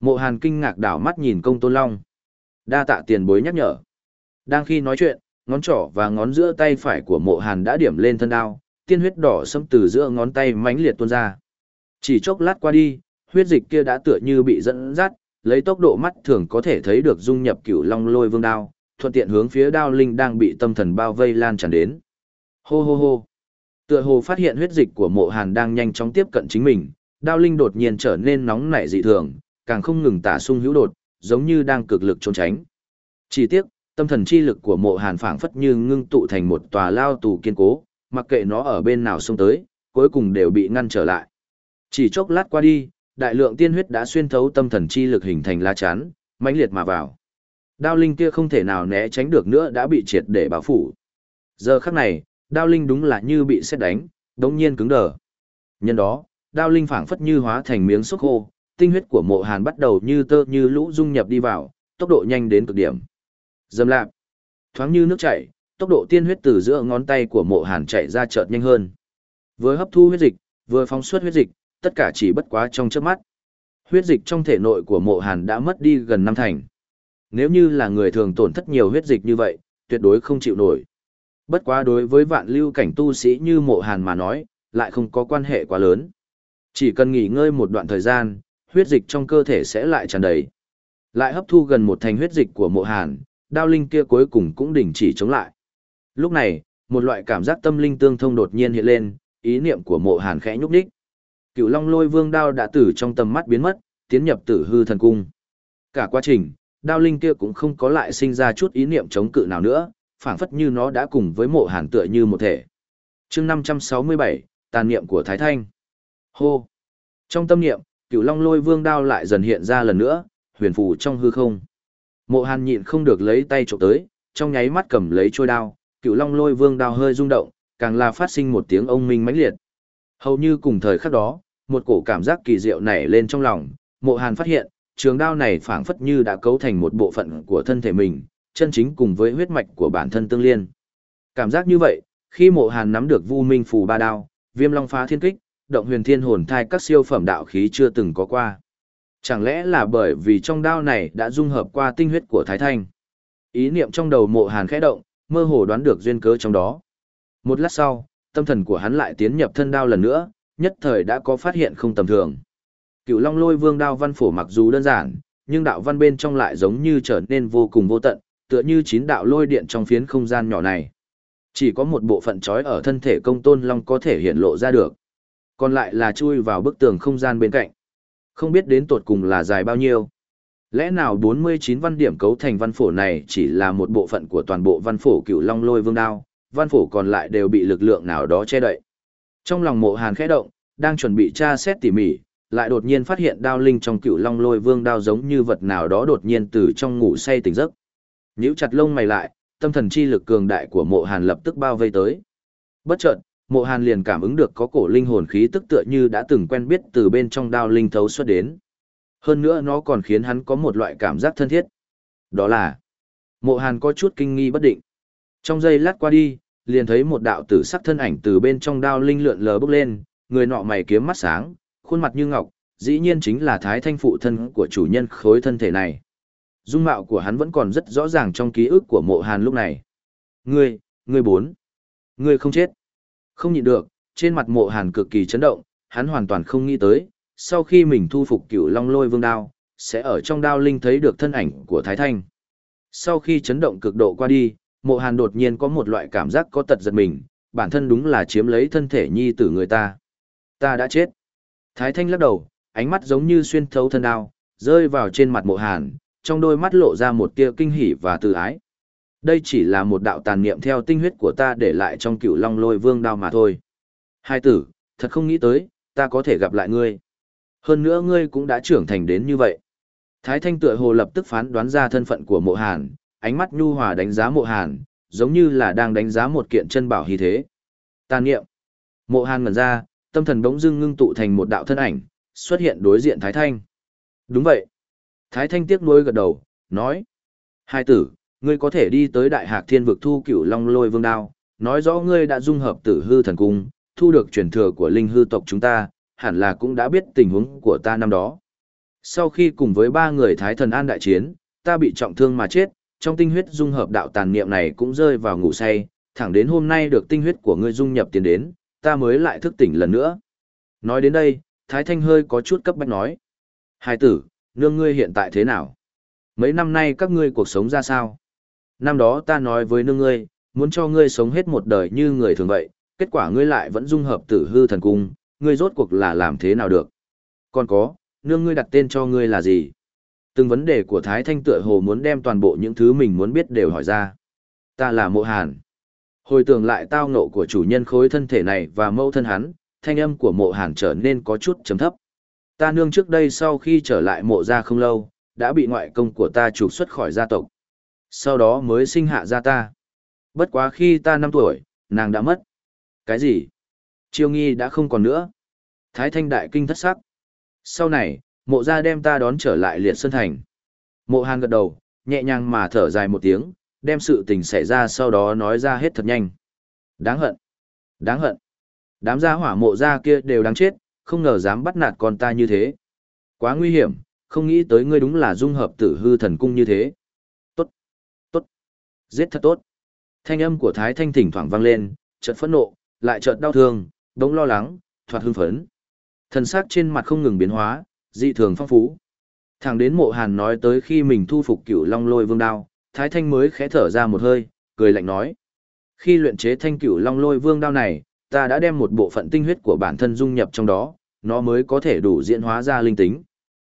Mộ Hàn kinh ngạc đảo mắt nhìn công tôn long. Đa tạ tiền bối nhắc nhở. Đang khi nói chuyện, ngón trỏ và ngón giữa tay phải của mộ Hàn đã điểm lên thân đao, tiên huyết đỏ xâm từ giữa ngón tay mãnh liệt tuôn ra. Chỉ chốc lát qua đi, huyết dịch kia đã tựa như bị dẫn dắt, lấy tốc độ mắt thường có thể thấy được dung nhập cửu long lôi vương đao, thuận tiện hướng phía đao linh đang bị tâm thần bao vây lan tràn đến. Hô hô hô. Tựa hồ phát hiện huyết dịch của mộ hàn đang nhanh chóng tiếp cận chính mình, đao linh đột nhiên trở nên nóng nảy dị thường, càng không ngừng tả sung hữu đột, giống như đang cực lực trốn tránh. Chỉ tiếc, tâm thần chi lực của mộ hàn phảng phất như ngưng tụ thành một tòa lao tù kiên cố, mặc kệ nó ở bên nào xông tới, cuối cùng đều bị ngăn trở lại. Chỉ chốc lát qua đi, đại lượng tiên huyết đã xuyên thấu tâm thần chi lực hình thành lá chắn, mãnh liệt mà vào. Đao linh kia không thể nào né tránh được nữa đã bị triệt để bao phủ. Giờ khắc này, đao linh đúng là như bị xét đánh, đống nhiên cứng đờ. Nhân đó, đao linh phảng phất như hóa thành miếng xúc khô, tinh huyết của mộ hàn bắt đầu như tơ như lũ dung nhập đi vào, tốc độ nhanh đến cực điểm. Dầm lạp, thoáng như nước chảy, tốc độ tiên huyết từ giữa ngón tay của mộ hàn chạy ra chợt nhanh hơn. Vừa hấp thu huyết dịch, vừa phóng xuất huyết dịch, tất cả chỉ bất quá trong chớp mắt. Huyết dịch trong thể nội của mộ hàn đã mất đi gần năm thành. Nếu như là người thường tổn thất nhiều huyết dịch như vậy, tuyệt đối không chịu nổi. Bất quá đối với vạn lưu cảnh tu sĩ như mộ hàn mà nói, lại không có quan hệ quá lớn. Chỉ cần nghỉ ngơi một đoạn thời gian, huyết dịch trong cơ thể sẽ lại tràn đầy. Lại hấp thu gần một thành huyết dịch của mộ hàn, đao linh kia cuối cùng cũng đình chỉ chống lại. Lúc này, một loại cảm giác tâm linh tương thông đột nhiên hiện lên, ý niệm của mộ hàn khẽ nhúc đích. Cựu long lôi vương đao đã tử trong tầm mắt biến mất, tiến nhập tử hư thần cung. Cả quá trình, đao linh kia cũng không có lại sinh ra chút ý niệm chống cự nào nữa, phảng phất như nó đã cùng với mộ hàn tựa như một thể. chương 567, tàn niệm của Thái Thanh. Hô! Trong tâm niệm, cựu long lôi vương đao lại dần hiện ra lần nữa, huyền phù trong hư không. Mộ hàn nhịn không được lấy tay trộm tới, trong nháy mắt cầm lấy trôi đao, cựu long lôi vương đao hơi rung động, càng là phát sinh một tiếng ông minh mãnh liệt. Hầu như cùng thời khắc đó, một cổ cảm giác kỳ diệu nảy lên trong lòng, mộ hàn phát hiện, trường đao này phảng phất như đã cấu thành một bộ phận của thân thể mình, chân chính cùng với huyết mạch của bản thân tương liên. Cảm giác như vậy, khi mộ hàn nắm được vu minh phù ba đao, viêm long phá thiên kích, động huyền thiên hồn thai các siêu phẩm đạo khí chưa từng có qua. Chẳng lẽ là bởi vì trong đao này đã dung hợp qua tinh huyết của Thái Thanh? Ý niệm trong đầu mộ hàn khẽ động, mơ hồ đoán được duyên cớ trong đó. Một lát sau, tâm thần của hắn lại tiến nhập thân đao lần nữa, nhất thời đã có phát hiện không tầm thường. Cựu Long Lôi Vương đao văn phổ mặc dù đơn giản, nhưng đạo văn bên trong lại giống như trở nên vô cùng vô tận, tựa như chín đạo lôi điện trong phiến không gian nhỏ này. Chỉ có một bộ phận trói ở thân thể công tôn long có thể hiện lộ ra được. Còn lại là chui vào bức tường không gian bên cạnh. Không biết đến tột cùng là dài bao nhiêu. Lẽ nào 49 văn điểm cấu thành văn phổ này chỉ là một bộ phận của toàn bộ văn phổ cựu long lôi vương đao, văn phổ còn lại đều bị lực lượng nào đó che đậy. Trong lòng mộ hàn khẽ động, đang chuẩn bị tra xét tỉ mỉ, lại đột nhiên phát hiện đao linh trong cựu long lôi vương đao giống như vật nào đó đột nhiên từ trong ngủ say tỉnh giấc. Nhíu chặt lông mày lại, tâm thần chi lực cường đại của mộ hàn lập tức bao vây tới. Bất chợt, mộ hàn liền cảm ứng được có cổ linh hồn khí tức tựa như đã từng quen biết từ bên trong đao linh thấu xuất đến. Hơn nữa nó còn khiến hắn có một loại cảm giác thân thiết. Đó là, mộ hàn có chút kinh nghi bất định. Trong giây lát qua đi, liền thấy một đạo tử sắc thân ảnh từ bên trong đao linh lượn lờ bước lên, người nọ mày kiếm mắt sáng, khuôn mặt như ngọc, dĩ nhiên chính là thái thanh phụ thân của chủ nhân khối thân thể này. Dung mạo của hắn vẫn còn rất rõ ràng trong ký ức của mộ hàn lúc này. Ngươi, ngươi bốn. Ngươi không chết. Không nhịn được, trên mặt mộ hàn cực kỳ chấn động, hắn hoàn toàn không nghĩ tới, sau khi mình thu phục cựu long lôi vương đao, sẽ ở trong đao linh thấy được thân ảnh của Thái Thanh. Sau khi chấn động cực độ qua đi, mộ hàn đột nhiên có một loại cảm giác có tật giật mình, bản thân đúng là chiếm lấy thân thể nhi tử người ta. Ta đã chết. Thái Thanh lắc đầu, ánh mắt giống như xuyên thấu thân đao, rơi vào trên mặt mộ hàn, trong đôi mắt lộ ra một tia kinh hỉ và từ ái. Đây chỉ là một đạo tàn niệm theo tinh huyết của ta để lại trong cựu long lôi vương đao mà thôi. Hai tử, thật không nghĩ tới, ta có thể gặp lại ngươi. Hơn nữa ngươi cũng đã trưởng thành đến như vậy. Thái Thanh tựa hồ lập tức phán đoán ra thân phận của mộ hàn, ánh mắt nhu hòa đánh giá mộ hàn, giống như là đang đánh giá một kiện chân bảo hy thế. Tàn niệm. Mộ hàn ngẩn ra, tâm thần bỗng dưng ngưng tụ thành một đạo thân ảnh, xuất hiện đối diện Thái Thanh. Đúng vậy. Thái Thanh tiếc nuối gật đầu, nói. Hai tử, ngươi có thể đi tới Đại Hạc Thiên vực thu cửu Long Lôi Vương Đao, nói rõ ngươi đã dung hợp tử hư thần cung, thu được truyền thừa của linh hư tộc chúng ta, hẳn là cũng đã biết tình huống của ta năm đó. Sau khi cùng với ba người Thái Thần An đại chiến, ta bị trọng thương mà chết, trong tinh huyết dung hợp đạo tàn niệm này cũng rơi vào ngủ say, thẳng đến hôm nay được tinh huyết của ngươi dung nhập tiến đến, ta mới lại thức tỉnh lần nữa. Nói đến đây, Thái Thanh hơi có chút cấp bách nói. Hai tử, nương ngươi hiện tại thế nào? Mấy năm nay các ngươi cuộc sống ra sao? Năm đó ta nói với nương ngươi, muốn cho ngươi sống hết một đời như người thường vậy, kết quả ngươi lại vẫn dung hợp tử hư thần cung, ngươi rốt cuộc là làm thế nào được? Còn có, nương ngươi đặt tên cho ngươi là gì? Từng vấn đề của Thái Thanh tựa hồ muốn đem toàn bộ những thứ mình muốn biết đều hỏi ra. Ta là mộ hàn. Hồi tưởng lại tao ngộ của chủ nhân khối thân thể này và mẫu thân hắn, thanh âm của mộ hàn trở nên có chút chấm thấp. Ta nương trước đây sau khi trở lại mộ gia không lâu, đã bị ngoại công của ta trục xuất khỏi gia tộc. Sau đó mới sinh hạ ra ta. Bất quá khi ta 5 tuổi, nàng đã mất. Cái gì? Chiêu nghi đã không còn nữa. Thái thanh đại kinh thất sắc. Sau này, mộ gia đem ta đón trở lại liệt sơn thành. Mộ hàn gật đầu, nhẹ nhàng mà thở dài một tiếng, đem sự tình xảy ra sau đó nói ra hết thật nhanh. Đáng hận. Đáng hận. Đám gia hỏa mộ gia kia đều đáng chết, không ngờ dám bắt nạt con ta như thế. Quá nguy hiểm, không nghĩ tới ngươi đúng là dung hợp tử hư thần cung như thế. Giết thật tốt. Thanh âm của Thái Thanh thỉnh thoảng vang lên, chợt phẫn nộ, lại chợt đau thương, đống lo lắng, thoạt hưng phấn. Thần sắc trên mặt không ngừng biến hóa, dị thường phong phú. Thẳng đến mộ hàn nói tới khi mình thu phục cửu long lôi vương đao, Thái Thanh mới khẽ thở ra một hơi, cười lạnh nói. Khi luyện chế thanh cửu long lôi vương đao này, ta đã đem một bộ phận tinh huyết của bản thân dung nhập trong đó, nó mới có thể đủ diễn hóa ra linh tính.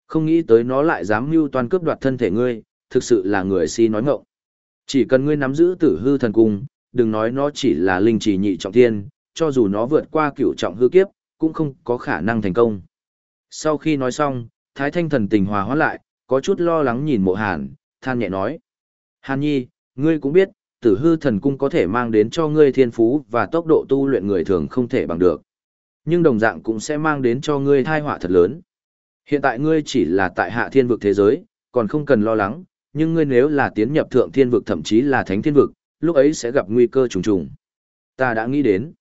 Không nghĩ tới nó lại dám mưu toàn cướp đoạt thân thể ngươi, thực sự là người si nói ngọng. Chỉ cần ngươi nắm giữ tử hư thần cung, đừng nói nó chỉ là linh chỉ nhị trọng thiên, cho dù nó vượt qua cửu trọng hư kiếp, cũng không có khả năng thành công. Sau khi nói xong, Thái Thanh thần tình hòa hóa lại, có chút lo lắng nhìn mộ hàn, than nhẹ nói. Hàn nhi, ngươi cũng biết, tử hư thần cung có thể mang đến cho ngươi thiên phú và tốc độ tu luyện người thường không thể bằng được. Nhưng đồng dạng cũng sẽ mang đến cho ngươi thai họa thật lớn. Hiện tại ngươi chỉ là tại hạ thiên vực thế giới, còn không cần lo lắng, nhưng ngươi nếu là tiến nhập thượng thiên vực thậm chí là thánh thiên vực, lúc ấy sẽ gặp nguy cơ trùng trùng. Ta đã nghĩ đến.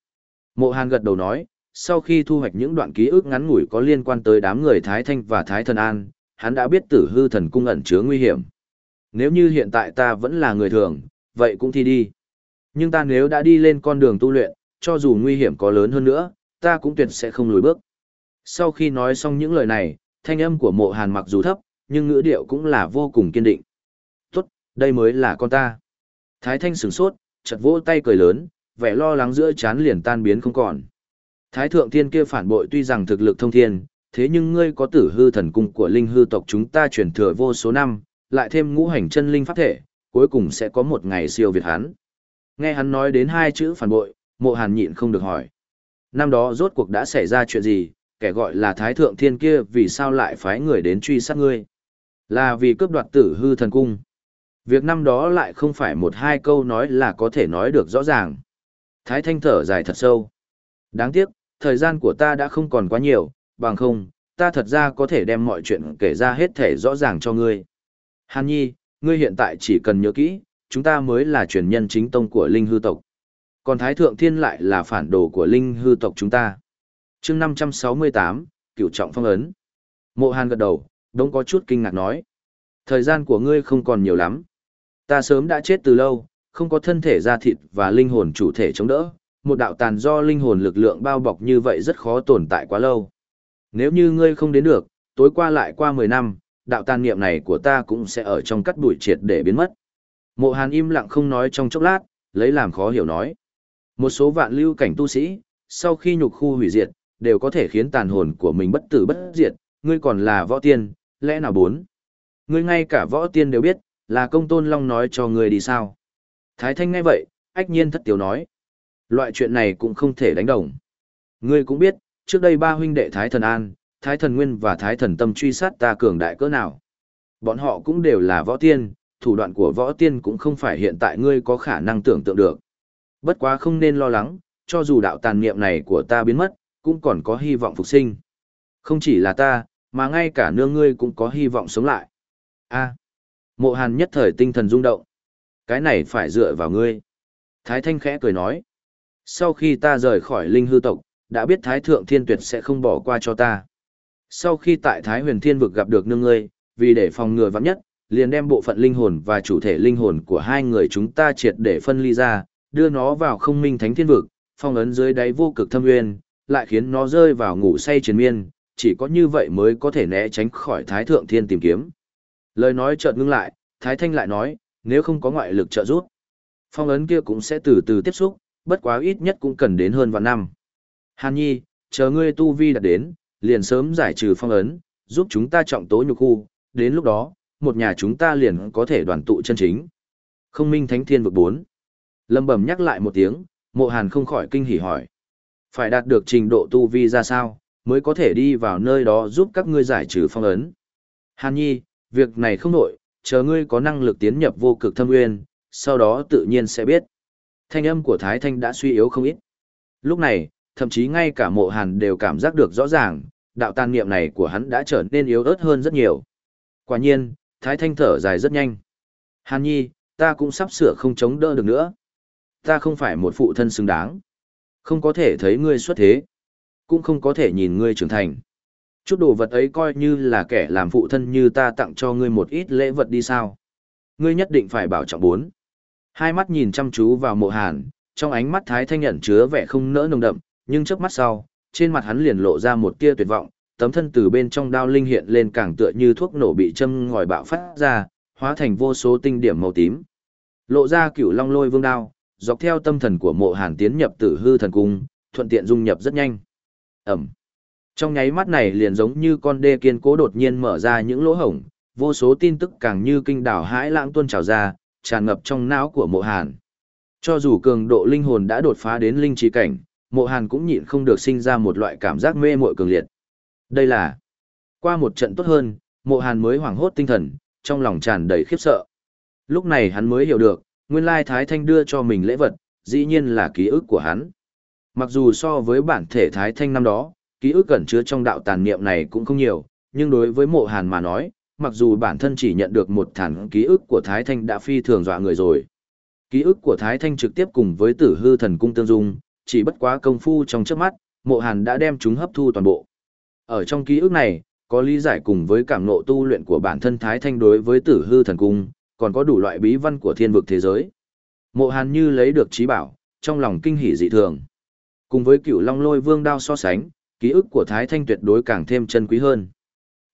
Mộ Hàn gật đầu nói, sau khi thu hoạch những đoạn ký ức ngắn ngủi có liên quan tới đám người Thái Thanh và Thái Thần An, hắn đã biết tử hư thần cung ẩn chứa nguy hiểm. Nếu như hiện tại ta vẫn là người thường, vậy cũng thi đi. Nhưng ta nếu đã đi lên con đường tu luyện, cho dù nguy hiểm có lớn hơn nữa, ta cũng tuyệt sẽ không lùi bước. Sau khi nói xong những lời này, thanh âm của mộ hàn mặc dù thấp, nhưng ngữ điệu cũng là vô cùng kiên định. Đây mới là con ta. Thái thanh sửng sốt, chật vỗ tay cười lớn, vẻ lo lắng giữa chán liền tan biến không còn. Thái thượng thiên kia phản bội tuy rằng thực lực thông thiên, thế nhưng ngươi có tử hư thần cung của linh hư tộc chúng ta truyền thừa vô số năm, lại thêm ngũ hành chân linh pháp thể, cuối cùng sẽ có một ngày siêu việt hắn. Nghe hắn nói đến hai chữ phản bội, mộ hàn nhịn không được hỏi. Năm đó rốt cuộc đã xảy ra chuyện gì, kẻ gọi là thái thượng thiên kia vì sao lại phái người đến truy sát ngươi? Là vì cướp đoạt tử hư thần cung. Việc năm đó lại không phải một hai câu nói là có thể nói được rõ ràng. Thái thanh thở dài thật sâu. Đáng tiếc, thời gian của ta đã không còn quá nhiều, bằng không, ta thật ra có thể đem mọi chuyện kể ra hết thể rõ ràng cho ngươi. Hàn Nhi, ngươi hiện tại chỉ cần nhớ kỹ, chúng ta mới là truyền nhân chính tông của linh hư tộc. Còn Thái Thượng Thiên lại là phản đồ của linh hư tộc chúng ta. chương 568, cựu trọng phong ấn. Mộ Hàn gật đầu, đống có chút kinh ngạc nói. Thời gian của ngươi không còn nhiều lắm. Ta sớm đã chết từ lâu, không có thân thể da thịt và linh hồn chủ thể chống đỡ. Một đạo tàn do linh hồn lực lượng bao bọc như vậy rất khó tồn tại quá lâu. Nếu như ngươi không đến được, tối qua lại qua 10 năm, đạo tàn niệm này của ta cũng sẽ ở trong cắt bụi triệt để biến mất. Mộ Hàn im lặng không nói trong chốc lát, lấy làm khó hiểu nói. Một số vạn lưu cảnh tu sĩ, sau khi nhục khu hủy diệt, đều có thể khiến tàn hồn của mình bất tử bất diệt, ngươi còn là võ tiên, lẽ nào bốn? Ngươi ngay cả võ tiên đều biết, là công tôn long nói cho ngươi đi sao? Thái Thanh nghe vậy, ách nhiên thất tiếu nói. Loại chuyện này cũng không thể đánh đồng. Ngươi cũng biết, trước đây ba huynh đệ Thái Thần An, Thái Thần Nguyên và Thái Thần Tâm truy sát ta cường đại cỡ nào. Bọn họ cũng đều là võ tiên, thủ đoạn của võ tiên cũng không phải hiện tại ngươi có khả năng tưởng tượng được. Bất quá không nên lo lắng, cho dù đạo tàn niệm này của ta biến mất, cũng còn có hy vọng phục sinh. Không chỉ là ta, mà ngay cả nương ngươi cũng có hy vọng sống lại. a mộ hàn nhất thời tinh thần rung động. Cái này phải dựa vào ngươi. Thái Thanh khẽ cười nói. Sau khi ta rời khỏi linh hư tộc, đã biết Thái Thượng Thiên Tuyệt sẽ không bỏ qua cho ta. Sau khi tại Thái huyền thiên vực gặp được nương ngươi, vì để phòng ngừa vắng nhất, liền đem bộ phận linh hồn và chủ thể linh hồn của hai người chúng ta triệt để phân ly ra, đưa nó vào không minh thánh thiên vực, phong ấn dưới đáy vô cực thâm nguyên, lại khiến nó rơi vào ngủ say triền miên, chỉ có như vậy mới có thể né tránh khỏi Thái Thượng Thiên tìm kiếm. Lời nói chợt ngưng lại, Thái Thanh lại nói, nếu không có ngoại lực trợ giúp, phong ấn kia cũng sẽ từ từ tiếp xúc, bất quá ít nhất cũng cần đến hơn vạn năm. Hàn Nhi, chờ ngươi tu vi đạt đến, liền sớm giải trừ phong ấn, giúp chúng ta trọng tố nhục khu, đến lúc đó, một nhà chúng ta liền có thể đoàn tụ chân chính. Không minh thánh thiên vực 4. Lâm bẩm nhắc lại một tiếng, mộ hàn không khỏi kinh hỉ hỏi. Phải đạt được trình độ tu vi ra sao, mới có thể đi vào nơi đó giúp các ngươi giải trừ phong ấn. Hàn nhi, việc này không nổi, chờ ngươi có năng lực tiến nhập vô cực thâm nguyên, sau đó tự nhiên sẽ biết. Thanh âm của Thái Thanh đã suy yếu không ít. Lúc này, thậm chí ngay cả mộ hàn đều cảm giác được rõ ràng, đạo tàn niệm này của hắn đã trở nên yếu ớt hơn rất nhiều. Quả nhiên, Thái Thanh thở dài rất nhanh. Hàn nhi, ta cũng sắp sửa không chống đỡ được nữa. Ta không phải một phụ thân xứng đáng. Không có thể thấy ngươi xuất thế. Cũng không có thể nhìn ngươi trưởng thành. Chút đồ vật ấy coi như là kẻ làm phụ thân như ta tặng cho ngươi một ít lễ vật đi sao. Ngươi nhất định phải bảo trọng bốn. Hai mắt nhìn chăm chú vào mộ hàn, trong ánh mắt Thái Thanh nhận chứa vẻ không nỡ nồng đậm, nhưng chớp mắt sau, trên mặt hắn liền lộ ra một tia tuyệt vọng, tấm thân từ bên trong đao linh hiện lên càng tựa như thuốc nổ bị châm ngòi bạo phát ra, hóa thành vô số tinh điểm màu tím. Lộ ra cửu long lôi vương đao, dọc theo tâm thần của mộ hàn tiến nhập tử hư thần cung, thuận tiện dung nhập rất nhanh. Ẩm. Trong nháy mắt này liền giống như con đê kiên cố đột nhiên mở ra những lỗ hổng, vô số tin tức càng như kinh đảo hãi lãng tuôn trào ra, tràn ngập trong não của mộ hàn. Cho dù cường độ linh hồn đã đột phá đến linh trí cảnh, mộ hàn cũng nhịn không được sinh ra một loại cảm giác mê mội cường liệt. Đây là qua một trận tốt hơn, mộ hàn mới hoảng hốt tinh thần, trong lòng tràn đầy khiếp sợ. Lúc này hắn mới hiểu được, nguyên lai Thái Thanh đưa cho mình lễ vật, dĩ nhiên là ký ức của hắn. Mặc dù so với bản thể Thái Thanh năm đó, ký ức cẩn chứa trong đạo tàn niệm này cũng không nhiều, nhưng đối với mộ hàn mà nói, mặc dù bản thân chỉ nhận được một thản ký ức của Thái Thanh đã phi thường dọa người rồi. Ký ức của Thái Thanh trực tiếp cùng với tử hư thần cung tương dung, chỉ bất quá công phu trong trước mắt, mộ hàn đã đem chúng hấp thu toàn bộ. Ở trong ký ức này, có lý giải cùng với cảm nộ tu luyện của bản thân Thái Thanh đối với tử hư thần cung, còn có đủ loại bí văn của thiên vực thế giới. Mộ hàn như lấy được trí bảo, trong lòng kinh hỉ dị thường. Cùng với cửu long lôi vương đao so sánh, ký ức của Thái Thanh tuyệt đối càng thêm chân quý hơn.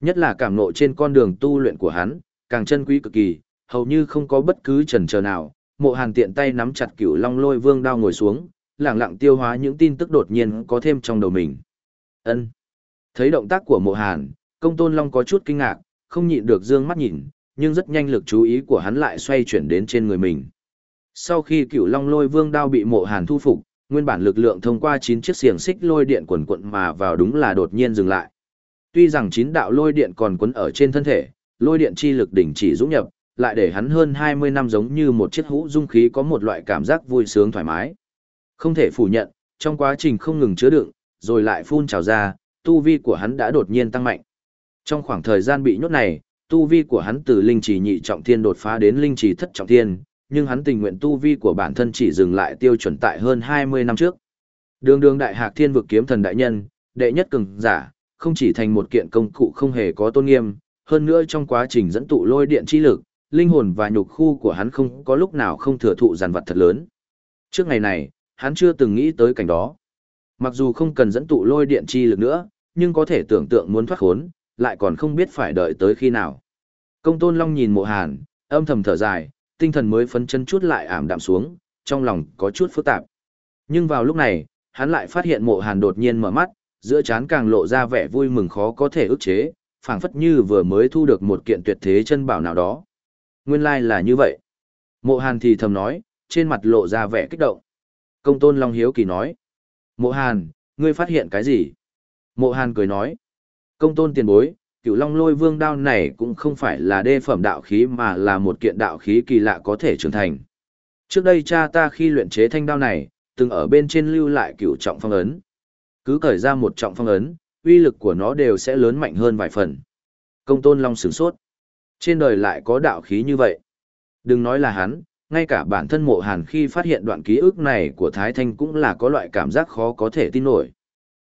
Nhất là cảm nộ trên con đường tu luyện của hắn, càng chân quý cực kỳ, hầu như không có bất cứ chần chờ nào. Mộ Hàn tiện tay nắm chặt cửu long lôi vương đao ngồi xuống, lặng lặng tiêu hóa những tin tức đột nhiên có thêm trong đầu mình. Ân. Thấy động tác của Mộ Hàn, Công Tôn Long có chút kinh ngạc, không nhịn được dương mắt nhìn, nhưng rất nhanh lực chú ý của hắn lại xoay chuyển đến trên người mình. Sau khi cửu long lôi vương đao bị mộ hàn thu phục, nguyên bản lực lượng thông qua 9 chiếc xiềng xích lôi điện quần quận mà vào đúng là đột nhiên dừng lại. Tuy rằng chín đạo lôi điện còn quấn ở trên thân thể, lôi điện chi lực đỉnh chỉ dũng nhập, lại để hắn hơn 20 năm giống như một chiếc hũ dung khí có một loại cảm giác vui sướng thoải mái. Không thể phủ nhận, trong quá trình không ngừng chứa đựng, rồi lại phun trào ra, tu vi của hắn đã đột nhiên tăng mạnh. Trong khoảng thời gian bị nhốt này, tu vi của hắn từ linh chỉ nhị trọng thiên đột phá đến linh chỉ thất trọng thiên, nhưng hắn tình nguyện tu vi của bản thân chỉ dừng lại tiêu chuẩn tại hơn 20 năm trước. Đường đường đại hạc thiên vực kiếm thần đại nhân, đệ nhất cường giả, không chỉ thành một kiện công cụ không hề có tôn nghiêm, hơn nữa trong quá trình dẫn tụ lôi điện chi lực, linh hồn và nhục khu của hắn không có lúc nào không thừa thụ giàn vật thật lớn. Trước ngày này, hắn chưa từng nghĩ tới cảnh đó. Mặc dù không cần dẫn tụ lôi điện chi lực nữa, nhưng có thể tưởng tượng muốn thoát khốn, lại còn không biết phải đợi tới khi nào. Công tôn long nhìn mộ hàn, âm thầm thở dài, tinh thần mới phấn chân chút lại ảm đạm xuống, trong lòng có chút phức tạp. Nhưng vào lúc này, hắn lại phát hiện mộ hàn đột nhiên mở mắt, giữa chán càng lộ ra vẻ vui mừng khó có thể ức chế, phảng phất như vừa mới thu được một kiện tuyệt thế chân bảo nào đó. Nguyên lai like là như vậy. Mộ hàn thì thầm nói, trên mặt lộ ra vẻ kích động. Công tôn Long Hiếu Kỳ nói. Mộ hàn, ngươi phát hiện cái gì? Mộ hàn cười nói. Công tôn tiền bối, cựu long lôi vương đao này cũng không phải là đê phẩm đạo khí mà là một kiện đạo khí kỳ lạ có thể trưởng thành. Trước đây cha ta khi luyện chế thanh đao này, từng ở bên trên lưu lại cựu trọng phong ấn. Cứ cởi ra một trọng phong ấn, uy lực của nó đều sẽ lớn mạnh hơn vài phần. Công tôn long sửng sốt. Trên đời lại có đạo khí như vậy. Đừng nói là hắn, ngay cả bản thân mộ hàn khi phát hiện đoạn ký ức này của Thái Thanh cũng là có loại cảm giác khó có thể tin nổi.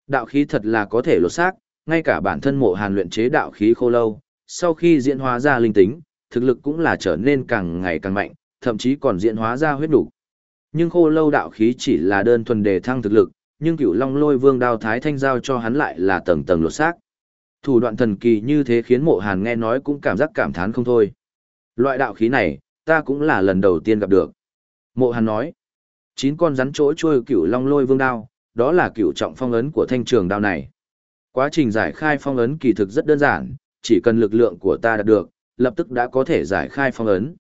Đạo khí thật là có thể lột xác, ngay cả bản thân mộ hàn luyện chế đạo khí khô lâu, sau khi diễn hóa ra linh tính, thực lực cũng là trở nên càng ngày càng mạnh, thậm chí còn diễn hóa ra huyết đủ. Nhưng khô lâu đạo khí chỉ là đơn thuần đề thăng thực lực, nhưng cửu long lôi vương đao thái thanh giao cho hắn lại là tầng tầng lột xác. Thủ đoạn thần kỳ như thế khiến mộ hàn nghe nói cũng cảm giác cảm thán không thôi. Loại đạo khí này, ta cũng là lần đầu tiên gặp được. Mộ hàn nói, chín con rắn chỗ trôi cửu long lôi vương đao, đó là cửu trọng phong ấn của thanh trường đao này. Quá trình giải khai phong ấn kỳ thực rất đơn giản, chỉ cần lực lượng của ta đạt được, lập tức đã có thể giải khai phong ấn.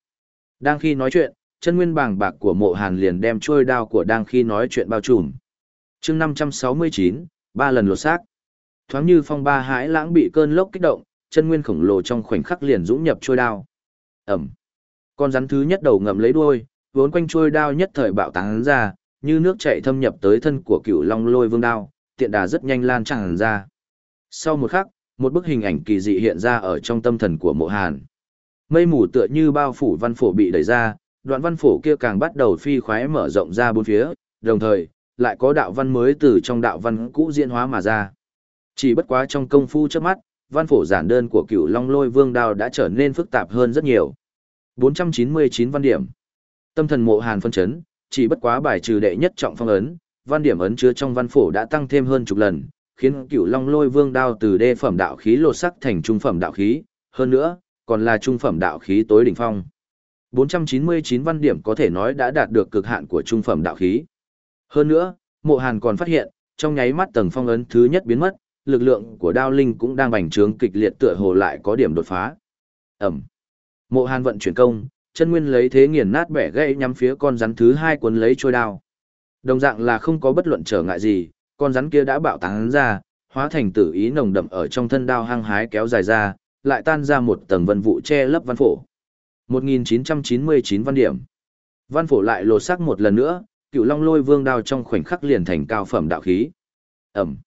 Đang khi nói chuyện, chân nguyên bàng bạc của mộ hàn liền đem trôi đao của đang khi nói chuyện bao trùm. chương 569, ba lần lột xác. Thoáng như phong ba hãi lãng bị cơn lốc kích động, chân nguyên khổng lồ trong khoảnh khắc liền dũng nhập trôi đao. Ẩm. Con rắn thứ nhất đầu ngậm lấy đuôi, vốn quanh trôi đao nhất thời bạo tán ra, như nước chảy thâm nhập tới thân của cựu long lôi vương đao, tiện đà rất nhanh lan tràn ra. Sau một khắc, một bức hình ảnh kỳ dị hiện ra ở trong tâm thần của mộ hàn. Mây mù tựa như bao phủ văn phổ bị đẩy ra, đoạn văn phổ kia càng bắt đầu phi khoái mở rộng ra bốn phía, đồng thời, lại có đạo văn mới từ trong đạo văn cũ diễn hóa mà ra. Chỉ bất quá trong công phu trước mắt, văn phổ giản đơn của cựu long lôi vương đao đã trở nên phức tạp hơn rất nhiều. 499 văn điểm. Tâm thần mộ hàn phân chấn, chỉ bất quá bài trừ đệ nhất trọng phong ấn, văn điểm ấn chứa trong văn phổ đã tăng thêm hơn chục lần, khiến cửu long lôi vương đao từ đê phẩm đạo khí lột sắc thành trung phẩm đạo khí, hơn nữa, còn là trung phẩm đạo khí tối đỉnh phong. 499 văn điểm có thể nói đã đạt được cực hạn của trung phẩm đạo khí. Hơn nữa, mộ hàn còn phát hiện, trong nháy mắt tầng phong ấn thứ nhất biến mất, lực lượng của đao linh cũng đang bành trướng kịch liệt tựa hồ lại có điểm đột phá. Ẩm. Mộ hàn vận chuyển công, chân nguyên lấy thế nghiền nát bẻ gãy nhắm phía con rắn thứ hai cuốn lấy trôi đao. Đồng dạng là không có bất luận trở ngại gì, con rắn kia đã bạo tán ra, hóa thành tử ý nồng đậm ở trong thân đao hăng hái kéo dài ra, lại tan ra một tầng vân vụ che lấp văn phổ. 1999 văn điểm. Văn phổ lại lột sắc một lần nữa, cựu long lôi vương đao trong khoảnh khắc liền thành cao phẩm đạo khí. Ẩm.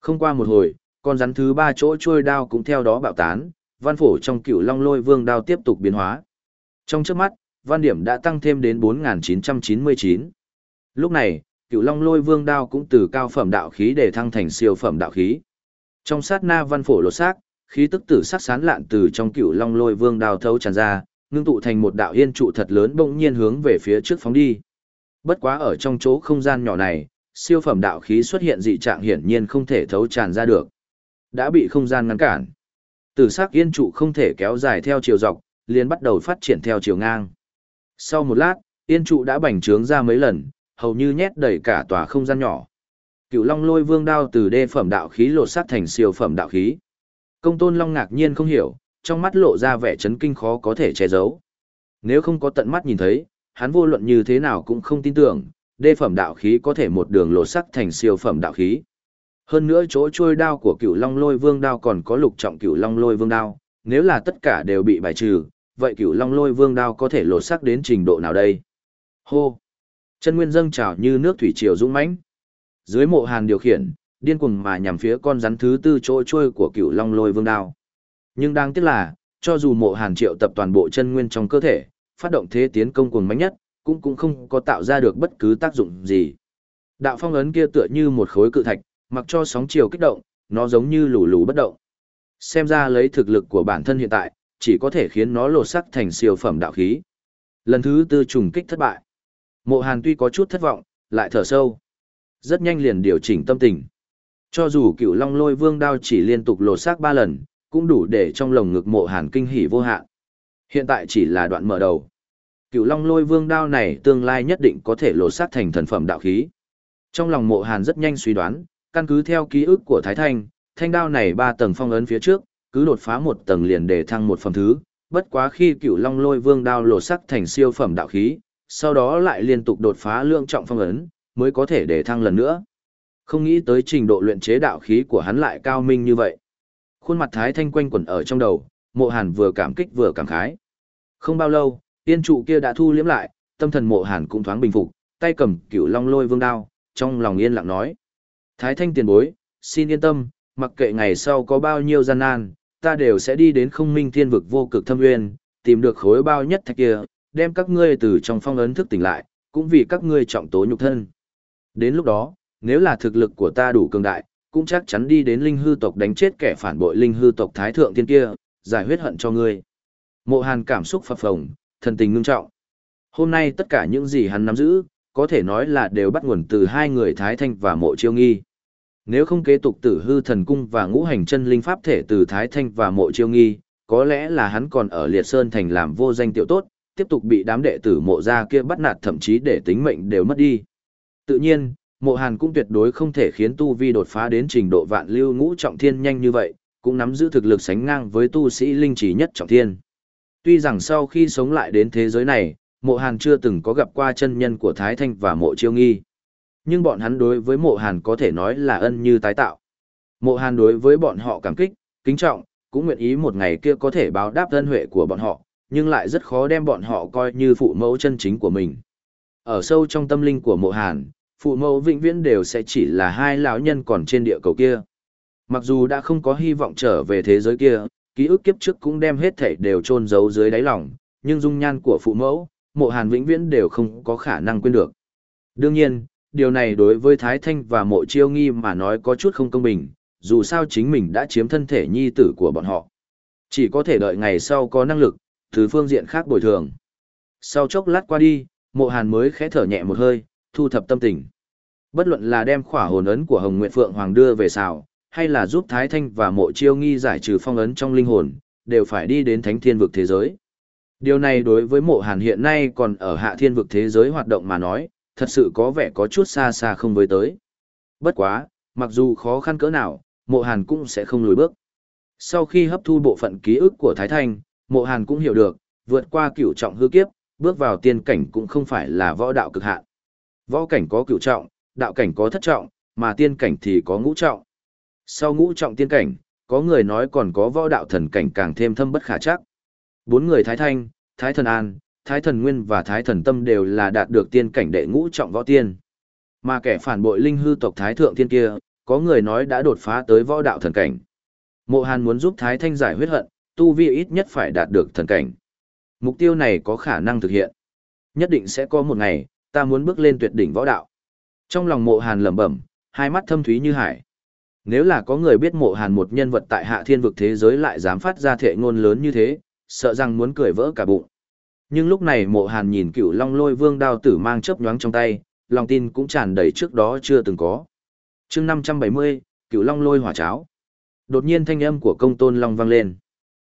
Không qua một hồi, con rắn thứ ba chỗ trôi đao cũng theo đó bạo tán, văn phổ trong cựu long lôi vương đao tiếp tục biến hóa. Trong trước mắt, văn điểm đã tăng thêm đến 4.999. Lúc này, cựu long lôi vương đao cũng từ cao phẩm đạo khí để thăng thành siêu phẩm đạo khí. Trong sát na văn phổ lột xác, khí tức tử sắc sán lạn từ trong cựu long lôi vương đao thấu tràn ra, ngưng tụ thành một đạo yên trụ thật lớn bỗng nhiên hướng về phía trước phóng đi. Bất quá ở trong chỗ không gian nhỏ này, siêu phẩm đạo khí xuất hiện dị trạng hiển nhiên không thể thấu tràn ra được. Đã bị không gian ngăn cản. Tử sắc yên trụ không thể kéo dài theo chiều dọc, liền bắt đầu phát triển theo chiều ngang. Sau một lát, yên trụ đã bành trướng ra mấy lần, hầu như nhét đầy cả tòa không gian nhỏ. Cựu Long Lôi Vương đao từ đê phẩm đạo khí lột sát thành siêu phẩm đạo khí. Công Tôn Long ngạc nhiên không hiểu, trong mắt lộ ra vẻ chấn kinh khó có thể che giấu. Nếu không có tận mắt nhìn thấy, hắn vô luận như thế nào cũng không tin tưởng, đê phẩm đạo khí có thể một đường lột sắc thành siêu phẩm đạo khí. Hơn nữa chỗ trôi đao của cựu long lôi vương đao còn có lục trọng cựu long lôi vương đao, nếu là tất cả đều bị bài trừ, vậy cựu long lôi vương đao có thể lột sắc đến trình độ nào đây? Hô! Chân nguyên dâng trào như nước thủy triều dũng mãnh. Dưới mộ hàn điều khiển, điên cuồng mà nhằm phía con rắn thứ tư chỗ trôi của cựu long lôi vương đao. Nhưng đáng tiếc là, cho dù mộ hàn triệu tập toàn bộ chân nguyên trong cơ thể, phát động thế tiến công cuồng mạnh nhất, cũng cũng không có tạo ra được bất cứ tác dụng gì. Đạo phong ấn kia tựa như một khối cự thạch, mặc cho sóng chiều kích động, nó giống như lù lù bất động. Xem ra lấy thực lực của bản thân hiện tại, chỉ có thể khiến nó lột sắc thành siêu phẩm đạo khí. Lần thứ tư trùng kích thất bại. Mộ Hàn tuy có chút thất vọng, lại thở sâu. Rất nhanh liền điều chỉnh tâm tình. Cho dù cựu long lôi vương đao chỉ liên tục lột xác ba lần, cũng đủ để trong lồng ngực mộ Hàn kinh hỉ vô hạn. Hiện tại chỉ là đoạn mở đầu. Cựu long lôi vương đao này tương lai nhất định có thể lột xác thành thần phẩm đạo khí. Trong lòng mộ Hàn rất nhanh suy đoán, căn cứ theo ký ức của Thái Thanh, thanh đao này ba tầng phong ấn phía trước, cứ đột phá một tầng liền để thăng một phẩm thứ, bất quá khi cựu long lôi vương đao lột xác thành siêu phẩm đạo khí, sau đó lại liên tục đột phá lượng trọng phong ấn, mới có thể để thăng lần nữa. Không nghĩ tới trình độ luyện chế đạo khí của hắn lại cao minh như vậy. Khuôn mặt Thái Thanh quanh quẩn ở trong đầu, mộ hàn vừa cảm kích vừa cảm khái. Không bao lâu, tiên trụ kia đã thu liếm lại, tâm thần mộ hàn cũng thoáng bình phục, tay cầm cựu long lôi vương đao, trong lòng yên lặng nói. Thái Thanh tiền bối, xin yên tâm, mặc kệ ngày sau có bao nhiêu gian nan, ta đều sẽ đi đến không minh thiên vực vô cực thâm nguyên, tìm được khối bao nhất thạch kia, đem các ngươi từ trong phong ấn thức tỉnh lại, cũng vì các ngươi trọng tố nhục thân. Đến lúc đó, nếu là thực lực của ta đủ cường đại, cũng chắc chắn đi đến linh hư tộc đánh chết kẻ phản bội linh hư tộc thái thượng tiên kia, giải huyết hận cho ngươi. Mộ Hàn cảm xúc phập phồng, thần tình ngưng trọng. Hôm nay tất cả những gì hắn nắm giữ, có thể nói là đều bắt nguồn từ hai người Thái Thanh và Mộ Chiêu Nghi. Nếu không kế tục tử hư thần cung và ngũ hành chân linh pháp thể từ Thái Thanh và Mộ Chiêu Nghi, có lẽ là hắn còn ở Liệt Sơn thành làm vô danh tiểu tốt, tiếp tục bị đám đệ tử mộ gia kia bắt nạt thậm chí để tính mệnh đều mất đi. Tự nhiên, mộ hàn cũng tuyệt đối không thể khiến tu vi đột phá đến trình độ vạn lưu ngũ trọng thiên nhanh như vậy, cũng nắm giữ thực lực sánh ngang với tu sĩ linh trí nhất trọng thiên. Tuy rằng sau khi sống lại đến thế giới này, mộ hàn chưa từng có gặp qua chân nhân của Thái Thanh và mộ chiêu nghi. Nhưng bọn hắn đối với mộ hàn có thể nói là ân như tái tạo. Mộ hàn đối với bọn họ cảm kích, kính trọng, cũng nguyện ý một ngày kia có thể báo đáp ân huệ của bọn họ, nhưng lại rất khó đem bọn họ coi như phụ mẫu chân chính của mình. Ở sâu trong tâm linh của mộ hàn, phụ mẫu vĩnh viễn đều sẽ chỉ là hai lão nhân còn trên địa cầu kia. Mặc dù đã không có hy vọng trở về thế giới kia, ký ức kiếp trước cũng đem hết thảy đều chôn giấu dưới đáy lòng, nhưng dung nhan của phụ mẫu, mộ hàn vĩnh viễn đều không có khả năng quên được. Đương nhiên, điều này đối với Thái Thanh và mộ chiêu nghi mà nói có chút không công bình, dù sao chính mình đã chiếm thân thể nhi tử của bọn họ. Chỉ có thể đợi ngày sau có năng lực, từ phương diện khác bồi thường. Sau chốc lát qua đi, mộ hàn mới khẽ thở nhẹ một hơi, thu thập tâm tình. Bất luận là đem khỏa hồn ấn của Hồng Nguyện Phượng Hoàng đưa về xào, hay là giúp Thái Thanh và mộ chiêu nghi giải trừ phong ấn trong linh hồn, đều phải đi đến thánh thiên vực thế giới. Điều này đối với mộ hàn hiện nay còn ở hạ thiên vực thế giới hoạt động mà nói, thật sự có vẻ có chút xa xa không với tới. Bất quá, mặc dù khó khăn cỡ nào, mộ hàn cũng sẽ không lùi bước. Sau khi hấp thu bộ phận ký ức của Thái Thanh, mộ hàn cũng hiểu được, vượt qua cửu trọng hư kiếp, bước vào tiên cảnh cũng không phải là võ đạo cực hạn. Võ cảnh có cửu trọng, đạo cảnh có thất trọng, mà tiên cảnh thì có ngũ trọng. Sau ngũ trọng tiên cảnh, có người nói còn có võ đạo thần cảnh càng thêm thâm bất khả chắc. Bốn người Thái Thanh, Thái Thần An, Thái Thần Nguyên và Thái Thần Tâm đều là đạt được tiên cảnh đệ ngũ trọng võ tiên. Mà kẻ phản bội linh hư tộc Thái Thượng Tiên kia, có người nói đã đột phá tới võ đạo thần cảnh. Mộ Hàn muốn giúp Thái Thanh giải huyết hận, tu vi ít nhất phải đạt được thần cảnh. Mục tiêu này có khả năng thực hiện. Nhất định sẽ có một ngày, ta muốn bước lên tuyệt đỉnh võ đạo. Trong lòng mộ hàn lẩm bẩm, hai mắt thâm thúy như hải. Nếu là có người biết mộ hàn một nhân vật tại hạ thiên vực thế giới lại dám phát ra thệ ngôn lớn như thế, sợ rằng muốn cười vỡ cả bụng. Nhưng lúc này mộ hàn nhìn cựu long lôi vương đao tử mang chớp nhoáng trong tay, lòng tin cũng tràn đầy trước đó chưa từng có. chương 570, cựu long lôi hỏa cháo. Đột nhiên thanh âm của công tôn long vang lên.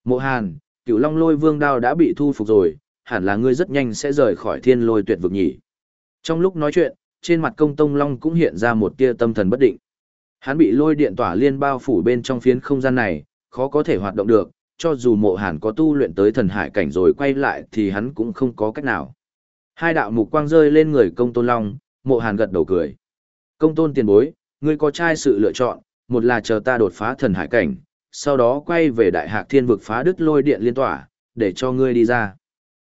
Mộ hàn, cựu long lôi vương đao đã bị thu phục rồi, hẳn là ngươi rất nhanh sẽ rời khỏi thiên lôi tuyệt vực nhỉ. Trong lúc nói chuyện, trên mặt công tông long cũng hiện ra một tia tâm thần bất định. Hắn bị lôi điện tỏa liên bao phủ bên trong phiến không gian này, khó có thể hoạt động được, cho dù mộ hàn có tu luyện tới thần hải cảnh rồi quay lại thì hắn cũng không có cách nào. Hai đạo mục quang rơi lên người công tôn long, mộ hàn gật đầu cười. Công tôn tiền bối, ngươi có trai sự lựa chọn, một là chờ ta đột phá thần hải cảnh, sau đó quay về đại hạc thiên vực phá đứt lôi điện liên tỏa, để cho ngươi đi ra.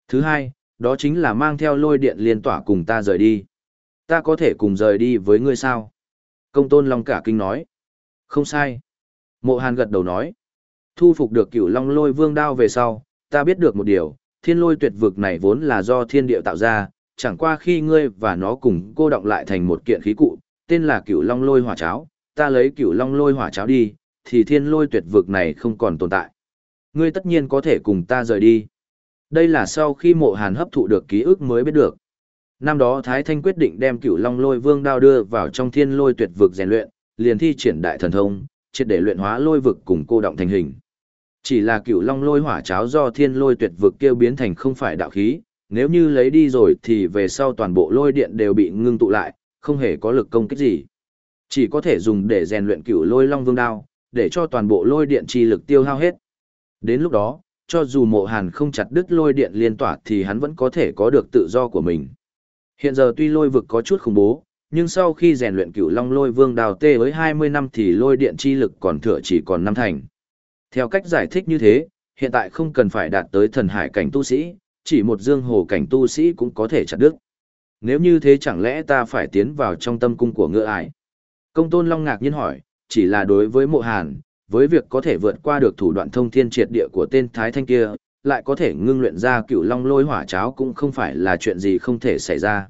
Thứ hai, đó chính là mang theo lôi điện liên tỏa cùng ta rời đi. Ta có thể cùng rời đi với ngươi sao? Công tôn long cả kinh nói. Không sai. Mộ hàn gật đầu nói. Thu phục được cửu long lôi vương đao về sau, ta biết được một điều, thiên lôi tuyệt vực này vốn là do thiên địa tạo ra, chẳng qua khi ngươi và nó cùng cô động lại thành một kiện khí cụ, tên là cửu long lôi hỏa cháo, ta lấy cửu long lôi hỏa cháo đi, thì thiên lôi tuyệt vực này không còn tồn tại. Ngươi tất nhiên có thể cùng ta rời đi. Đây là sau khi mộ hàn hấp thụ được ký ức mới biết được. Năm đó Thái Thanh quyết định đem cửu long lôi vương đao đưa vào trong thiên lôi tuyệt vực rèn luyện, liền thi triển đại thần thông, triệt để luyện hóa lôi vực cùng cô động thành hình. Chỉ là cửu long lôi hỏa cháo do thiên lôi tuyệt vực kêu biến thành không phải đạo khí, nếu như lấy đi rồi thì về sau toàn bộ lôi điện đều bị ngưng tụ lại, không hề có lực công kích gì. Chỉ có thể dùng để rèn luyện cửu lôi long vương đao, để cho toàn bộ lôi điện chi lực tiêu hao hết. Đến lúc đó, cho dù mộ hàn không chặt đứt lôi điện liên tỏa thì hắn vẫn có thể có được tự do của mình. Hiện giờ tuy lôi vực có chút khủng bố, nhưng sau khi rèn luyện cửu long lôi vương đào tê với 20 năm thì lôi điện chi lực còn thừa chỉ còn năm thành. Theo cách giải thích như thế, hiện tại không cần phải đạt tới thần hải cảnh tu sĩ, chỉ một dương hồ cảnh tu sĩ cũng có thể chặt đứt. Nếu như thế chẳng lẽ ta phải tiến vào trong tâm cung của ngựa ải? Công tôn long ngạc nhiên hỏi, chỉ là đối với mộ hàn, với việc có thể vượt qua được thủ đoạn thông thiên triệt địa của tên Thái Thanh kia, lại có thể ngưng luyện ra cựu long lôi hỏa cháo cũng không phải là chuyện gì không thể xảy ra.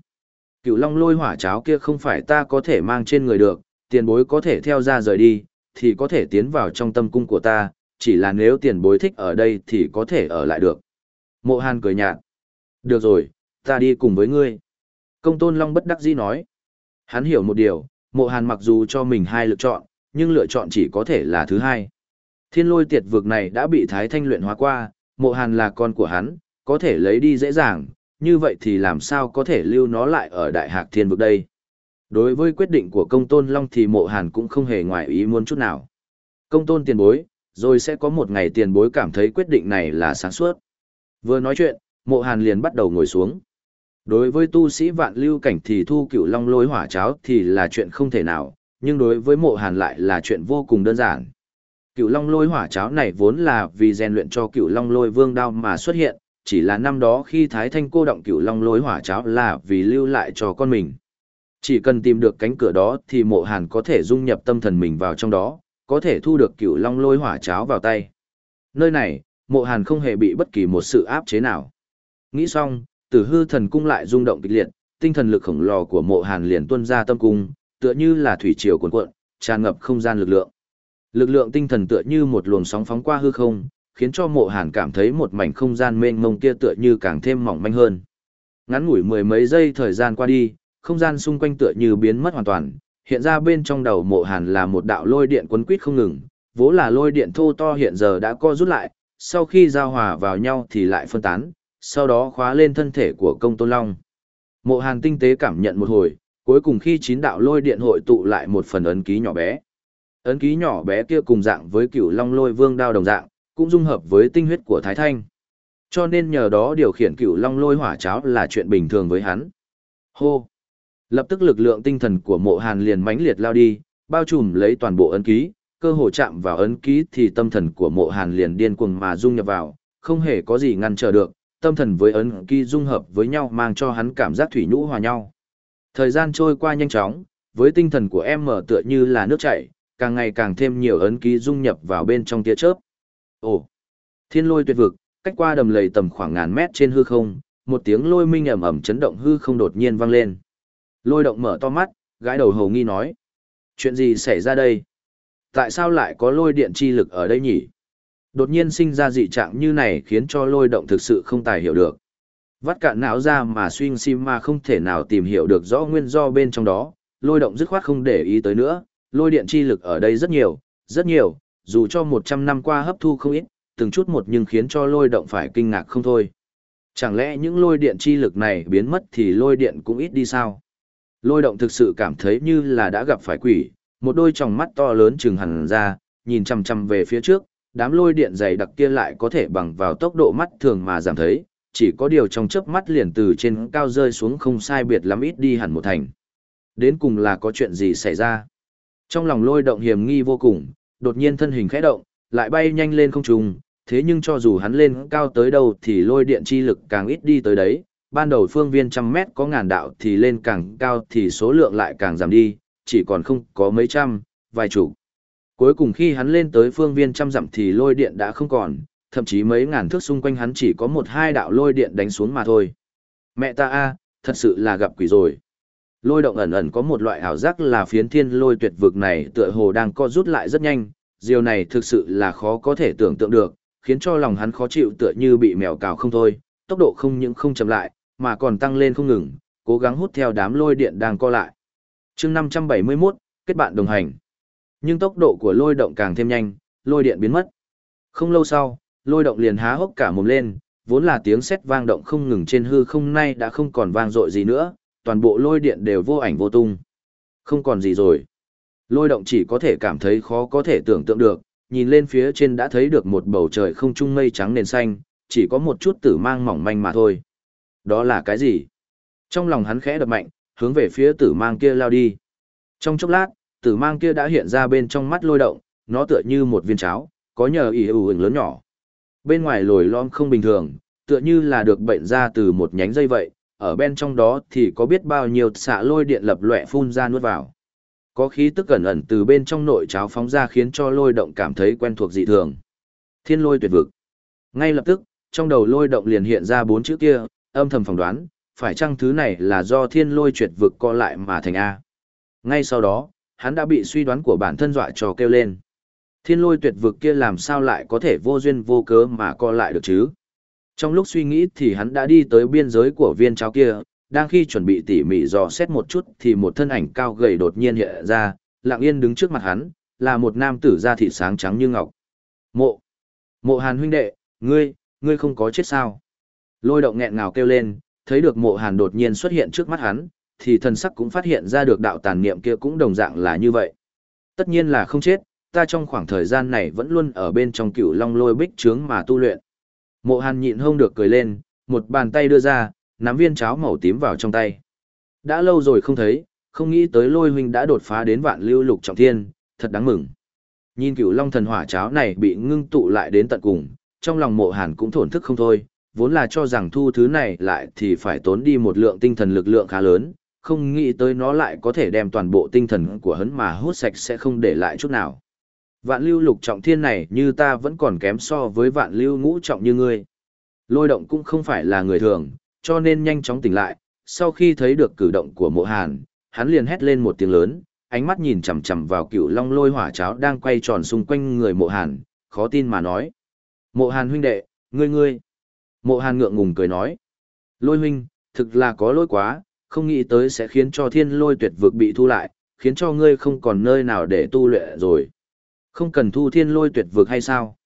Cựu long lôi hỏa cháo kia không phải ta có thể mang trên người được, tiền bối có thể theo ra rời đi, thì có thể tiến vào trong tâm cung của ta, chỉ là nếu tiền bối thích ở đây thì có thể ở lại được. Mộ Hàn cười nhạt. Được rồi, ta đi cùng với ngươi. Công tôn Long bất đắc dĩ nói. Hắn hiểu một điều, mộ Hàn mặc dù cho mình hai lựa chọn, nhưng lựa chọn chỉ có thể là thứ hai. Thiên lôi tiệt vực này đã bị Thái Thanh luyện hóa qua, mộ Hàn là con của hắn, có thể lấy đi dễ dàng, như vậy thì làm sao có thể lưu nó lại ở đại hạc thiên vực đây. Đối với quyết định của công tôn Long thì mộ Hàn cũng không hề ngoại ý muốn chút nào. Công tôn tiền bối, rồi sẽ có một ngày tiền bối cảm thấy quyết định này là sáng suốt. Vừa nói chuyện, mộ hàn liền bắt đầu ngồi xuống. Đối với tu sĩ vạn lưu cảnh thì thu cửu long lôi hỏa cháo thì là chuyện không thể nào, nhưng đối với mộ hàn lại là chuyện vô cùng đơn giản. Cửu long lôi hỏa cháo này vốn là vì rèn luyện cho cửu long lôi vương đao mà xuất hiện, chỉ là năm đó khi Thái Thanh cô động cửu long lôi hỏa cháo là vì lưu lại cho con mình. Chỉ cần tìm được cánh cửa đó thì mộ hàn có thể dung nhập tâm thần mình vào trong đó, có thể thu được cửu long lôi hỏa cháo vào tay. Nơi này, mộ hàn không hề bị bất kỳ một sự áp chế nào. Nghĩ xong, tử hư thần cung lại rung động kịch liệt, tinh thần lực khổng lồ của mộ hàn liền tuân ra tâm cung, tựa như là thủy triều cuồn cuộn, tràn ngập không gian lực lượng. Lực lượng tinh thần tựa như một luồng sóng phóng qua hư không, khiến cho mộ hàn cảm thấy một mảnh không gian mênh mông kia tựa như càng thêm mỏng manh hơn. Ngắn ngủi mười mấy giây thời gian qua đi, không gian xung quanh tựa như biến mất hoàn toàn, hiện ra bên trong đầu mộ hàn là một đạo lôi điện quấn quýt không ngừng, vốn là lôi điện thô to hiện giờ đã co rút lại, sau khi giao hòa vào nhau thì lại phân tán, sau đó khóa lên thân thể của công tôn long. Mộ hàn tinh tế cảm nhận một hồi, cuối cùng khi chín đạo lôi điện hội tụ lại một phần ấn ký nhỏ bé. Ấn ký nhỏ bé kia cùng dạng với cửu long lôi vương đao đồng dạng, cũng dung hợp với tinh huyết của Thái Thanh. Cho nên nhờ đó điều khiển cửu long lôi hỏa cháo là chuyện bình thường với hắn. Hô! Lập tức lực lượng tinh thần của mộ hàn liền mãnh liệt lao đi, bao trùm lấy toàn bộ ấn ký, cơ hồ chạm vào ấn ký thì tâm thần của mộ hàn liền điên cuồng mà dung nhập vào, không hề có gì ngăn trở được, tâm thần với ấn ký dung hợp với nhau mang cho hắn cảm giác thủy nhũ hòa nhau. Thời gian trôi qua nhanh chóng, với tinh thần của em mở tựa như là nước chảy, càng ngày càng thêm nhiều ấn ký dung nhập vào bên trong tia chớp. Ồ! Thiên lôi tuyệt vực, cách qua đầm lầy tầm khoảng ngàn mét trên hư không, một tiếng lôi minh ầm ầm chấn động hư không đột nhiên vang lên. Lôi động mở to mắt, gái đầu hầu nghi nói. Chuyện gì xảy ra đây? Tại sao lại có lôi điện chi lực ở đây nhỉ? Đột nhiên sinh ra dị trạng như này khiến cho lôi động thực sự không tài hiểu được. Vắt cạn não ra mà suy sim mà không thể nào tìm hiểu được rõ nguyên do bên trong đó, lôi động dứt khoát không để ý tới nữa, lôi điện chi lực ở đây rất nhiều, rất nhiều, dù cho 100 năm qua hấp thu không ít, từng chút một nhưng khiến cho lôi động phải kinh ngạc không thôi. Chẳng lẽ những lôi điện chi lực này biến mất thì lôi điện cũng ít đi sao? Lôi động thực sự cảm thấy như là đã gặp phải quỷ, một đôi tròng mắt to lớn trừng hẳn ra, nhìn chằm chằm về phía trước, đám lôi điện dày đặc kia lại có thể bằng vào tốc độ mắt thường mà giảm thấy, chỉ có điều trong chớp mắt liền từ trên cao rơi xuống không sai biệt lắm ít đi hẳn một thành. Đến cùng là có chuyện gì xảy ra? Trong lòng lôi động hiểm nghi vô cùng, đột nhiên thân hình khẽ động, lại bay nhanh lên không trung, thế nhưng cho dù hắn lên cao tới đâu thì lôi điện chi lực càng ít đi tới đấy, ban đầu phương viên trăm mét có ngàn đạo thì lên càng cao thì số lượng lại càng giảm đi, chỉ còn không có mấy trăm, vài chục. Cuối cùng khi hắn lên tới phương viên trăm dặm thì lôi điện đã không còn, thậm chí mấy ngàn thước xung quanh hắn chỉ có một hai đạo lôi điện đánh xuống mà thôi. Mẹ ta a, thật sự là gặp quỷ rồi. Lôi động ẩn ẩn có một loại ảo giác là phiến thiên lôi tuyệt vực này tựa hồ đang co rút lại rất nhanh, điều này thực sự là khó có thể tưởng tượng được, khiến cho lòng hắn khó chịu tựa như bị mèo cào không thôi, tốc độ không những không chậm lại, mà còn tăng lên không ngừng, cố gắng hút theo đám lôi điện đang co lại. chương 571, kết bạn đồng hành. Nhưng tốc độ của lôi động càng thêm nhanh, lôi điện biến mất. Không lâu sau, lôi động liền há hốc cả mồm lên, vốn là tiếng sét vang động không ngừng trên hư không nay đã không còn vang dội gì nữa, toàn bộ lôi điện đều vô ảnh vô tung. Không còn gì rồi. Lôi động chỉ có thể cảm thấy khó có thể tưởng tượng được, nhìn lên phía trên đã thấy được một bầu trời không trung mây trắng nền xanh, chỉ có một chút tử mang mỏng manh mà thôi. Đó là cái gì? Trong lòng hắn khẽ đập mạnh, hướng về phía tử mang kia lao đi. Trong chốc lát, tử mang kia đã hiện ra bên trong mắt lôi động, nó tựa như một viên cháo, có nhờ ỉ ủ ứng lớn nhỏ. Bên ngoài lồi lõm không bình thường, tựa như là được bệnh ra từ một nhánh dây vậy, ở bên trong đó thì có biết bao nhiêu xạ lôi điện lập lòe phun ra nuốt vào. Có khí tức ẩn ẩn từ bên trong nội cháo phóng ra khiến cho lôi động cảm thấy quen thuộc dị thường. Thiên lôi tuyệt vực. Ngay lập tức, trong đầu lôi động liền hiện ra bốn chữ kia, âm thầm phỏng đoán, phải chăng thứ này là do thiên lôi tuyệt vực co lại mà thành A. Ngay sau đó, hắn đã bị suy đoán của bản thân dọa cho kêu lên. Thiên lôi tuyệt vực kia làm sao lại có thể vô duyên vô cớ mà co lại được chứ? Trong lúc suy nghĩ thì hắn đã đi tới biên giới của viên trao kia, đang khi chuẩn bị tỉ mỉ dò xét một chút thì một thân ảnh cao gầy đột nhiên hiện ra, lặng yên đứng trước mặt hắn, là một nam tử da thịt sáng trắng như ngọc. Mộ! Mộ hàn huynh đệ, ngươi, ngươi không có chết sao? Lôi động nghẹn ngào kêu lên, thấy được mộ hàn đột nhiên xuất hiện trước mắt hắn, thì thần sắc cũng phát hiện ra được đạo tàn niệm kia cũng đồng dạng là như vậy. Tất nhiên là không chết, ta trong khoảng thời gian này vẫn luôn ở bên trong cựu long lôi bích trướng mà tu luyện. Mộ hàn nhịn hông được cười lên, một bàn tay đưa ra, nắm viên cháo màu tím vào trong tay. Đã lâu rồi không thấy, không nghĩ tới lôi huynh đã đột phá đến vạn lưu lục trọng thiên, thật đáng mừng. Nhìn cựu long thần hỏa cháo này bị ngưng tụ lại đến tận cùng, trong lòng mộ hàn cũng thổn thức không thôi, vốn là cho rằng thu thứ này lại thì phải tốn đi một lượng tinh thần lực lượng khá lớn, không nghĩ tới nó lại có thể đem toàn bộ tinh thần của hắn mà hút sạch sẽ không để lại chút nào. Vạn lưu lục trọng thiên này như ta vẫn còn kém so với vạn lưu ngũ trọng như ngươi. Lôi động cũng không phải là người thường, cho nên nhanh chóng tỉnh lại, sau khi thấy được cử động của mộ hàn, hắn liền hét lên một tiếng lớn, ánh mắt nhìn chằm chằm vào cựu long lôi hỏa cháo đang quay tròn xung quanh người mộ hàn, khó tin mà nói. Mộ hàn huynh đệ, ngươi ngươi. Mộ hàn ngượng ngùng cười nói. Lôi huynh, thực là có lỗi quá, không nghĩ tới sẽ khiến cho thiên lôi tuyệt vực bị thu lại, khiến cho ngươi không còn nơi nào để tu luyện rồi. Không cần thu thiên lôi tuyệt vực hay sao?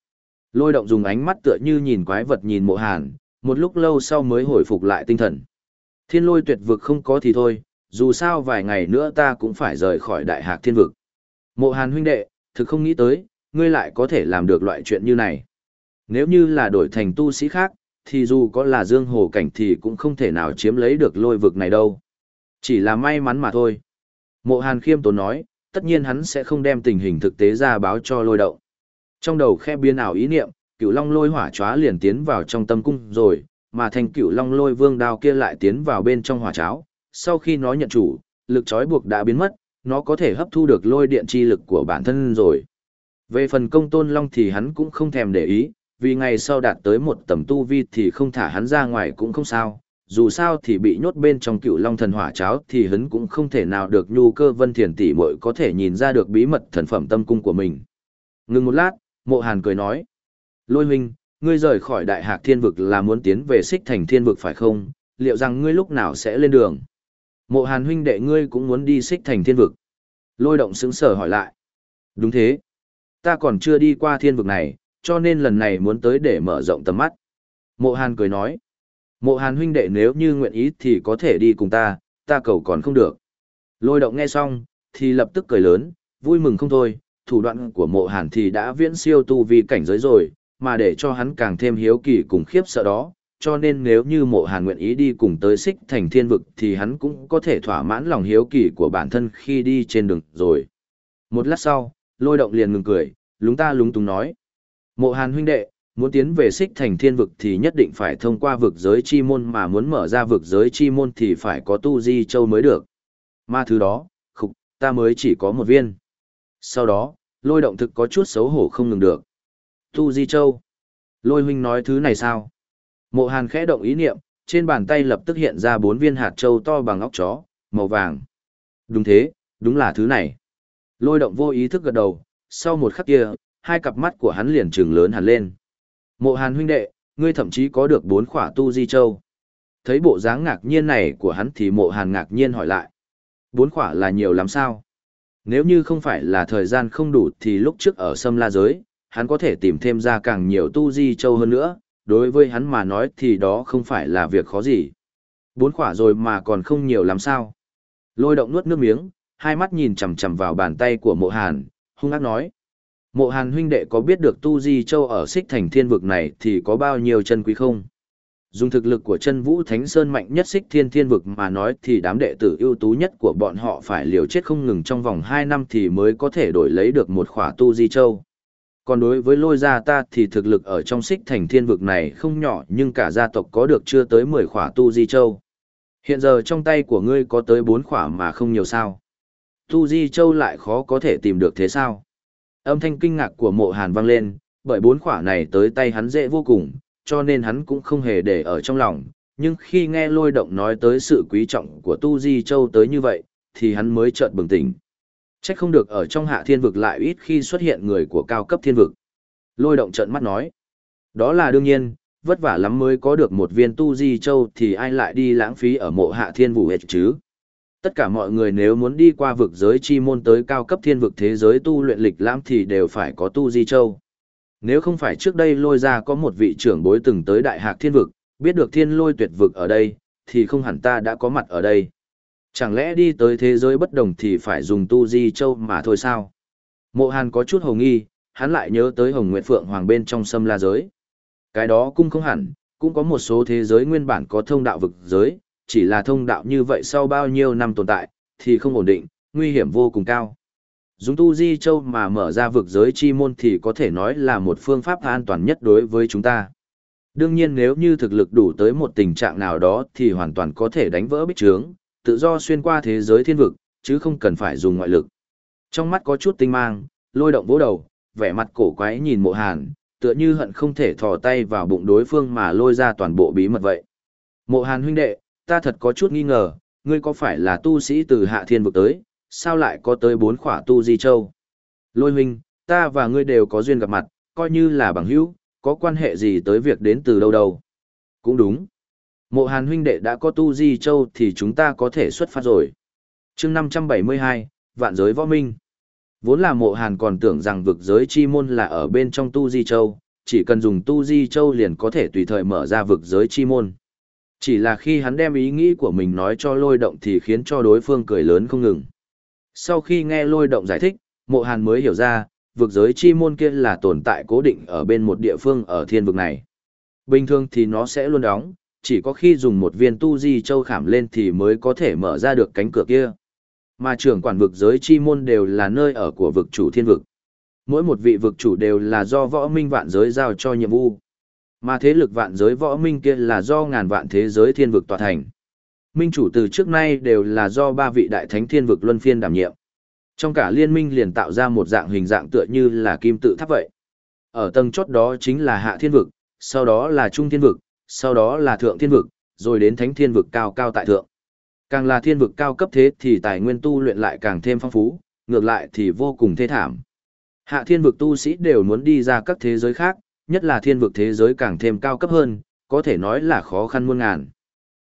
Lôi động dùng ánh mắt tựa như nhìn quái vật nhìn mộ hàn, một lúc lâu sau mới hồi phục lại tinh thần. Thiên lôi tuyệt vực không có thì thôi, dù sao vài ngày nữa ta cũng phải rời khỏi đại hạc thiên vực. Mộ hàn huynh đệ, thực không nghĩ tới, ngươi lại có thể làm được loại chuyện như này. Nếu như là đổi thành tu sĩ khác, thì dù có là dương hồ cảnh thì cũng không thể nào chiếm lấy được lôi vực này đâu. Chỉ là may mắn mà thôi. Mộ hàn khiêm tốn nói, tất nhiên hắn sẽ không đem tình hình thực tế ra báo cho lôi động. Trong đầu khe biến ảo ý niệm, cửu long lôi hỏa chóa liền tiến vào trong tâm cung rồi, mà thành cửu long lôi vương đao kia lại tiến vào bên trong hỏa cháo. Sau khi nó nhận chủ, lực trói buộc đã biến mất, nó có thể hấp thu được lôi điện chi lực của bản thân rồi. Về phần công tôn long thì hắn cũng không thèm để ý, vì ngày sau đạt tới một tầm tu vi thì không thả hắn ra ngoài cũng không sao, dù sao thì bị nhốt bên trong cựu long thần hỏa cháo thì hấn cũng không thể nào được nhu cơ vân thiền tỷ muội có thể nhìn ra được bí mật thần phẩm tâm cung của mình. Ngừng một lát, mộ hàn cười nói, lôi huynh, ngươi rời khỏi đại hạc thiên vực là muốn tiến về xích thành thiên vực phải không, liệu rằng ngươi lúc nào sẽ lên đường? Mộ hàn huynh đệ ngươi cũng muốn đi xích thành thiên vực. Lôi động xứng sở hỏi lại. Đúng thế. Ta còn chưa đi qua thiên vực này, cho nên lần này muốn tới để mở rộng tầm mắt. Mộ Hàn cười nói, mộ Hàn huynh đệ nếu như nguyện ý thì có thể đi cùng ta, ta cầu còn không được. Lôi động nghe xong, thì lập tức cười lớn, vui mừng không thôi, thủ đoạn của mộ Hàn thì đã viễn siêu tu vi cảnh giới rồi, mà để cho hắn càng thêm hiếu kỳ cùng khiếp sợ đó. Cho nên nếu như mộ hàn nguyện ý đi cùng tới xích thành thiên vực thì hắn cũng có thể thỏa mãn lòng hiếu kỳ của bản thân khi đi trên đường rồi. Một lát sau, lôi động liền ngừng cười, lúng ta lúng túng nói. Mộ Hàn huynh đệ, muốn tiến về xích thành thiên vực thì nhất định phải thông qua vực giới chi môn mà muốn mở ra vực giới chi môn thì phải có tu di châu mới được. Mà thứ đó, khục, ta mới chỉ có một viên. Sau đó, lôi động thực có chút xấu hổ không ngừng được. Tu di châu. Lôi huynh nói thứ này sao? Mộ hàn khẽ động ý niệm, trên bàn tay lập tức hiện ra bốn viên hạt châu to bằng óc chó, màu vàng. Đúng thế, đúng là thứ này. Lôi động vô ý thức gật đầu, sau một khắc kia, hai cặp mắt của hắn liền trừng lớn hẳn lên. Mộ hàn huynh đệ, ngươi thậm chí có được bốn khỏa tu di châu. Thấy bộ dáng ngạc nhiên này của hắn thì mộ hàn ngạc nhiên hỏi lại. Bốn khỏa là nhiều lắm sao? Nếu như không phải là thời gian không đủ thì lúc trước ở sâm la giới, hắn có thể tìm thêm ra càng nhiều tu di châu hơn nữa, đối với hắn mà nói thì đó không phải là việc khó gì. Bốn khỏa rồi mà còn không nhiều lắm sao? Lôi động nuốt nước miếng, hai mắt nhìn chằm chằm vào bàn tay của mộ hàn, hung ác nói. Mộ hàn huynh đệ có biết được tu di châu ở xích thành thiên vực này thì có bao nhiêu chân quý không? Dùng thực lực của chân vũ thánh sơn mạnh nhất xích thiên thiên vực mà nói thì đám đệ tử ưu tú nhất của bọn họ phải liều chết không ngừng trong vòng 2 năm thì mới có thể đổi lấy được một khỏa tu di châu. Còn đối với lôi gia ta thì thực lực ở trong xích thành thiên vực này không nhỏ nhưng cả gia tộc có được chưa tới 10 khỏa tu di châu. Hiện giờ trong tay của ngươi có tới 4 khỏa mà không nhiều sao. Tu di châu lại khó có thể tìm được thế sao? Âm thanh kinh ngạc của mộ hàn vang lên, bởi bốn khỏa này tới tay hắn dễ vô cùng, cho nên hắn cũng không hề để ở trong lòng. Nhưng khi nghe lôi động nói tới sự quý trọng của Tu Di Châu tới như vậy, thì hắn mới chợt bừng tỉnh. Chắc không được ở trong hạ thiên vực lại ít khi xuất hiện người của cao cấp thiên vực. Lôi động trận mắt nói. Đó là đương nhiên, vất vả lắm mới có được một viên tu di châu thì ai lại đi lãng phí ở mộ hạ thiên vụ hết chứ. Tất cả mọi người nếu muốn đi qua vực giới chi môn tới cao cấp thiên vực thế giới tu luyện lịch lãm thì đều phải có tu di châu. Nếu không phải trước đây lôi ra có một vị trưởng bối từng tới đại hạc thiên vực, biết được thiên lôi tuyệt vực ở đây, thì không hẳn ta đã có mặt ở đây. Chẳng lẽ đi tới thế giới bất đồng thì phải dùng tu di châu mà thôi sao? Mộ Hàn có chút hồng nghi, hắn lại nhớ tới Hồng Nguyệt Phượng Hoàng bên trong sâm la giới. Cái đó cũng không hẳn, cũng có một số thế giới nguyên bản có thông đạo vực giới, chỉ là thông đạo như vậy sau bao nhiêu năm tồn tại, thì không ổn định, nguy hiểm vô cùng cao. Dùng tu di châu mà mở ra vực giới chi môn thì có thể nói là một phương pháp an toàn nhất đối với chúng ta. Đương nhiên nếu như thực lực đủ tới một tình trạng nào đó thì hoàn toàn có thể đánh vỡ bích trướng, tự do xuyên qua thế giới thiên vực, chứ không cần phải dùng ngoại lực. Trong mắt có chút tinh mang, lôi động vỗ đầu, vẻ mặt cổ quái nhìn mộ hàn, tựa như hận không thể thò tay vào bụng đối phương mà lôi ra toàn bộ bí mật vậy. Mộ hàn huynh đệ, ta thật có chút nghi ngờ, ngươi có phải là tu sĩ từ hạ thiên vực tới, sao lại có tới bốn khỏa tu di châu? Lôi huynh, ta và ngươi đều có duyên gặp mặt, coi như là bằng hữu, có quan hệ gì tới việc đến từ đâu đâu? Cũng đúng. Mộ hàn huynh đệ đã có tu di châu thì chúng ta có thể xuất phát rồi. chương 572, Vạn giới võ minh. Vốn là mộ hàn còn tưởng rằng vực giới chi môn là ở bên trong tu di châu, chỉ cần dùng tu di châu liền có thể tùy thời mở ra vực giới chi môn. Chỉ là khi hắn đem ý nghĩ của mình nói cho lôi động thì khiến cho đối phương cười lớn không ngừng. Sau khi nghe lôi động giải thích, mộ hàn mới hiểu ra, vực giới chi môn kia là tồn tại cố định ở bên một địa phương ở thiên vực này. Bình thường thì nó sẽ luôn đóng, chỉ có khi dùng một viên tu di châu khảm lên thì mới có thể mở ra được cánh cửa kia. Mà trưởng quản vực giới chi môn đều là nơi ở của vực chủ thiên vực. Mỗi một vị vực chủ đều là do võ minh vạn giới giao cho nhiệm vụ. Mà thế lực vạn giới võ minh kia là do ngàn vạn thế giới thiên vực tòa thành. Minh chủ từ trước nay đều là do ba vị đại thánh thiên vực luân phiên đảm nhiệm. Trong cả liên minh liền tạo ra một dạng hình dạng tựa như là kim tự tháp vậy. Ở tầng chốt đó chính là hạ thiên vực, sau đó là trung thiên vực, sau đó là thượng thiên vực, rồi đến thánh thiên vực cao cao tại thượng. Càng là thiên vực cao cấp thế thì tài nguyên tu luyện lại càng thêm phong phú, ngược lại thì vô cùng thê thảm. Hạ thiên vực tu sĩ đều muốn đi ra các thế giới khác, nhất là thiên vực thế giới càng thêm cao cấp hơn, có thể nói là khó khăn muôn ngàn.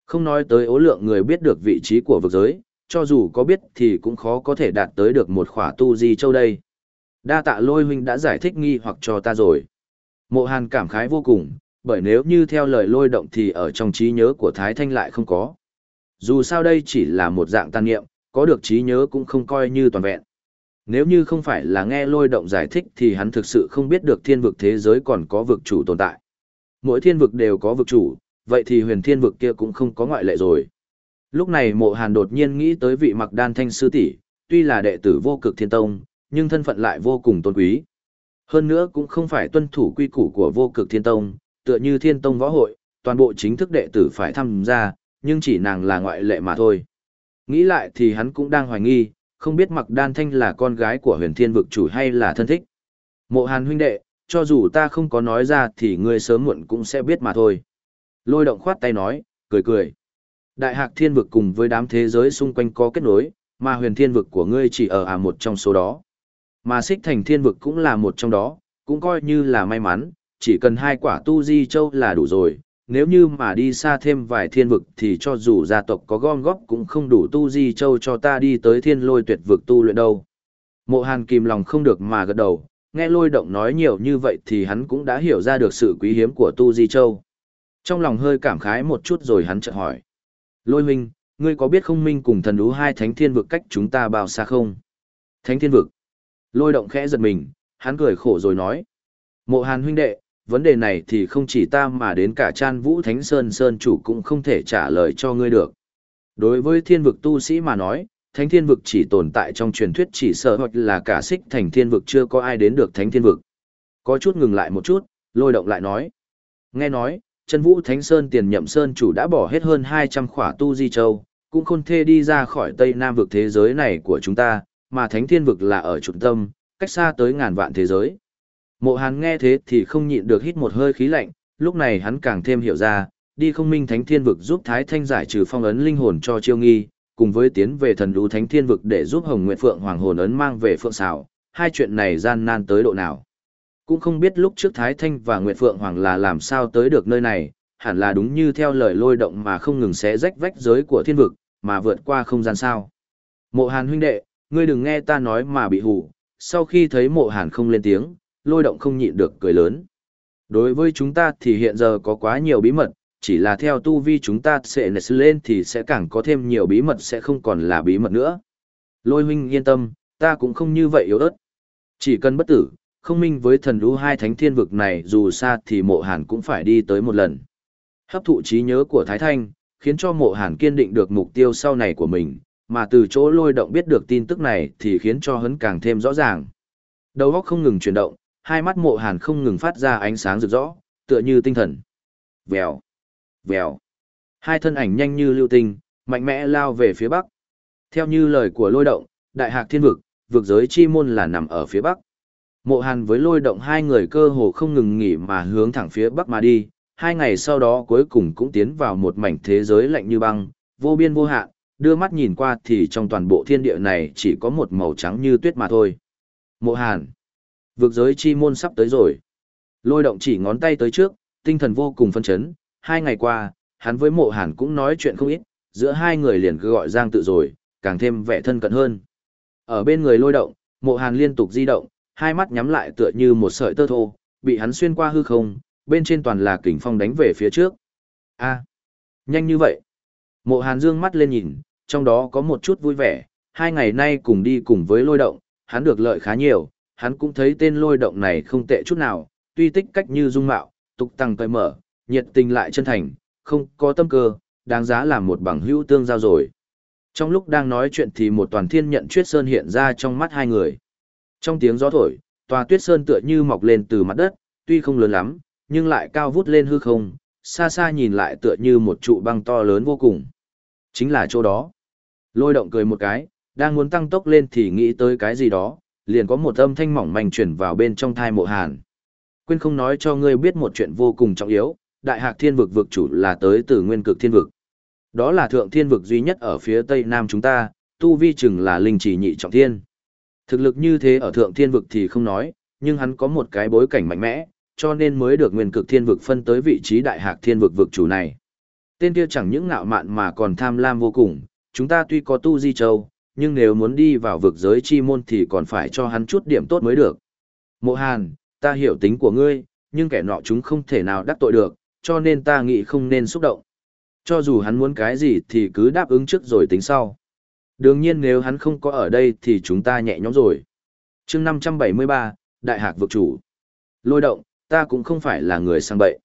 Không nói tới ố lượng người biết được vị trí của vực giới, cho dù có biết thì cũng khó có thể đạt tới được một khỏa tu di châu đây. Đa tạ lôi huynh đã giải thích nghi hoặc cho ta rồi. Mộ hàn cảm khái vô cùng, bởi nếu như theo lời lôi động thì ở trong trí nhớ của Thái Thanh lại không có. Dù sao đây chỉ là một dạng tan nghiệm, có được trí nhớ cũng không coi như toàn vẹn. Nếu như không phải là nghe lôi động giải thích thì hắn thực sự không biết được thiên vực thế giới còn có vực chủ tồn tại. Mỗi thiên vực đều có vực chủ, vậy thì huyền thiên vực kia cũng không có ngoại lệ rồi. Lúc này mộ hàn đột nhiên nghĩ tới vị mặc đan thanh sư tỷ tuy là đệ tử vô cực thiên tông, nhưng thân phận lại vô cùng tôn quý. Hơn nữa cũng không phải tuân thủ quy củ của vô cực thiên tông, tựa như thiên tông võ hội, toàn bộ chính thức đệ tử phải tham gia, nhưng chỉ nàng là ngoại lệ mà thôi. Nghĩ lại thì hắn cũng đang hoài nghi, không biết mặc đan thanh là con gái của huyền thiên vực chủ hay là thân thích. Mộ hàn huynh đệ, cho dù ta không có nói ra thì ngươi sớm muộn cũng sẽ biết mà thôi. Lôi động khoát tay nói, cười cười. Đại hạc thiên vực cùng với đám thế giới xung quanh có kết nối, mà huyền thiên vực của ngươi chỉ ở à một trong số đó. Mà xích thành thiên vực cũng là một trong đó, cũng coi như là may mắn, chỉ cần hai quả tu di châu là đủ rồi. Nếu như mà đi xa thêm vài thiên vực thì cho dù gia tộc có gom góp cũng không đủ tu di châu cho ta đi tới thiên lôi tuyệt vực tu luyện đâu. Mộ hàn kìm lòng không được mà gật đầu, nghe lôi động nói nhiều như vậy thì hắn cũng đã hiểu ra được sự quý hiếm của tu di châu. Trong lòng hơi cảm khái một chút rồi hắn chợt hỏi. Lôi minh, ngươi có biết không minh cùng thần đú hai thánh thiên vực cách chúng ta bao xa không? Thánh thiên vực. Lôi động khẽ giật mình, hắn cười khổ rồi nói. Mộ hàn huynh đệ, vấn đề này thì không chỉ ta mà đến cả chan vũ thánh sơn sơn chủ cũng không thể trả lời cho ngươi được. Đối với thiên vực tu sĩ mà nói, thánh thiên vực chỉ tồn tại trong truyền thuyết chỉ sợ hoặc là cả xích thành thiên vực chưa có ai đến được thánh thiên vực. Có chút ngừng lại một chút, lôi động lại nói. Nghe nói, chân vũ thánh sơn tiền nhậm sơn chủ đã bỏ hết hơn 200 khỏa tu di châu, cũng không thê đi ra khỏi tây nam vực thế giới này của chúng ta, mà thánh thiên vực là ở trung tâm, cách xa tới ngàn vạn thế giới. Mộ hàn nghe thế thì không nhịn được hít một hơi khí lạnh, lúc này hắn càng thêm hiểu ra, đi không minh thánh thiên vực giúp Thái Thanh giải trừ phong ấn linh hồn cho chiêu nghi, cùng với tiến về thần đú thánh thiên vực để giúp Hồng Nguyệt Phượng Hoàng hồn ấn mang về Phượng Sảo, hai chuyện này gian nan tới độ nào. Cũng không biết lúc trước Thái Thanh và Nguyệt Phượng Hoàng là làm sao tới được nơi này, hẳn là đúng như theo lời lôi động mà không ngừng xé rách vách giới của thiên vực, mà vượt qua không gian sao. Mộ Hàn huynh đệ, ngươi đừng nghe ta nói mà bị hù, sau khi thấy mộ Hàn không lên tiếng, lôi động không nhịn được cười lớn. Đối với chúng ta thì hiện giờ có quá nhiều bí mật, chỉ là theo tu vi chúng ta sẽ nảy lên thì sẽ càng có thêm nhiều bí mật sẽ không còn là bí mật nữa. Lôi huynh yên tâm, ta cũng không như vậy yếu ớt. Chỉ cần bất tử, không minh với thần lũ hai thánh thiên vực này dù xa thì mộ hàn cũng phải đi tới một lần. Hấp thụ trí nhớ của Thái Thanh, khiến cho mộ hàn kiên định được mục tiêu sau này của mình, mà từ chỗ lôi động biết được tin tức này thì khiến cho hấn càng thêm rõ ràng. Đầu óc không ngừng chuyển động, hai mắt mộ hàn không ngừng phát ra ánh sáng rực rõ, tựa như tinh thần. Vèo, vèo. Hai thân ảnh nhanh như lưu tinh, mạnh mẽ lao về phía bắc. Theo như lời của lôi động, đại hạc thiên vực, vực giới chi môn là nằm ở phía bắc. Mộ hàn với lôi động hai người cơ hồ không ngừng nghỉ mà hướng thẳng phía bắc mà đi, hai ngày sau đó cuối cùng cũng tiến vào một mảnh thế giới lạnh như băng, vô biên vô hạn, đưa mắt nhìn qua thì trong toàn bộ thiên địa này chỉ có một màu trắng như tuyết mà thôi. Mộ hàn, vực giới chi môn sắp tới rồi. Lôi động chỉ ngón tay tới trước, tinh thần vô cùng phân chấn, hai ngày qua, hắn với mộ hàn cũng nói chuyện không ít, giữa hai người liền cứ gọi giang tự rồi, càng thêm vẻ thân cận hơn. Ở bên người lôi động, mộ hàn liên tục di động, hai mắt nhắm lại tựa như một sợi tơ thô, bị hắn xuyên qua hư không, bên trên toàn là kình phong đánh về phía trước. A, nhanh như vậy. Mộ Hàn dương mắt lên nhìn, trong đó có một chút vui vẻ, hai ngày nay cùng đi cùng với lôi động, hắn được lợi khá nhiều, hắn cũng thấy tên lôi động này không tệ chút nào, tuy tích cách như dung mạo, tục tăng cởi mở, nhiệt tình lại chân thành, không có tâm cơ, đáng giá làm một bằng hữu tương giao rồi. Trong lúc đang nói chuyện thì một toàn thiên nhận tuyết sơn hiện ra trong mắt hai người. Trong tiếng gió thổi, tòa tuyết sơn tựa như mọc lên từ mặt đất, tuy không lớn lắm, nhưng lại cao vút lên hư không, xa xa nhìn lại tựa như một trụ băng to lớn vô cùng. Chính là chỗ đó. Lôi động cười một cái, đang muốn tăng tốc lên thì nghĩ tới cái gì đó, liền có một âm thanh mỏng manh chuyển vào bên trong thai mộ hàn. Quên không nói cho ngươi biết một chuyện vô cùng trọng yếu, đại hạc thiên vực vực chủ là tới từ nguyên cực thiên vực. Đó là thượng thiên vực duy nhất ở phía tây nam chúng ta, tu vi chừng là linh chỉ nhị trọng thiên. Thực lực như thế ở thượng thiên vực thì không nói, nhưng hắn có một cái bối cảnh mạnh mẽ, cho nên mới được nguyên cực thiên vực phân tới vị trí đại hạc thiên vực vực chủ này. Tên kia chẳng những ngạo mạn mà còn tham lam vô cùng, chúng ta tuy có tu di châu, nhưng nếu muốn đi vào vực giới chi môn thì còn phải cho hắn chút điểm tốt mới được. Mộ Hàn, ta hiểu tính của ngươi, nhưng kẻ nọ chúng không thể nào đắc tội được, cho nên ta nghĩ không nên xúc động. Cho dù hắn muốn cái gì thì cứ đáp ứng trước rồi tính sau. Đương nhiên nếu hắn không có ở đây thì chúng ta nhẹ nhõm rồi. chương 573, Đại Hạc vực chủ. Lôi động, ta cũng không phải là người sang bậy.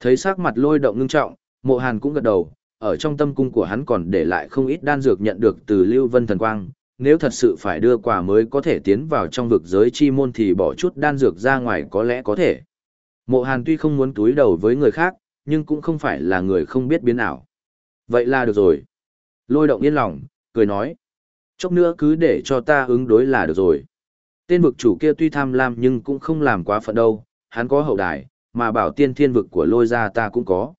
Thấy sắc mặt lôi động ngưng trọng, mộ hàn cũng gật đầu, ở trong tâm cung của hắn còn để lại không ít đan dược nhận được từ Lưu Vân Thần Quang. Nếu thật sự phải đưa quà mới có thể tiến vào trong vực giới chi môn thì bỏ chút đan dược ra ngoài có lẽ có thể. Mộ hàn tuy không muốn túi đầu với người khác, nhưng cũng không phải là người không biết biến ảo. Vậy là được rồi. Lôi động yên lòng, cười nói. Chốc nữa cứ để cho ta ứng đối là được rồi. Tên vực chủ kia tuy tham lam nhưng cũng không làm quá phận đâu, hắn có hậu đài, mà bảo tiên thiên vực của lôi ra ta cũng có.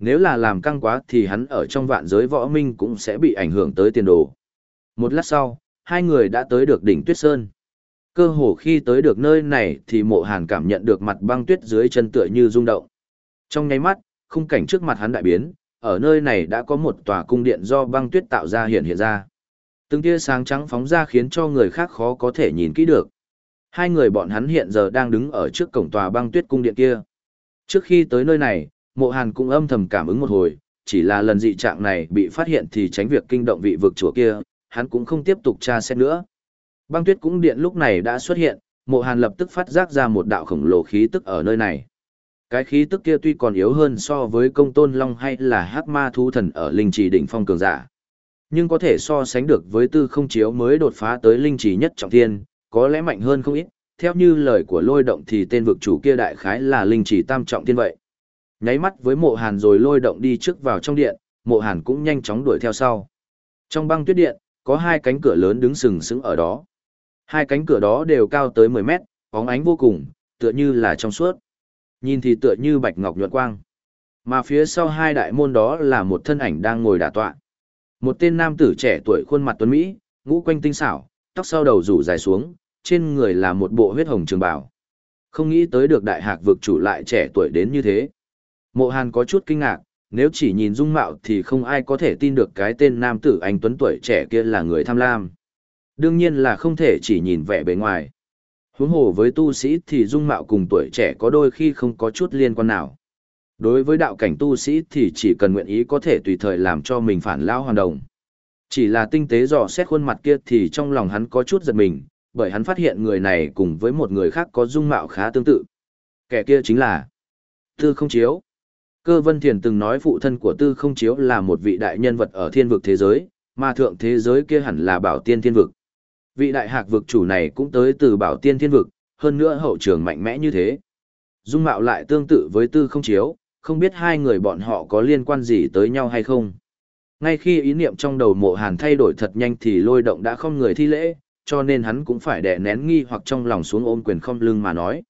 Nếu là làm căng quá thì hắn ở trong vạn giới võ minh cũng sẽ bị ảnh hưởng tới tiền đồ. Một lát sau, hai người đã tới được đỉnh Tuyết Sơn. Cơ hồ khi tới được nơi này thì mộ hàn cảm nhận được mặt băng tuyết dưới chân tựa như rung động. Trong nháy mắt, khung cảnh trước mặt hắn đại biến, ở nơi này đã có một tòa cung điện do băng tuyết tạo ra hiện hiện ra. Từng tia sáng trắng phóng ra khiến cho người khác khó có thể nhìn kỹ được. Hai người bọn hắn hiện giờ đang đứng ở trước cổng tòa băng tuyết cung điện kia. Trước khi tới nơi này, mộ hàn cũng âm thầm cảm ứng một hồi, chỉ là lần dị trạng này bị phát hiện thì tránh việc kinh động vị vực chùa kia, hắn cũng không tiếp tục tra xét nữa. Băng tuyết cũng điện lúc này đã xuất hiện, mộ hàn lập tức phát giác ra một đạo khổng lồ khí tức ở nơi này. Cái khí tức kia tuy còn yếu hơn so với công tôn long hay là hắc ma thú thần ở linh trì đỉnh phong cường giả. Nhưng có thể so sánh được với tư không chiếu mới đột phá tới linh trì nhất trọng thiên, có lẽ mạnh hơn không ít, theo như lời của lôi động thì tên vực chủ kia đại khái là linh chỉ tam trọng thiên vậy. Nháy mắt với mộ hàn rồi lôi động đi trước vào trong điện, mộ hàn cũng nhanh chóng đuổi theo sau. Trong băng tuyết điện, có hai cánh cửa lớn đứng sừng sững ở đó. Hai cánh cửa đó đều cao tới 10 mét, bóng ánh vô cùng, tựa như là trong suốt. Nhìn thì tựa như bạch ngọc nhuận quang. Mà phía sau hai đại môn đó là một thân ảnh đang ngồi đả tọa. Một tên nam tử trẻ tuổi khuôn mặt tuấn Mỹ, ngũ quanh tinh xảo, tóc sau đầu rủ dài xuống, trên người là một bộ huyết hồng trường bào. Không nghĩ tới được đại hạc vực chủ lại trẻ tuổi đến như thế. Mộ Hàn có chút kinh ngạc, nếu chỉ nhìn dung mạo thì không ai có thể tin được cái tên nam tử anh tuấn tuổi trẻ kia là người tham lam. Đương nhiên là không thể chỉ nhìn vẻ bề ngoài. Huống hồ với tu sĩ thì dung mạo cùng tuổi trẻ có đôi khi không có chút liên quan nào. Đối với đạo cảnh tu sĩ thì chỉ cần nguyện ý có thể tùy thời làm cho mình phản lao hoàn đồng. Chỉ là tinh tế dò xét khuôn mặt kia thì trong lòng hắn có chút giật mình, bởi hắn phát hiện người này cùng với một người khác có dung mạo khá tương tự. Kẻ kia chính là Tư Không Chiếu. Cơ Vân Thiền từng nói phụ thân của Tư Không Chiếu là một vị đại nhân vật ở thiên vực thế giới, mà thượng thế giới kia hẳn là bảo tiên thiên vực. Vị đại hạc vực chủ này cũng tới từ bảo tiên thiên vực, hơn nữa hậu trường mạnh mẽ như thế. Dung mạo lại tương tự với Tư Không Chiếu, không biết hai người bọn họ có liên quan gì tới nhau hay không. Ngay khi ý niệm trong đầu mộ hàn thay đổi thật nhanh thì lôi động đã không người thi lễ, cho nên hắn cũng phải đè nén nghi hoặc trong lòng xuống ôm quyền không lưng mà nói.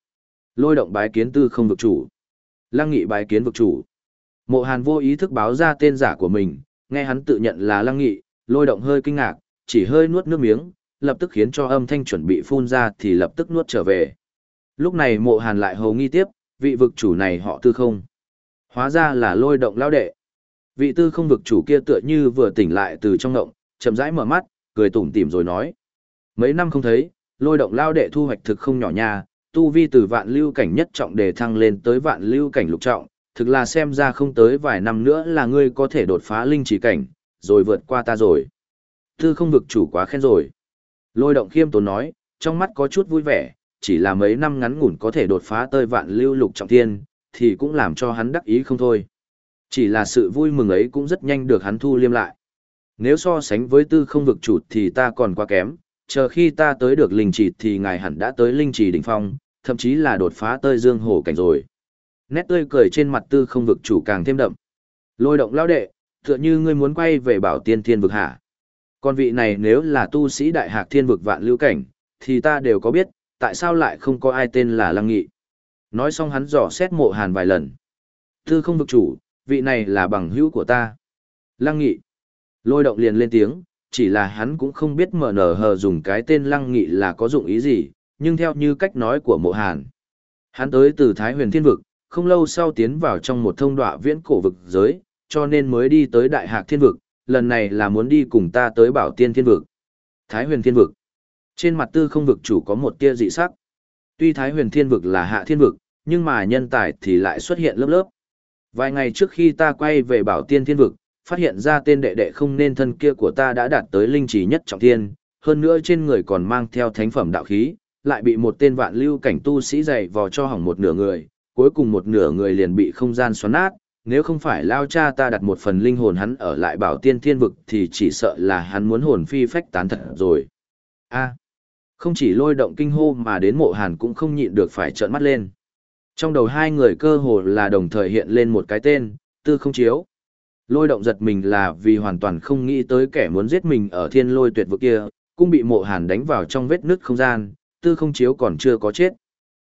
Lôi động bái kiến tư không vực chủ. Lăng nghị bái kiến vực chủ. Mộ hàn vô ý thức báo ra tên giả của mình, nghe hắn tự nhận là lăng nghị, lôi động hơi kinh ngạc, chỉ hơi nuốt nước miếng, lập tức khiến cho âm thanh chuẩn bị phun ra thì lập tức nuốt trở về. Lúc này mộ hàn lại hầu nghi tiếp, vị vực chủ này họ tư không. Hóa ra là lôi động lao đệ. Vị tư không vực chủ kia tựa như vừa tỉnh lại từ trong ngộng, chậm rãi mở mắt, cười tủm tỉm rồi nói. Mấy năm không thấy, lôi động lao đệ thu hoạch thực không nhỏ nha, tu vi từ vạn lưu cảnh nhất trọng đề thăng lên tới vạn lưu cảnh lục trọng, thực là xem ra không tới vài năm nữa là ngươi có thể đột phá linh chỉ cảnh, rồi vượt qua ta rồi. Tư không vực chủ quá khen rồi. Lôi động khiêm tốn nói, trong mắt có chút vui vẻ, chỉ là mấy năm ngắn ngủn có thể đột phá tới vạn lưu lục trọng thiên, thì cũng làm cho hắn đắc ý không thôi. Chỉ là sự vui mừng ấy cũng rất nhanh được hắn thu liêm lại. Nếu so sánh với tư không vực chủ thì ta còn quá kém, chờ khi ta tới được linh trì thì ngài hẳn đã tới linh trì đỉnh phong, thậm chí là đột phá tơi dương hồ cảnh rồi. Nét tươi cười trên mặt tư không vực chủ càng thêm đậm. Lôi động lao đệ, tựa như ngươi muốn quay về bảo tiên thiên vực hả. Còn vị này nếu là tu sĩ đại hạc thiên vực vạn lưu cảnh, thì ta đều có biết, tại sao lại không có ai tên là Lăng Nghị. Nói xong hắn dò xét mộ hàn vài lần. Tư không vực chủ, vị này là bằng hữu của ta. Lăng Nghị. Lôi động liền lên tiếng, chỉ là hắn cũng không biết mở nở hờ dùng cái tên Lăng Nghị là có dụng ý gì, nhưng theo như cách nói của mộ hàn. Hắn tới từ Thái huyền thiên vực, không lâu sau tiến vào trong một thông đọa viễn cổ vực giới, cho nên mới đi tới Đại Hạc Thiên Vực, lần này là muốn đi cùng ta tới Bảo Tiên Thiên Vực. Thái Huyền Thiên Vực. Trên mặt tư không vực chủ có một tia dị sắc. Tuy Thái Huyền Thiên Vực là hạ thiên vực, nhưng mà nhân tài thì lại xuất hiện lớp lớp. Vài ngày trước khi ta quay về Bảo Tiên Thiên Vực, phát hiện ra tên đệ đệ không nên thân kia của ta đã đạt tới linh trí nhất trọng thiên, hơn nữa trên người còn mang theo thánh phẩm đạo khí, lại bị một tên vạn lưu cảnh tu sĩ dày vò cho hỏng một nửa người, cuối cùng một nửa người liền bị không gian xoắn nát, nếu không phải lao cha ta đặt một phần linh hồn hắn ở lại bảo tiên thiên vực thì chỉ sợ là hắn muốn hồn phi phách tán thật rồi. a không chỉ lôi động kinh hô mà đến mộ hàn cũng không nhịn được phải trợn mắt lên. Trong đầu hai người cơ hồ là đồng thời hiện lên một cái tên, tư không chiếu. Lôi động giật mình là vì hoàn toàn không nghĩ tới kẻ muốn giết mình ở thiên lôi tuyệt vực kia, cũng bị mộ hàn đánh vào trong vết nứt không gian, tư không chiếu còn chưa có chết.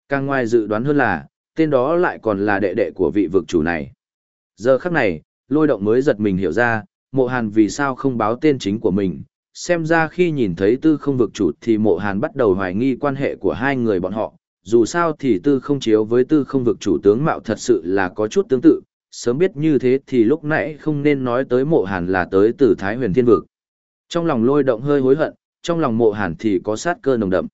Càng ngoài dự đoán hơn là, tên đó lại còn là đệ đệ của vị vực chủ này. Giờ khắc này, lôi động mới giật mình hiểu ra, mộ hàn vì sao không báo tên chính của mình. Xem ra khi nhìn thấy tư không vực chủ thì mộ hàn bắt đầu hoài nghi quan hệ của hai người bọn họ. Dù sao thì tư không chiếu với tư không vực chủ tướng mạo thật sự là có chút tương tự. Sớm biết như thế thì lúc nãy không nên nói tới mộ hàn là tới từ Thái huyền thiên vực. Trong lòng lôi động hơi hối hận, trong lòng mộ hàn thì có sát cơ nồng đậm.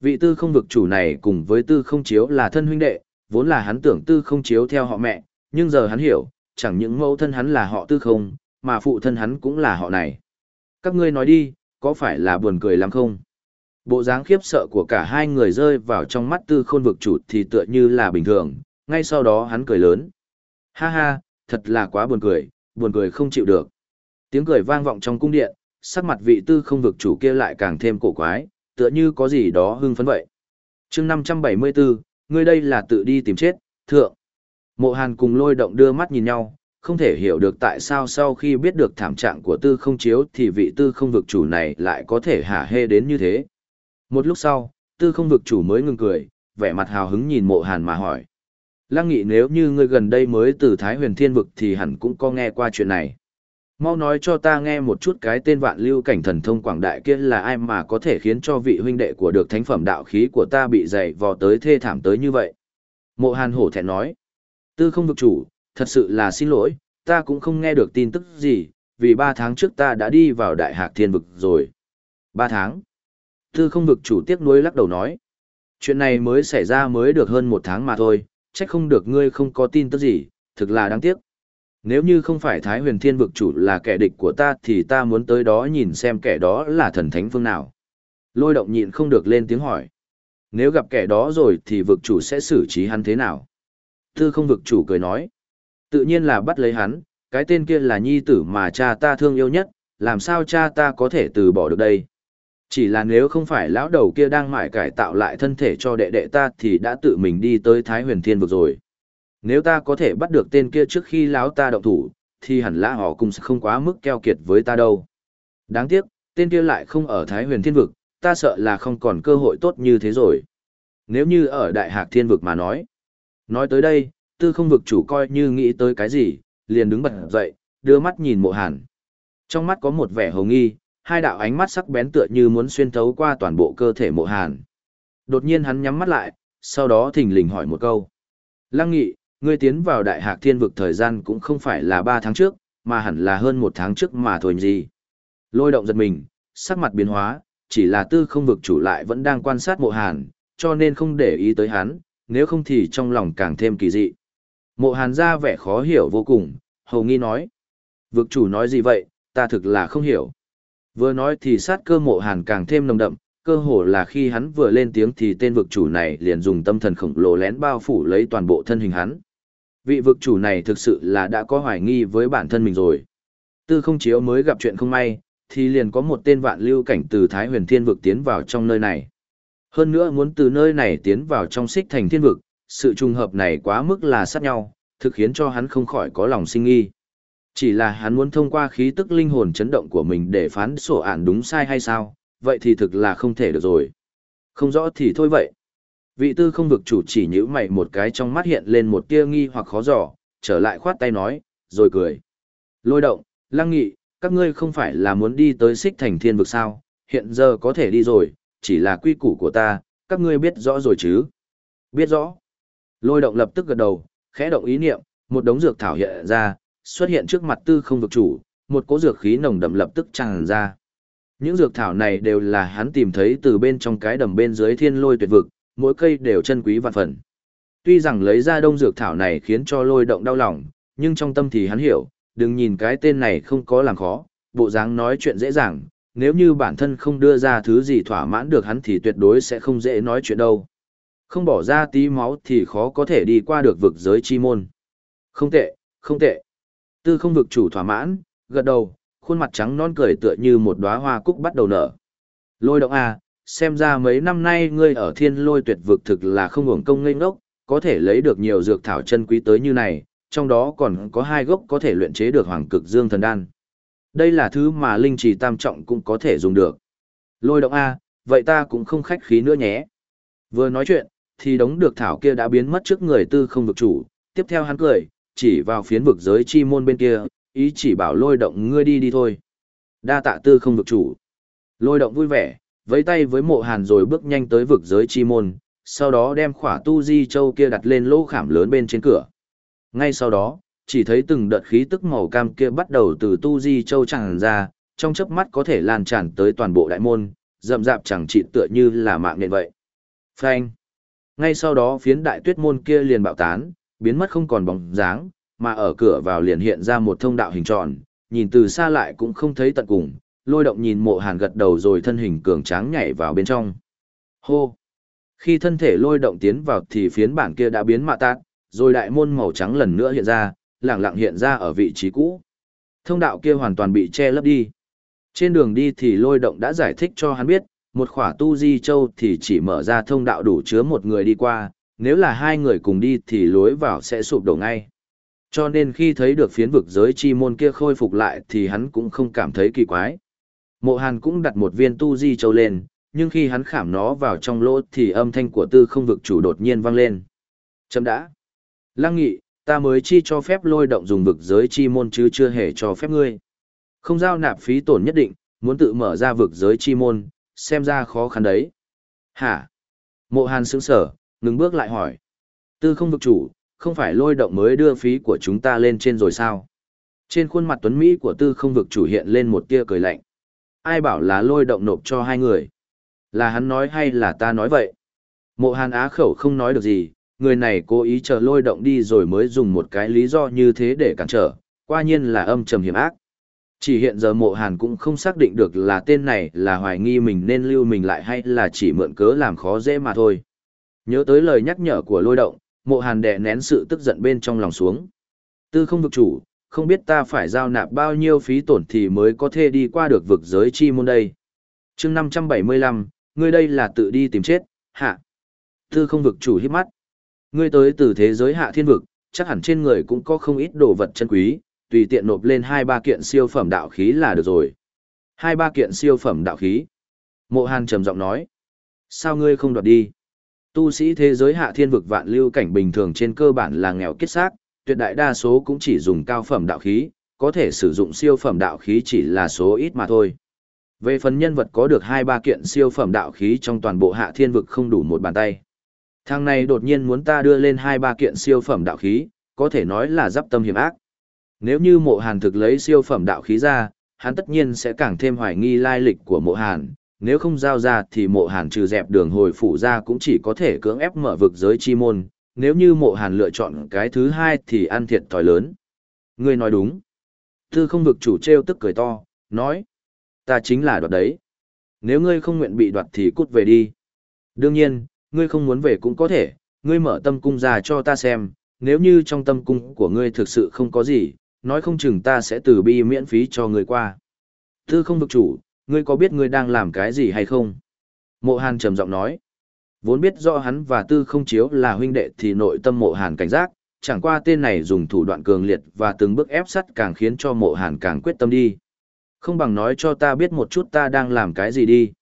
Vị tư không vực chủ này cùng với tư không chiếu là thân huynh đệ, vốn là hắn tưởng tư không chiếu theo họ mẹ, nhưng giờ hắn hiểu, chẳng những mẫu thân hắn là họ tư không, mà phụ thân hắn cũng là họ này. Các ngươi nói đi, có phải là buồn cười lắm không? Bộ dáng khiếp sợ của cả hai người rơi vào trong mắt tư khôn vực chủ thì tựa như là bình thường, ngay sau đó hắn cười lớn. Ha ha, thật là quá buồn cười, buồn cười không chịu được. Tiếng cười vang vọng trong cung điện, sắc mặt vị tư không vực chủ kia lại càng thêm cổ quái, tựa như có gì đó hưng phấn vậy. chương 574, ngươi đây là tự đi tìm chết, thượng. Mộ hàn cùng lôi động đưa mắt nhìn nhau, không thể hiểu được tại sao sau khi biết được thảm trạng của tư không chiếu thì vị tư không vực chủ này lại có thể hả hê đến như thế. Một lúc sau, tư không vực chủ mới ngừng cười, vẻ mặt hào hứng nhìn mộ hàn mà hỏi. Lăng nghị nếu như ngươi gần đây mới từ Thái huyền thiên vực thì hẳn cũng có nghe qua chuyện này. Mau nói cho ta nghe một chút cái tên vạn lưu cảnh thần thông quảng đại kia là ai mà có thể khiến cho vị huynh đệ của được thánh phẩm đạo khí của ta bị dày vò tới thê thảm tới như vậy. Mộ hàn hổ thẹn nói. Tư không vực chủ, thật sự là xin lỗi, ta cũng không nghe được tin tức gì, vì ba tháng trước ta đã đi vào đại hạc thiên vực rồi. Ba tháng. Tư không vực chủ tiếc nuối lắc đầu nói. Chuyện này mới xảy ra mới được hơn một tháng mà thôi, trách không được ngươi không có tin tức gì, thực là đáng tiếc. Nếu như không phải Thái huyền thiên vực chủ là kẻ địch của ta thì ta muốn tới đó nhìn xem kẻ đó là thần thánh phương nào. Lôi động nhịn không được lên tiếng hỏi. Nếu gặp kẻ đó rồi thì vực chủ sẽ xử trí hắn thế nào? Tư không vực chủ cười nói. Tự nhiên là bắt lấy hắn, cái tên kia là nhi tử mà cha ta thương yêu nhất, làm sao cha ta có thể từ bỏ được đây? Chỉ là nếu không phải lão đầu kia đang mải cải tạo lại thân thể cho đệ đệ ta thì đã tự mình đi tới Thái huyền thiên vực rồi. Nếu ta có thể bắt được tên kia trước khi lão ta động thủ, thì hẳn là họ cũng sẽ không quá mức keo kiệt với ta đâu. Đáng tiếc, tên kia lại không ở Thái huyền thiên vực, ta sợ là không còn cơ hội tốt như thế rồi. Nếu như ở Đại Hạc thiên vực mà nói. Nói tới đây, tư không vực chủ coi như nghĩ tới cái gì, liền đứng bật dậy, đưa mắt nhìn mộ hàn. Trong mắt có một vẻ hồng nghi, hai đạo ánh mắt sắc bén tựa như muốn xuyên thấu qua toàn bộ cơ thể mộ hàn. Đột nhiên hắn nhắm mắt lại, sau đó thình lình hỏi một câu. Lăng nghị, ngươi tiến vào đại hạc thiên vực thời gian cũng không phải là ba tháng trước, mà hẳn là hơn một tháng trước mà thôi gì. Lôi động giật mình, sắc mặt biến hóa, chỉ là tư không vực chủ lại vẫn đang quan sát mộ hàn, cho nên không để ý tới hắn, nếu không thì trong lòng càng thêm kỳ dị. Mộ hàn ra vẻ khó hiểu vô cùng, hầu nghi nói. Vực chủ nói gì vậy, ta thực là không hiểu. Vừa nói thì sát cơ mộ hàn càng thêm nồng đậm, cơ hồ là khi hắn vừa lên tiếng thì tên vực chủ này liền dùng tâm thần khổng lồ lén bao phủ lấy toàn bộ thân hình hắn. Vị vực chủ này thực sự là đã có hoài nghi với bản thân mình rồi. Tư không chiếu mới gặp chuyện không may, thì liền có một tên vạn lưu cảnh từ Thái huyền thiên vực tiến vào trong nơi này. Hơn nữa muốn từ nơi này tiến vào trong xích thành thiên vực, sự trùng hợp này quá mức là sát nhau, thực khiến cho hắn không khỏi có lòng sinh nghi. Chỉ là hắn muốn thông qua khí tức linh hồn chấn động của mình để phán sổ ản đúng sai hay sao, vậy thì thực là không thể được rồi. Không rõ thì thôi vậy. Vị tư không vực chủ chỉ nhữ mày một cái trong mắt hiện lên một tia nghi hoặc khó giỏ, trở lại khoát tay nói, rồi cười. Lôi động, lăng nghị, các ngươi không phải là muốn đi tới xích thành thiên vực sao, hiện giờ có thể đi rồi, chỉ là quy củ của ta, các ngươi biết rõ rồi chứ. Biết rõ. Lôi động lập tức gật đầu, khẽ động ý niệm, một đống dược thảo hiện ra, xuất hiện trước mặt tư không vực chủ, một cỗ dược khí nồng đậm lập tức tràn ra. Những dược thảo này đều là hắn tìm thấy từ bên trong cái đầm bên dưới thiên lôi tuyệt vực, mỗi cây đều chân quý vạn phần. Tuy rằng lấy ra đông dược thảo này khiến cho lôi động đau lòng, nhưng trong tâm thì hắn hiểu, đừng nhìn cái tên này không có làm khó, bộ dáng nói chuyện dễ dàng, nếu như bản thân không đưa ra thứ gì thỏa mãn được hắn thì tuyệt đối sẽ không dễ nói chuyện đâu. Không bỏ ra tí máu thì khó có thể đi qua được vực giới chi môn. Không tệ, không tệ. Tư không vực chủ thỏa mãn, gật đầu, khuôn mặt trắng non cười tựa như một đóa hoa cúc bắt đầu nở. Lôi động à, xem ra mấy năm nay ngươi ở thiên lôi tuyệt vực thực là không hưởng công ngây ngốc, có thể lấy được nhiều dược thảo chân quý tới như này, trong đó còn có hai gốc có thể luyện chế được hoàng cực dương thần đan. Đây là thứ mà linh trì tam trọng cũng có thể dùng được. Lôi động A, vậy ta cũng không khách khí nữa nhé. Vừa nói chuyện, thì đống được thảo kia đã biến mất trước người tư không vực chủ, tiếp theo hắn cười, chỉ vào phiến vực giới chi môn bên kia, ý chỉ bảo lôi động ngươi đi đi thôi. Đa tạ tư không vực chủ. Lôi động vui vẻ, vẫy tay với mộ hàn rồi bước nhanh tới vực giới chi môn, sau đó đem khỏa tu di châu kia đặt lên lỗ khảm lớn bên trên cửa. Ngay sau đó, chỉ thấy từng đợt khí tức màu cam kia bắt đầu từ tu di châu tràn ra, trong chớp mắt có thể lan tràn tới toàn bộ đại môn, rậm rạp chẳng trị tựa như là mạng nền vậy. Phanh. Ngay sau đó phiến đại tuyết môn kia liền bạo tán, biến mất không còn bóng dáng, mà ở cửa vào liền hiện ra một thông đạo hình tròn, nhìn từ xa lại cũng không thấy tận cùng, lôi động nhìn mộ hàn gật đầu rồi thân hình cường tráng nhảy vào bên trong. Hô! Khi thân thể lôi động tiến vào thì phiến bản kia đã biến mạ tát, rồi đại môn màu trắng lần nữa hiện ra, lẳng lặng hiện ra ở vị trí cũ. Thông đạo kia hoàn toàn bị che lấp đi. Trên đường đi thì lôi động đã giải thích cho hắn biết, một khỏa tu di châu thì chỉ mở ra thông đạo đủ chứa một người đi qua, nếu là hai người cùng đi thì lối vào sẽ sụp đổ ngay. Cho nên khi thấy được phiến vực giới chi môn kia khôi phục lại thì hắn cũng không cảm thấy kỳ quái. Mộ Hàn cũng đặt một viên tu di châu lên, nhưng khi hắn khảm nó vào trong lỗ thì âm thanh của tư không vực chủ đột nhiên vang lên. Chấm đã. Lăng nghị, ta mới chi cho phép lôi động dùng vực giới chi môn chứ chưa hề cho phép ngươi. Không giao nạp phí tổn nhất định, muốn tự mở ra vực giới chi môn, xem ra khó khăn đấy. Hả? Mộ Hàn sững sở, ngừng bước lại hỏi. Tư không vực chủ, không phải lôi động mới đưa phí của chúng ta lên trên rồi sao? Trên khuôn mặt tuấn Mỹ của tư không vực chủ hiện lên một tia cười lạnh. Ai bảo là lôi động nộp cho hai người? Là hắn nói hay là ta nói vậy? Mộ hàn á khẩu không nói được gì, người này cố ý chờ lôi động đi rồi mới dùng một cái lý do như thế để cản trở, qua nhiên là âm trầm hiểm ác. Chỉ hiện giờ mộ hàn cũng không xác định được là tên này là hoài nghi mình nên lưu mình lại hay là chỉ mượn cớ làm khó dễ mà thôi. Nhớ tới lời nhắc nhở của lôi động, mộ hàn đè nén sự tức giận bên trong lòng xuống. Tư không vực chủ, không biết ta phải giao nạp bao nhiêu phí tổn thì mới có thể đi qua được vực giới chi môn đây. chương 575, ngươi đây là tự đi tìm chết, hạ. Tư không vực chủ hiếp mắt. Ngươi tới từ thế giới hạ thiên vực, chắc hẳn trên người cũng có không ít đồ vật chân quý, tùy tiện nộp lên hai ba kiện siêu phẩm đạo khí là được rồi. Hai ba kiện siêu phẩm đạo khí. Mộ Hàn trầm giọng nói. Sao ngươi không đoạt đi? Tu sĩ thế giới hạ thiên vực vạn lưu cảnh bình thường trên cơ bản là nghèo kết xác, tuyệt đại đa số cũng chỉ dùng cao phẩm đạo khí, có thể sử dụng siêu phẩm đạo khí chỉ là số ít mà thôi. Về phần nhân vật có được hai ba kiện siêu phẩm đạo khí trong toàn bộ hạ thiên vực không đủ một bàn tay. Thằng này đột nhiên muốn ta đưa lên hai ba kiện siêu phẩm đạo khí, có thể nói là giáp tâm hiểm ác. Nếu như mộ hàn thực lấy siêu phẩm đạo khí ra, hắn tất nhiên sẽ càng thêm hoài nghi lai lịch của mộ hàn, nếu không giao ra thì mộ hàn trừ dẹp đường hồi phủ ra cũng chỉ có thể cưỡng ép mở vực giới chi môn, nếu như mộ hàn lựa chọn cái thứ hai thì ăn thiệt thòi lớn. Ngươi nói đúng. Tư không vực chủ treo tức cười to, nói. Ta chính là đoạt đấy. Nếu ngươi không nguyện bị đoạt thì cút về đi. Đương nhiên, ngươi không muốn về cũng có thể, ngươi mở tâm cung ra cho ta xem, nếu như trong tâm cung của ngươi thực sự không có gì, nói không chừng ta sẽ từ bi miễn phí cho ngươi qua. Tư không vực chủ, ngươi có biết ngươi đang làm cái gì hay không? Mộ Hàn trầm giọng nói. Vốn biết rõ hắn và tư không chiếu là huynh đệ thì nội tâm mộ hàn cảnh giác, chẳng qua tên này dùng thủ đoạn cường liệt và từng bước ép sắt càng khiến cho mộ hàn càng quyết tâm đi. Không bằng nói cho ta biết một chút ta đang làm cái gì đi.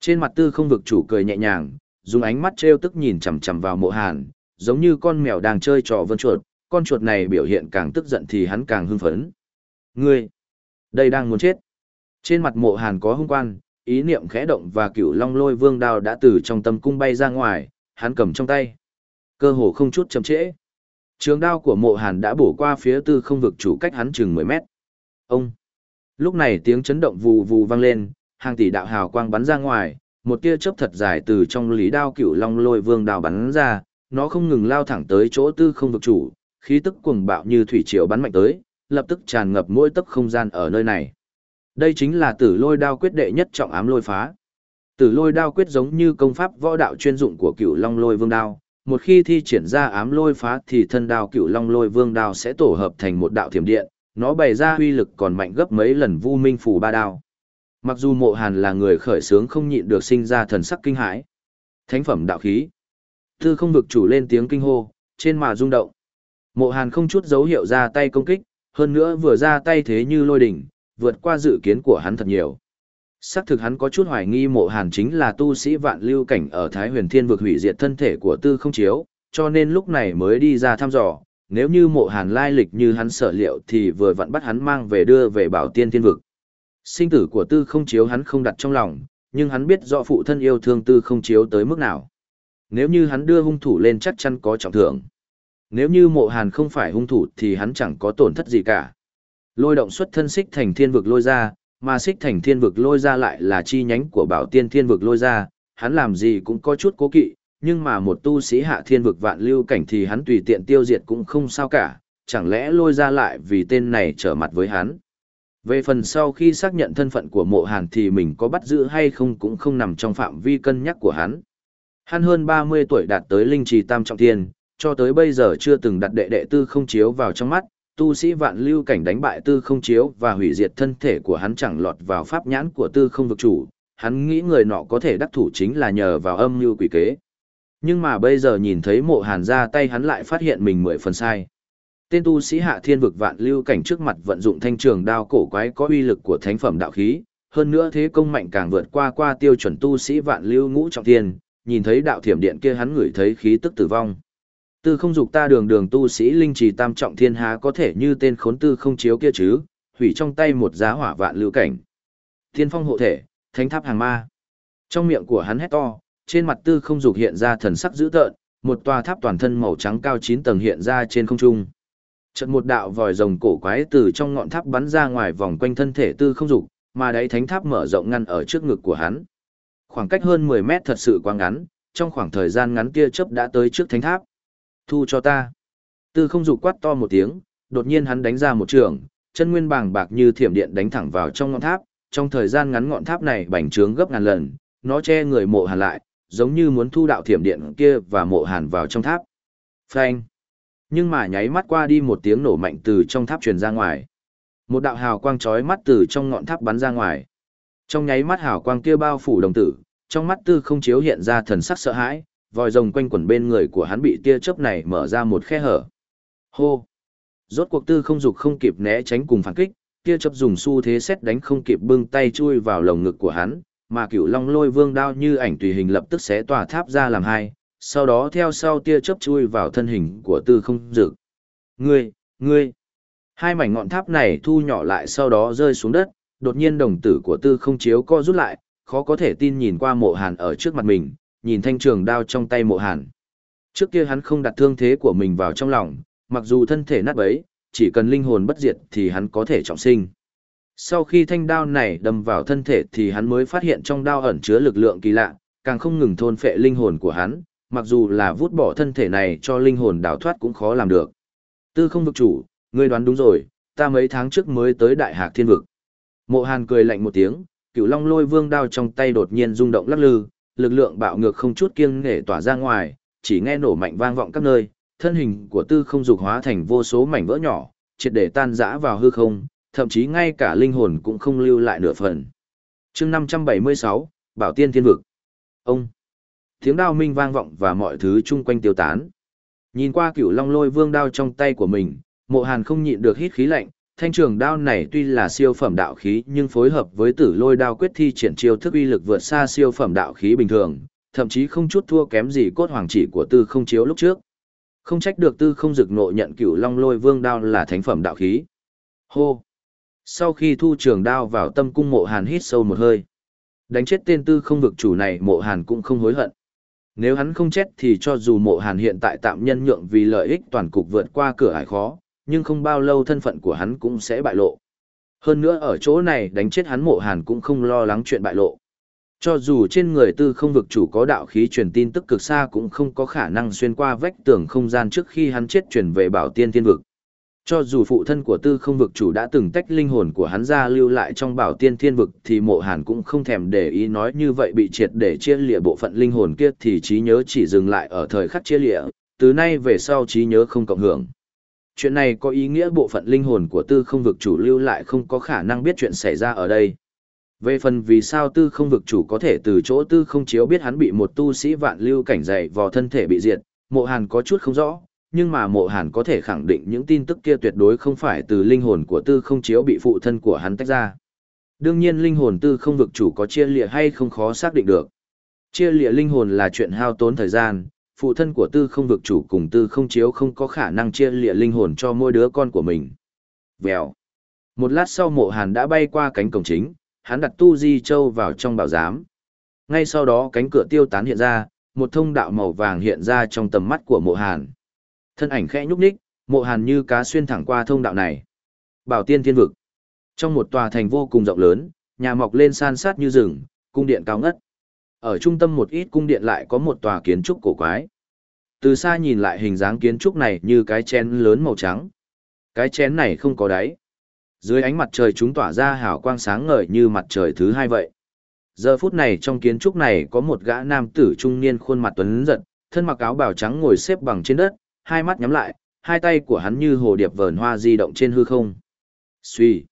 Trên mặt tư không vực chủ cười nhẹ nhàng, dùng ánh mắt trêu tức nhìn chằm chằm vào mộ hàn, giống như con mèo đang chơi trò vân chuột, con chuột này biểu hiện càng tức giận thì hắn càng hưng phấn. Ngươi, đây đang muốn chết. Trên mặt mộ hàn có hung quan, ý niệm khẽ động và cửu long lôi vương đao đã từ trong tâm cung bay ra ngoài, hắn cầm trong tay. Cơ hồ không chút chậm trễ. Trường đao của mộ hàn đã bổ qua phía tư không vực chủ cách hắn chừng 10 mét. Ông! Lúc này tiếng chấn động vù vù vang lên, hàng tỷ đạo hào quang bắn ra ngoài, một tia chớp thật dài từ trong lý đao cửu long lôi vương đao bắn ra, nó không ngừng lao thẳng tới chỗ tư không vực chủ, khí tức cuồng bạo như thủy triều bắn mạnh tới, lập tức tràn ngập mỗi tấc không gian ở nơi này. Đây chính là tử lôi đao quyết đệ nhất trọng ám lôi phá. Tử lôi đao quyết giống như công pháp võ đạo chuyên dụng của cựu long lôi vương đao. Một khi thi triển ra ám lôi phá thì thân đao cựu long lôi vương đao sẽ tổ hợp thành một đạo thiểm điện, nó bày ra uy lực còn mạnh gấp mấy lần vu minh phủ ba đao. Mặc dù mộ hàn là người khởi sướng không nhịn được sinh ra thần sắc kinh hãi. Thánh phẩm đạo khí. Tư không vực chủ lên tiếng kinh hô, trên mà rung động. Mộ hàn không chút dấu hiệu ra tay công kích, hơn nữa vừa ra tay thế như lôi đỉnh, vượt qua dự kiến của hắn thật nhiều. Xác thực hắn có chút hoài nghi mộ hàn chính là tu sĩ vạn lưu cảnh ở Thái huyền thiên vực hủy diệt thân thể của tư không chiếu, cho nên lúc này mới đi ra thăm dò, nếu như mộ hàn lai lịch như hắn sở liệu thì vừa vặn bắt hắn mang về đưa về bảo tiên thiên vực. Sinh tử của tư không chiếu hắn không đặt trong lòng, nhưng hắn biết rõ phụ thân yêu thương tư không chiếu tới mức nào. Nếu như hắn đưa hung thủ lên chắc chắn có trọng thưởng. Nếu như mộ hàn không phải hung thủ thì hắn chẳng có tổn thất gì cả. Lôi động xuất thân xích thành thiên vực lôi ra, mà xích thành thiên vực lôi ra lại là chi nhánh của bảo tiên thiên vực lôi ra, hắn làm gì cũng có chút cố kỵ, nhưng mà một tu sĩ hạ thiên vực vạn lưu cảnh thì hắn tùy tiện tiêu diệt cũng không sao cả, chẳng lẽ lôi ra lại vì tên này trở mặt với hắn. Về phần sau khi xác nhận thân phận của mộ hàn thì mình có bắt giữ hay không cũng không nằm trong phạm vi cân nhắc của hắn. Hắn hơn 30 tuổi đạt tới linh trì tam trọng thiên, cho tới bây giờ chưa từng đặt đệ đệ tư không chiếu vào trong mắt, tu sĩ vạn lưu cảnh đánh bại tư không chiếu và hủy diệt thân thể của hắn chẳng lọt vào pháp nhãn của tư không vực chủ, hắn nghĩ người nọ có thể đắc thủ chính là nhờ vào âm mưu quỷ kế. Nhưng mà bây giờ nhìn thấy mộ hàn ra tay hắn lại phát hiện mình mười phần sai. Tên tu sĩ hạ thiên vực vạn lưu cảnh trước mặt vận dụng thanh trường đao cổ quái có uy lực của thánh phẩm đạo khí, hơn nữa thế công mạnh càng vượt qua qua tiêu chuẩn tu sĩ vạn lưu ngũ trọng thiên, nhìn thấy đạo thiểm điện kia hắn ngửi thấy khí tức tử vong. Tư không dục ta đường đường tu sĩ linh trì tam trọng thiên há có thể như tên khốn tư không chiếu kia chứ, hủy trong tay một giá hỏa vạn lưu cảnh. Thiên phong hộ thể, thánh tháp hàng ma. Trong miệng của hắn hét to, trên mặt tư không dục hiện ra thần sắc dữ tợn, một tòa tháp toàn thân màu trắng cao 9 tầng hiện ra trên không trung. Chợt một đạo vòi rồng cổ quái từ trong ngọn tháp bắn ra ngoài vòng quanh thân thể tư không dục, mà đáy thánh tháp mở rộng ngăn ở trước ngực của hắn. Khoảng cách hơn 10 mét thật sự quá ngắn, trong khoảng thời gian ngắn kia chớp đã tới trước thánh tháp. Thu cho ta. Tư không dục quát to một tiếng, đột nhiên hắn đánh ra một trường, chân nguyên bàng bạc như thiểm điện đánh thẳng vào trong ngọn tháp, trong thời gian ngắn ngọn tháp này bành trướng gấp ngàn lần, nó che người mộ hàn lại, giống như muốn thu đạo thiểm điện kia và mộ hàn vào trong tháp. Phanh. Nhưng mà nháy mắt qua đi một tiếng nổ mạnh từ trong tháp truyền ra ngoài. Một đạo hào quang chói mắt từ trong ngọn tháp bắn ra ngoài. Trong nháy mắt hào quang kia bao phủ đồng tử, trong mắt tư không chiếu hiện ra thần sắc sợ hãi, vòi rồng quanh quẩn bên người của hắn bị tia chớp này mở ra một khe hở. Hô! Rốt cuộc tư không dục không kịp né tránh cùng phản kích, tia chớp dùng xu thế xét đánh không kịp bưng tay chui vào lồng ngực của hắn, mà cửu long lôi vương đao như ảnh tùy hình lập tức xé tòa tháp ra làm hai, sau đó theo sau tia chớp chui vào thân hình của tư không dực. Ngươi, ngươi! Hai mảnh ngọn tháp này thu nhỏ lại sau đó rơi xuống đất, đột nhiên đồng tử của tư không chiếu co rút lại, khó có thể tin nhìn qua mộ hàn ở trước mặt mình, nhìn thanh trường đao trong tay mộ hàn. Trước kia hắn không đặt thương thế của mình vào trong lòng, mặc dù thân thể nát bấy, chỉ cần linh hồn bất diệt thì hắn có thể trọng sinh. Sau khi thanh đao này đâm vào thân thể thì hắn mới phát hiện trong đao ẩn chứa lực lượng kỳ lạ, càng không ngừng thôn phệ linh hồn của hắn, mặc dù là vút bỏ thân thể này cho linh hồn đào thoát cũng khó làm được. Tư không vực chủ, ngươi đoán đúng rồi, ta mấy tháng trước mới tới đại hạc thiên vực. Mộ hàn cười lạnh một tiếng, cửu long lôi vương đao trong tay đột nhiên rung động lắc lư, lực lượng bạo ngược không chút kiêng nể tỏa ra ngoài, chỉ nghe nổ mạnh vang vọng các nơi, thân hình của tư không dục hóa thành vô số mảnh vỡ nhỏ, triệt để tan rã vào hư không, thậm chí ngay cả linh hồn cũng không lưu lại nửa phần. chương 576, Bảo Tiên Thiên Vực. Ông! Tiếng đao minh vang vọng và mọi thứ chung quanh tiêu tán. Nhìn qua cửu long lôi vương đao trong tay của mình, mộ hàn không nhịn được hít khí lạnh, thanh trường đao này tuy là siêu phẩm đạo khí nhưng phối hợp với tử lôi đao quyết thi triển chiêu thức uy lực vượt xa siêu phẩm đạo khí bình thường, thậm chí không chút thua kém gì cốt hoàng chỉ của tư không chiếu lúc trước. Không trách được tư không dực nộ nhận cửu long lôi vương đao là thánh phẩm đạo khí. Hô! Sau khi thu trường đao vào tâm cung mộ hàn hít sâu một hơi. Đánh chết tên tư không vực chủ này mộ hàn cũng không hối hận. Nếu hắn không chết thì cho dù mộ hàn hiện tại tạm nhân nhượng vì lợi ích toàn cục vượt qua cửa ải khó, nhưng không bao lâu thân phận của hắn cũng sẽ bại lộ. Hơn nữa ở chỗ này đánh chết hắn mộ hàn cũng không lo lắng chuyện bại lộ. Cho dù trên người tư không vực chủ có đạo khí truyền tin tức cực xa cũng không có khả năng xuyên qua vách tường không gian trước khi hắn chết truyền về bảo tiên thiên vực. Cho dù phụ thân của tư không vực chủ đã từng tách linh hồn của hắn ra lưu lại trong bảo tiên thiên vực thì mộ hàn cũng không thèm để ý nói như vậy bị triệt để chia lịa bộ phận linh hồn kia thì trí nhớ chỉ dừng lại ở thời khắc chia lịa, từ nay về sau trí nhớ không cộng hưởng. Chuyện này có ý nghĩa bộ phận linh hồn của tư không vực chủ lưu lại không có khả năng biết chuyện xảy ra ở đây. Về phần vì sao tư không vực chủ có thể từ chỗ tư không chiếu biết hắn bị một tu sĩ vạn lưu cảnh dày vò thân thể bị diệt, mộ hàn có chút không rõ, nhưng mà mộ hàn có thể khẳng định những tin tức kia tuyệt đối không phải từ linh hồn của tư không chiếu bị phụ thân của hắn tách ra. Đương nhiên linh hồn tư không vực chủ có chia lịa hay không khó xác định được. Chia lịa linh hồn là chuyện hao tốn thời gian, phụ thân của tư không vực chủ cùng tư không chiếu không có khả năng chia lịa linh hồn cho mỗi đứa con của mình. Vèo. Một lát sau mộ hàn đã bay qua cánh cổng chính, hắn đặt tu di châu vào trong bảo giám. Ngay sau đó cánh cửa tiêu tán hiện ra, một thông đạo màu vàng hiện ra trong tầm mắt của mộ hàn. Thân ảnh khẽ nhúc nhích, mộ hàn như cá xuyên thẳng qua thông đạo này. Bảo tiên thiên vực. Trong một tòa thành vô cùng rộng lớn, nhà mọc lên san sát như rừng, cung điện cao ngất. Ở trung tâm một ít cung điện lại có một tòa kiến trúc cổ quái. Từ xa nhìn lại hình dáng kiến trúc này như cái chén lớn màu trắng. Cái chén này không có đáy. Dưới ánh mặt trời chúng tỏa ra hào quang sáng ngời như mặt trời thứ hai vậy. Giờ phút này trong kiến trúc này có một gã nam tử trung niên khuôn mặt tuấn giật, thân mặc áo bào trắng ngồi xếp bằng trên đất, hai mắt nhắm lại, hai tay của hắn như hồ điệp vờn hoa di động trên hư không. Xuy,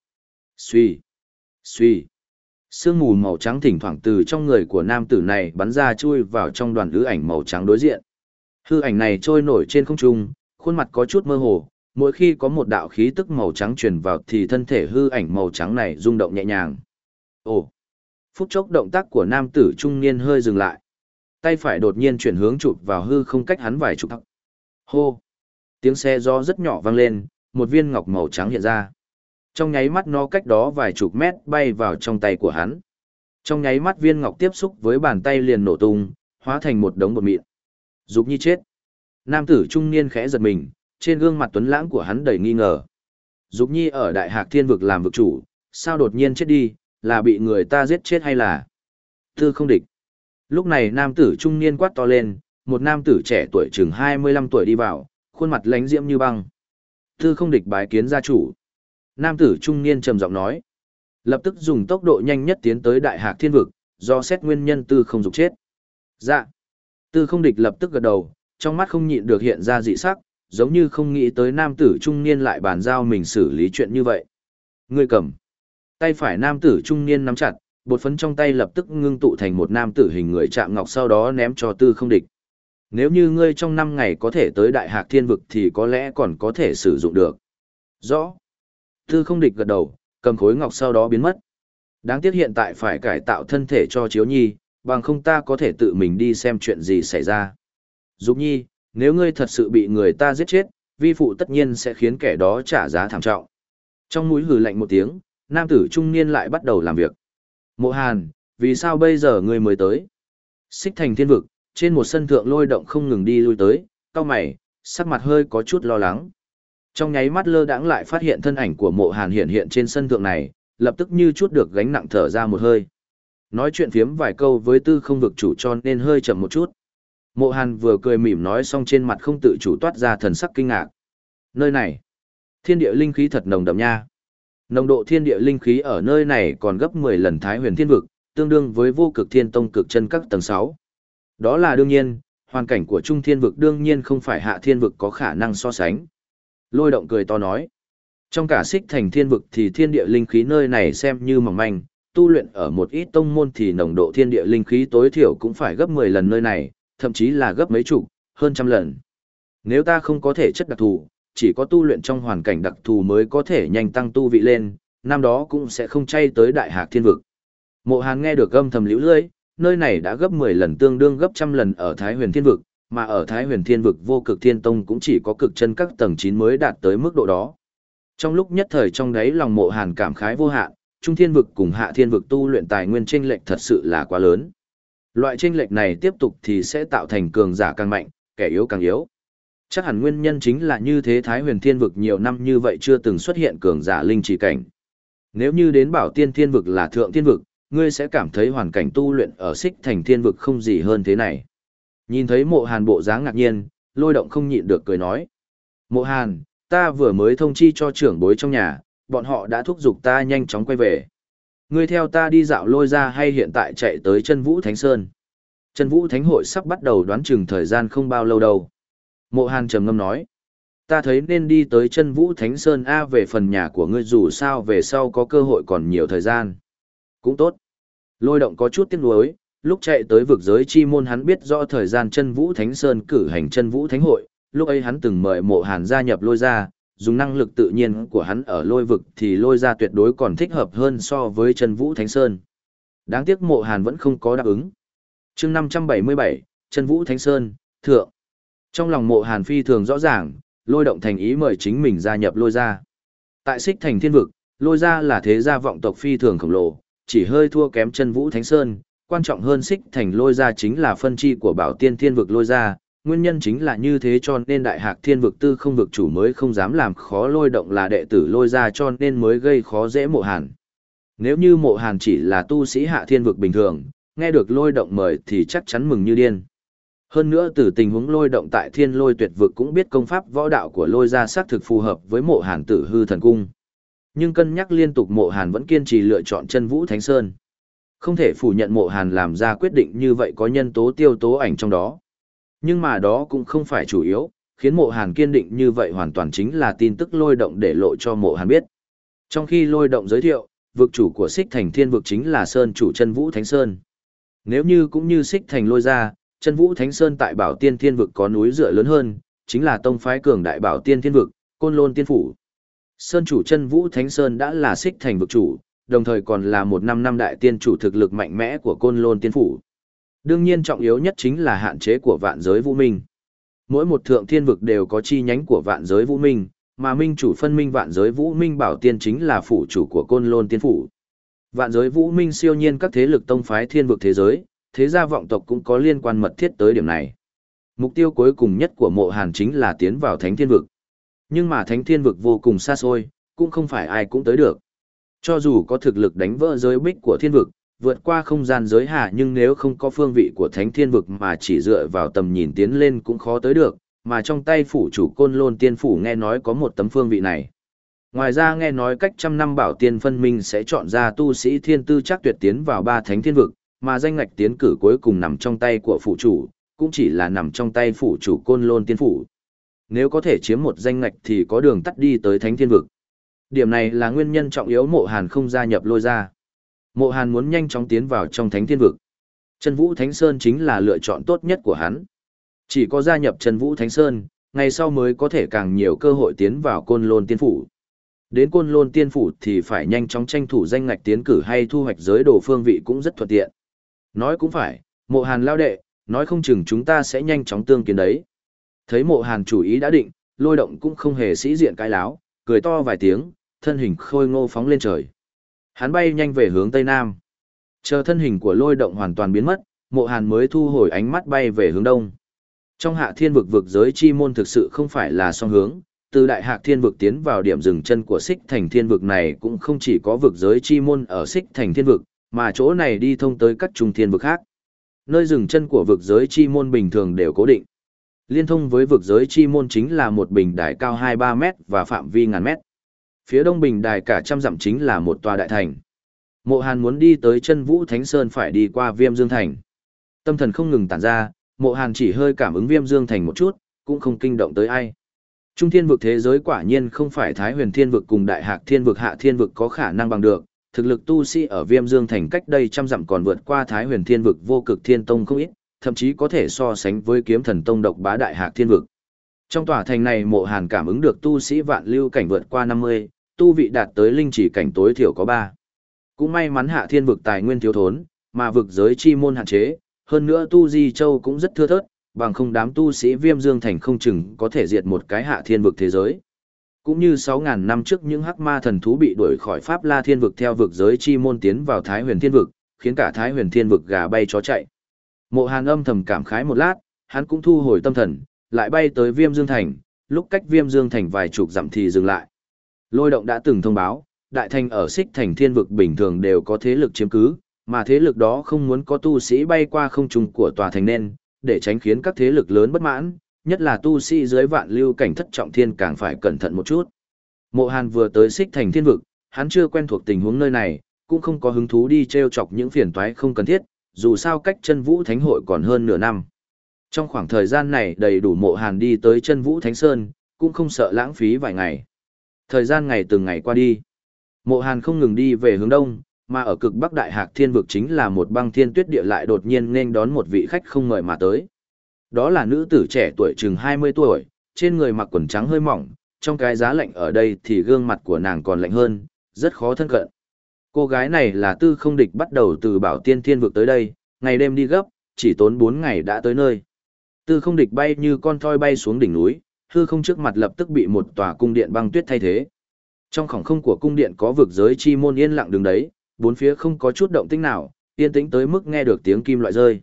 xuy, xuy. Sương mù màu trắng thỉnh thoảng từ trong người của nam tử này bắn ra chui vào trong đoàn hư ảnh màu trắng đối diện. Hư ảnh này trôi nổi trên không trung, khuôn mặt có chút mơ hồ, mỗi khi có một đạo khí tức màu trắng truyền vào thì thân thể hư ảnh màu trắng này rung động nhẹ nhàng. Ồ! Phút chốc động tác của nam tử trung niên hơi dừng lại. Tay phải đột nhiên chuyển hướng chụp vào hư không cách hắn vài chục thắc. Hô! Tiếng xe gió rất nhỏ vang lên, một viên ngọc màu trắng hiện ra. Trong nháy mắt nó cách đó vài chục mét bay vào trong tay của hắn. Trong nháy mắt viên ngọc tiếp xúc với bàn tay liền nổ tung, hóa thành một đống bột mịn. Dục nhi chết. Nam tử trung niên khẽ giật mình, trên gương mặt tuấn lãng của hắn đầy nghi ngờ. Dục nhi ở đại hạc thiên vực làm vực chủ, sao đột nhiên chết đi, là bị người ta giết chết hay là... Tư không địch. Lúc này nam tử trung niên quát to lên, một nam tử trẻ tuổi chừng 25 tuổi đi vào, khuôn mặt lánh diễm như băng. Tư không địch bái kiến gia chủ. Nam tử trung niên trầm giọng nói. Lập tức dùng tốc độ nhanh nhất tiến tới đại hạc thiên vực, do xét nguyên nhân tư không dục chết. Dạ. Tư không địch lập tức gật đầu, trong mắt không nhịn được hiện ra dị sắc, giống như không nghĩ tới nam tử trung niên lại bàn giao mình xử lý chuyện như vậy. Người cầm. Tay phải nam tử trung niên nắm chặt, bột phấn trong tay lập tức ngưng tụ thành một nam tử hình người chạm ngọc sau đó ném cho tư không địch. Nếu như ngươi trong năm ngày có thể tới đại hạc thiên vực thì có lẽ còn có thể sử dụng được. Rõ. Tư không địch gật đầu, cầm khối ngọc sau đó biến mất. Đáng tiếc hiện tại phải cải tạo thân thể cho chiếu nhi, bằng không ta có thể tự mình đi xem chuyện gì xảy ra. Dục nhi, nếu ngươi thật sự bị người ta giết chết, vi phụ tất nhiên sẽ khiến kẻ đó trả giá thảm trọng. Trong mũi hừ lạnh một tiếng, nam tử trung niên lại bắt đầu làm việc. Mộ Hàn, vì sao bây giờ ngươi mới tới? Xích thành thiên vực, trên một sân thượng lôi động không ngừng đi lui tới, cao mày, sắc mặt hơi có chút lo lắng. Trong nháy mắt lơ đãng lại phát hiện thân ảnh của mộ hàn hiện hiện trên sân thượng này, lập tức như chút được gánh nặng thở ra một hơi. Nói chuyện phiếm vài câu với tư không vực chủ cho nên hơi chậm một chút. Mộ hàn vừa cười mỉm nói xong trên mặt không tự chủ toát ra thần sắc kinh ngạc. Nơi này, thiên địa linh khí thật nồng đậm nha. Nồng độ thiên địa linh khí ở nơi này còn gấp 10 lần Thái huyền thiên vực, tương đương với vô cực thiên tông cực chân các tầng 6. Đó là đương nhiên, hoàn cảnh của trung thiên vực đương nhiên không phải hạ thiên vực có khả năng so sánh. Lôi động cười to nói. Trong cả xích thành thiên vực thì thiên địa linh khí nơi này xem như mỏng manh, tu luyện ở một ít tông môn thì nồng độ thiên địa linh khí tối thiểu cũng phải gấp 10 lần nơi này, thậm chí là gấp mấy chục, hơn trăm lần. Nếu ta không có thể chất đặc thù, chỉ có tu luyện trong hoàn cảnh đặc thù mới có thể nhanh tăng tu vị lên, năm đó cũng sẽ không chay tới đại hạc thiên vực. Mộ Hàn nghe được âm thầm liễu lưỡi, nơi này đã gấp 10 lần tương đương gấp trăm lần ở Thái huyền thiên vực, mà ở Thái huyền thiên vực vô cực thiên tông cũng chỉ có cực chân các tầng 9 mới đạt tới mức độ đó. Trong lúc nhất thời trong đấy lòng mộ hàn cảm khái vô hạn, trung thiên vực cùng hạ thiên vực tu luyện tài nguyên tranh lệch thật sự là quá lớn. Loại tranh lệch này tiếp tục thì sẽ tạo thành cường giả càng mạnh, kẻ yếu càng yếu. Chắc hẳn nguyên nhân chính là như thế Thái huyền thiên vực nhiều năm như vậy chưa từng xuất hiện cường giả linh chỉ cảnh. Nếu như đến bảo tiên thiên vực là thượng thiên vực, ngươi sẽ cảm thấy hoàn cảnh tu luyện ở xích thành thiên vực không gì hơn thế này. Nhìn thấy mộ hàn bộ dáng ngạc nhiên, lôi động không nhịn được cười nói. Mộ hàn, ta vừa mới thông chi cho trưởng bối trong nhà, bọn họ đã thúc giục ta nhanh chóng quay về. Ngươi theo ta đi dạo lôi ra hay hiện tại chạy tới chân vũ Thánh Sơn. Chân vũ Thánh hội sắp bắt đầu đoán chừng thời gian không bao lâu đâu. Mộ hàn trầm ngâm nói. Ta thấy nên đi tới chân vũ Thánh Sơn A về phần nhà của ngươi dù sao về sau có cơ hội còn nhiều thời gian. Cũng tốt. Lôi động có chút tiếc nuối, lúc chạy tới vực giới chi môn hắn biết rõ thời gian chân vũ thánh sơn cử hành chân vũ thánh hội, lúc ấy hắn từng mời mộ hàn gia nhập lôi ra, dùng năng lực tự nhiên của hắn ở lôi vực thì lôi ra tuyệt đối còn thích hợp hơn so với chân vũ thánh sơn. Đáng tiếc mộ hàn vẫn không có đáp ứng. chương 577, chân vũ thánh sơn, thượng. Trong lòng mộ hàn phi thường rõ ràng, lôi động thành ý mời chính mình gia nhập lôi ra. Tại xích thành thiên vực, lôi ra là thế gia vọng tộc phi thường khổng lồ, chỉ hơi thua kém chân vũ thánh sơn, quan trọng hơn xích thành lôi ra chính là phân chi của bảo tiên thiên vực lôi ra, nguyên nhân chính là như thế cho nên đại hạc thiên vực tư không vực chủ mới không dám làm khó lôi động là đệ tử lôi ra cho nên mới gây khó dễ mộ hàn. Nếu như mộ hàn chỉ là tu sĩ hạ thiên vực bình thường, nghe được lôi động mời thì chắc chắn mừng như điên. Hơn nữa từ tình huống lôi động tại thiên lôi tuyệt vực cũng biết công pháp võ đạo của lôi ra xác thực phù hợp với mộ hàn tử hư thần cung. Nhưng cân nhắc liên tục mộ hàn vẫn kiên trì lựa chọn chân vũ thánh sơn. Không thể phủ nhận mộ hàn làm ra quyết định như vậy có nhân tố tiêu tố ảnh trong đó. Nhưng mà đó cũng không phải chủ yếu, khiến mộ hàn kiên định như vậy hoàn toàn chính là tin tức lôi động để lộ cho mộ hàn biết. Trong khi lôi động giới thiệu, vực chủ của xích thành thiên vực chính là Sơn chủ chân Vũ Thánh Sơn. Nếu như cũng như xích thành lôi ra, chân Vũ Thánh Sơn tại bảo tiên thiên vực có núi dựa lớn hơn, chính là tông phái cường đại bảo tiên thiên vực, côn lôn tiên phủ. Sơn chủ chân Vũ Thánh Sơn đã là xích thành vực chủ, đồng thời còn là một năm năm đại tiên chủ thực lực mạnh mẽ của côn lôn tiên phủ. Đương nhiên trọng yếu nhất chính là hạn chế của vạn giới vũ minh. Mỗi một thượng thiên vực đều có chi nhánh của vạn giới vũ minh, mà minh chủ phân minh vạn giới vũ minh bảo tiên chính là phủ chủ của côn lôn tiên phủ. Vạn giới vũ minh siêu nhiên các thế lực tông phái thiên vực thế giới, thế gia vọng tộc cũng có liên quan mật thiết tới điểm này. Mục tiêu cuối cùng nhất của mộ hàn chính là tiến vào thánh thiên vực. Nhưng mà thánh thiên vực vô cùng xa xôi, cũng không phải ai cũng tới được. Cho dù có thực lực đánh vỡ giới bích của thiên vực, vượt qua không gian giới hạ nhưng nếu không có phương vị của thánh thiên vực mà chỉ dựa vào tầm nhìn tiến lên cũng khó tới được, mà trong tay phủ chủ côn lôn tiên phủ nghe nói có một tấm phương vị này. Ngoài ra nghe nói cách trăm năm bảo tiên phân minh sẽ chọn ra tu sĩ thiên tư chắc tuyệt tiến vào ba thánh thiên vực, mà danh ngạch tiến cử cuối cùng nằm trong tay của phủ chủ, cũng chỉ là nằm trong tay phủ chủ côn lôn tiên phủ. Nếu có thể chiếm một danh ngạch thì có đường tắt đi tới thánh thiên vực. Điểm này là nguyên nhân trọng yếu mộ hàn không gia nhập lôi ra. Mộ hàn muốn nhanh chóng tiến vào trong thánh thiên vực. Chân Vũ Thánh Sơn chính là lựa chọn tốt nhất của hắn. Chỉ có gia nhập Chân Vũ Thánh Sơn, ngày sau mới có thể càng nhiều cơ hội tiến vào côn lôn tiên phủ. Đến côn lôn tiên phủ thì phải nhanh chóng tranh thủ danh ngạch tiến cử hay thu hoạch giới đồ phương vị cũng rất thuận tiện. Nói cũng phải, mộ hàn lao đệ, nói không chừng chúng ta sẽ nhanh chóng tương kiến đấy. Thấy mộ hàn chủ ý đã định, lôi động cũng không hề sĩ diện cái láo, cười to vài tiếng, thân hình khôi ngô phóng lên trời. Hắn bay nhanh về hướng tây nam. Chờ thân hình của lôi động hoàn toàn biến mất, mộ hàn mới thu hồi ánh mắt bay về hướng đông. Trong hạ thiên vực vực giới chi môn thực sự không phải là song hướng, từ đại hạc thiên vực tiến vào điểm dừng chân của xích thành thiên vực này cũng không chỉ có vực giới chi môn ở xích thành thiên vực, mà chỗ này đi thông tới các trung thiên vực khác. Nơi dừng chân của vực giới chi môn bình thường đều cố định. Liên thông với vực giới chi môn chính là một bình đài cao 2-3 mét và phạm vi ngàn mét. Phía đông bình đài cả trăm dặm chính là một tòa đại thành. Mộ Hàn muốn đi tới chân Vũ Thánh Sơn phải đi qua Viêm Dương Thành. Tâm thần không ngừng tản ra, Mộ Hàn chỉ hơi cảm ứng Viêm Dương Thành một chút, cũng không kinh động tới ai. Trung thiên vực thế giới quả nhiên không phải Thái huyền thiên vực cùng Đại Hạc thiên vực Hạ thiên vực có khả năng bằng được. Thực lực tu sĩ ở Viêm Dương Thành cách đây trăm dặm còn vượt qua Thái huyền thiên vực vô cực thiên tông không ít, thậm chí có thể so sánh với kiếm thần tông độc bá Đại Hạc thiên vực. Trong tòa thành này Mộ Hàn cảm ứng được tu sĩ vạn lưu cảnh vượt qua 50, tu vị đạt tới linh chỉ cảnh tối thiểu có 3. Cũng may mắn hạ thiên vực tài nguyên thiếu thốn, mà vực giới chi môn hạn chế, hơn nữa tu di châu cũng rất thưa thớt, bằng không đám tu sĩ viêm dương thành không chừng có thể diệt một cái hạ thiên vực thế giới. Cũng như 6.000 năm trước những hắc ma thần thú bị đuổi khỏi Pháp La thiên vực theo vực giới chi môn tiến vào Thái huyền thiên vực, khiến cả Thái huyền thiên vực gà bay chó chạy. Mộ hàn âm thầm cảm khái một lát, hắn cũng thu hồi tâm thần, lại bay tới viêm dương thành, lúc cách viêm dương thành vài chục dặm thì dừng lại. Lôi động đã từng thông báo, đại thành ở xích thành thiên vực bình thường đều có thế lực chiếm cứ, mà thế lực đó không muốn có tu sĩ bay qua không trung của tòa thành nên, để tránh khiến các thế lực lớn bất mãn, nhất là tu sĩ dưới vạn lưu cảnh thất trọng thiên càng phải cẩn thận một chút. Mộ Hàn vừa tới xích thành thiên vực, hắn chưa quen thuộc tình huống nơi này, cũng không có hứng thú đi treo chọc những phiền toái không cần thiết, dù sao cách chân vũ thánh hội còn hơn nửa năm. Trong khoảng thời gian này đầy đủ mộ Hàn đi tới chân vũ thánh sơn, cũng không sợ lãng phí vài ngày. Thời gian ngày từng ngày qua đi. Mộ Hàn không ngừng đi về hướng đông, mà ở cực bắc đại hạc thiên vực chính là một băng thiên tuyết địa lại đột nhiên nên đón một vị khách không mời mà tới. Đó là nữ tử trẻ tuổi chừng 20 tuổi, trên người mặc quần trắng hơi mỏng, trong cái giá lạnh ở đây thì gương mặt của nàng còn lạnh hơn, rất khó thân cận. Cô gái này là tư không địch bắt đầu từ bảo tiên thiên vực tới đây, ngày đêm đi gấp, chỉ tốn 4 ngày đã tới nơi. Tư không địch bay như con thoi bay xuống đỉnh núi, hư không trước mặt lập tức bị một tòa cung điện băng tuyết thay thế. Trong khoảng không của cung điện có vực giới chi môn yên lặng đứng đấy, bốn phía không có chút động tĩnh nào, yên tĩnh tới mức nghe được tiếng kim loại rơi.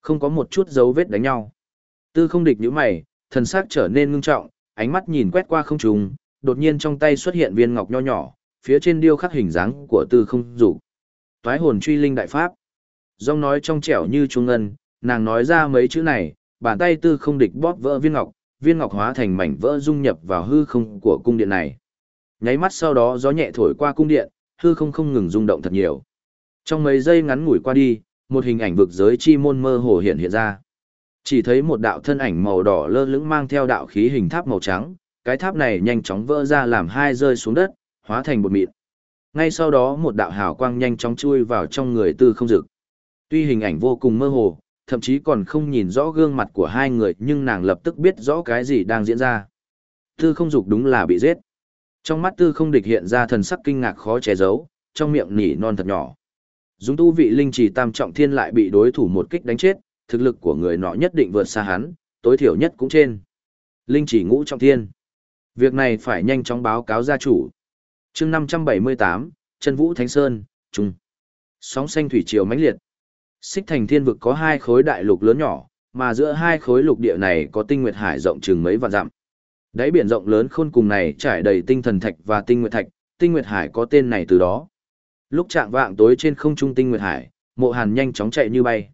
Không có một chút dấu vết đánh nhau. Tư không địch nhíu mày, thần sắc trở nên ngưng trọng, ánh mắt nhìn quét qua không trùng, đột nhiên trong tay xuất hiện viên ngọc nho nhỏ, phía trên điêu khắc hình dáng của tư không dục. Toái hồn truy linh đại pháp. Giọng nói trong trẻo như trung ngân, nàng nói ra mấy chữ này, bàn tay tư không địch bóp vỡ viên ngọc, viên ngọc hóa thành mảnh vỡ dung nhập vào hư không của cung điện này. Nháy mắt sau đó gió nhẹ thổi qua cung điện, hư không không ngừng rung động thật nhiều. Trong mấy giây ngắn ngủi qua đi, một hình ảnh vực giới chi môn mơ hồ hiện hiện ra. Chỉ thấy một đạo thân ảnh màu đỏ lơ lửng mang theo đạo khí hình tháp màu trắng, cái tháp này nhanh chóng vỡ ra làm hai rơi xuống đất, hóa thành bột mịn. Ngay sau đó một đạo hào quang nhanh chóng chui vào trong người tư không dực. Tuy hình ảnh vô cùng mơ hồ, thậm chí còn không nhìn rõ gương mặt của hai người nhưng nàng lập tức biết rõ cái gì đang diễn ra. Tư không dục đúng là bị giết. Trong mắt tư không địch hiện ra thần sắc kinh ngạc khó che giấu, trong miệng nỉ non thật nhỏ. Dùng tu vị linh trì tam trọng thiên lại bị đối thủ một kích đánh chết, thực lực của người nọ nhất định vượt xa hắn, tối thiểu nhất cũng trên. Linh chỉ ngũ trọng thiên. Việc này phải nhanh chóng báo cáo gia chủ. chương 578, chân vũ Thánh Sơn, Trung. Sóng xanh thủy triều mãnh liệt. Xích thành thiên vực có hai khối đại lục lớn nhỏ, mà giữa hai khối lục địa này có tinh nguyệt hải rộng chừng mấy vạn dặm. Đáy biển rộng lớn khôn cùng này trải đầy tinh thần thạch và tinh nguyệt thạch, tinh nguyệt hải có tên này từ đó. Lúc trạng vạng tối trên không trung tinh nguyệt hải, mộ hàn nhanh chóng chạy như bay.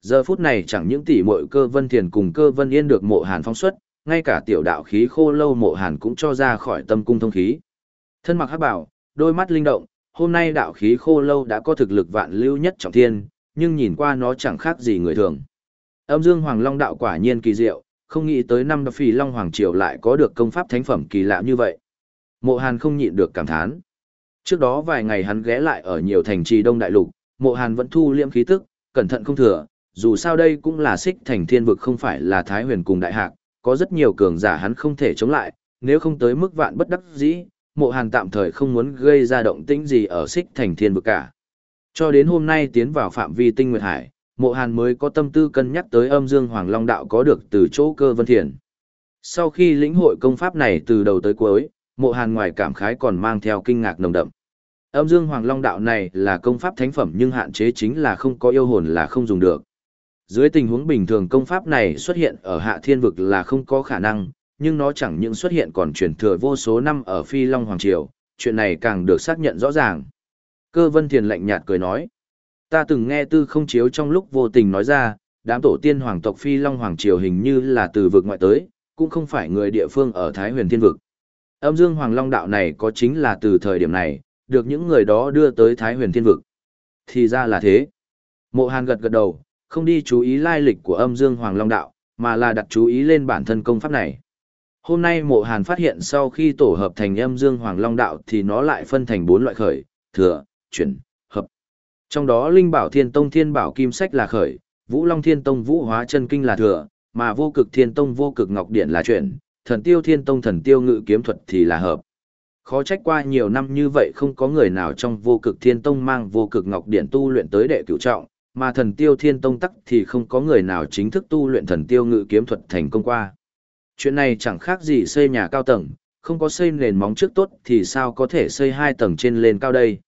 Giờ phút này chẳng những tỷ muội cơ vân thiền cùng cơ vân yên được mộ hàn phong xuất, ngay cả tiểu đạo khí khô lâu mộ hàn cũng cho ra khỏi tâm cung thông khí. Thân mặc hắc bảo, đôi mắt linh động, hôm nay đạo khí khô lâu đã có thực lực vạn lưu nhất trọng thiên, nhưng nhìn qua nó chẳng khác gì người thường. Âm dương hoàng long đạo quả nhiên kỳ diệu, không nghĩ tới năm Phỉ long hoàng triều lại có được công pháp thánh phẩm kỳ lạ như vậy. Mộ hàn không nhịn được cảm thán. Trước đó vài ngày hắn ghé lại ở nhiều thành trì đông đại lục, mộ hàn vẫn thu liễm khí tức, cẩn thận không thừa, dù sao đây cũng là xích thành thiên vực không phải là thái huyền cùng đại hạc, có rất nhiều cường giả hắn không thể chống lại, nếu không tới mức vạn bất đắc dĩ, mộ hàn tạm thời không muốn gây ra động tĩnh gì ở xích thành thiên vực cả. Cho đến hôm nay tiến vào phạm vi tinh nguyệt hải, mộ hàn mới có tâm tư cân nhắc tới âm dương hoàng long đạo có được từ chỗ cơ vân thiền. Sau khi lĩnh hội công pháp này từ đầu tới cuối, mộ hàn ngoài cảm khái còn mang theo kinh ngạc nồng đậm. Âm dương hoàng long đạo này là công pháp thánh phẩm nhưng hạn chế chính là không có yêu hồn là không dùng được. Dưới tình huống bình thường công pháp này xuất hiện ở hạ thiên vực là không có khả năng, nhưng nó chẳng những xuất hiện còn truyền thừa vô số năm ở Phi Long Hoàng Triều, chuyện này càng được xác nhận rõ ràng. Cơ vân thiền lạnh nhạt cười nói, ta từng nghe tư không chiếu trong lúc vô tình nói ra, đám tổ tiên hoàng tộc Phi Long Hoàng Triều hình như là từ vực ngoại tới, cũng không phải người địa phương ở Thái huyền thiên vực. Âm dương Hoàng Long đạo này có chính là từ thời điểm này, được những người đó đưa tới Thái huyền thiên vực. Thì ra là thế. Mộ Hàn gật gật đầu, không đi chú ý lai lịch của âm dương Hoàng Long đạo, mà là đặt chú ý lên bản thân công pháp này. Hôm nay mộ hàn phát hiện sau khi tổ hợp thành âm dương Hoàng Long đạo thì nó lại phân thành bốn loại khởi, thừa, chuyển, hợp. Trong đó Linh Bảo Thiên Tông Thiên Bảo Kim Sách là khởi, Vũ Long Thiên Tông Vũ Hóa Chân Kinh là thừa, mà Vô Cực Thiên Tông Vô Cực Ngọc Điện là chuyển, Thần Tiêu Thiên Tông Thần Tiêu Ngự Kiếm Thuật thì là hợp. Khó trách qua nhiều năm như vậy không có người nào trong Vô Cực Thiên Tông mang Vô Cực Ngọc Điện tu luyện tới đệ cửu trọng, mà Thần Tiêu Thiên Tông tắc thì không có người nào chính thức tu luyện Thần Tiêu Ngự Kiếm Thuật thành công qua. Chuyện này chẳng khác gì xây nhà cao tầng, không có xây nền móng trước tốt thì sao có thể xây hai tầng trên lên cao đây.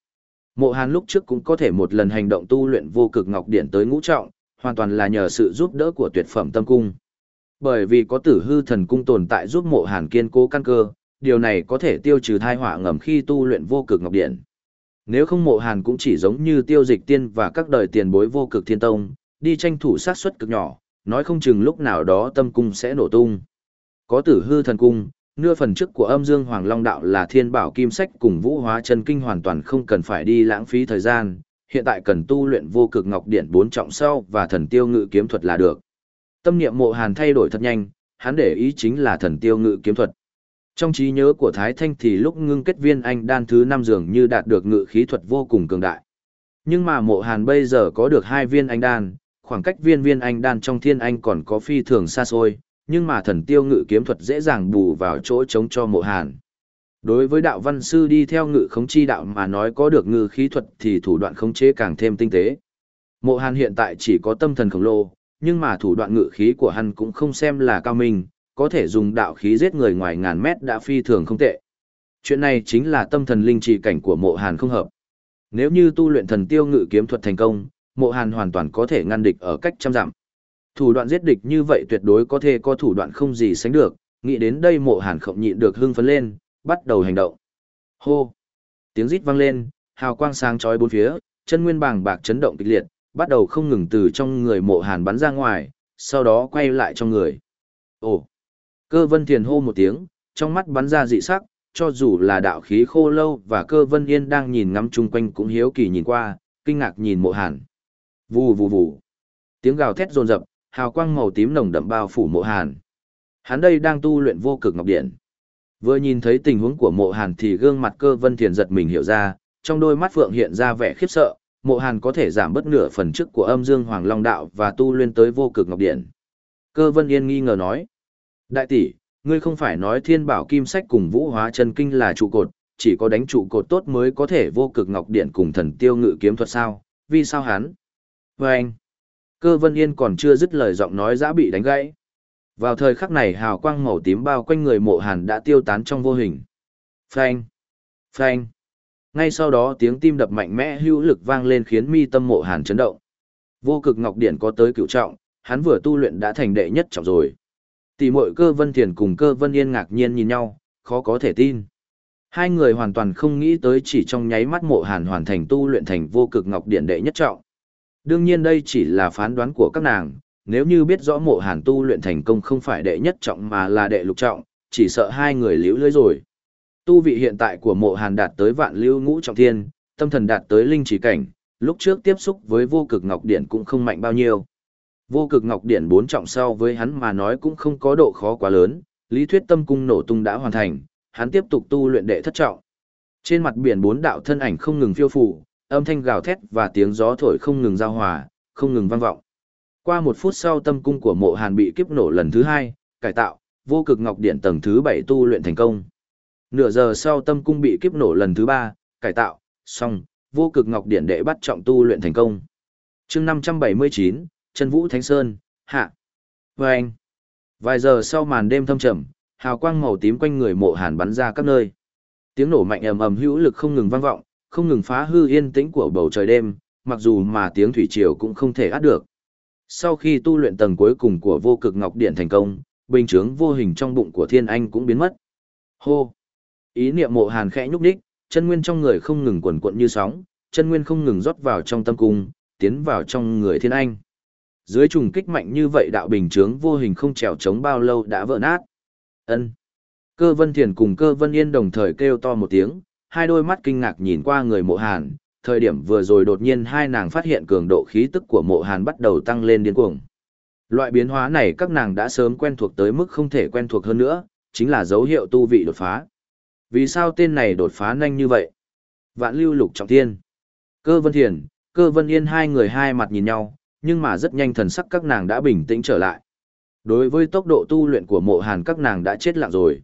Mộ Hàn lúc trước cũng có thể một lần hành động tu luyện vô cực ngọc điển tới ngũ trọng, hoàn toàn là nhờ sự giúp đỡ của tuyệt phẩm tâm cung. Bởi vì có tử hư thần cung tồn tại giúp mộ Hàn kiên cố căn cơ, điều này có thể tiêu trừ thai họa ngầm khi tu luyện vô cực ngọc điển. Nếu không mộ Hàn cũng chỉ giống như tiêu dịch tiên và các đời tiền bối vô cực thiên tông, đi tranh thủ sát suất cực nhỏ, nói không chừng lúc nào đó tâm cung sẽ nổ tung. Có tử hư thần cung, nửa phần trước của âm dương hoàng long đạo là thiên bảo kim sách cùng vũ hóa chân kinh hoàn toàn không cần phải đi lãng phí thời gian, hiện tại cần tu luyện vô cực ngọc điện bốn trọng sau và thần tiêu ngự kiếm thuật là được. Tâm niệm mộ hàn thay đổi thật nhanh, hắn để ý chính là thần tiêu ngự kiếm thuật. Trong trí nhớ của Thái Thanh thì lúc ngưng kết viên anh đan thứ năm dường như đạt được ngự khí thuật vô cùng cường đại. Nhưng mà mộ hàn bây giờ có được hai viên anh đan, khoảng cách viên viên anh đan trong thiên anh còn có phi thường xa xôi, nhưng mà thần tiêu ngự kiếm thuật dễ dàng bù vào chỗ chống cho mộ hàn. Đối với đạo văn sư đi theo ngự khống chi đạo mà nói có được ngự khí thuật thì thủ đoạn khống chế càng thêm tinh tế. Mộ hàn hiện tại chỉ có tâm thần khổng lồ, nhưng mà thủ đoạn ngự khí của hắn cũng không xem là cao minh, có thể dùng đạo khí giết người ngoài ngàn mét đã phi thường không tệ. Chuyện này chính là tâm thần linh trì cảnh của mộ hàn không hợp. Nếu như tu luyện thần tiêu ngự kiếm thuật thành công, mộ hàn hoàn toàn có thể ngăn địch ở cách trăm dặm. Thủ đoạn giết địch như vậy tuyệt đối có thể có thủ đoạn không gì sánh được, nghĩ đến đây mộ hàn khổng nhịn được hưng phấn lên, bắt đầu hành động. Hô! Tiếng rít vang lên, hào quang sáng chói bốn phía, chân nguyên bàng bạc chấn động kịch liệt, bắt đầu không ngừng từ trong người mộ hàn bắn ra ngoài, sau đó quay lại trong người. Ồ! Cơ vân thiền hô một tiếng, trong mắt bắn ra dị sắc, cho dù là đạo khí khô lâu và cơ vân yên đang nhìn ngắm chung quanh cũng hiếu kỳ nhìn qua, kinh ngạc nhìn mộ hàn. Vù vù vù. Tiếng gào thét rồn rập, hào quang màu tím nồng đậm bao phủ mộ hàn. Hắn đây đang tu luyện vô cực ngọc điện. Vừa nhìn thấy tình huống của mộ hàn thì gương mặt cơ vân thiền giật mình hiểu ra, trong đôi mắt phượng hiện ra vẻ khiếp sợ, mộ hàn có thể giảm bất nửa phần chức của âm dương hoàng long đạo và tu luyện tới vô cực ngọc điện. Cơ vân yên nghi ngờ nói, đại tỷ, ngươi không phải nói thiên bảo kim sách cùng vũ hóa chân kinh là trụ cột, chỉ có đánh trụ cột tốt mới có thể vô cực ngọc điện cùng thần tiêu ngự kiếm thuật sao, vì sao hắn? Vâng! anh, Cơ Vân Yên còn chưa dứt lời giọng nói đã bị đánh gãy. Vào thời khắc này hào quang màu tím bao quanh người mộ hàn đã tiêu tán trong vô hình. Phanh! Phanh! Ngay sau đó tiếng tim đập mạnh mẽ hữu lực vang lên khiến mi tâm mộ hàn chấn động. Vô cực ngọc điển có tới cựu trọng, hắn vừa tu luyện đã thành đệ nhất trọng rồi. Tỷ muội cơ vân thiền cùng cơ vân yên ngạc nhiên nhìn nhau, khó có thể tin. Hai người hoàn toàn không nghĩ tới chỉ trong nháy mắt mộ hàn hoàn thành tu luyện thành vô cực ngọc điển đệ nhất trọng. Đương nhiên đây chỉ là phán đoán của các nàng, nếu như biết rõ mộ hàn tu luyện thành công không phải đệ nhất trọng mà là đệ lục trọng, chỉ sợ hai người liễu lưới rồi. Tu vị hiện tại của mộ hàn đạt tới vạn lưu ngũ trọng thiên, tâm thần đạt tới linh trí cảnh, lúc trước tiếp xúc với vô cực ngọc điển cũng không mạnh bao nhiêu. Vô cực ngọc điển bốn trọng sau với hắn mà nói cũng không có độ khó quá lớn, lý thuyết tâm cung nổ tung đã hoàn thành, hắn tiếp tục tu luyện đệ thất trọng. Trên mặt biển bốn đạo thân ảnh không ngừng phiêu phù, âm thanh gào thét và tiếng gió thổi không ngừng giao hòa, không ngừng vang vọng. Qua một phút sau tâm cung của mộ hàn bị kiếp nổ lần thứ hai, cải tạo, vô cực ngọc điện tầng thứ bảy tu luyện thành công. Nửa giờ sau tâm cung bị kiếp nổ lần thứ ba, cải tạo, xong, vô cực ngọc điện đệ bắt trọng tu luyện thành công. chương 579, Trần Vũ Thánh Sơn, hạ. Và anh, vài giờ sau màn đêm thâm trầm, hào quang màu tím quanh người mộ hàn bắn ra các nơi. Tiếng nổ mạnh ầm ầm hữu lực không ngừng vang vọng, không ngừng phá hư yên tĩnh của bầu trời đêm, mặc dù mà tiếng thủy triều cũng không thể át được. Sau khi tu luyện tầng cuối cùng của vô cực ngọc điện thành công, bình chướng vô hình trong bụng của thiên anh cũng biến mất. Hô! Ý niệm mộ hàn khẽ nhúc đích, chân nguyên trong người không ngừng quẩn cuộn như sóng, chân nguyên không ngừng rót vào trong tâm cung, tiến vào trong người thiên anh. Dưới trùng kích mạnh như vậy đạo bình chướng vô hình không trèo chống bao lâu đã vỡ nát. Ân. Cơ Vân Thiền cùng Cơ Vân Yên đồng thời kêu to một tiếng, hai đôi mắt kinh ngạc nhìn qua người mộ hàn, thời điểm vừa rồi đột nhiên hai nàng phát hiện cường độ khí tức của mộ hàn bắt đầu tăng lên điên cuồng. Loại biến hóa này các nàng đã sớm quen thuộc tới mức không thể quen thuộc hơn nữa, chính là dấu hiệu tu vị đột phá. Vì sao tên này đột phá nhanh như vậy? Vạn lưu lục trọng thiên. Cơ Vân Thiền, Cơ Vân Yên hai người hai mặt nhìn nhau, nhưng mà rất nhanh thần sắc các nàng đã bình tĩnh trở lại. Đối với tốc độ tu luyện của mộ hàn các nàng đã chết lặng rồi.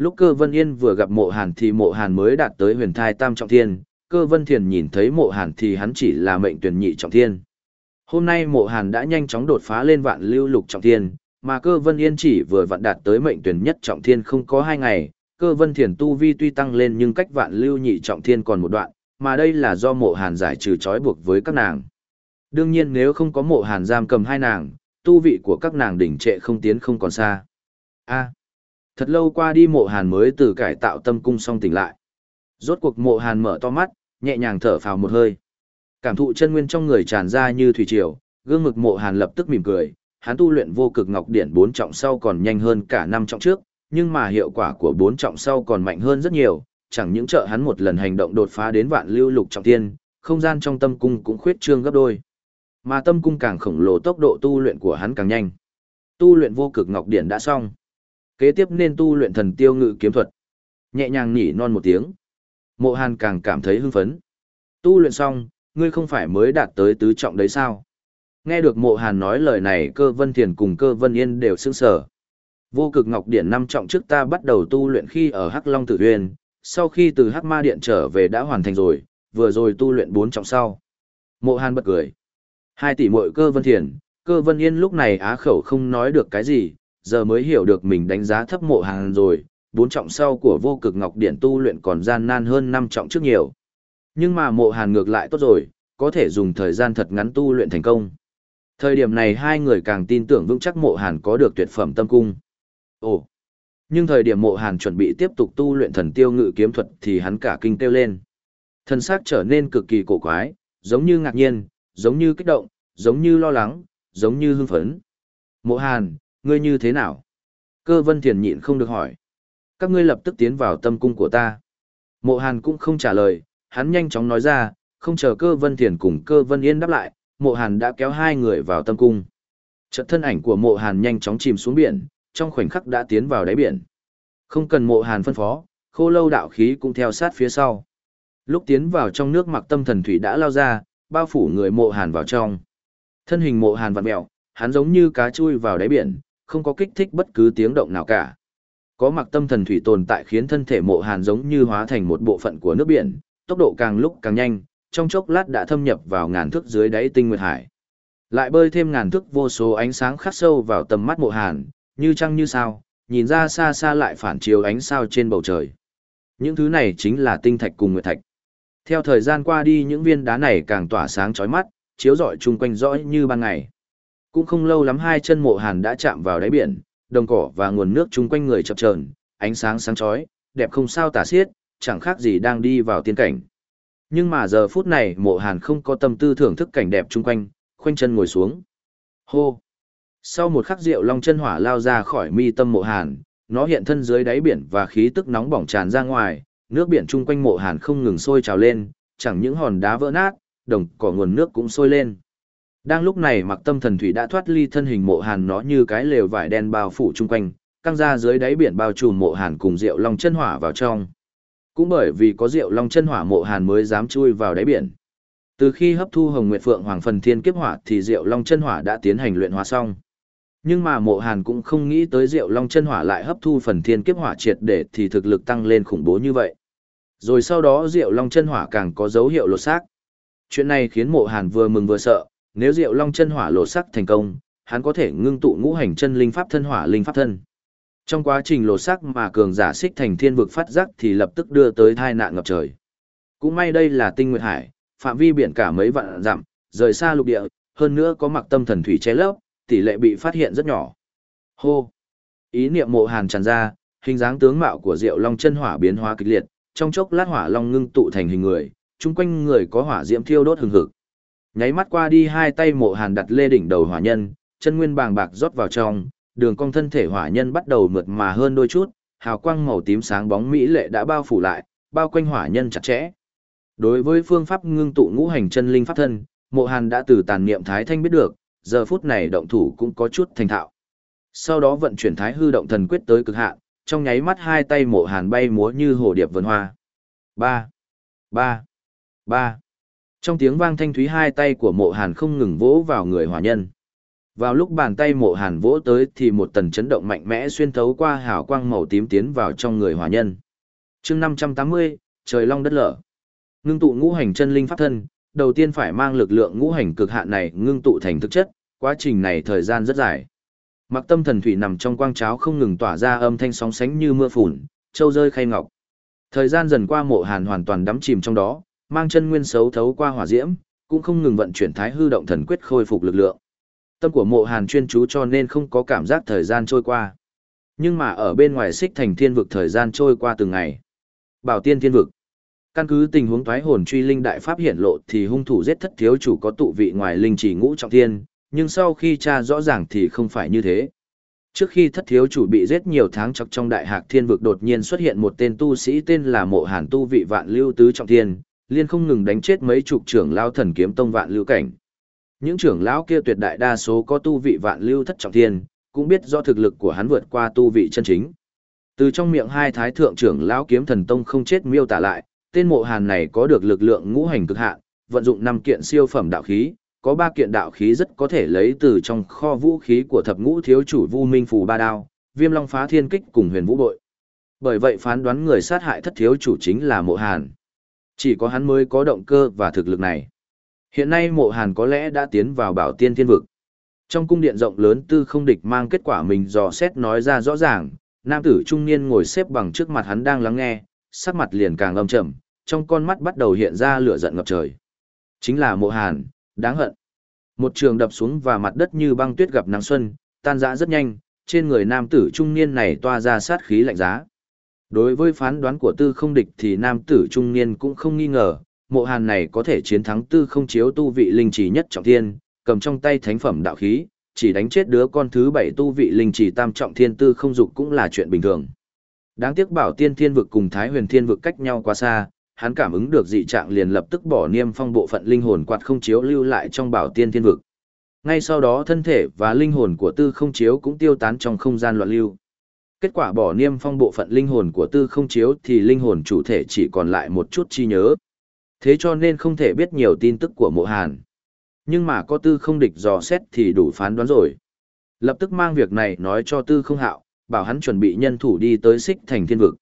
Lúc cơ vân yên vừa gặp mộ hàn thì mộ hàn mới đạt tới huyền thai tam trọng thiên, cơ vân thiền nhìn thấy mộ hàn thì hắn chỉ là mệnh tuyển nhị trọng thiên. Hôm nay mộ hàn đã nhanh chóng đột phá lên vạn lưu lục trọng thiên, mà cơ vân yên chỉ vừa vặn đạt tới mệnh tuyển nhất trọng thiên không có hai ngày, cơ vân thiền tu vi tuy tăng lên nhưng cách vạn lưu nhị trọng thiên còn một đoạn, mà đây là do mộ hàn giải trừ trói buộc với các nàng. Đương nhiên nếu không có mộ hàn giam cầm hai nàng, tu vị của các nàng đỉnh trệ không tiến không còn xa. A thật lâu qua đi mộ hàn mới từ cải tạo tâm cung xong tỉnh lại. Rốt cuộc mộ hàn mở to mắt, nhẹ nhàng thở phào một hơi. Cảm thụ chân nguyên trong người tràn ra như thủy triều, gương mực mộ hàn lập tức mỉm cười, hắn tu luyện vô cực ngọc điển bốn trọng sau còn nhanh hơn cả năm trọng trước, nhưng mà hiệu quả của bốn trọng sau còn mạnh hơn rất nhiều, chẳng những trợ hắn một lần hành động đột phá đến vạn lưu lục trọng tiên, không gian trong tâm cung cũng khuyết trương gấp đôi. Mà tâm cung càng khổng lồ tốc độ tu luyện của hắn càng nhanh. Tu luyện vô cực ngọc điển đã xong. Kế tiếp nên tu luyện thần tiêu ngự kiếm thuật. Nhẹ nhàng nhỉ non một tiếng. Mộ Hàn càng cảm thấy hưng phấn. Tu luyện xong, ngươi không phải mới đạt tới tứ trọng đấy sao? Nghe được Mộ Hàn nói lời này cơ vân thiền cùng cơ vân yên đều sững sở. Vô cực ngọc điển năm trọng trước ta bắt đầu tu luyện khi ở Hắc Long Tử Huyền, sau khi từ Hắc Ma Điện trở về đã hoàn thành rồi, vừa rồi tu luyện bốn trọng sau. Mộ Hàn bật cười. Hai tỷ muội cơ vân thiền, cơ vân yên lúc này á khẩu không nói được cái gì, giờ mới hiểu được mình đánh giá thấp mộ hàng rồi, bốn trọng sau của vô cực ngọc điện tu luyện còn gian nan hơn năm trọng trước nhiều. Nhưng mà mộ hàn ngược lại tốt rồi, có thể dùng thời gian thật ngắn tu luyện thành công. Thời điểm này hai người càng tin tưởng vững chắc mộ hàn có được tuyệt phẩm tâm cung. Ồ! Nhưng thời điểm mộ hàn chuẩn bị tiếp tục tu luyện thần tiêu ngự kiếm thuật thì hắn cả kinh kêu lên. Thần xác trở nên cực kỳ cổ quái, giống như ngạc nhiên, giống như kích động, giống như lo lắng, giống như hưng phấn. Mộ Hàn, ngươi như thế nào? Cơ vân thiền nhịn không được hỏi. Các ngươi lập tức tiến vào tâm cung của ta. Mộ Hàn cũng không trả lời, hắn nhanh chóng nói ra, không chờ cơ vân thiền cùng cơ vân yên đáp lại, mộ Hàn đã kéo hai người vào tâm cung. Trận thân ảnh của mộ Hàn nhanh chóng chìm xuống biển, trong khoảnh khắc đã tiến vào đáy biển. Không cần mộ Hàn phân phó, khô lâu đạo khí cũng theo sát phía sau. Lúc tiến vào trong nước mặc tâm thần thủy đã lao ra, bao phủ người mộ hàn vào trong. Thân hình mộ hàn vặn mẹo, hắn giống như cá chui vào đáy biển, không có kích thích bất cứ tiếng động nào cả. Có mặc tâm thần thủy tồn tại khiến thân thể mộ hàn giống như hóa thành một bộ phận của nước biển, tốc độ càng lúc càng nhanh, trong chốc lát đã thâm nhập vào ngàn thước dưới đáy tinh nguyệt hải. Lại bơi thêm ngàn thước vô số ánh sáng khắc sâu vào tầm mắt mộ hàn, như trăng như sao, nhìn ra xa xa lại phản chiếu ánh sao trên bầu trời. Những thứ này chính là tinh thạch cùng nguyệt thạch. Theo thời gian qua đi những viên đá này càng tỏa sáng chói mắt, chiếu rọi chung quanh rõ như ban ngày. Cũng không lâu lắm hai chân mộ hàn đã chạm vào đáy biển, đồng cỏ và nguồn nước chung quanh người chập chờn, ánh sáng sáng chói, đẹp không sao tả xiết, chẳng khác gì đang đi vào tiên cảnh. Nhưng mà giờ phút này mộ hàn không có tâm tư thưởng thức cảnh đẹp chung quanh, khoanh chân ngồi xuống. Hô! Sau một khắc rượu long chân hỏa lao ra khỏi mi tâm mộ hàn, nó hiện thân dưới đáy biển và khí tức nóng bỏng tràn ra ngoài, nước biển chung quanh mộ hàn không ngừng sôi trào lên, chẳng những hòn đá vỡ nát, đồng cỏ nguồn nước cũng sôi lên. Đang lúc này mặc tâm thần thủy đã thoát ly thân hình mộ hàn nó như cái lều vải đen bao phủ chung quanh, căng ra dưới đáy biển bao trùm mộ hàn cùng rượu long chân hỏa vào trong. Cũng bởi vì có rượu long chân hỏa mộ hàn mới dám chui vào đáy biển. Từ khi hấp thu Hồng Nguyệt Phượng Hoàng phần thiên kiếp hỏa thì rượu long chân hỏa đã tiến hành luyện hóa xong. Nhưng mà mộ hàn cũng không nghĩ tới rượu long chân hỏa lại hấp thu phần thiên kiếp hỏa triệt để thì thực lực tăng lên khủng bố như vậy. Rồi sau đó rượu long chân hỏa càng có dấu hiệu lột xác. Chuyện này khiến mộ hàn vừa mừng vừa sợ, nếu rượu long chân hỏa lột Sắc thành công, hắn có thể ngưng tụ ngũ hành chân linh pháp thân hỏa linh pháp thân. Trong quá trình lột xác mà cường giả xích thành thiên vực phát giác thì lập tức đưa tới tai nạn ngập trời. Cũng may đây là tinh nguyệt hải, phạm vi biển cả mấy vạn dặm, rời xa lục địa, hơn nữa có mặc tâm thần thủy che lấp, tỷ lệ bị phát hiện rất nhỏ. Hô! Ý niệm mộ hàn tràn ra, hình dáng tướng mạo của Diệu Long chân hỏa biến hóa kịch liệt, trong chốc lát hỏa long ngưng tụ thành hình người, chung quanh người có hỏa diễm thiêu đốt hừng hực. Nháy mắt qua đi hai tay mộ hàn đặt lê đỉnh đầu hỏa nhân, chân nguyên bàng bạc rót vào trong, đường cong thân thể hỏa nhân bắt đầu mượt mà hơn đôi chút, hào quang màu tím sáng bóng mỹ lệ đã bao phủ lại, bao quanh hỏa nhân chặt chẽ. Đối với phương pháp ngưng tụ ngũ hành chân linh pháp thân, Mộ Hàn đã từ tàn niệm thái thanh biết được, giờ phút này động thủ cũng có chút thành thạo. Sau đó vận chuyển thái hư động thần quyết tới cực hạn, trong nháy mắt hai tay Mộ Hàn bay múa như hồ điệp vân hoa. Ba, ba, ba. Trong tiếng vang thanh thúy hai tay của Mộ Hàn không ngừng vỗ vào người hỏa nhân. Vào lúc bàn tay Mộ Hàn vỗ tới thì một tần chấn động mạnh mẽ xuyên thấu qua hào quang màu tím tiến vào trong người hỏa nhân. Chương 580, trời long đất lở. Ngưng tụ ngũ hành chân linh pháp thân, đầu tiên phải mang lực lượng ngũ hành cực hạn này ngưng tụ thành thực chất, quá trình này thời gian rất dài. Mặc tâm thần thủy nằm trong quang cháo không ngừng tỏa ra âm thanh sóng sánh như mưa phùn, châu rơi khay ngọc. Thời gian dần qua mộ hàn hoàn toàn đắm chìm trong đó, mang chân nguyên xấu thấu qua hỏa diễm, cũng không ngừng vận chuyển thái hư động thần quyết khôi phục lực lượng. Tâm của mộ hàn chuyên chú cho nên không có cảm giác thời gian trôi qua. Nhưng mà ở bên ngoài xích thành thiên vực thời gian trôi qua từng ngày. Bảo tiên thiên vực. Căn cứ tình huống thoái hồn truy linh đại pháp hiển lộ thì hung thủ giết thất thiếu chủ có tụ vị ngoài linh chỉ ngũ trọng thiên, nhưng sau khi tra rõ ràng thì không phải như thế. Trước khi thất thiếu chủ bị giết nhiều tháng chọc trong đại hạc thiên vực đột nhiên xuất hiện một tên tu sĩ tên là mộ hàn tu vị vạn lưu tứ trọng thiên, liên không ngừng đánh chết mấy chục trưởng lao thần kiếm tông vạn lưu cảnh. Những trưởng lão kia tuyệt đại đa số có tu vị vạn lưu thất trọng thiên, cũng biết do thực lực của hắn vượt qua tu vị chân chính. Từ trong miệng hai thái thượng trưởng lão kiếm thần tông không chết miêu tả lại, tên mộ hàn này có được lực lượng ngũ hành cực hạn, vận dụng 5 kiện siêu phẩm đạo khí, có 3 kiện đạo khí rất có thể lấy từ trong kho vũ khí của thập ngũ thiếu chủ Vu Minh Phù Ba Đao, Viêm Long Phá Thiên Kích cùng Huyền Vũ Bội. Bởi vậy phán đoán người sát hại thất thiếu chủ chính là mộ hàn. Chỉ có hắn mới có động cơ và thực lực này. Hiện nay mộ hàn có lẽ đã tiến vào bảo tiên thiên vực. Trong cung điện rộng lớn tư không địch mang kết quả mình dò xét nói ra rõ ràng, nam tử trung niên ngồi xếp bằng trước mặt hắn đang lắng nghe, sắc mặt liền càng âm trầm, trong con mắt bắt đầu hiện ra lửa giận ngập trời. Chính là mộ hàn, đáng hận. Một trường đập xuống và mặt đất như băng tuyết gặp nắng xuân, tan rã rất nhanh, trên người nam tử trung niên này toa ra sát khí lạnh giá. Đối với phán đoán của tư không địch thì nam tử trung niên cũng không nghi ngờ, mộ hàn này có thể chiến thắng tư không chiếu tu vị linh trì nhất trọng thiên, cầm trong tay thánh phẩm đạo khí, chỉ đánh chết đứa con thứ bảy tu vị linh trì tam trọng thiên tư không dục cũng là chuyện bình thường. Đáng tiếc bảo tiên thiên vực cùng thái huyền thiên vực cách nhau quá xa, hắn cảm ứng được dị trạng liền lập tức bỏ niêm phong bộ phận linh hồn quạt không chiếu lưu lại trong bảo tiên thiên vực. Ngay sau đó thân thể và linh hồn của tư không chiếu cũng tiêu tán trong không gian loạn lưu. Kết quả bỏ niêm phong bộ phận linh hồn của tư không chiếu thì linh hồn chủ thể chỉ còn lại một chút chi nhớ. Thế cho nên không thể biết nhiều tin tức của mộ hàn. Nhưng mà có tư không địch dò xét thì đủ phán đoán rồi. Lập tức mang việc này nói cho tư không hạo, bảo hắn chuẩn bị nhân thủ đi tới xích thành thiên vực.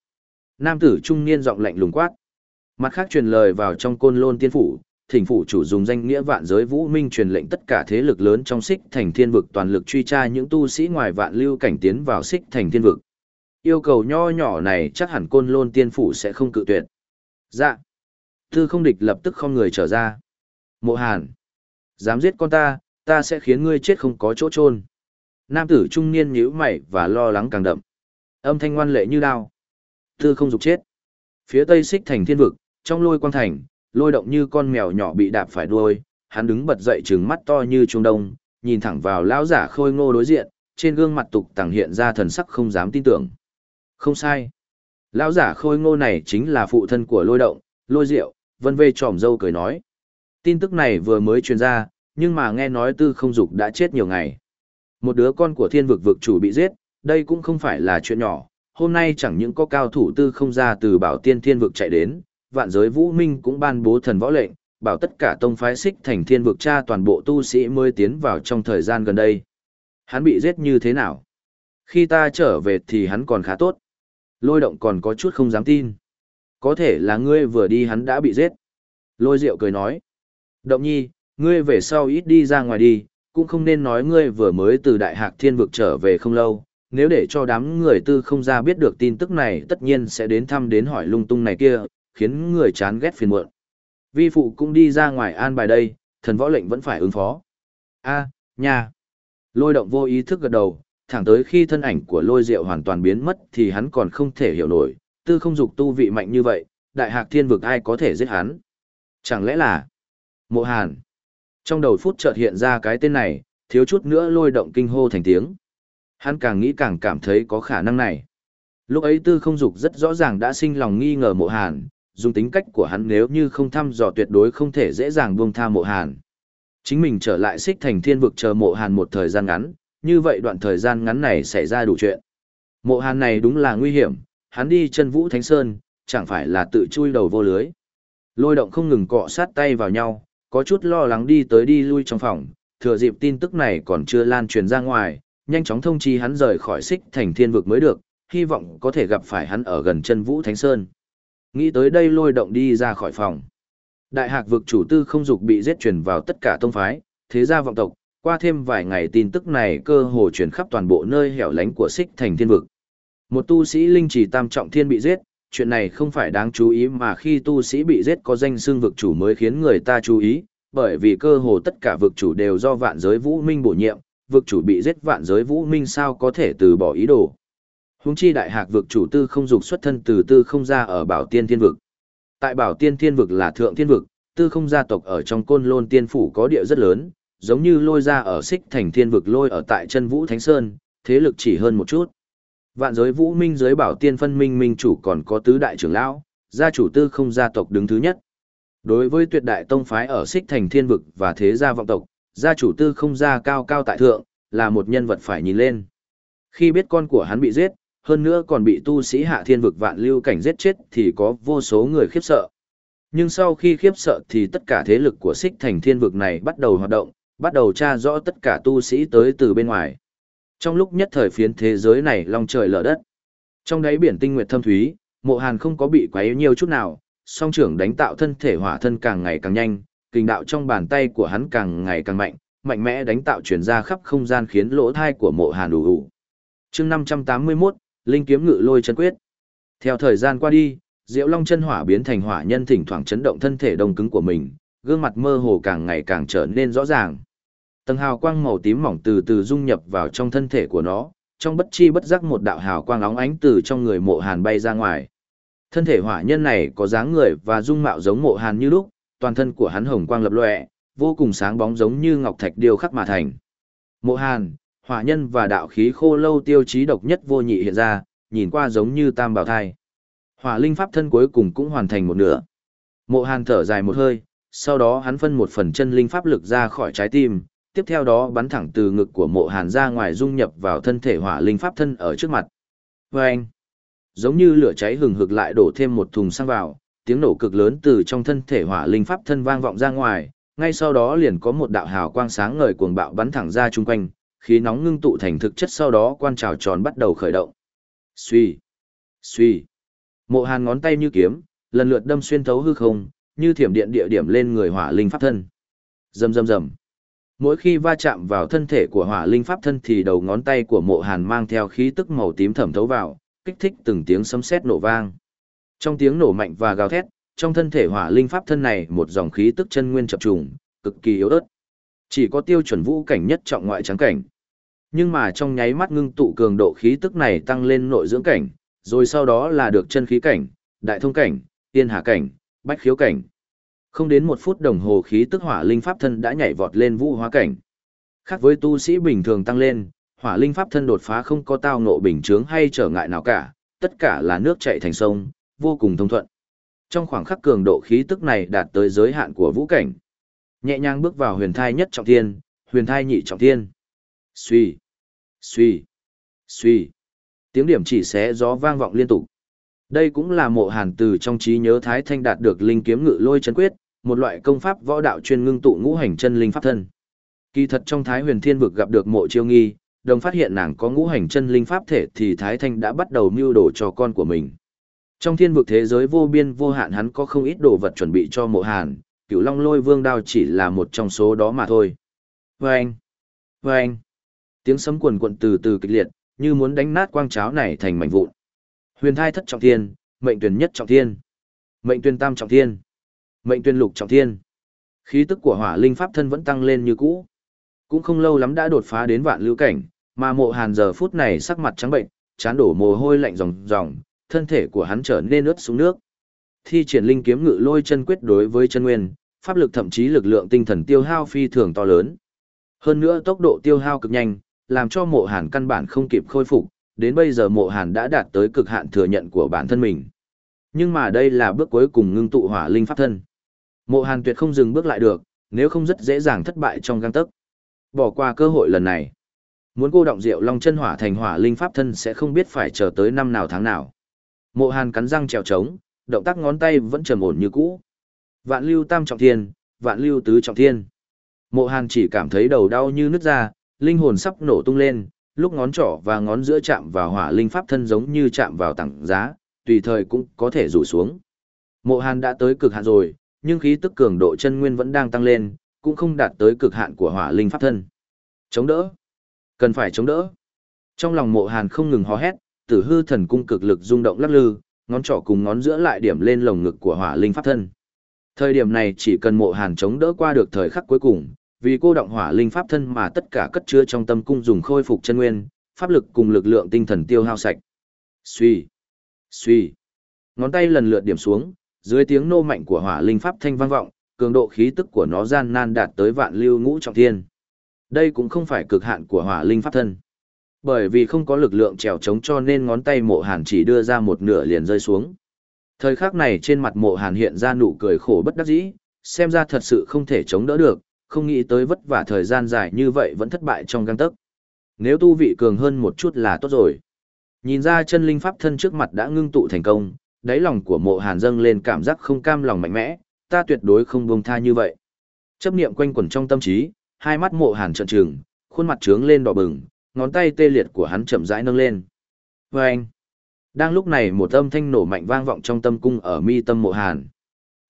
Nam tử trung niên giọng lạnh lùng quát. Mặt khác truyền lời vào trong côn lôn tiên phủ, thỉnh phủ chủ dùng danh nghĩa vạn giới vũ minh truyền lệnh tất cả thế lực lớn trong xích thành thiên vực toàn lực truy tra những tu sĩ ngoài vạn lưu cảnh tiến vào xích thành thiên vực. Yêu cầu nho nhỏ này chắc hẳn côn lôn tiên phủ sẽ không cự tuyệt. Dạ. Tư không địch lập tức không người trở ra. Mộ hàn. Dám giết con ta, ta sẽ khiến ngươi chết không có chỗ chôn Nam tử trung niên nhíu mày và lo lắng càng đậm. Âm thanh ngoan lệ như đao. Tư không dục chết. Phía tây xích thành thiên vực, trong lôi quang thành, lôi động như con mèo nhỏ bị đạp phải đuôi, hắn đứng bật dậy trừng mắt to như trung đông, nhìn thẳng vào lão giả khôi ngô đối diện, trên gương mặt tục tàng hiện ra thần sắc không dám tin tưởng. Không sai. Lão giả khôi ngô này chính là phụ thân của lôi động, lôi diệu, vân vê tròm dâu cười nói. Tin tức này vừa mới truyền ra, nhưng mà nghe nói tư không dục đã chết nhiều ngày. Một đứa con của thiên vực vực chủ bị giết, đây cũng không phải là chuyện nhỏ. Hôm nay chẳng những có cao thủ tư không ra từ bảo tiên thiên vực chạy đến, vạn giới vũ minh cũng ban bố thần võ lệnh, bảo tất cả tông phái xích thành thiên vực tra toàn bộ tu sĩ mới tiến vào trong thời gian gần đây. Hắn bị giết như thế nào? Khi ta trở về thì hắn còn khá tốt. Lôi động còn có chút không dám tin. Có thể là ngươi vừa đi hắn đã bị giết. Lôi diệu cười nói. Động nhi, ngươi về sau ít đi ra ngoài đi, cũng không nên nói ngươi vừa mới từ đại hạc thiên vực trở về không lâu. Nếu để cho đám người tư không ra biết được tin tức này tất nhiên sẽ đến thăm đến hỏi lung tung này kia, khiến người chán ghét phiền muộn. Vi phụ cũng đi ra ngoài an bài đây, thần võ lệnh vẫn phải ứng phó. A, à, nha. Lôi động vô ý thức gật đầu, thẳng tới khi thân ảnh của lôi diệu hoàn toàn biến mất thì hắn còn không thể hiểu nổi, tư không dục tu vị mạnh như vậy, đại hạc thiên vực ai có thể giết hắn. Chẳng lẽ là mộ hàn. Trong đầu phút chợt hiện ra cái tên này, thiếu chút nữa lôi động kinh hô thành tiếng. Hắn càng nghĩ càng cảm thấy có khả năng này. Lúc ấy tư không dục rất rõ ràng đã sinh lòng nghi ngờ mộ hàn, dùng tính cách của hắn nếu như không thăm dò tuyệt đối không thể dễ dàng buông tha mộ hàn. Chính mình trở lại xích thành thiên vực chờ mộ hàn một thời gian ngắn, như vậy đoạn thời gian ngắn này xảy ra đủ chuyện. Mộ hàn này đúng là nguy hiểm, hắn đi chân vũ thánh sơn, chẳng phải là tự chui đầu vô lưới. Lôi động không ngừng cọ sát tay vào nhau, có chút lo lắng đi tới đi lui trong phòng, thừa dịp tin tức này còn chưa lan truyền ra ngoài, nhanh chóng thông chi hắn rời khỏi xích thành thiên vực mới được, hy vọng có thể gặp phải hắn ở gần chân vũ thánh sơn. Nghĩ tới đây lôi động đi ra khỏi phòng. Đại hạc vực chủ tư không dục bị giết truyền vào tất cả tông phái, thế gia vọng tộc, qua thêm vài ngày tin tức này cơ hồ truyền khắp toàn bộ nơi hẻo lánh của xích thành thiên vực. Một tu sĩ linh chỉ tam trọng thiên bị giết, chuyện này không phải đáng chú ý mà khi tu sĩ bị giết có danh xương vực chủ mới khiến người ta chú ý, bởi vì cơ hồ tất cả vực chủ đều do vạn giới vũ minh bổ nhiệm, vực chủ bị giết vạn giới vũ minh sao có thể từ bỏ ý đồ. Húng chi đại hạc vực chủ tư không dục xuất thân từ tư không ra ở bảo tiên thiên vực. Tại bảo tiên thiên vực là thượng thiên vực, tư không gia tộc ở trong côn lôn tiên phủ có địa rất lớn, giống như lôi ra ở xích thành thiên vực lôi ở tại chân vũ thánh sơn, thế lực chỉ hơn một chút. Vạn giới vũ minh giới bảo tiên phân minh minh chủ còn có tứ đại trưởng lão, gia chủ tư không gia tộc đứng thứ nhất. Đối với tuyệt đại tông phái ở xích thành thiên vực và thế gia vọng tộc, gia chủ tư không gia cao cao tại thượng, là một nhân vật phải nhìn lên. Khi biết con của hắn bị giết, hơn nữa còn bị tu sĩ hạ thiên vực vạn lưu cảnh giết chết thì có vô số người khiếp sợ. Nhưng sau khi khiếp sợ thì tất cả thế lực của xích thành thiên vực này bắt đầu hoạt động, bắt đầu tra rõ tất cả tu sĩ tới từ bên ngoài. Trong lúc nhất thời phiến thế giới này long trời lở đất. Trong đáy biển tinh nguyệt thâm thúy, mộ hàn không có bị quấy nhiều chút nào, song trưởng đánh tạo thân thể hỏa thân càng ngày càng nhanh, kinh đạo trong bàn tay của hắn càng ngày càng mạnh, mạnh mẽ đánh tạo chuyển ra khắp không gian khiến lỗ thai của mộ hàn đủ đủ. chương 581, Linh kiếm ngự lôi chân quyết. Theo thời gian qua đi, Diệu Long chân hỏa biến thành hỏa nhân thỉnh thoảng chấn động thân thể đông cứng của mình, gương mặt mơ hồ càng ngày càng trở nên rõ ràng. Tầng hào quang màu tím mỏng từ từ dung nhập vào trong thân thể của nó, trong bất chi bất giác một đạo hào quang óng ánh từ trong người mộ hàn bay ra ngoài. Thân thể hỏa nhân này có dáng người và dung mạo giống mộ hàn như lúc, toàn thân của hắn hồng quang lập lòe, vô cùng sáng bóng giống như ngọc thạch điêu khắc mà thành. Mộ hàn, hỏa nhân và đạo khí khô lâu tiêu chí độc nhất vô nhị hiện ra, nhìn qua giống như tam bảo thai. Hỏa linh pháp thân cuối cùng cũng hoàn thành một nửa. Mộ hàn thở dài một hơi, sau đó hắn phân một phần chân linh pháp lực ra khỏi trái tim, tiếp theo đó bắn thẳng từ ngực của mộ hàn ra ngoài dung nhập vào thân thể hỏa linh pháp thân ở trước mặt. Và anh, giống như lửa cháy hừng hực lại đổ thêm một thùng xăng vào, tiếng nổ cực lớn từ trong thân thể hỏa linh pháp thân vang vọng ra ngoài, ngay sau đó liền có một đạo hào quang sáng ngời cuồng bạo bắn thẳng ra chung quanh, khí nóng ngưng tụ thành thực chất sau đó quan trào tròn bắt đầu khởi động. Suy, suy. Mộ Hàn ngón tay như kiếm, lần lượt đâm xuyên thấu hư không, như thiểm điện địa điểm lên người hỏa linh pháp thân. Rầm rầm rầm. Mỗi khi va chạm vào thân thể của hỏa linh pháp thân thì đầu ngón tay của mộ hàn mang theo khí tức màu tím thẩm thấu vào, kích thích từng tiếng sấm sét nổ vang. Trong tiếng nổ mạnh và gào thét, trong thân thể hỏa linh pháp thân này một dòng khí tức chân nguyên chập trùng, cực kỳ yếu ớt. Chỉ có tiêu chuẩn vũ cảnh nhất trọng ngoại trắng cảnh. Nhưng mà trong nháy mắt ngưng tụ cường độ khí tức này tăng lên nội dưỡng cảnh, rồi sau đó là được chân khí cảnh, đại thông cảnh, tiên hạ cảnh, bách khiếu cảnh. Không đến một phút đồng hồ khí tức hỏa linh pháp thân đã nhảy vọt lên vũ hóa cảnh. Khác với tu sĩ bình thường tăng lên, hỏa linh pháp thân đột phá không có tao ngộ bình chướng hay trở ngại nào cả, tất cả là nước chảy thành sông, vô cùng thông thuận. Trong khoảng khắc cường độ khí tức này đạt tới giới hạn của vũ cảnh. Nhẹ nhàng bước vào huyền thai nhất trọng thiên, huyền thai nhị trọng thiên. Suy, suy, suy. Tiếng điểm chỉ xé gió vang vọng liên tục. Đây cũng là mộ hàn từ trong trí nhớ Thái Thanh đạt được linh kiếm ngự lôi chân quyết, một loại công pháp võ đạo chuyên ngưng tụ ngũ hành chân linh pháp thân. Kỳ thật trong Thái Huyền Thiên vực gặp được mộ chiêu nghi, đồng phát hiện nàng có ngũ hành chân linh pháp thể thì Thái Thanh đã bắt đầu mưu đồ cho con của mình. Trong thiên vực thế giới vô biên vô hạn hắn có không ít đồ vật chuẩn bị cho mộ hàn, cửu long lôi vương đao chỉ là một trong số đó mà thôi. Vâng! Vâng! Tiếng sấm quần quận từ từ kịch liệt, như muốn đánh nát quang cháo này thành mảnh vụn. Huyền thai thất trọng thiên, mệnh tuyển nhất trọng thiên, mệnh tuyển tam trọng thiên, mệnh tuyển lục trọng thiên. Khí tức của hỏa linh pháp thân vẫn tăng lên như cũ. Cũng không lâu lắm đã đột phá đến vạn lưu cảnh, mà mộ hàn giờ phút này sắc mặt trắng bệnh, chán đổ mồ hôi lạnh ròng ròng, thân thể của hắn trở nên ướt xuống nước. Thi triển linh kiếm ngự lôi chân quyết đối với chân nguyên, pháp lực thậm chí lực lượng tinh thần tiêu hao phi thường to lớn. Hơn nữa tốc độ tiêu hao cực nhanh, làm cho mộ hàn căn bản không kịp khôi phục, đến bây giờ mộ hàn đã đạt tới cực hạn thừa nhận của bản thân mình. Nhưng mà đây là bước cuối cùng ngưng tụ hỏa linh pháp thân. Mộ hàn tuyệt không dừng bước lại được, nếu không rất dễ dàng thất bại trong găng tấc. Bỏ qua cơ hội lần này. Muốn cô động rượu long chân hỏa thành hỏa linh pháp thân sẽ không biết phải chờ tới năm nào tháng nào. Mộ hàn cắn răng trèo trống, động tác ngón tay vẫn trầm ổn như cũ. Vạn lưu tam trọng thiên, vạn lưu tứ trọng thiên. Mộ hàn chỉ cảm thấy đầu đau như nứt ra, linh hồn sắp nổ tung lên, lúc ngón trỏ và ngón giữa chạm vào hỏa linh pháp thân giống như chạm vào tảng giá, tùy thời cũng có thể rủ xuống. Mộ Hàn đã tới cực hạn rồi, nhưng khí tức cường độ chân nguyên vẫn đang tăng lên, cũng không đạt tới cực hạn của hỏa linh pháp thân. Chống đỡ. Cần phải chống đỡ. Trong lòng Mộ Hàn không ngừng hò hét, Tử Hư thần cung cực lực rung động lắc lư, ngón trỏ cùng ngón giữa lại điểm lên lồng ngực của hỏa linh pháp thân. Thời điểm này chỉ cần Mộ Hàn chống đỡ qua được thời khắc cuối cùng, vì cô động hỏa linh pháp thân mà tất cả cất chứa trong tâm cung dùng khôi phục chân nguyên, pháp lực cùng lực lượng tinh thần tiêu hao sạch. Suy, suy. Ngón tay lần lượt điểm xuống, dưới tiếng nô mạnh của hỏa linh pháp thanh vang vọng, cường độ khí tức của nó gian nan đạt tới vạn lưu ngũ trọng thiên. Đây cũng không phải cực hạn của hỏa linh pháp thân. Bởi vì không có lực lượng trèo chống cho nên ngón tay mộ hàn chỉ đưa ra một nửa liền rơi xuống. Thời khắc này trên mặt mộ hàn hiện ra nụ cười khổ bất đắc dĩ, xem ra thật sự không thể chống đỡ được, không nghĩ tới vất vả thời gian dài như vậy vẫn thất bại trong găng tấc. Nếu tu vị cường hơn một chút là tốt rồi. Nhìn ra chân linh pháp thân trước mặt đã ngưng tụ thành công, đáy lòng của mộ hàn dâng lên cảm giác không cam lòng mạnh mẽ, ta tuyệt đối không buông tha như vậy. Chấp niệm quanh quẩn trong tâm trí, hai mắt mộ hàn trợn trừng, khuôn mặt trướng lên đỏ bừng, ngón tay tê liệt của hắn chậm rãi nâng lên. Và anh, đang lúc này một âm thanh nổ mạnh vang vọng trong tâm cung ở mi tâm mộ hàn.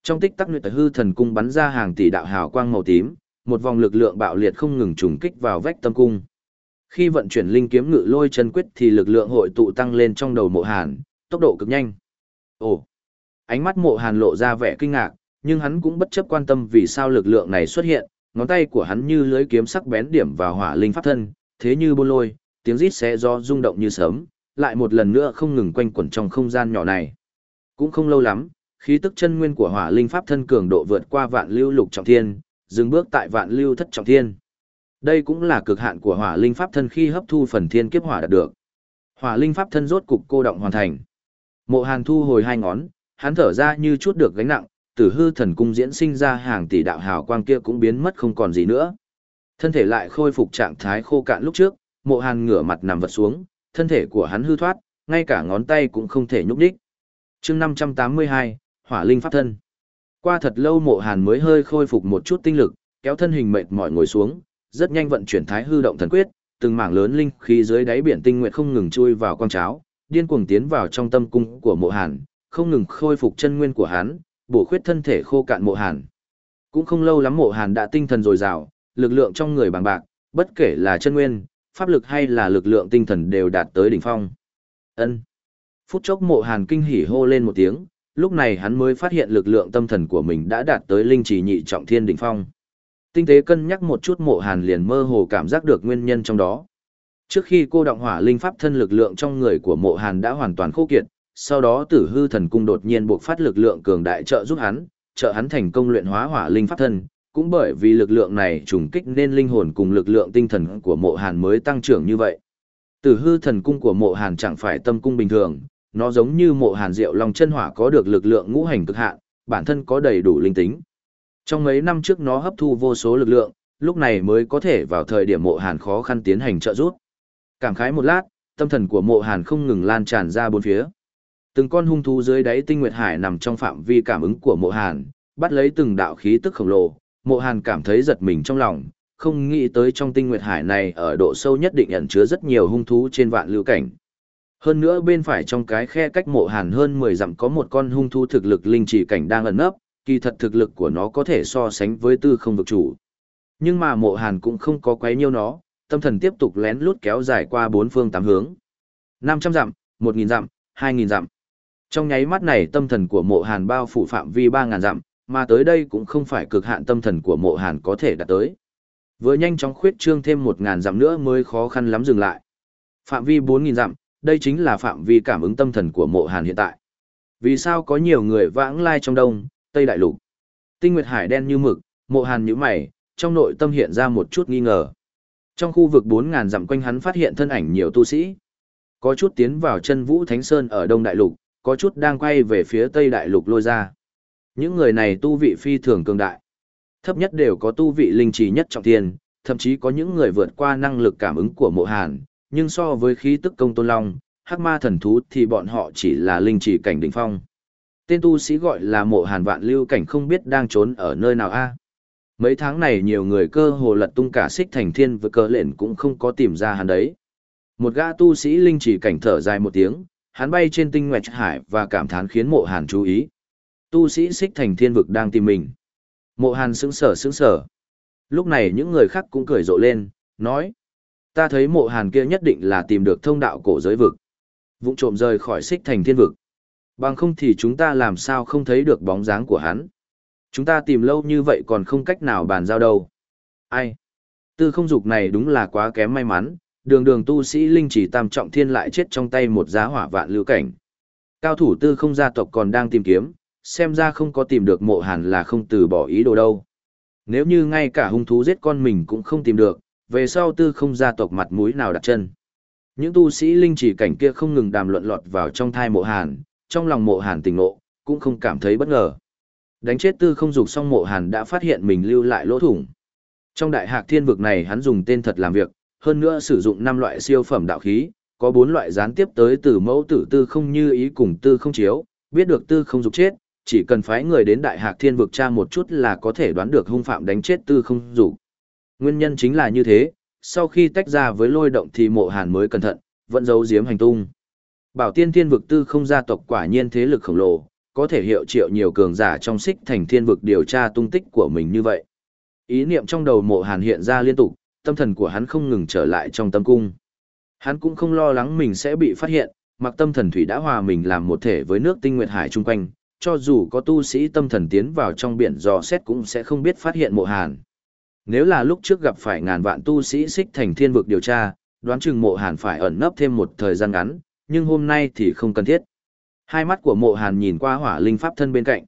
Trong tích tắc nguyệt hư thần cung bắn ra hàng tỷ đạo hào quang màu tím, một vòng lực lượng bạo liệt không ngừng trùng kích vào vách tâm cung. Khi vận chuyển linh kiếm ngự lôi chân quyết thì lực lượng hội tụ tăng lên trong đầu mộ hàn, tốc độ cực nhanh. Ồ! Ánh mắt mộ hàn lộ ra vẻ kinh ngạc, nhưng hắn cũng bất chấp quan tâm vì sao lực lượng này xuất hiện, ngón tay của hắn như lưới kiếm sắc bén điểm vào hỏa linh pháp thân, thế như bôn lôi, tiếng rít xé do rung động như sớm, lại một lần nữa không ngừng quanh quẩn trong không gian nhỏ này. Cũng không lâu lắm, khí tức chân nguyên của hỏa linh pháp thân cường độ vượt qua vạn lưu lục trọng thiên, dừng bước tại vạn lưu thất trọng thiên. Đây cũng là cực hạn của hỏa linh pháp thân khi hấp thu phần thiên kiếp hỏa đạt được. Hỏa linh pháp thân rốt cục cô động hoàn thành. Mộ Hàn thu hồi hai ngón, hắn thở ra như chút được gánh nặng, tử hư thần cung diễn sinh ra hàng tỷ đạo hào quang kia cũng biến mất không còn gì nữa. Thân thể lại khôi phục trạng thái khô cạn lúc trước, Mộ Hàn ngửa mặt nằm vật xuống, thân thể của hắn hư thoát, ngay cả ngón tay cũng không thể nhúc nhích. Chương 582, Hỏa linh pháp thân. Qua thật lâu mộ hàn mới hơi khôi phục một chút tinh lực, kéo thân hình mệt mỏi ngồi xuống, rất nhanh vận chuyển thái hư động thần quyết, từng mảng lớn linh khí dưới đáy biển tinh nguyệt không ngừng chui vào quang cháo, điên cuồng tiến vào trong tâm cung của mộ hàn, không ngừng khôi phục chân nguyên của hắn, bổ khuyết thân thể khô cạn mộ hàn. Cũng không lâu lắm mộ hàn đã tinh thần dồi dào, lực lượng trong người bằng bạc, bất kể là chân nguyên, pháp lực hay là lực lượng tinh thần đều đạt tới đỉnh phong. Ân. Phút chốc mộ hàn kinh hỉ hô lên một tiếng, lúc này hắn mới phát hiện lực lượng tâm thần của mình đã đạt tới linh chỉ nhị trọng thiên đỉnh phong. Tinh tế cân nhắc một chút mộ hàn liền mơ hồ cảm giác được nguyên nhân trong đó. Trước khi cô động hỏa linh pháp thân lực lượng trong người của mộ hàn đã hoàn toàn khô kiệt, sau đó tử hư thần cung đột nhiên buộc phát lực lượng cường đại trợ giúp hắn, trợ hắn thành công luyện hóa hỏa linh pháp thân, cũng bởi vì lực lượng này trùng kích nên linh hồn cùng lực lượng tinh thần của mộ hàn mới tăng trưởng như vậy. Tử hư thần cung của mộ hàn chẳng phải tâm cung bình thường, nó giống như mộ hàn diệu long chân hỏa có được lực lượng ngũ hành cực hạn, bản thân có đầy đủ linh tính. Trong mấy năm trước nó hấp thu vô số lực lượng, lúc này mới có thể vào thời điểm mộ hàn khó khăn tiến hành trợ giúp. Cảm khái một lát, tâm thần của mộ hàn không ngừng lan tràn ra bốn phía. Từng con hung thú dưới đáy tinh nguyệt hải nằm trong phạm vi cảm ứng của mộ hàn, bắt lấy từng đạo khí tức khổng lồ, mộ hàn cảm thấy giật mình trong lòng, không nghĩ tới trong tinh nguyệt hải này ở độ sâu nhất định ẩn chứa rất nhiều hung thú trên vạn lưu cảnh. Hơn nữa bên phải trong cái khe cách mộ hàn hơn 10 dặm có một con hung thu thực lực linh chỉ cảnh đang ẩn nấp, kỳ thật thực lực của nó có thể so sánh với tư không vực chủ. Nhưng mà mộ hàn cũng không có quấy nhiêu nó, tâm thần tiếp tục lén lút kéo dài qua bốn phương tám hướng. 500 dặm, 1.000 dặm, 2.000 dặm. Trong nháy mắt này tâm thần của mộ hàn bao phủ phạm vi 3.000 dặm, mà tới đây cũng không phải cực hạn tâm thần của mộ hàn có thể đạt tới. Vừa nhanh chóng khuyết trương thêm 1.000 dặm nữa mới khó khăn lắm dừng lại. Phạm vi 4.000 dặm, đây chính là phạm vi cảm ứng tâm thần của mộ hàn hiện tại. Vì sao có nhiều người vãng lai trong đông, tây đại lục? Tinh Nguyệt Hải đen như mực, mộ hàn như mày, trong nội tâm hiện ra một chút nghi ngờ. Trong khu vực 4.000 dặm quanh hắn phát hiện thân ảnh nhiều tu sĩ. Có chút tiến vào chân vũ thánh sơn ở đông đại lục, có chút đang quay về phía tây đại lục lôi ra. Những người này tu vị phi thường cường đại. Thấp nhất đều có tu vị linh trì nhất trọng thiên, thậm chí có những người vượt qua năng lực cảm ứng của mộ hàn, nhưng so với khí tức công tôn long, hắc ma thần thú thì bọn họ chỉ là linh chỉ cảnh đỉnh phong. Tên tu sĩ gọi là mộ hàn vạn lưu cảnh không biết đang trốn ở nơi nào a Mấy tháng này nhiều người cơ hồ lật tung cả xích thành thiên với cơ lệnh cũng không có tìm ra hắn đấy. Một gã tu sĩ linh chỉ cảnh thở dài một tiếng, hắn bay trên tinh nguyệt hải và cảm thán khiến mộ hàn chú ý. Tu sĩ xích thành thiên vực đang tìm mình. Mộ hàn sững sở sững sở. Lúc này những người khác cũng cười rộ lên, nói. Ta thấy mộ hàn kia nhất định là tìm được thông đạo cổ giới vực. Vũng trộm rời khỏi xích thành thiên vực. Bằng không thì chúng ta làm sao không thấy được bóng dáng của hắn. Chúng ta tìm lâu như vậy còn không cách nào bàn giao đâu. Ai? Tư không dục này đúng là quá kém may mắn, đường đường tu sĩ linh chỉ tam trọng thiên lại chết trong tay một giá hỏa vạn lưu cảnh. Cao thủ tư không gia tộc còn đang tìm kiếm, xem ra không có tìm được mộ hàn là không từ bỏ ý đồ đâu. Nếu như ngay cả hung thú giết con mình cũng không tìm được, về sau tư không gia tộc mặt mũi nào đặt chân. Những tu sĩ linh chỉ cảnh kia không ngừng đàm luận lọt vào trong thai mộ hàn, trong lòng mộ hàn tỉnh ngộ, cũng không cảm thấy bất ngờ. Đánh chết tư không dục xong mộ hàn đã phát hiện mình lưu lại lỗ thủng. Trong đại hạc thiên vực này hắn dùng tên thật làm việc, hơn nữa sử dụng 5 loại siêu phẩm đạo khí, có 4 loại gián tiếp tới từ mẫu tử tư không như ý cùng tư không chiếu, biết được tư không dục chết, chỉ cần phái người đến đại hạc thiên vực tra một chút là có thể đoán được hung phạm đánh chết tư không dục. Nguyên nhân chính là như thế, sau khi tách ra với lôi động thì mộ hàn mới cẩn thận, vẫn giấu giếm hành tung. Bảo tiên thiên vực tư không gia tộc quả nhiên thế lực khổng lồ, có thể hiệu triệu nhiều cường giả trong xích thành thiên vực điều tra tung tích của mình như vậy. Ý niệm trong đầu mộ hàn hiện ra liên tục, tâm thần của hắn không ngừng trở lại trong tâm cung. Hắn cũng không lo lắng mình sẽ bị phát hiện, mặc tâm thần thủy đã hòa mình làm một thể với nước tinh nguyệt hải chung quanh, cho dù có tu sĩ tâm thần tiến vào trong biển dò xét cũng sẽ không biết phát hiện mộ hàn. Nếu là lúc trước gặp phải ngàn vạn tu sĩ xích thành thiên vực điều tra, đoán chừng mộ hàn phải ẩn nấp thêm một thời gian ngắn, nhưng hôm nay thì không cần thiết. Hai mắt của mộ hàn nhìn qua hỏa linh pháp thân bên cạnh.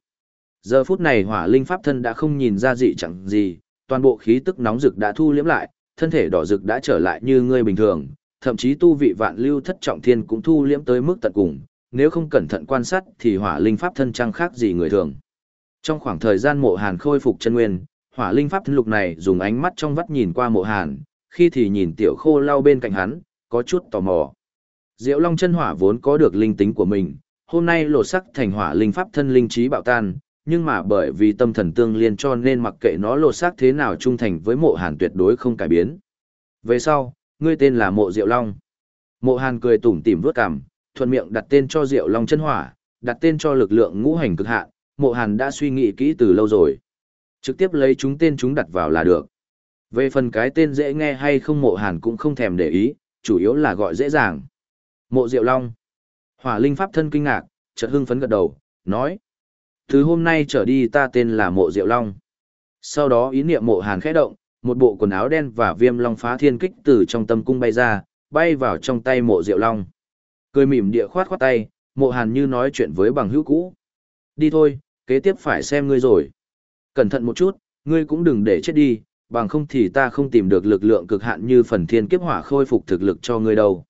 Giờ phút này hỏa linh pháp thân đã không nhìn ra gì chẳng gì, toàn bộ khí tức nóng rực đã thu liếm lại, thân thể đỏ rực đã trở lại như người bình thường, thậm chí tu vị vạn lưu thất trọng thiên cũng thu liếm tới mức tận cùng, nếu không cẩn thận quan sát thì hỏa linh pháp thân chẳng khác gì người thường. Trong khoảng thời gian mộ hàn khôi phục chân nguyên, hỏa linh pháp thân lục này dùng ánh mắt trong vắt nhìn qua mộ hàn, khi thì nhìn tiểu khô lau bên cạnh hắn, có chút tò mò. Diệu Long chân hỏa vốn có được linh tính của mình, hôm nay lột sắc thành hỏa linh pháp thân linh trí bạo tan, nhưng mà bởi vì tâm thần tương liên cho nên mặc kệ nó lột xác thế nào trung thành với mộ hàn tuyệt đối không cải biến. Về sau, ngươi tên là mộ Diệu Long. Mộ hàn cười tủm tỉm vướt cằm, thuận miệng đặt tên cho Diệu Long chân hỏa, đặt tên cho lực lượng ngũ hành cực hạn, mộ hàn đã suy nghĩ kỹ từ lâu rồi. Trực tiếp lấy chúng tên chúng đặt vào là được. Về phần cái tên dễ nghe hay không mộ hàn cũng không thèm để ý, chủ yếu là gọi dễ dàng. Mộ Diệu Long. Hỏa Linh Pháp thân kinh ngạc, chợt hưng phấn gật đầu, nói. Từ hôm nay trở đi ta tên là Mộ Diệu Long. Sau đó ý niệm mộ hàn khẽ động, một bộ quần áo đen và viêm long phá thiên kích từ trong tâm cung bay ra, bay vào trong tay mộ Diệu Long. Cười mỉm địa khoát khoát tay, mộ hàn như nói chuyện với bằng hữu cũ. Đi thôi, kế tiếp phải xem ngươi rồi. Cẩn thận một chút, ngươi cũng đừng để chết đi, bằng không thì ta không tìm được lực lượng cực hạn như phần thiên kiếp hỏa khôi phục thực lực cho ngươi đâu.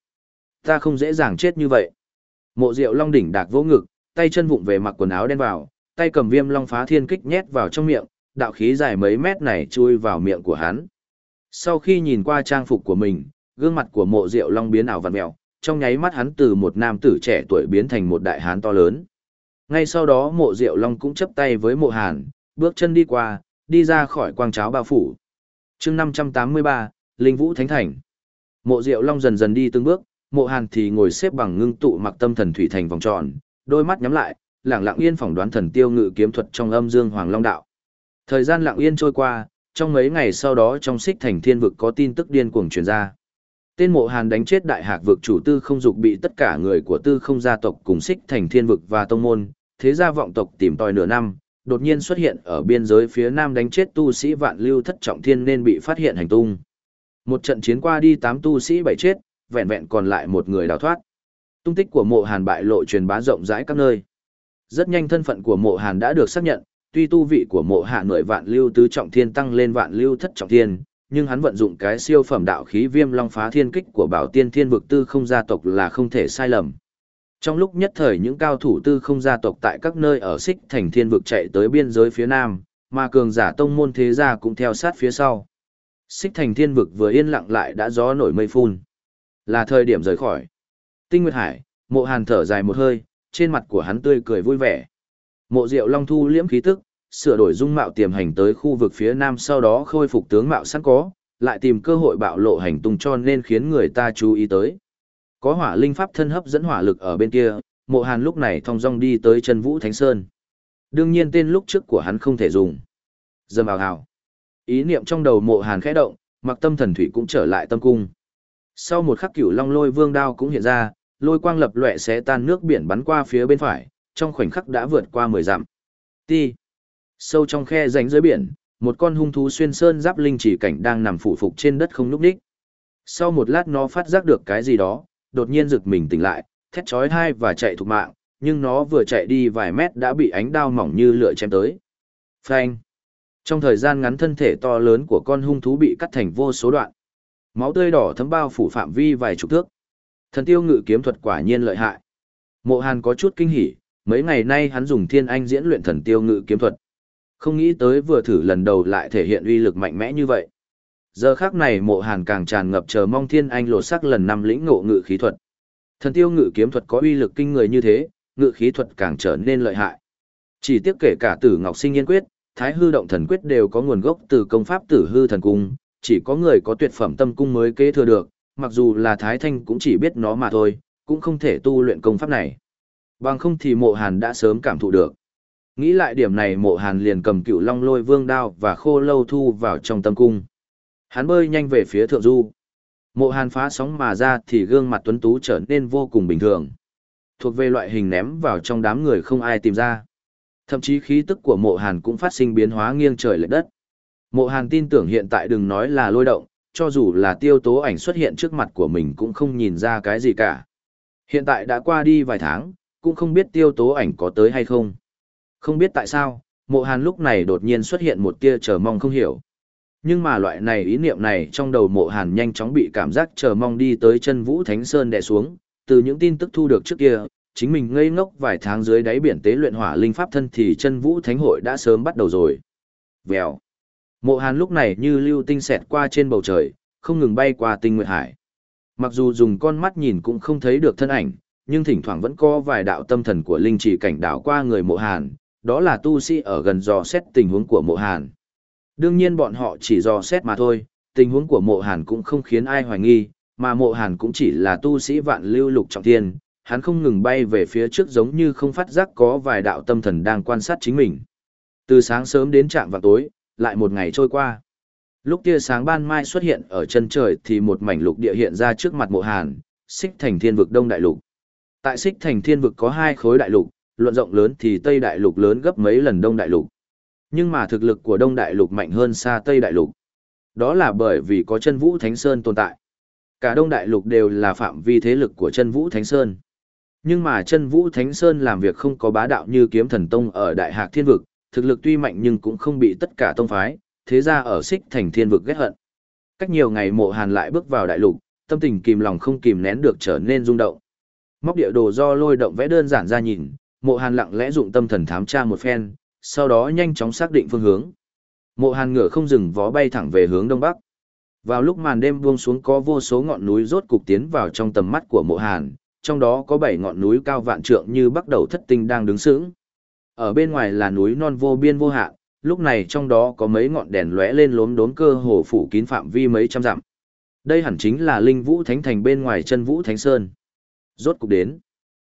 Ta không dễ dàng chết như vậy. Mộ Diệu Long đỉnh đạc vỗ ngực, tay chân vụng về mặc quần áo đen vào, tay cầm viêm long phá thiên kích nhét vào trong miệng, đạo khí dài mấy mét này chui vào miệng của hắn. Sau khi nhìn qua trang phục của mình, gương mặt của Mộ Diệu Long biến ảo vặn mèo, trong nháy mắt hắn từ một nam tử trẻ tuổi biến thành một đại hán to lớn. Ngay sau đó Mộ Diệu Long cũng chấp tay với Mộ Hàn, bước chân đi qua, đi ra khỏi quang cháo bao phủ. chương 583, Linh Vũ Thánh Thành. Mộ Diệu Long dần dần đi từng bước, Mộ Hàn thì ngồi xếp bằng ngưng tụ mặc tâm thần thủy thành vòng tròn, đôi mắt nhắm lại, lặng lặng yên phỏng đoán thần tiêu ngự kiếm thuật trong âm dương hoàng long đạo. Thời gian lặng yên trôi qua, trong mấy ngày sau đó trong xích thành thiên vực có tin tức điên cuồng truyền ra. Tên mộ hàn đánh chết đại hạc vực chủ tư không dục bị tất cả người của tư không gia tộc cùng xích thành thiên vực và tông môn, thế gia vọng tộc tìm tòi nửa năm, đột nhiên xuất hiện ở biên giới phía nam đánh chết tu sĩ vạn lưu thất trọng thiên nên bị phát hiện hành tung. Một trận chiến qua đi tám tu sĩ bảy chết, vẹn vẹn còn lại một người đào thoát. Tung tích của mộ hàn bại lộ truyền bá rộng rãi các nơi. Rất nhanh thân phận của mộ hàn đã được xác nhận, tuy tu vị của mộ hạ nội vạn lưu tứ trọng thiên tăng lên vạn lưu thất trọng thiên, nhưng hắn vận dụng cái siêu phẩm đạo khí viêm long phá thiên kích của bảo tiên thiên vực tư không gia tộc là không thể sai lầm. Trong lúc nhất thời những cao thủ tư không gia tộc tại các nơi ở xích thành thiên vực chạy tới biên giới phía nam, mà cường giả tông môn thế gia cũng theo sát phía sau. Xích thành thiên vực vừa yên lặng lại đã gió nổi mây phun. Là thời điểm rời khỏi. Tinh Nguyệt Hải, mộ hàn thở dài một hơi, trên mặt của hắn tươi cười vui vẻ. Mộ Diệu Long thu liễm khí tức, sửa đổi dung mạo tiềm hành tới khu vực phía nam sau đó khôi phục tướng mạo sẵn có, lại tìm cơ hội bạo lộ hành tung cho nên khiến người ta chú ý tới. Có hỏa linh pháp thân hấp dẫn hỏa lực ở bên kia, Mộ Hàn lúc này thong dong đi tới chân Vũ Thánh Sơn. Đương nhiên tên lúc trước của hắn không thể dùng. Dâm ào hào. Ý niệm trong đầu Mộ Hàn khẽ động, mặc tâm thần thủy cũng trở lại tâm cung. Sau một khắc cửu long lôi vương đao cũng hiện ra, lôi quang lập lệ sẽ tan nước biển bắn qua phía bên phải, trong khoảnh khắc đã vượt qua 10 dặm. Ti. Sâu trong khe rãnh dưới biển, một con hung thú xuyên sơn giáp linh chỉ cảnh đang nằm phụ phục trên đất không nhúc nhích. Sau một lát nó phát giác được cái gì đó, đột nhiên giật mình tỉnh lại, thét chói tai và chạy thục mạng, nhưng nó vừa chạy đi vài mét đã bị ánh đao mỏng như lửa chém tới. Phanh. Trong thời gian ngắn thân thể to lớn của con hung thú bị cắt thành vô số đoạn. Máu tươi đỏ thấm bao phủ phạm vi vài chục thước. Thần tiêu ngự kiếm thuật quả nhiên lợi hại. Mộ Hàn có chút kinh hỉ, mấy ngày nay hắn dùng thiên anh diễn luyện thần tiêu ngự kiếm thuật. Không nghĩ tới vừa thử lần đầu lại thể hiện uy lực mạnh mẽ như vậy. Giờ khác này mộ hàn càng tràn ngập chờ mong thiên anh lột sắc lần năm lĩnh ngộ ngự khí thuật. Thần tiêu ngự kiếm thuật có uy lực kinh người như thế, ngự khí thuật càng trở nên lợi hại. Chỉ tiếc kể cả tử ngọc sinh yên quyết, thái hư động thần quyết đều có nguồn gốc từ công pháp tử hư thần cung, chỉ có người có tuyệt phẩm tâm cung mới kế thừa được, mặc dù là thái thanh cũng chỉ biết nó mà thôi, cũng không thể tu luyện công pháp này. Bằng không thì mộ hàn đã sớm cảm thụ được. Nghĩ lại điểm này mộ hàn liền cầm cựu long lôi vương đao và khô lâu thu vào trong tâm cung. Hắn bơi nhanh về phía thượng du. Mộ hàn phá sóng mà ra thì gương mặt tuấn tú trở nên vô cùng bình thường. Thuộc về loại hình ném vào trong đám người không ai tìm ra. Thậm chí khí tức của mộ hàn cũng phát sinh biến hóa nghiêng trời lệch đất. Mộ hàn tin tưởng hiện tại đừng nói là lôi động, cho dù là tiêu tố ảnh xuất hiện trước mặt của mình cũng không nhìn ra cái gì cả. Hiện tại đã qua đi vài tháng, cũng không biết tiêu tố ảnh có tới hay không. Không biết tại sao, mộ hàn lúc này đột nhiên xuất hiện một tia chờ mong không hiểu. Nhưng mà loại này ý niệm này trong đầu mộ hàn nhanh chóng bị cảm giác chờ mong đi tới chân vũ thánh sơn đè xuống, từ những tin tức thu được trước kia, chính mình ngây ngốc vài tháng dưới đáy biển tế luyện hỏa linh pháp thân thì chân vũ thánh hội đã sớm bắt đầu rồi. Vèo. Mộ hàn lúc này như lưu tinh xẹt qua trên bầu trời, không ngừng bay qua tinh nguyệt hải. Mặc dù dùng con mắt nhìn cũng không thấy được thân ảnh, nhưng thỉnh thoảng vẫn có vài đạo tâm thần của linh chỉ cảnh đảo qua người mộ hàn, đó là tu sĩ ở gần dò xét tình huống của mộ hàn. Đương nhiên bọn họ chỉ dò xét mà thôi, tình huống của mộ hàn cũng không khiến ai hoài nghi, mà mộ hàn cũng chỉ là tu sĩ vạn lưu lục trọng thiên, hắn không ngừng bay về phía trước giống như không phát giác có vài đạo tâm thần đang quan sát chính mình. Từ sáng sớm đến trạm vào tối, lại một ngày trôi qua. Lúc tia sáng ban mai xuất hiện ở chân trời thì một mảnh lục địa hiện ra trước mặt mộ hàn, xích thành thiên vực đông đại lục. Tại xích thành thiên vực có hai khối đại lục, luận rộng lớn thì Tây đại lục lớn gấp mấy lần đông đại lục. Nhưng mà thực lực của đông đại lục mạnh hơn xa Tây đại lục. Đó là bởi vì có chân vũ Thánh Sơn tồn tại. Cả đông đại lục đều là phạm vi thế lực của chân vũ Thánh Sơn. Nhưng mà chân vũ Thánh Sơn làm việc không có bá đạo như kiếm thần tông ở đại hạc thiên vực, thực lực tuy mạnh nhưng cũng không bị tất cả tông phái, thế ra ở xích thành thiên vực ghét hận. Cách nhiều ngày mộ hàn lại bước vào đại lục, tâm tình kìm lòng không kìm nén được trở nên rung động. Móc địa đồ do lôi động vẽ đơn giản ra nhìn, mộ hàn lặng lẽ dụng tâm thần thám tra một phen, sau đó nhanh chóng xác định phương hướng. Mộ hàn ngựa không dừng vó bay thẳng về hướng đông bắc. Vào lúc màn đêm buông xuống có vô số ngọn núi rốt cục tiến vào trong tầm mắt của mộ hàn, trong đó có 7 ngọn núi cao vạn trượng như bắt đầu thất tinh đang đứng sững. Ở bên ngoài là núi non vô biên vô hạn, lúc này trong đó có mấy ngọn đèn lóe lên lốm đốm cơ hồ phủ kín phạm vi mấy trăm dặm. Đây hẳn chính là Linh Vũ Thánh Thành bên ngoài chân Vũ Thánh Sơn. Rốt cục đến.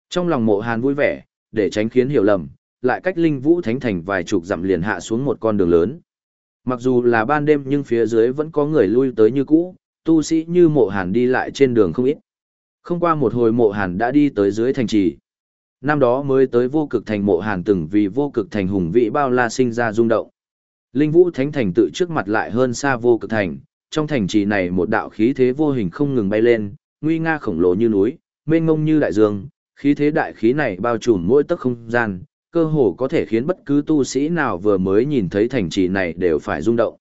Trong lòng mộ hàn vui vẻ, để tránh khiến hiểu lầm, lại cách Linh Vũ Thánh Thành vài chục dặm liền hạ xuống một con đường lớn. Mặc dù là ban đêm nhưng phía dưới vẫn có người lui tới như cũ, tu sĩ như mộ hàn đi lại trên đường không ít. Không qua một hồi mộ hàn đã đi tới dưới thành trì. Năm đó mới tới vô cực thành mộ hàn từng vì vô cực thành hùng vĩ bao la sinh ra rung động. Linh vũ thánh thành tự trước mặt lại hơn xa vô cực thành, trong thành trì này một đạo khí thế vô hình không ngừng bay lên, nguy nga khổng lồ như núi, mênh mông như đại dương, khí thế đại khí này bao trùm mỗi tấc không gian, cơ hồ có thể khiến bất cứ tu sĩ nào vừa mới nhìn thấy thành trì này đều phải rung động.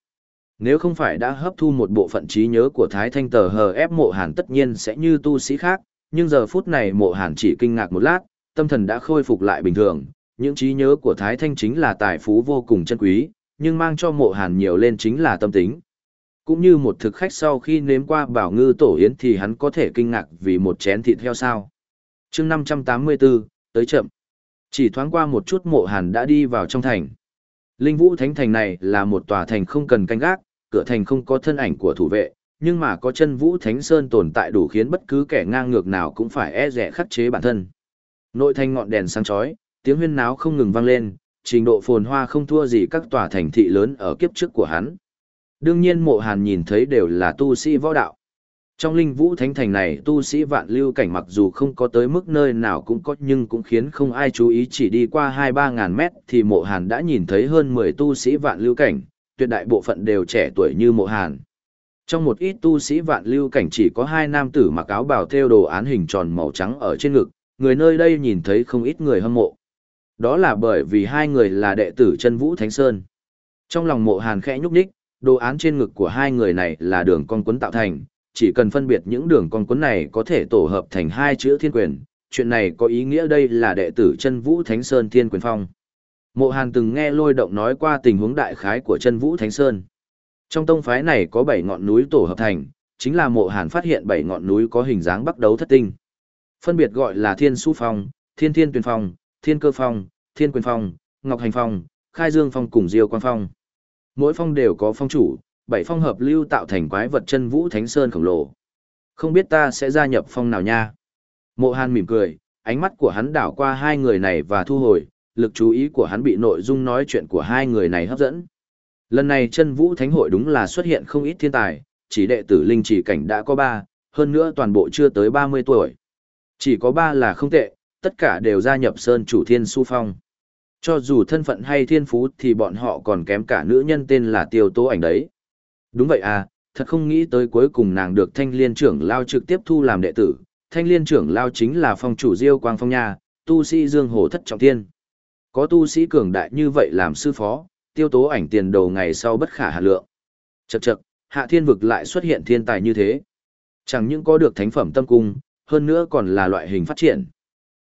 Nếu không phải đã hấp thu một bộ phận trí nhớ của Thái Thanh tờ hờ ép mộ hàn tất nhiên sẽ như tu sĩ khác, nhưng giờ phút này mộ hàn chỉ kinh ngạc một lát, tâm thần đã khôi phục lại bình thường, những trí nhớ của Thái Thanh chính là tài phú vô cùng chân quý, nhưng mang cho mộ hàn nhiều lên chính là tâm tính. Cũng như một thực khách sau khi nếm qua bảo ngư tổ yến thì hắn có thể kinh ngạc vì một chén thịt heo sao. chương 584, tới chậm. Chỉ thoáng qua một chút mộ hàn đã đi vào trong thành. Linh Vũ Thánh Thành này là một tòa thành không cần canh gác, cửa thành không có thân ảnh của thủ vệ, nhưng mà có chân Vũ Thánh Sơn tồn tại đủ khiến bất cứ kẻ ngang ngược nào cũng phải e rẻ khắc chế bản thân. Nội thành ngọn đèn sáng chói, tiếng huyên náo không ngừng vang lên, trình độ phồn hoa không thua gì các tòa thành thị lớn ở kiếp trước của hắn. Đương nhiên mộ hàn nhìn thấy đều là tu sĩ võ đạo. Trong linh vũ thánh thành này tu sĩ vạn lưu cảnh mặc dù không có tới mức nơi nào cũng có nhưng cũng khiến không ai chú ý chỉ đi qua 2-3 ngàn mét thì mộ hàn đã nhìn thấy hơn 10 tu sĩ vạn lưu cảnh, tuyệt đại bộ phận đều trẻ tuổi như mộ hàn. Trong một ít tu sĩ vạn lưu cảnh chỉ có hai nam tử mặc áo bào theo đồ án hình tròn màu trắng ở trên ngực, người nơi đây nhìn thấy không ít người hâm mộ. Đó là bởi vì hai người là đệ tử chân vũ Thánh Sơn. Trong lòng mộ hàn khẽ nhúc nhích, đồ án trên ngực của hai người này là đường con quấn tạo thành, chỉ cần phân biệt những đường con cuốn này có thể tổ hợp thành hai chữ thiên quyền. Chuyện này có ý nghĩa đây là đệ tử chân vũ Thánh Sơn Thiên Quyền Phong. Mộ Hàn từng nghe lôi động nói qua tình huống đại khái của chân vũ Thánh Sơn. Trong tông phái này có 7 ngọn núi tổ hợp thành, chính là mộ Hàn phát hiện 7 ngọn núi có hình dáng bắt đấu thất tinh. Phân biệt gọi là Thiên Su Phong, Thiên Thiên Tuyền Phong, Thiên Cơ Phong, Thiên Quyền Phong, Ngọc Hành Phong, Khai Dương Phong cùng Diêu Quan Phong. Mỗi phong đều có phong chủ, bảy phong hợp lưu tạo thành quái vật chân vũ thánh sơn khổng lồ. Không biết ta sẽ gia nhập phong nào nha. Mộ Hàn mỉm cười, ánh mắt của hắn đảo qua hai người này và thu hồi, lực chú ý của hắn bị nội dung nói chuyện của hai người này hấp dẫn. Lần này chân vũ thánh hội đúng là xuất hiện không ít thiên tài, chỉ đệ tử linh chỉ cảnh đã có ba, hơn nữa toàn bộ chưa tới 30 tuổi. Chỉ có ba là không tệ, tất cả đều gia nhập Sơn chủ thiên su phong. Cho dù thân phận hay thiên phú thì bọn họ còn kém cả nữ nhân tên là tiêu tố ảnh đấy. Đúng vậy à, thật không nghĩ tới cuối cùng nàng được thanh liên trưởng lao trực tiếp thu làm đệ tử. Thanh liên trưởng lao chính là phong chủ diêu quang phong nha, tu sĩ dương hồ thất trọng thiên. Có tu sĩ cường đại như vậy làm sư phó, tiêu tố ảnh tiền đầu ngày sau bất khả hạ lượng. Chậc chậc, hạ thiên vực lại xuất hiện thiên tài như thế. Chẳng những có được thánh phẩm tâm cung, hơn nữa còn là loại hình phát triển.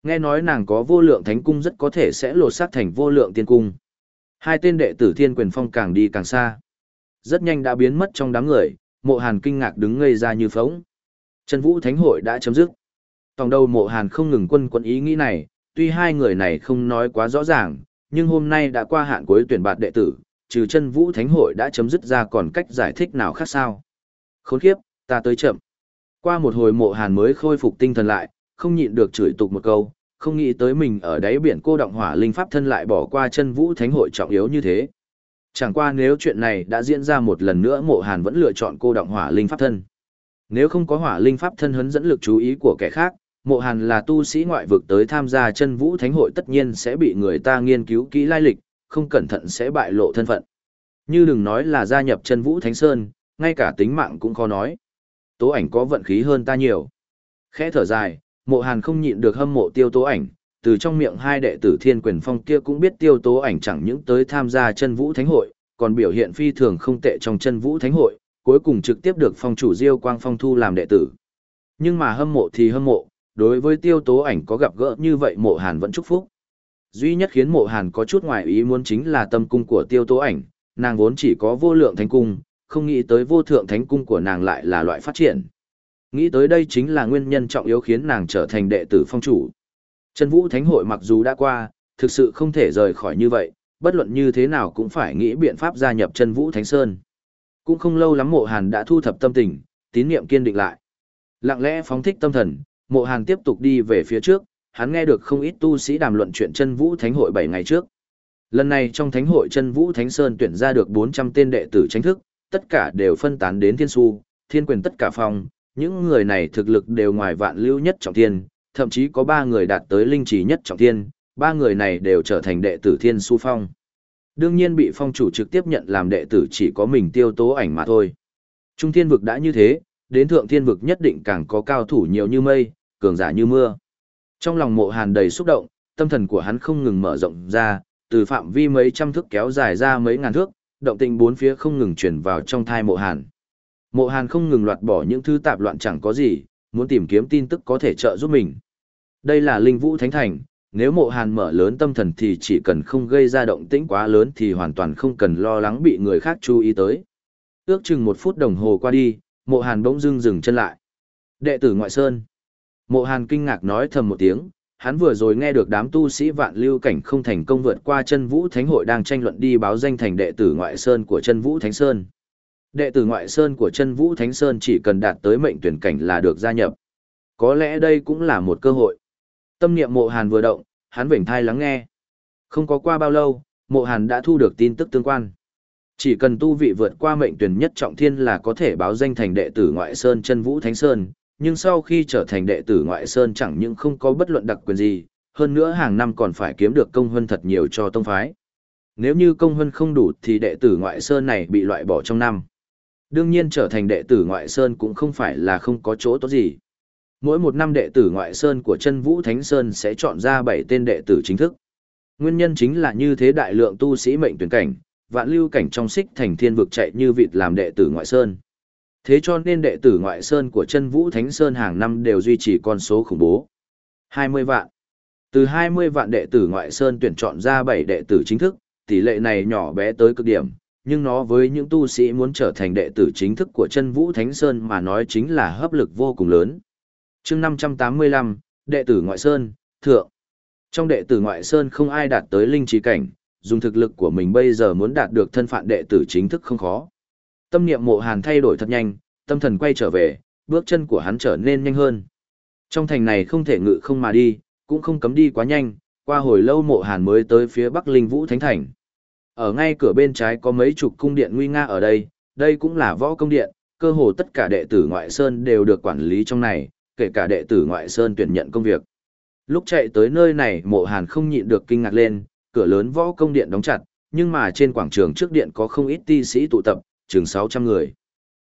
Nghe nói nàng có vô lượng thánh cung rất có thể sẽ lột xác thành vô lượng tiên cung. Hai tên đệ tử thiên quyền phong càng đi càng xa. Rất nhanh đã biến mất trong đám người, mộ hàn kinh ngạc đứng ngây ra như phóng. Trần Vũ Thánh Hội đã chấm dứt. Tòng đầu mộ hàn không ngừng quân quân ý nghĩ này, tuy hai người này không nói quá rõ ràng, nhưng hôm nay đã qua hạn cuối tuyển bạt đệ tử, trừ chân Vũ Thánh Hội đã chấm dứt ra còn cách giải thích nào khác sao. Khốn kiếp, ta tới chậm. Qua một hồi mộ hàn mới khôi phục tinh thần lại, không nhịn được chửi tục một câu, không nghĩ tới mình ở đáy biển cô động hỏa linh pháp thân lại bỏ qua chân vũ thánh hội trọng yếu như thế. Chẳng qua nếu chuyện này đã diễn ra một lần nữa mộ hàn vẫn lựa chọn cô động hỏa linh pháp thân. Nếu không có hỏa linh pháp thân hấn dẫn lực chú ý của kẻ khác, mộ hàn là tu sĩ ngoại vực tới tham gia chân vũ thánh hội tất nhiên sẽ bị người ta nghiên cứu kỹ lai lịch, không cẩn thận sẽ bại lộ thân phận. Như đừng nói là gia nhập chân vũ thánh sơn, ngay cả tính mạng cũng khó nói. Tố ảnh có vận khí hơn ta nhiều. Khẽ thở dài, mộ hàn không nhịn được hâm mộ tiêu tố ảnh, từ trong miệng hai đệ tử thiên quyền phong kia cũng biết tiêu tố ảnh chẳng những tới tham gia chân vũ thánh hội, còn biểu hiện phi thường không tệ trong chân vũ thánh hội, cuối cùng trực tiếp được phong chủ diêu quang phong thu làm đệ tử. Nhưng mà hâm mộ thì hâm mộ, đối với tiêu tố ảnh có gặp gỡ như vậy mộ hàn vẫn chúc phúc. Duy nhất khiến mộ hàn có chút ngoài ý muốn chính là tâm cung của tiêu tố ảnh, nàng vốn chỉ có vô lượng thánh cung, không nghĩ tới vô thượng thánh cung của nàng lại là loại phát triển. Nghĩ tới đây chính là nguyên nhân trọng yếu khiến nàng trở thành đệ tử phong chủ. Chân vũ thánh hội mặc dù đã qua, thực sự không thể rời khỏi như vậy, bất luận như thế nào cũng phải nghĩ biện pháp gia nhập chân vũ thánh sơn. Cũng không lâu lắm mộ hàn đã thu thập tâm tình, tín niệm kiên định lại. Lặng lẽ phóng thích tâm thần, mộ hàn tiếp tục đi về phía trước, hắn nghe được không ít tu sĩ đàm luận chuyện chân vũ thánh hội 7 ngày trước. Lần này trong thánh hội chân vũ thánh sơn tuyển ra được 400 tên đệ tử chính thức, tất cả đều phân tán đến thiên Xu, thiên quyền tất cả phòng, những người này thực lực đều ngoài vạn lưu nhất trọng thiên, thậm chí có ba người đạt tới linh trí nhất trọng thiên, ba người này đều trở thành đệ tử thiên su phong. Đương nhiên bị phong chủ trực tiếp nhận làm đệ tử chỉ có mình tiêu tố ảnh mà thôi. Trung thiên vực đã như thế, đến thượng thiên vực nhất định càng có cao thủ nhiều như mây, cường giả như mưa. Trong lòng mộ hàn đầy xúc động, tâm thần của hắn không ngừng mở rộng ra, từ phạm vi mấy trăm thước kéo dài ra mấy ngàn thước, động tình bốn phía không ngừng chuyển vào trong thai mộ hàn. Mộ hàn không ngừng loạt bỏ những thứ tạp loạn chẳng có gì, muốn tìm kiếm tin tức có thể trợ giúp mình. Đây là linh vũ thánh thành, nếu mộ hàn mở lớn tâm thần thì chỉ cần không gây ra động tĩnh quá lớn thì hoàn toàn không cần lo lắng bị người khác chú ý tới. Ước chừng một phút đồng hồ qua đi, mộ hàn bỗng dưng dừng chân lại. Đệ tử ngoại sơn. Mộ hàn kinh ngạc nói thầm một tiếng, hắn vừa rồi nghe được đám tu sĩ vạn lưu cảnh không thành công vượt qua chân vũ thánh hội đang tranh luận đi báo danh thành đệ tử ngoại sơn của chân vũ thánh sơn. Đệ tử ngoại sơn của chân vũ thánh sơn chỉ cần đạt tới mệnh tuyển cảnh là được gia nhập. Có lẽ đây cũng là một cơ hội. Tâm niệm mộ hàn vừa động, hắn vểnh thai lắng nghe. Không có qua bao lâu, mộ hàn đã thu được tin tức tương quan. Chỉ cần tu vị vượt qua mệnh tuyển nhất trọng thiên là có thể báo danh thành đệ tử ngoại sơn chân vũ thánh sơn, nhưng sau khi trở thành đệ tử ngoại sơn chẳng những không có bất luận đặc quyền gì, hơn nữa hàng năm còn phải kiếm được công hơn thật nhiều cho tông phái. Nếu như công hơn không đủ thì đệ tử ngoại sơn này bị loại bỏ trong năm. Đương nhiên trở thành đệ tử ngoại sơn cũng không phải là không có chỗ tốt gì. Mỗi một năm đệ tử ngoại sơn của chân vũ thánh sơn sẽ chọn ra bảy tên đệ tử chính thức. Nguyên nhân chính là như thế đại lượng tu sĩ mệnh tuyển cảnh, vạn lưu cảnh trong xích thành thiên vực chạy như vịt làm đệ tử ngoại sơn. Thế cho nên đệ tử ngoại sơn của chân vũ thánh sơn hàng năm đều duy trì con số khủng bố. 20 vạn. Từ 20 vạn đệ tử ngoại sơn tuyển chọn ra bảy đệ tử chính thức, tỷ lệ này nhỏ bé tới cực điểm nhưng nó với những tu sĩ muốn trở thành đệ tử chính thức của chân vũ thánh sơn mà nói chính là hấp lực vô cùng lớn chương 585, đệ tử ngoại sơn, thượng. Trong đệ tử ngoại sơn không ai đạt tới linh trí cảnh, dùng thực lực của mình bây giờ muốn đạt được thân phận đệ tử chính thức không khó. Tâm niệm mộ hàn thay đổi thật nhanh, tâm thần quay trở về, bước chân của hắn trở nên nhanh hơn. Trong thành này không thể ngự không mà đi, cũng không cấm đi quá nhanh, qua hồi lâu mộ hàn mới tới phía bắc linh vũ thánh thành. Ở ngay cửa bên trái có mấy chục cung điện nguy nga ở đây, đây cũng là võ công điện, cơ hồ tất cả đệ tử ngoại sơn đều được quản lý trong này, kể cả đệ tử ngoại sơn tuyển nhận công việc. Lúc chạy tới nơi này mộ hàn không nhịn được kinh ngạc lên, cửa lớn võ công điện đóng chặt, nhưng mà trên quảng trường trước điện có không ít ti sĩ tụ tập, chừng 600 người.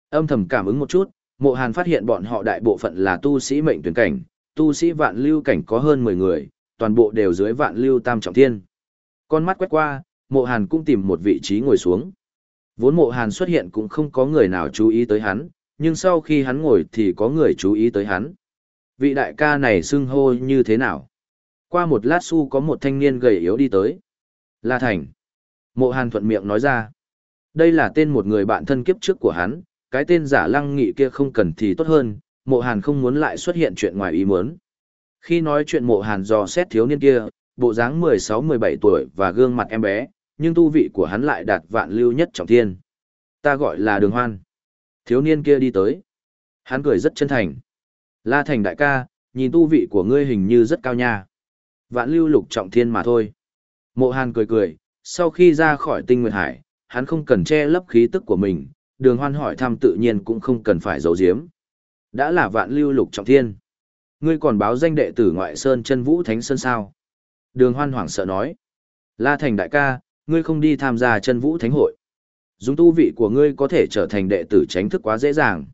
Âm thầm cảm ứng một chút, mộ hàn phát hiện bọn họ đại bộ phận là tu sĩ mệnh tuyển cảnh, tu sĩ vạn lưu cảnh có hơn 10 người, toàn bộ đều dưới vạn lưu tam trọng thiên. Con mắt quét qua, mộ hàn cũng tìm một vị trí ngồi xuống. Vốn mộ hàn xuất hiện cũng không có người nào chú ý tới hắn, nhưng sau khi hắn ngồi thì có người chú ý tới hắn vị đại ca này xưng hô như thế nào? Qua một lát su có một thanh niên gầy yếu đi tới. La Thành. Mộ Hàn thuận miệng nói ra. Đây là tên một người bạn thân kiếp trước của hắn, cái tên giả lăng nghị kia không cần thì tốt hơn, mộ Hàn không muốn lại xuất hiện chuyện ngoài ý muốn. Khi nói chuyện mộ Hàn dò xét thiếu niên kia, bộ dáng 16-17 tuổi và gương mặt em bé, nhưng tu vị của hắn lại đạt vạn lưu nhất trọng thiên. Ta gọi là đường hoan. Thiếu niên kia đi tới. Hắn cười rất chân thành. La Thành đại ca, nhìn tu vị của ngươi hình như rất cao nha. Vạn lưu lục trọng thiên mà thôi. Mộ Hàn cười cười, sau khi ra khỏi tinh nguyệt hải, hắn không cần che lấp khí tức của mình, đường hoan hỏi thăm tự nhiên cũng không cần phải giấu giếm. Đã là vạn lưu lục trọng thiên. Ngươi còn báo danh đệ tử ngoại sơn chân vũ thánh sơn sao? Đường hoan hoảng sợ nói. La thành đại ca, ngươi không đi tham gia chân vũ thánh hội. Dùng tu vị của ngươi có thể trở thành đệ tử tránh thức quá dễ dàng.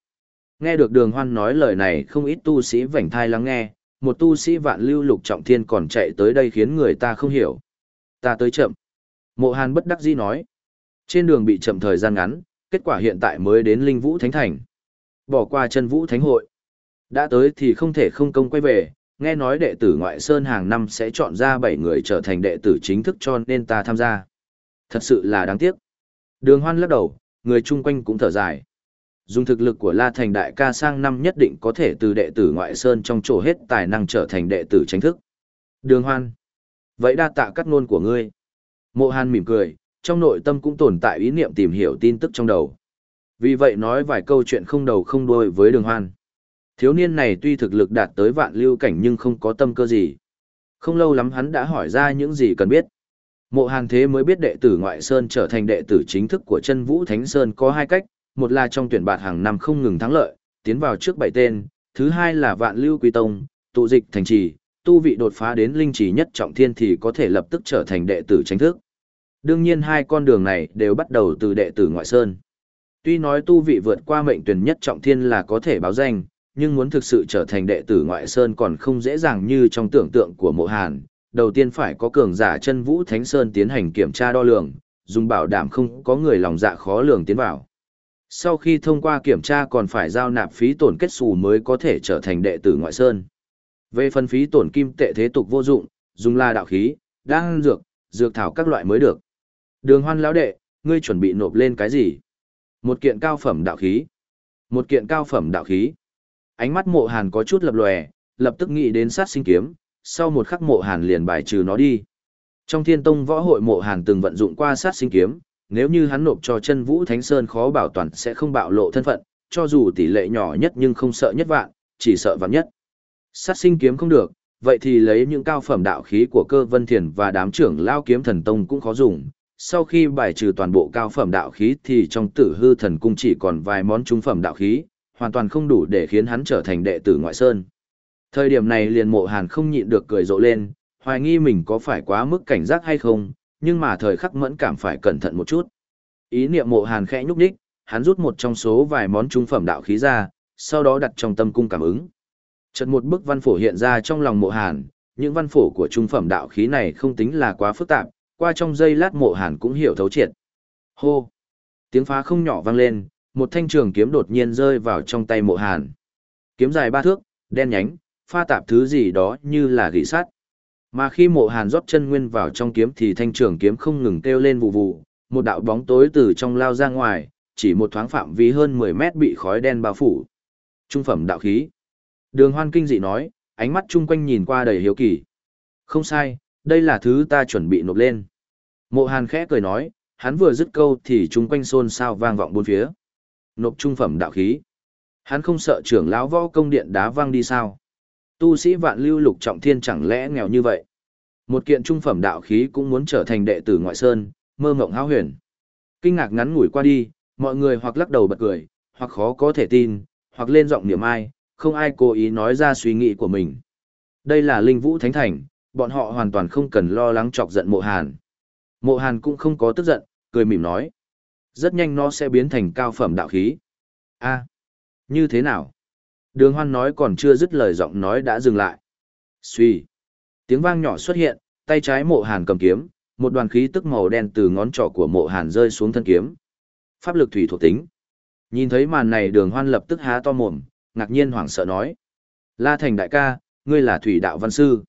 Nghe được đường hoan nói lời này không ít tu sĩ vảnh thai lắng nghe, một tu sĩ vạn lưu lục trọng thiên còn chạy tới đây khiến người ta không hiểu. Ta tới chậm. Mộ hàn bất đắc dĩ nói. Trên đường bị chậm thời gian ngắn, kết quả hiện tại mới đến linh vũ thánh thành. Bỏ qua chân vũ thánh hội. Đã tới thì không thể không công quay về, nghe nói đệ tử ngoại sơn hàng năm sẽ chọn ra 7 người trở thành đệ tử chính thức cho nên ta tham gia. Thật sự là đáng tiếc. Đường hoan lắc đầu, người chung quanh cũng thở dài. Dùng thực lực của La Thành Đại ca sang năm nhất định có thể từ đệ tử ngoại sơn trong chỗ hết tài năng trở thành đệ tử chính thức. Đường hoan. Vậy đa tạ cắt ngôn của ngươi. Mộ Hàn mỉm cười, trong nội tâm cũng tồn tại ý niệm tìm hiểu tin tức trong đầu. Vì vậy nói vài câu chuyện không đầu không đuôi với đường hoan. Thiếu niên này tuy thực lực đạt tới vạn lưu cảnh nhưng không có tâm cơ gì. Không lâu lắm hắn đã hỏi ra những gì cần biết. Mộ Hàn thế mới biết đệ tử ngoại sơn trở thành đệ tử chính thức của chân vũ Thánh Sơn có hai cách, một là trong tuyển bạt hàng năm không ngừng thắng lợi, tiến vào trước bảy tên, thứ hai là vạn lưu quy tông, tụ dịch thành trì, tu vị đột phá đến linh trì nhất trọng thiên thì có thể lập tức trở thành đệ tử chính thức. Đương nhiên hai con đường này đều bắt đầu từ đệ tử ngoại sơn. Tuy nói tu vị vượt qua mệnh tuyển nhất trọng thiên là có thể báo danh, nhưng muốn thực sự trở thành đệ tử ngoại sơn còn không dễ dàng như trong tưởng tượng của mộ hàn. Đầu tiên phải có cường giả chân vũ thánh sơn tiến hành kiểm tra đo lường, dùng bảo đảm không có người lòng dạ khó lường tiến vào. Sau khi thông qua kiểm tra còn phải giao nạp phí tổn kết xù mới có thể trở thành đệ tử ngoại sơn. Về phần phí tổn kim tệ thế tục vô dụng, dùng là đạo khí, đan dược, dược thảo các loại mới được. Đường hoan lão đệ, ngươi chuẩn bị nộp lên cái gì? Một kiện cao phẩm đạo khí. Một kiện cao phẩm đạo khí. Ánh mắt mộ hàn có chút lập lòe, lập tức nghĩ đến sát sinh kiếm, sau một khắc mộ hàn liền bài trừ nó đi. Trong thiên tông võ hội mộ hàn từng vận dụng qua sát sinh kiếm, nếu như hắn nộp cho chân vũ thánh sơn khó bảo toàn sẽ không bạo lộ thân phận, cho dù tỷ lệ nhỏ nhất nhưng không sợ nhất vạn, chỉ sợ vạn nhất. Sát sinh kiếm không được, vậy thì lấy những cao phẩm đạo khí của cơ vân thiền và đám trưởng lao kiếm thần tông cũng khó dùng, sau khi bài trừ toàn bộ cao phẩm đạo khí thì trong tử hư thần cung chỉ còn vài món trung phẩm đạo khí, hoàn toàn không đủ để khiến hắn trở thành đệ tử ngoại sơn. Thời điểm này liền mộ hàn không nhịn được cười rộ lên, hoài nghi mình có phải quá mức cảnh giác hay không, nhưng mà thời khắc mẫn cảm phải cẩn thận một chút. Ý niệm mộ hàn khẽ nhúc đích, hắn rút một trong số vài món trung phẩm đạo khí ra, sau đó đặt trong tâm cung cảm ứng. Chợt một bức văn phổ hiện ra trong lòng mộ hàn, những văn phổ của trung phẩm đạo khí này không tính là quá phức tạp, qua trong giây lát mộ hàn cũng hiểu thấu triệt. Hô! Tiếng phá không nhỏ vang lên, một thanh trường kiếm đột nhiên rơi vào trong tay mộ hàn. Kiếm dài ba thước, đen nhánh, pha tạp thứ gì đó như là gỉ sắt. Mà khi mộ hàn rót chân nguyên vào trong kiếm thì thanh trường kiếm không ngừng kêu lên vụ vụ, một đạo bóng tối từ trong lao ra ngoài, chỉ một thoáng phạm vi hơn 10 mét bị khói đen bao phủ. Trung phẩm đạo khí. Đường hoan kinh dị nói, ánh mắt chung quanh nhìn qua đầy hiếu kỳ. Không sai, đây là thứ ta chuẩn bị nộp lên. Mộ hàn khẽ cười nói, hắn vừa dứt câu thì chung quanh xôn xao vang vọng bốn phía. Nộp trung phẩm đạo khí. Hắn không sợ trưởng lão võ công điện đá văng đi sao. Tu sĩ vạn lưu lục trọng thiên chẳng lẽ nghèo như vậy. Một kiện trung phẩm đạo khí cũng muốn trở thành đệ tử ngoại sơn, mơ mộng háo huyền. Kinh ngạc ngắn ngủi qua đi, mọi người hoặc lắc đầu bật cười, hoặc khó có thể tin, hoặc lên giọng niệm ai, không ai cố ý nói ra suy nghĩ của mình. Đây là linh vũ thánh thành, bọn họ hoàn toàn không cần lo lắng chọc giận mộ hàn. Mộ hàn cũng không có tức giận, cười mỉm nói. Rất nhanh nó sẽ biến thành cao phẩm đạo khí. a như thế nào? Đường hoan nói còn chưa dứt lời giọng nói đã dừng lại. Xuy. Tiếng vang nhỏ xuất hiện, tay trái mộ hàn cầm kiếm, một đoàn khí tức màu đen từ ngón trỏ của mộ hàn rơi xuống thân kiếm. Pháp lực thủy thuộc tính. Nhìn thấy màn này đường hoan lập tức há to mồm, ngạc nhiên hoảng sợ nói. La thành đại ca, ngươi là thủy đạo văn sư.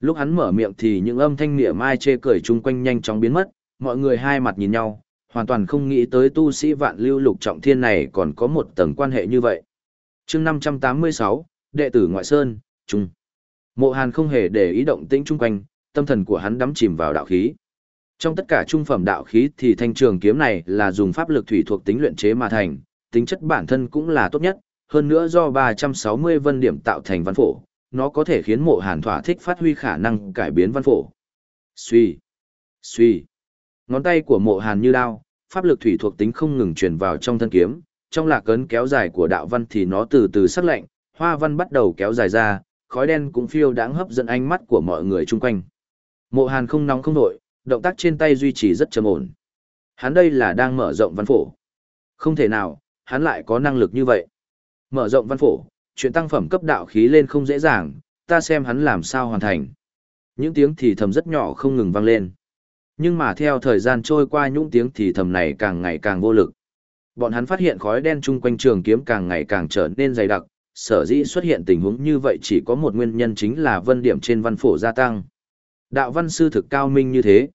Lúc hắn mở miệng thì những âm thanh nịa mai chê cười chung quanh nhanh chóng biến mất, mọi người hai mặt nhìn nhau, hoàn toàn không nghĩ tới tu sĩ vạn lưu lục trọng thiên này còn có một tầng quan hệ như vậy chương 586, đệ tử ngoại sơn, trung. Mộ Hàn không hề để ý động tĩnh chung quanh, tâm thần của hắn đắm chìm vào đạo khí. Trong tất cả trung phẩm đạo khí thì thanh trường kiếm này là dùng pháp lực thủy thuộc tính luyện chế mà thành, tính chất bản thân cũng là tốt nhất, hơn nữa do 360 vân điểm tạo thành văn phổ, nó có thể khiến mộ hàn thỏa thích phát huy khả năng cải biến văn phổ. Suy, suy, ngón tay của mộ hàn như đao, pháp lực thủy thuộc tính không ngừng truyền vào trong thân kiếm, trong lạc cấn kéo dài của đạo văn thì nó từ từ sắc lạnh, hoa văn bắt đầu kéo dài ra, khói đen cũng phiêu đáng hấp dẫn ánh mắt của mọi người chung quanh. Mộ Hàn không nóng không nổi, động tác trên tay duy trì rất trầm ổn. Hắn đây là đang mở rộng văn phổ. Không thể nào, hắn lại có năng lực như vậy. Mở rộng văn phổ, chuyện tăng phẩm cấp đạo khí lên không dễ dàng, ta xem hắn làm sao hoàn thành. Những tiếng thì thầm rất nhỏ không ngừng vang lên. Nhưng mà theo thời gian trôi qua những tiếng thì thầm này càng ngày càng vô lực. Bọn hắn phát hiện khói đen chung quanh trường kiếm càng ngày càng trở nên dày đặc, sở dĩ xuất hiện tình huống như vậy chỉ có một nguyên nhân chính là vân điểm trên văn phổ gia tăng. Đạo văn sư thực cao minh như thế.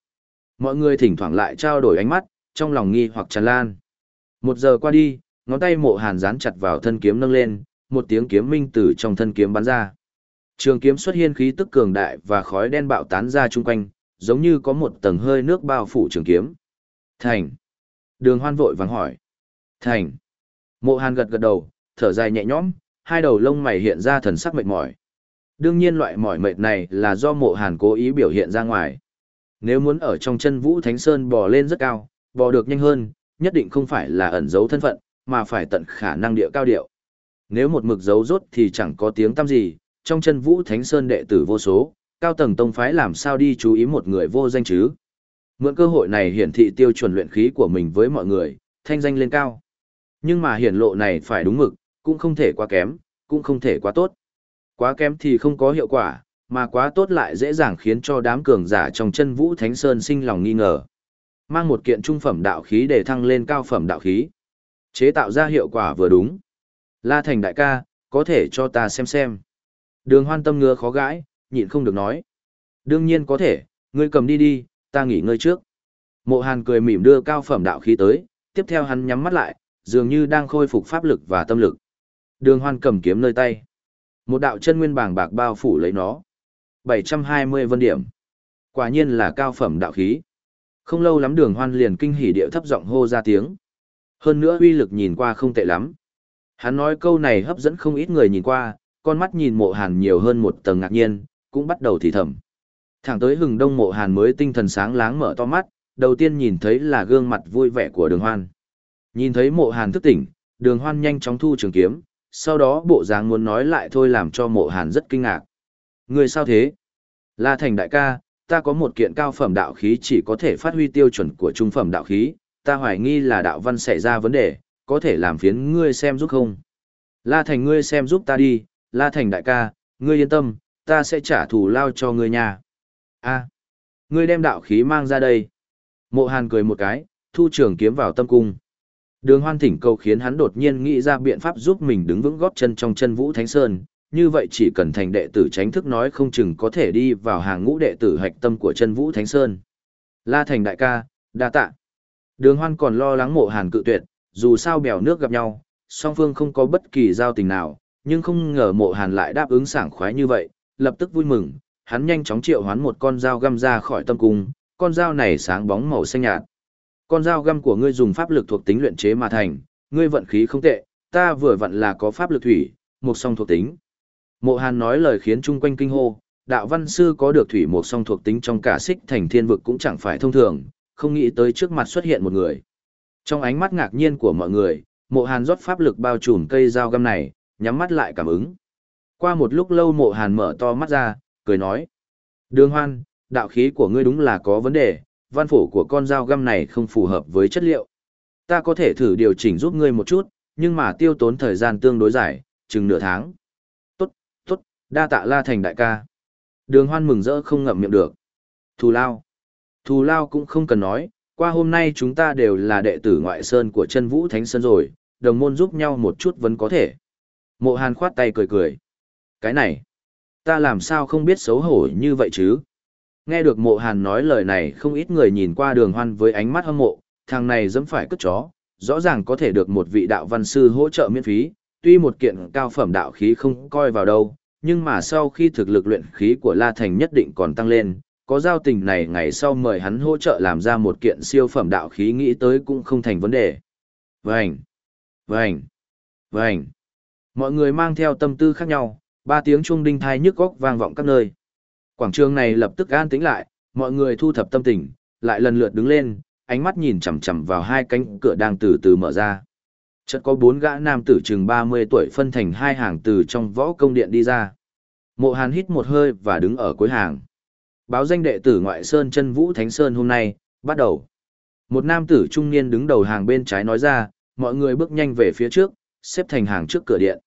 Mọi người thỉnh thoảng lại trao đổi ánh mắt, trong lòng nghi hoặc tràn lan. Một giờ qua đi, ngón tay mộ hàn dán chặt vào thân kiếm nâng lên, một tiếng kiếm minh từ trong thân kiếm bắn ra. Trường kiếm xuất hiện khí tức cường đại và khói đen bạo tán ra chung quanh, giống như có một tầng hơi nước bao phủ trường kiếm. Thành. Đường hoan vội vàng hỏi. Thành. Mộ hàn gật gật đầu, thở dài nhẹ nhõm, hai đầu lông mày hiện ra thần sắc mệt mỏi. Đương nhiên loại mỏi mệt này là do mộ hàn cố ý biểu hiện ra ngoài. Nếu muốn ở trong chân vũ thánh sơn bò lên rất cao, bò được nhanh hơn, nhất định không phải là ẩn giấu thân phận, mà phải tận khả năng địa cao điệu. Nếu một mực giấu rốt thì chẳng có tiếng tăm gì, trong chân vũ thánh sơn đệ tử vô số, cao tầng tông phái làm sao đi chú ý một người vô danh chứ. Mượn cơ hội này hiển thị tiêu chuẩn luyện khí của mình với mọi người, thanh danh lên cao. Nhưng mà hiển lộ này phải đúng mực, cũng không thể quá kém, cũng không thể quá tốt. Quá kém thì không có hiệu quả, mà quá tốt lại dễ dàng khiến cho đám cường giả trong chân vũ thánh sơn sinh lòng nghi ngờ. Mang một kiện trung phẩm đạo khí để thăng lên cao phẩm đạo khí. Chế tạo ra hiệu quả vừa đúng. La thành đại ca, có thể cho ta xem xem. Đường hoan tâm ngứa khó gãi, nhịn không được nói. Đương nhiên có thể, ngươi cầm đi đi, ta nghỉ ngơi trước. Mộ hàn cười mỉm đưa cao phẩm đạo khí tới, tiếp theo hắn nhắm mắt lại, dường như đang khôi phục pháp lực và tâm lực. Đường hoan cầm kiếm nơi tay. Một đạo chân nguyên bảng bạc bao phủ lấy nó. 720 vân điểm. Quả nhiên là cao phẩm đạo khí. Không lâu lắm đường hoan liền kinh hỉ điệu thấp giọng hô ra tiếng. Hơn nữa uy lực nhìn qua không tệ lắm. Hắn nói câu này hấp dẫn không ít người nhìn qua, con mắt nhìn mộ hàn nhiều hơn một tầng ngạc nhiên, cũng bắt đầu thì thầm. Thẳng tới hừng đông mộ hàn mới tinh thần sáng láng mở to mắt, đầu tiên nhìn thấy là gương mặt vui vẻ của đường hoan. Nhìn thấy mộ hàn thức tỉnh, đường hoan nhanh chóng thu trường kiếm, sau đó bộ dáng muốn nói lại thôi làm cho mộ hàn rất kinh ngạc. Người sao thế? La thành đại ca, ta có một kiện cao phẩm đạo khí chỉ có thể phát huy tiêu chuẩn của trung phẩm đạo khí, ta hoài nghi là đạo văn xảy ra vấn đề, có thể làm phiến ngươi xem giúp không? La thành ngươi xem giúp ta đi, La thành đại ca, ngươi yên tâm, ta sẽ trả thù lao cho ngươi nha. A, ngươi đem đạo khí mang ra đây. Mộ Hàn cười một cái, thu trường kiếm vào tâm cung. Đường hoan thỉnh cầu khiến hắn đột nhiên nghĩ ra biện pháp giúp mình đứng vững góp chân trong chân vũ thánh sơn, như vậy chỉ cần thành đệ tử tránh thức nói không chừng có thể đi vào hàng ngũ đệ tử hạch tâm của chân vũ thánh sơn. La thành đại ca, đa tạ. Đường hoan còn lo lắng mộ hàn cự tuyệt, dù sao bèo nước gặp nhau, song phương không có bất kỳ giao tình nào, nhưng không ngờ mộ hàn lại đáp ứng sảng khoái như vậy, lập tức vui mừng, hắn nhanh chóng triệu hoán một con dao găm ra khỏi tâm cung, con dao này sáng bóng màu xanh nhạt. Con dao găm của ngươi dùng pháp lực thuộc tính luyện chế mà thành, ngươi vận khí không tệ, ta vừa vặn là có pháp lực thủy, một song thuộc tính. Mộ Hàn nói lời khiến chung quanh kinh hô, đạo văn sư có được thủy một song thuộc tính trong cả xích thành thiên vực cũng chẳng phải thông thường, không nghĩ tới trước mặt xuất hiện một người. Trong ánh mắt ngạc nhiên của mọi người, mộ hàn rót pháp lực bao trùm cây dao găm này, nhắm mắt lại cảm ứng. Qua một lúc lâu mộ hàn mở to mắt ra, cười nói. Đường hoan, đạo khí của ngươi đúng là có vấn đề, văn phổ của con dao găm này không phù hợp với chất liệu. Ta có thể thử điều chỉnh giúp ngươi một chút, nhưng mà tiêu tốn thời gian tương đối dài, chừng nửa tháng. Tốt, tốt, đa tạ la thành đại ca. Đường hoan mừng rỡ không ngậm miệng được. Thù lao. Thù lao cũng không cần nói, qua hôm nay chúng ta đều là đệ tử ngoại sơn của chân vũ thánh sơn rồi, đồng môn giúp nhau một chút vẫn có thể. Mộ hàn khoát tay cười cười. Cái này, ta làm sao không biết xấu hổ như vậy chứ? Nghe được mộ hàn nói lời này không ít người nhìn qua đường hoan với ánh mắt hâm mộ, thằng này dẫm phải cất chó, rõ ràng có thể được một vị đạo văn sư hỗ trợ miễn phí, tuy một kiện cao phẩm đạo khí không coi vào đâu, nhưng mà sau khi thực lực luyện khí của La Thành nhất định còn tăng lên, có giao tình này ngày sau mời hắn hỗ trợ làm ra một kiện siêu phẩm đạo khí nghĩ tới cũng không thành vấn đề. Vành! Vành! Vành! Mọi người mang theo tâm tư khác nhau, Ba tiếng chuông đinh thai nhức góc vang vọng các nơi. Quảng trường này lập tức an tĩnh lại, mọi người thu thập tâm tình, lại lần lượt đứng lên, ánh mắt nhìn chằm chằm vào hai cánh cửa đang từ từ mở ra. Chợt có bốn gã nam tử chừng 30 tuổi phân thành hai hàng từ trong võ công điện đi ra. Mộ Hàn hít một hơi và đứng ở cuối hàng. Báo danh đệ tử ngoại sơn chân vũ Thánh Sơn hôm nay, bắt đầu. Một nam tử trung niên đứng đầu hàng bên trái nói ra, mọi người bước nhanh về phía trước, xếp thành hàng trước cửa điện.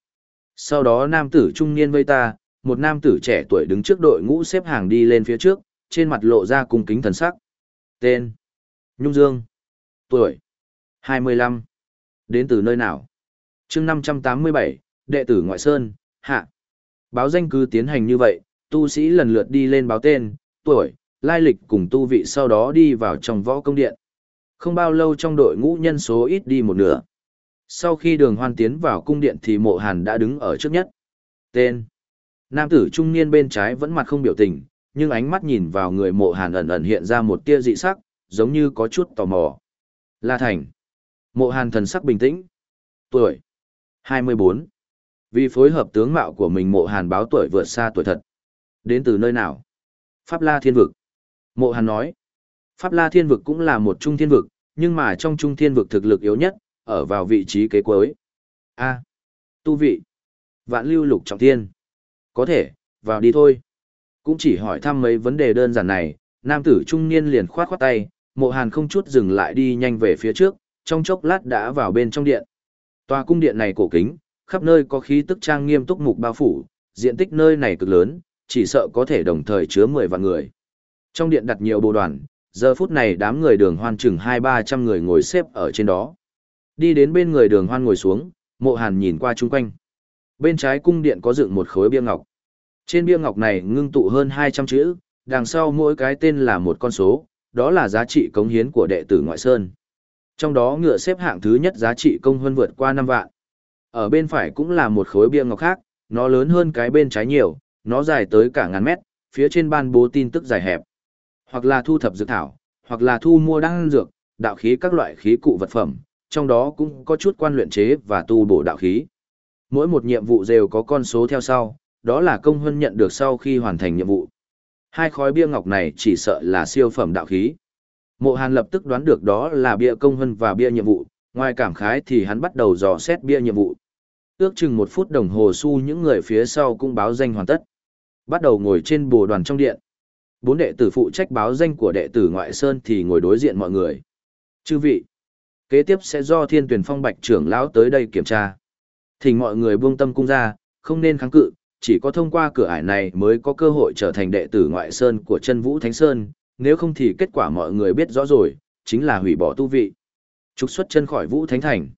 Sau đó nam tử trung niên vây ta, một nam tử trẻ tuổi đứng trước đội ngũ xếp hàng đi lên phía trước, trên mặt lộ ra cung kính thần sắc. Tên. Nhung Dương. Tuổi. 25. Đến từ nơi nào? chương 587, đệ tử ngoại sơn, hạ. Báo danh cứ tiến hành như vậy, tu sĩ lần lượt đi lên báo tên, tuổi, lai lịch cùng tu vị sau đó đi vào trong võ công điện. Không bao lâu trong đội ngũ nhân số ít đi một nửa. Sau khi đường hoan tiến vào cung điện thì mộ hàn đã đứng ở trước nhất. Tên. Nam tử trung niên bên trái vẫn mặt không biểu tình, nhưng ánh mắt nhìn vào người mộ hàn ẩn ẩn hiện ra một tia dị sắc, giống như có chút tò mò. La Thành. Mộ hàn thần sắc bình tĩnh. Tuổi. 24. Vì phối hợp tướng mạo của mình mộ hàn báo tuổi vượt xa tuổi thật. Đến từ nơi nào? Pháp La Thiên Vực. Mộ hàn nói. Pháp La Thiên Vực cũng là một trung thiên vực, nhưng mà trong trung thiên vực thực lực yếu nhất, ở vào vị trí kế cuối. A. tu vị. Vạn lưu lục trọng thiên. Có thể, vào đi thôi. Cũng chỉ hỏi thăm mấy vấn đề đơn giản này, nam tử trung niên liền khoát khoát tay, mộ hàn không chút dừng lại đi nhanh về phía trước, trong chốc lát đã vào bên trong điện. Tòa cung điện này cổ kính, khắp nơi có khí tức trang nghiêm túc mục bao phủ, diện tích nơi này cực lớn, chỉ sợ có thể đồng thời chứa 10 vạn người. Trong điện đặt nhiều bộ đoàn, giờ phút này đám người đường hoan chừng 2-300 người ngồi xếp ở trên đó. Đi đến bên người đường hoan ngồi xuống, mộ hàn nhìn qua chung quanh. Bên trái cung điện có dựng một khối bia ngọc. Trên bia ngọc này ngưng tụ hơn 200 chữ, đằng sau mỗi cái tên là một con số, đó là giá trị cống hiến của đệ tử ngoại sơn. Trong đó ngựa xếp hạng thứ nhất giá trị công hơn vượt qua 5 vạn. Ở bên phải cũng là một khối bia ngọc khác, nó lớn hơn cái bên trái nhiều, nó dài tới cả ngàn mét, phía trên ban bố tin tức dài hẹp. Hoặc là thu thập dược thảo, hoặc là thu mua đan dược, đạo khí các loại khí cụ vật phẩm, trong đó cũng có chút quan luyện chế và tu bổ đạo khí. Mỗi một nhiệm vụ đều có con số theo sau, đó là công hân nhận được sau khi hoàn thành nhiệm vụ. Hai khói bia ngọc này chỉ sợ là siêu phẩm đạo khí. Mộ Hàn lập tức đoán được đó là bia công hân và bia nhiệm vụ, ngoài cảm khái thì hắn bắt đầu dò xét bia nhiệm vụ. Ước chừng một phút đồng hồ su những người phía sau cũng báo danh hoàn tất. Bắt đầu ngồi trên bồ đoàn trong điện. Bốn đệ tử phụ trách báo danh của đệ tử ngoại sơn thì ngồi đối diện mọi người. Chư vị, kế tiếp sẽ do thiên tuyển phong bạch trưởng lão tới đây kiểm tra. Thỉnh mọi người buông tâm cung ra, không nên kháng cự, chỉ có thông qua cửa ải này mới có cơ hội trở thành đệ tử ngoại sơn của chân vũ thánh sơn, nếu không thì kết quả mọi người biết rõ rồi, chính là hủy bỏ tu vị. Trục xuất chân khỏi vũ thánh thành.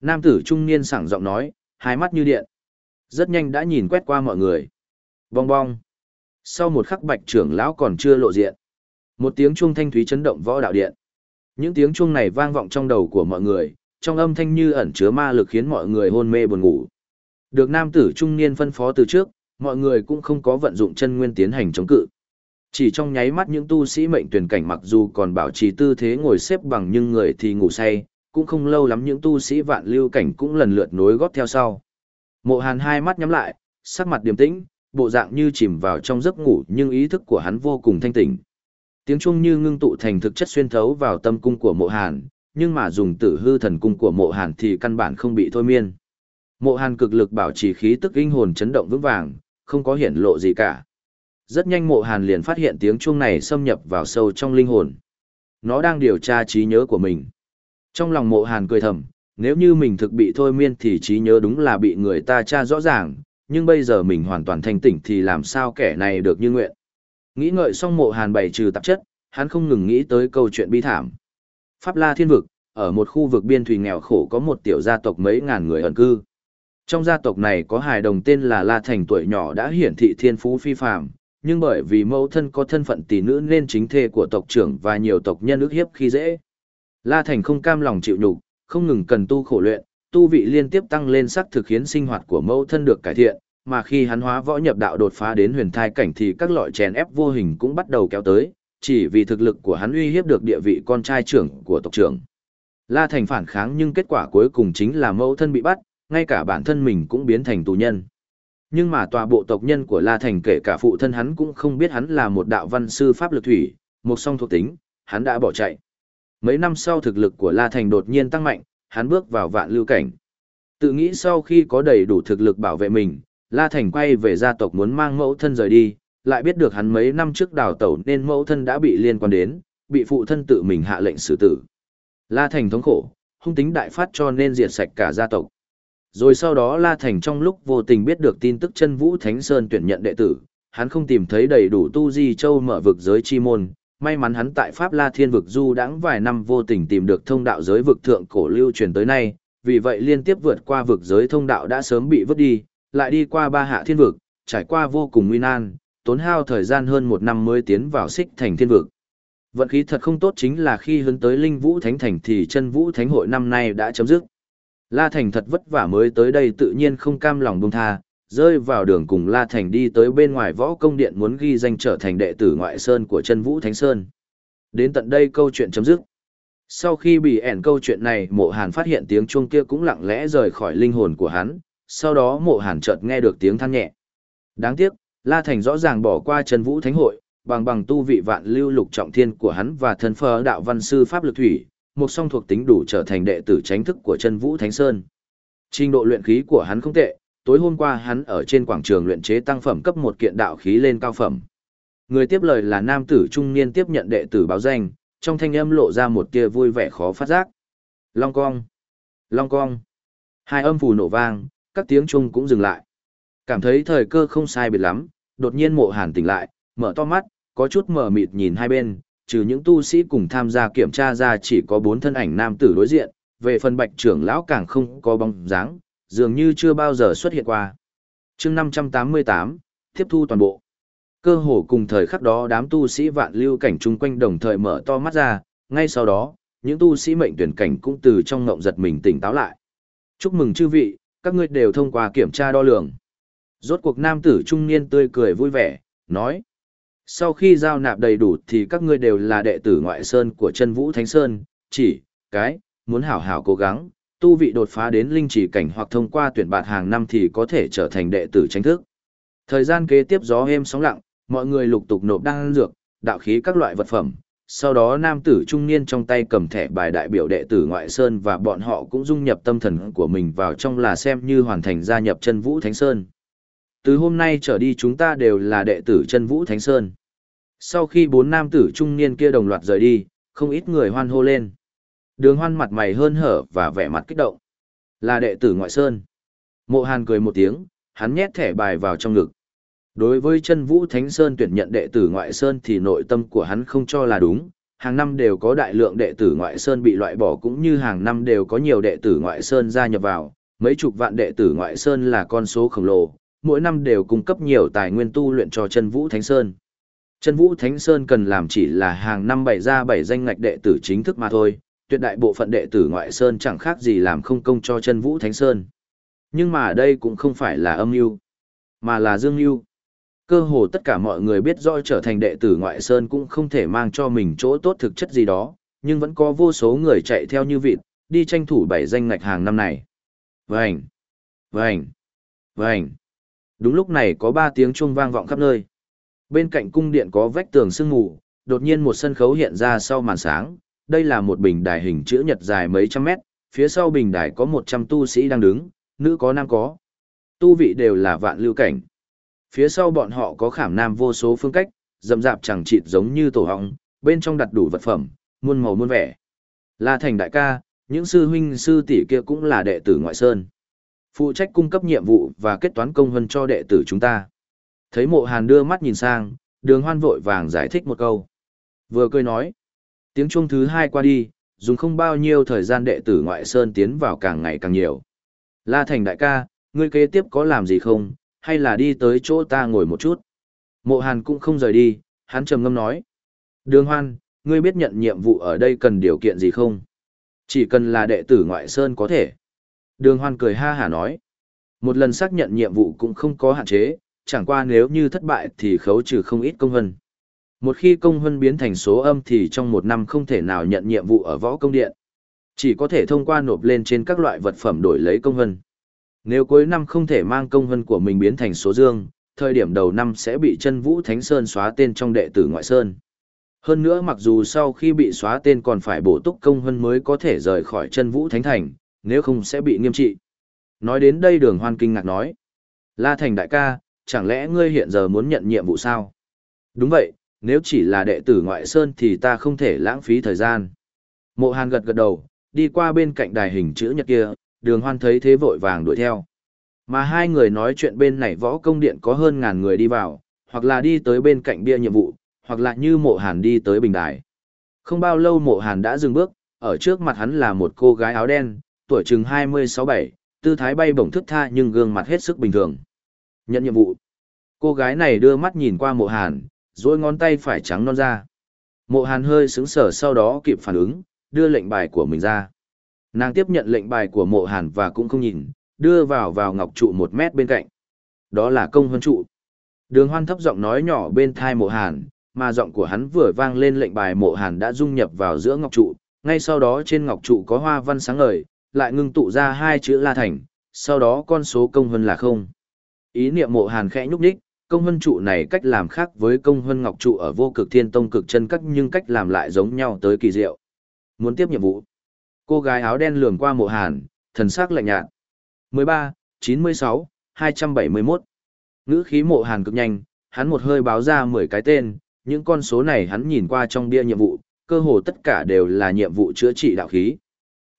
Nam tử trung niên sảng giọng nói, hai mắt như điện. Rất nhanh đã nhìn quét qua mọi người. Bong bong. Sau một khắc bạch trưởng lão còn chưa lộ diện. Một tiếng chuông thanh thúy chấn động võ đạo điện. Những tiếng chuông này vang vọng trong đầu của mọi người, trong âm thanh như ẩn chứa ma lực khiến mọi người hôn mê buồn ngủ. Được nam tử trung niên phân phó từ trước, mọi người cũng không có vận dụng chân nguyên tiến hành chống cự. Chỉ trong nháy mắt những tu sĩ mệnh tuyển cảnh mặc dù còn bảo trì tư thế ngồi xếp bằng nhưng người thì ngủ say, cũng không lâu lắm những tu sĩ vạn lưu cảnh cũng lần lượt nối gót theo sau. Mộ Hàn hai mắt nhắm lại, sắc mặt điềm tĩnh, bộ dạng như chìm vào trong giấc ngủ nhưng ý thức của hắn vô cùng thanh tỉnh. Tiếng chuông như ngưng tụ thành thực chất xuyên thấu vào tâm cung của Mộ Hàn, nhưng mà dùng tử hư thần cung của Mộ Hàn thì căn bản không bị thôi miên. Mộ Hàn cực lực bảo trì khí tức linh hồn chấn động vững vàng, không có hiển lộ gì cả. Rất nhanh Mộ Hàn liền phát hiện tiếng chuông này xâm nhập vào sâu trong linh hồn. Nó đang điều tra trí nhớ của mình. Trong lòng Mộ Hàn cười thầm, nếu như mình thực bị thôi miên thì trí nhớ đúng là bị người ta tra rõ ràng, nhưng bây giờ mình hoàn toàn thanh tỉnh thì làm sao kẻ này được như nguyện. Nghĩ ngợi xong Mộ Hàn bày trừ tạp chất, hắn không ngừng nghĩ tới câu chuyện bi thảm. Pháp La Thiên Vực, ở một khu vực biên thủy nghèo khổ có một tiểu gia tộc mấy ngàn người ẩn cư. Trong gia tộc này có hài đồng tên là La Thành tuổi nhỏ đã hiển thị thiên phú phi phàm, nhưng bởi vì mẫu thân có thân phận tỷ nữ nên chính thê của tộc trưởng và nhiều tộc nhân ức hiếp khi dễ. La Thành không cam lòng chịu nhục, không ngừng cần tu khổ luyện, tu vị liên tiếp tăng lên sắc thực khiến sinh hoạt của mẫu thân được cải thiện, mà khi hắn hóa võ nhập đạo đột phá đến huyền thai cảnh thì các loại chèn ép vô hình cũng bắt đầu kéo tới, chỉ vì thực lực của hắn uy hiếp được địa vị con trai trưởng của tộc trưởng. La Thành phản kháng nhưng kết quả cuối cùng chính là mẫu thân bị bắt, ngay cả bản thân mình cũng biến thành tù nhân. Nhưng mà tòa bộ tộc nhân của La Thành kể cả phụ thân hắn cũng không biết hắn là một đạo văn sư pháp lực thủy, một song thuộc tính, hắn đã bỏ chạy. Mấy năm sau thực lực của La Thành đột nhiên tăng mạnh, hắn bước vào vạn lưu cảnh. Tự nghĩ sau khi có đầy đủ thực lực bảo vệ mình, La Thành quay về gia tộc muốn mang mẫu thân rời đi, lại biết được hắn mấy năm trước đào tẩu nên mẫu thân đã bị liên quan đến, bị phụ thân tự mình hạ lệnh xử tử. La Thành thống khổ, hung tính đại phát cho nên diệt sạch cả gia tộc. Rồi sau đó La Thành trong lúc vô tình biết được tin tức chân Vũ Thánh Sơn tuyển nhận đệ tử, hắn không tìm thấy đầy đủ tu di châu mở vực giới chi môn, may mắn hắn tại Pháp La Thiên vực du đãng vài năm vô tình tìm được thông đạo giới vực thượng cổ lưu truyền tới nay, vì vậy liên tiếp vượt qua vực giới thông đạo đã sớm bị vứt đi, lại đi qua ba hạ thiên vực, trải qua vô cùng nguy nan, tốn hao thời gian hơn một năm mới tiến vào xích thành thiên vực. Vận khí thật không tốt chính là khi hướng tới Linh Vũ Thánh Thành thì chân Vũ Thánh hội năm nay đã chấm dứt. La Thành thật vất vả mới tới đây tự nhiên không cam lòng buông tha, rơi vào đường cùng La Thành đi tới bên ngoài võ công điện muốn ghi danh trở thành đệ tử ngoại sơn của chân Vũ Thánh Sơn. Đến tận đây câu chuyện chấm dứt. Sau khi bị ẻn câu chuyện này mộ hàn phát hiện tiếng chuông kia cũng lặng lẽ rời khỏi linh hồn của hắn, sau đó mộ hàn chợt nghe được tiếng than nhẹ. Đáng tiếc, La Thành rõ ràng bỏ qua Trần Vũ Thánh Hội, bằng bằng tu vị vạn lưu lục trọng thiên của hắn và thân phơ đạo văn sư Pháp Lực Thủy, một song thuộc tính đủ trở thành đệ tử chính thức của Trần Vũ Thánh Sơn. Trình độ luyện khí của hắn không tệ, tối hôm qua hắn ở trên quảng trường luyện chế tăng phẩm cấp một kiện đạo khí lên cao phẩm. Người tiếp lời là nam tử trung niên tiếp nhận đệ tử báo danh, trong thanh âm lộ ra một tia vui vẻ khó phát giác. Long cong, long cong. Hai âm phù nổ vang, các tiếng chung cũng dừng lại. Cảm thấy thời cơ không sai biệt lắm, đột nhiên mộ hàn tỉnh lại, mở to mắt, có chút mở mịt nhìn hai bên, trừ những tu sĩ cùng tham gia kiểm tra ra chỉ có bốn thân ảnh nam tử đối diện, về phần bạch trưởng lão càng không có bóng dáng, dường như chưa bao giờ xuất hiện qua. chương 588, tiếp thu toàn bộ. Cơ hồ cùng thời khắc đó đám tu sĩ vạn lưu cảnh chung quanh đồng thời mở to mắt ra, ngay sau đó, những tu sĩ mệnh tuyển cảnh cũng từ trong ngộng giật mình tỉnh táo lại. Chúc mừng chư vị, các ngươi đều thông qua kiểm tra đo lường. Rốt cuộc nam tử trung niên tươi cười vui vẻ, nói. Sau khi giao nạp đầy đủ thì các ngươi đều là đệ tử ngoại sơn của chân vũ thánh sơn, chỉ, cái, muốn hảo hảo cố gắng, tu vị đột phá đến linh chỉ cảnh hoặc thông qua tuyển bạt hàng năm thì có thể trở thành đệ tử chính thức. Thời gian kế tiếp gió êm sóng lặng, mọi người lục tục nộp đăng dược, đạo khí các loại vật phẩm. Sau đó nam tử trung niên trong tay cầm thẻ bài đại biểu đệ tử ngoại sơn và bọn họ cũng dung nhập tâm thần của mình vào trong là xem như hoàn thành gia nhập chân vũ thánh sơn. Từ hôm nay trở đi chúng ta đều là đệ tử chân vũ thánh sơn. Sau khi bốn nam tử trung niên kia đồng loạt rời đi, không ít người hoan hô lên. Đường hoan mặt mày hơn hở và vẻ mặt kích động. Là đệ tử ngoại sơn. Mộ hàn cười một tiếng, hắn nhét thẻ bài vào trong ngực. Đối với chân vũ Thánh Sơn tuyển nhận đệ tử ngoại sơn thì nội tâm của hắn không cho là đúng. Hàng năm đều có đại lượng đệ tử ngoại sơn bị loại bỏ cũng như hàng năm đều có nhiều đệ tử ngoại sơn gia nhập vào. Mấy chục vạn đệ tử ngoại sơn là con số khổng lồ, mỗi năm đều cung cấp nhiều tài nguyên tu luyện cho chân vũ Thánh Sơn. Chân Vũ Thánh Sơn cần làm chỉ là hàng năm bày ra bảy danh ngạch đệ tử chính thức mà thôi, tuyệt đại bộ phận đệ tử ngoại sơn chẳng khác gì làm không công cho chân Vũ Thánh Sơn. Nhưng mà đây cũng không phải là âm mưu, mà là dương mưu. Cơ hồ tất cả mọi người biết rõ trở thành đệ tử ngoại sơn cũng không thể mang cho mình chỗ tốt thực chất gì đó, nhưng vẫn có vô số người chạy theo như vịt, đi tranh thủ bảy danh ngạch hàng năm này. Vành, vành, vành. Đúng lúc này có ba tiếng chuông vang vọng khắp nơi. Bên cạnh cung điện có vách tường sương mù, đột nhiên một sân khấu hiện ra sau màn sáng. Đây là một bình đài hình chữ nhật dài mấy trăm mét, phía sau bình đài có một trăm tu sĩ đang đứng, nữ có nam có. Tu vị đều là vạn lưu cảnh. Phía sau bọn họ có khảm nam vô số phương cách, dầm rạp chẳng chịt giống như tổ họng, bên trong đặt đủ vật phẩm, muôn màu muôn vẻ. La thành đại ca, những sư huynh sư tỷ kia cũng là đệ tử ngoại sơn. Phụ trách cung cấp nhiệm vụ và kết toán công hơn cho đệ tử chúng ta. Thấy mộ hàn đưa mắt nhìn sang, đường hoan vội vàng giải thích một câu. Vừa cười nói, tiếng chuông thứ hai qua đi, dùng không bao nhiêu thời gian đệ tử ngoại sơn tiến vào càng ngày càng nhiều. La thành đại ca, ngươi kế tiếp có làm gì không, hay là đi tới chỗ ta ngồi một chút. Mộ hàn cũng không rời đi, hắn trầm ngâm nói. Đường hoan, ngươi biết nhận nhiệm vụ ở đây cần điều kiện gì không? Chỉ cần là đệ tử ngoại sơn có thể. Đường hoan cười ha hả nói. Một lần xác nhận nhiệm vụ cũng không có hạn chế, chẳng qua nếu như thất bại thì khấu trừ không ít công hân. Một khi công hân biến thành số âm thì trong một năm không thể nào nhận nhiệm vụ ở võ công điện. Chỉ có thể thông qua nộp lên trên các loại vật phẩm đổi lấy công hân. Nếu cuối năm không thể mang công hân của mình biến thành số dương, thời điểm đầu năm sẽ bị chân vũ Thánh Sơn xóa tên trong đệ tử ngoại sơn. Hơn nữa mặc dù sau khi bị xóa tên còn phải bổ túc công hân mới có thể rời khỏi chân vũ Thánh Thành, nếu không sẽ bị nghiêm trị. Nói đến đây đường hoan kinh ngạc nói. La Thành đại ca, chẳng lẽ ngươi hiện giờ muốn nhận nhiệm vụ sao? Đúng vậy, nếu chỉ là đệ tử ngoại sơn thì ta không thể lãng phí thời gian. Mộ Hàn gật gật đầu, đi qua bên cạnh đài hình chữ nhật kia, đường hoan thấy thế vội vàng đuổi theo. Mà hai người nói chuyện bên này võ công điện có hơn ngàn người đi vào, hoặc là đi tới bên cạnh bia nhiệm vụ, hoặc là như mộ hàn đi tới bình đài. Không bao lâu mộ hàn đã dừng bước, ở trước mặt hắn là một cô gái áo đen, tuổi chừng 26-7, tư thái bay bổng thức tha nhưng gương mặt hết sức bình thường. Nhận nhiệm vụ. Cô gái này đưa mắt nhìn qua mộ hàn, rồi ngón tay phải trắng non ra. Mộ hàn hơi sững sở sau đó kịp phản ứng, đưa lệnh bài của mình ra. Nàng tiếp nhận lệnh bài của mộ hàn và cũng không nhìn, đưa vào vào ngọc trụ một mét bên cạnh. Đó là công huân trụ. Đường hoan thấp giọng nói nhỏ bên thai mộ hàn, mà giọng của hắn vừa vang lên lệnh bài mộ hàn đã dung nhập vào giữa ngọc trụ, ngay sau đó trên ngọc trụ có hoa văn sáng ngời, lại ngưng tụ ra hai chữ La Thành, sau đó con số công hân là không. Ý niệm mộ hàn khẽ nhúc đích, công hân trụ này cách làm khác với công hân ngọc trụ ở vô cực thiên tông cực chân cách nhưng cách làm lại giống nhau tới kỳ diệu. Muốn tiếp nhiệm vụ. Cô gái áo đen lường qua mộ hàn, thần sắc lạnh nhạt. 13, 96, 271. Ngữ khí mộ hàn cực nhanh, hắn một hơi báo ra 10 cái tên, những con số này hắn nhìn qua trong bia nhiệm vụ, cơ hồ tất cả đều là nhiệm vụ chữa trị đạo khí.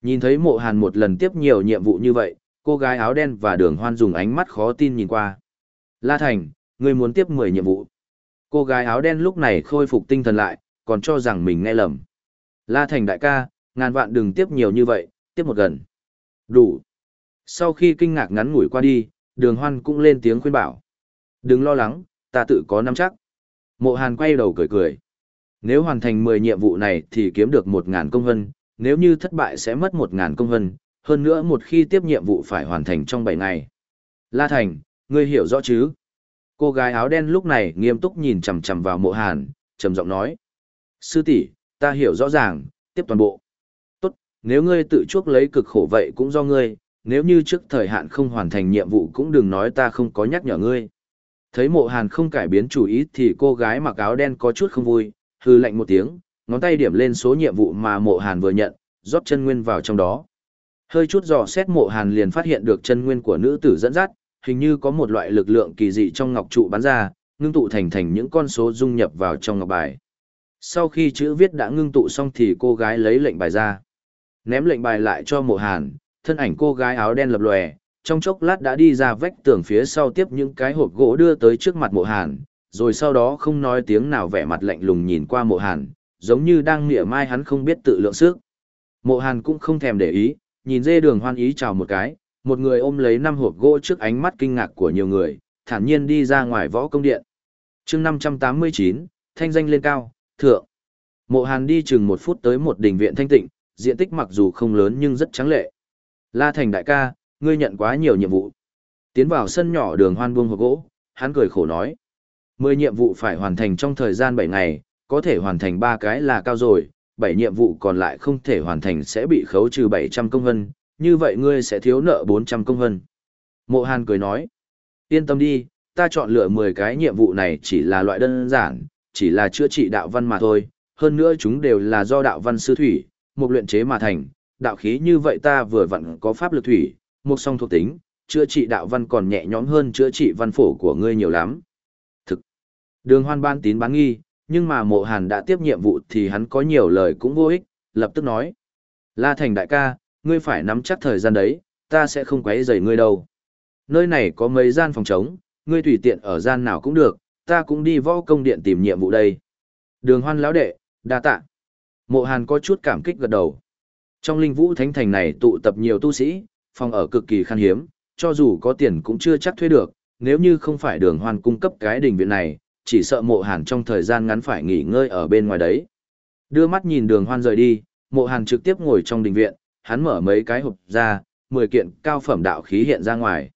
Nhìn thấy mộ hàn một lần tiếp nhiều nhiệm vụ như vậy, cô gái áo đen và đường hoan dùng ánh mắt khó tin nhìn qua. La Thành, ngươi muốn tiếp 10 nhiệm vụ. Cô gái áo đen lúc này khôi phục tinh thần lại, còn cho rằng mình nghe lầm. La Thành đại ca, ngàn vạn đừng tiếp nhiều như vậy, tiếp một gần. Đủ. Sau khi kinh ngạc ngắn ngủi qua đi, đường hoan cũng lên tiếng khuyên bảo. Đừng lo lắng, ta tự có nắm chắc. Mộ hàn quay đầu cười cười. Nếu hoàn thành 10 nhiệm vụ này thì kiếm được 1.000 công hân, nếu như thất bại sẽ mất 1.000 công hân, hơn nữa một khi tiếp nhiệm vụ phải hoàn thành trong 7 ngày. La Thành, ngươi hiểu rõ chứ? Cô gái áo đen lúc này nghiêm túc nhìn chằm chằm vào mộ hàn, trầm giọng nói. Sư tỷ, ta hiểu rõ ràng, tiếp toàn bộ. Tốt, nếu ngươi tự chuốc lấy cực khổ vậy cũng do ngươi, nếu như trước thời hạn không hoàn thành nhiệm vụ cũng đừng nói ta không có nhắc nhở ngươi. Thấy mộ hàn không cải biến chủ ý thì cô gái mặc áo đen có chút không vui, hư lạnh một tiếng, ngón tay điểm lên số nhiệm vụ mà mộ hàn vừa nhận, rót chân nguyên vào trong đó. Hơi chút dò xét mộ hàn liền phát hiện được chân nguyên của nữ tử dẫn dắt, hình như có một loại lực lượng kỳ dị trong ngọc trụ bắn ra, ngưng tụ thành thành những con số dung nhập vào trong ngọc bài. Sau khi chữ viết đã ngưng tụ xong thì cô gái lấy lệnh bài ra. Ném lệnh bài lại cho mộ hàn, thân ảnh cô gái áo đen lập lòe, trong chốc lát đã đi ra vách tường phía sau tiếp những cái hộp gỗ đưa tới trước mặt mộ hàn, rồi sau đó không nói tiếng nào vẻ mặt lạnh lùng nhìn qua mộ hàn, giống như đang mỉa mai hắn không biết tự lượng sức. Mộ hàn cũng không thèm để ý, nhìn dê đường hoan ý chào một cái, một người ôm lấy năm hộp gỗ trước ánh mắt kinh ngạc của nhiều người, thản nhiên đi ra ngoài võ công điện. chương 589, thanh danh lên cao, thượng. Mộ hàn đi chừng một phút tới một đỉnh viện thanh tịnh, diện tích mặc dù không lớn nhưng rất trắng lệ. La Thành đại ca, ngươi nhận quá nhiều nhiệm vụ. Tiến vào sân nhỏ đường hoan buông hộp gỗ, hắn cười khổ nói. Mười nhiệm vụ phải hoàn thành trong thời gian 7 ngày, có thể hoàn thành 3 cái là cao rồi, 7 nhiệm vụ còn lại không thể hoàn thành sẽ bị khấu trừ 700 công vân, như vậy ngươi sẽ thiếu nợ 400 công vân. Mộ Hàn cười nói. Yên tâm đi, ta chọn lựa 10 cái nhiệm vụ này chỉ là loại đơn giản, chỉ là chữa trị đạo văn mà thôi, hơn nữa chúng đều là do đạo văn sư thủy, một luyện chế mà thành, đạo khí như vậy ta vừa vặn có pháp lực thủy, một song thuộc tính, chữa trị đạo văn còn nhẹ nhõm hơn chữa trị văn phổ của ngươi nhiều lắm. Thực, đường hoan ban tín bán nghi, nhưng mà mộ hàn đã tiếp nhiệm vụ thì hắn có nhiều lời cũng vô ích, lập tức nói. La Thành đại ca, ngươi phải nắm chắc thời gian đấy, ta sẽ không quấy rầy ngươi đâu. Nơi này có mấy gian phòng trống, ngươi tùy tiện ở gian nào cũng được, ta cũng đi võ công điện tìm nhiệm vụ đây. Đường hoan lão đệ, đa tạ. Mộ hàn có chút cảm kích gật đầu. Trong linh vũ thánh thành này tụ tập nhiều tu sĩ, phòng ở cực kỳ khan hiếm, cho dù có tiền cũng chưa chắc thuê được, nếu như không phải đường hoan cung cấp cái đình viện này, chỉ sợ mộ hàn trong thời gian ngắn phải nghỉ ngơi ở bên ngoài đấy. Đưa mắt nhìn đường hoan rời đi, mộ hàn trực tiếp ngồi trong đình viện, hắn mở mấy cái hộp ra, 10 kiện cao phẩm đạo khí hiện ra ngoài.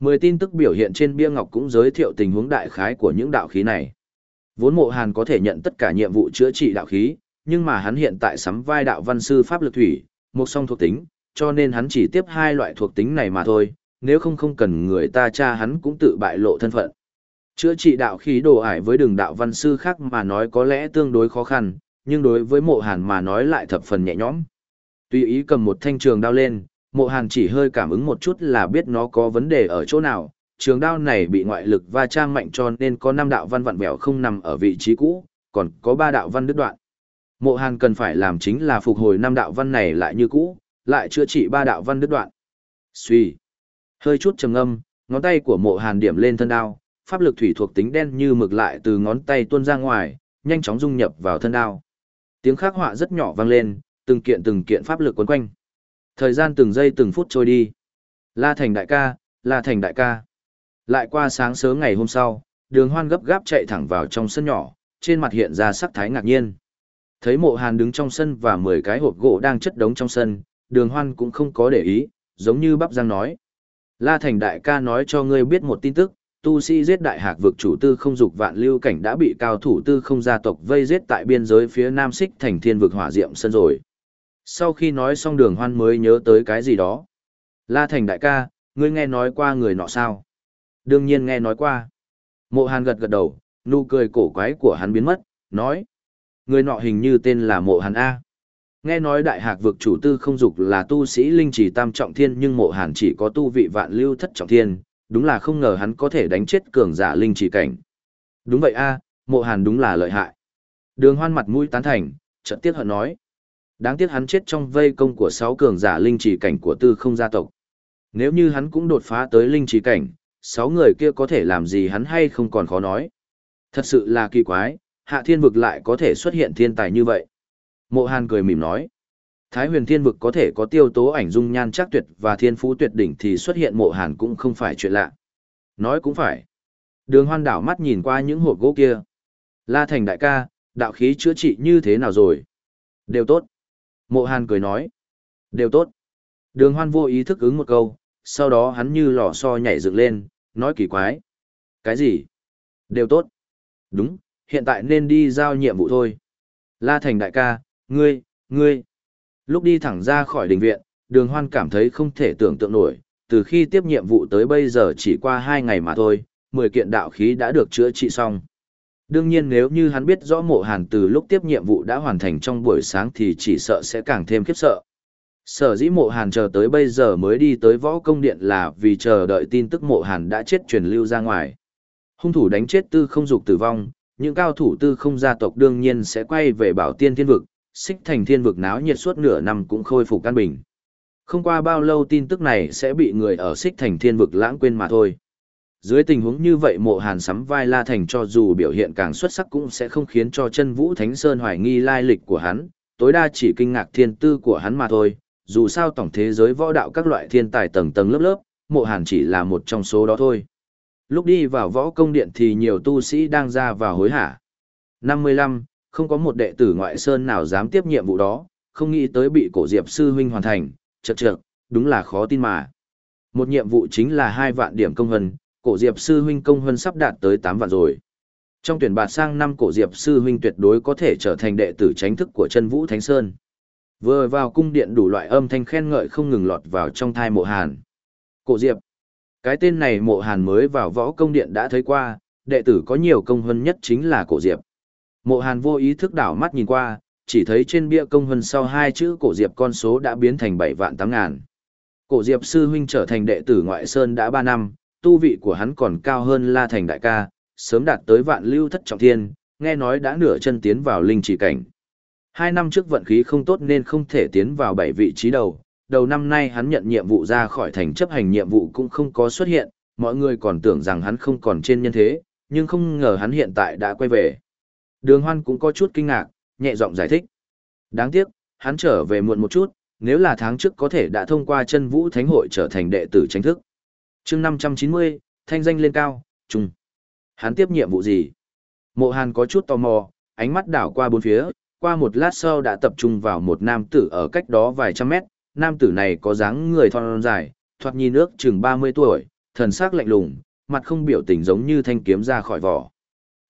10 tin tức biểu hiện trên bia ngọc cũng giới thiệu tình huống đại khái của những đạo khí này. Vốn mộ hàn có thể nhận tất cả nhiệm vụ chữa trị đạo khí, nhưng mà hắn hiện tại sắm vai đạo văn sư pháp lực thủy, một song thuộc tính, cho nên hắn chỉ tiếp hai loại thuộc tính này mà thôi, nếu không không cần người ta cha hắn cũng tự bại lộ thân phận. Chữa trị đạo khí đồ ải với đường đạo văn sư khác mà nói có lẽ tương đối khó khăn, nhưng đối với mộ hàn mà nói lại thập phần nhẹ nhõm. Tuy ý cầm một thanh trường đao lên, mộ hàn chỉ hơi cảm ứng một chút là biết nó có vấn đề ở chỗ nào. Trường đao này bị ngoại lực va chạm mạnh cho nên có năm đạo văn vặn vẹo không nằm ở vị trí cũ, còn có ba đạo văn đứt đoạn. Mộ Hàn cần phải làm chính là phục hồi năm đạo văn này lại như cũ, lại chữa trị ba đạo văn đứt đoạn. Suy. Hơi chút trầm ngâm, ngón tay của Mộ Hàn điểm lên thân đao, pháp lực thủy thuộc tính đen như mực lại từ ngón tay tuôn ra ngoài, nhanh chóng dung nhập vào thân đao. Tiếng khắc họa rất nhỏ vang lên, từng kiện từng kiện pháp lực quấn quanh. Thời gian từng giây từng phút trôi đi. La Thành đại ca, La Thành đại ca. Lại qua sáng sớm ngày hôm sau, đường hoan gấp gáp chạy thẳng vào trong sân nhỏ, trên mặt hiện ra sắc thái ngạc nhiên. Thấy mộ hàn đứng trong sân và 10 cái hộp gỗ đang chất đống trong sân, đường hoan cũng không có để ý, giống như bắp giang nói. La Thành đại ca nói cho ngươi biết một tin tức, tu sĩ giết đại hạc vực chủ tư không dục vạn lưu cảnh đã bị cao thủ tư không gia tộc vây giết tại biên giới phía nam xích thành thiên vực hỏa diệm sân rồi. Sau khi nói xong đường hoan mới nhớ tới cái gì đó. La Thành đại ca, ngươi nghe nói qua người nọ sao? Đương nhiên nghe nói qua. Mộ hàn gật gật đầu, nụ cười cổ quái của hắn biến mất, nói. Người nọ hình như tên là mộ hàn A. Nghe nói đại hạc vực chủ tư không dục là tu sĩ linh chỉ tam trọng thiên nhưng mộ hàn chỉ có tu vị vạn lưu thất trọng thiên, đúng là không ngờ hắn có thể đánh chết cường giả linh chỉ cảnh. Đúng vậy A, mộ hàn đúng là lợi hại. Đường hoan mặt mũi tán thành, trận tiếc hận nói. Đáng tiếc hắn chết trong vây công của sáu cường giả linh chỉ cảnh của tư không gia tộc. Nếu như hắn cũng đột phá tới linh chỉ cảnh, sáu người kia có thể làm gì hắn hay không còn khó nói. Thật sự là kỳ quái, hạ thiên vực lại có thể xuất hiện thiên tài như vậy. Mộ Hàn cười mỉm nói. Thái huyền thiên vực có thể có tiêu tố ảnh dung nhan chắc tuyệt và thiên phú tuyệt đỉnh thì xuất hiện mộ Hàn cũng không phải chuyện lạ. Nói cũng phải. Đường hoan đảo mắt nhìn qua những hộp gỗ kia. La thành đại ca, đạo khí chữa trị như thế nào rồi? Đều tốt. Mộ Hàn cười nói. Đều tốt. Đường hoan vô ý thức ứng một câu, sau đó hắn như lò xo nhảy dựng lên, nói kỳ quái. Cái gì? Đều tốt. Đúng, hiện tại nên đi giao nhiệm vụ thôi. La Thành đại ca, ngươi, ngươi. Lúc đi thẳng ra khỏi đình viện, đường hoan cảm thấy không thể tưởng tượng nổi, từ khi tiếp nhiệm vụ tới bây giờ chỉ qua hai ngày mà thôi, 10 kiện đạo khí đã được chữa trị xong. Đương nhiên nếu như hắn biết rõ mộ hàn từ lúc tiếp nhiệm vụ đã hoàn thành trong buổi sáng thì chỉ sợ sẽ càng thêm khiếp sợ. Sở dĩ mộ hàn chờ tới bây giờ mới đi tới võ công điện là vì chờ đợi tin tức mộ hàn đã chết truyền lưu ra ngoài. Hung thủ đánh chết tư không dục tử vong, những cao thủ tư không gia tộc đương nhiên sẽ quay về bảo tiên thiên vực, xích thành thiên vực náo nhiệt suốt nửa năm cũng khôi phục căn bình. Không qua bao lâu tin tức này sẽ bị người ở xích thành thiên vực lãng quên mà thôi. Dưới tình huống như vậy mộ hàn sắm vai La Thành cho dù biểu hiện càng xuất sắc cũng sẽ không khiến cho chân vũ Thánh Sơn hoài nghi lai lịch của hắn, tối đa chỉ kinh ngạc thiên tư của hắn mà thôi. Dù sao tổng thế giới võ đạo các loại thiên tài tầng tầng lớp lớp, mộ hàn chỉ là một trong số đó thôi. Lúc đi vào võ công điện thì nhiều tu sĩ đang ra vào hối hả. 55, không có một đệ tử ngoại sơn nào dám tiếp nhiệm vụ đó, không nghĩ tới bị cổ diệp sư huynh hoàn thành, chật chật, đúng là khó tin mà. Một nhiệm vụ chính là hai vạn điểm công hân, cổ diệp sư huynh công hân sắp đạt tới 8 vạn rồi. Trong tuyển bạt sang năm cổ diệp sư huynh tuyệt đối có thể trở thành đệ tử chính thức của chân vũ thánh sơn. Vừa vào cung điện đủ loại âm thanh khen ngợi không ngừng lọt vào trong thai mộ hàn. Cổ diệp, cái tên này mộ hàn mới vào võ công điện đã thấy qua, đệ tử có nhiều công hơn nhất chính là cổ diệp. Mộ hàn vô ý thức đảo mắt nhìn qua, chỉ thấy trên bia công hơn sau hai chữ cổ diệp con số đã biến thành 7 vạn 8 ngàn. Cổ diệp sư huynh trở thành đệ tử ngoại sơn đã 3 năm, tu vị của hắn còn cao hơn la thành đại ca, sớm đạt tới vạn lưu thất trọng thiên, nghe nói đã nửa chân tiến vào linh chỉ cảnh. Hai năm trước vận khí không tốt nên không thể tiến vào bảy vị trí đầu, đầu năm nay hắn nhận nhiệm vụ ra khỏi thành chấp hành nhiệm vụ cũng không có xuất hiện, mọi người còn tưởng rằng hắn không còn trên nhân thế, nhưng không ngờ hắn hiện tại đã quay về. Đường Hoan cũng có chút kinh ngạc, nhẹ giọng giải thích. Đáng tiếc, hắn trở về muộn một chút, nếu là tháng trước có thể đã thông qua chân vũ thánh hội trở thành đệ tử chính thức. chương 590, thanh danh lên cao, trùng. Hắn tiếp nhiệm vụ gì? Mộ Hàn có chút tò mò, ánh mắt đảo qua bốn phía, qua một lát sau đã tập trung vào một nam tử ở cách đó vài trăm mét, nam tử này có dáng người thon dài, thoạt nhìn ước chừng 30 tuổi, thần sắc lạnh lùng, mặt không biểu tình giống như thanh kiếm ra khỏi vỏ.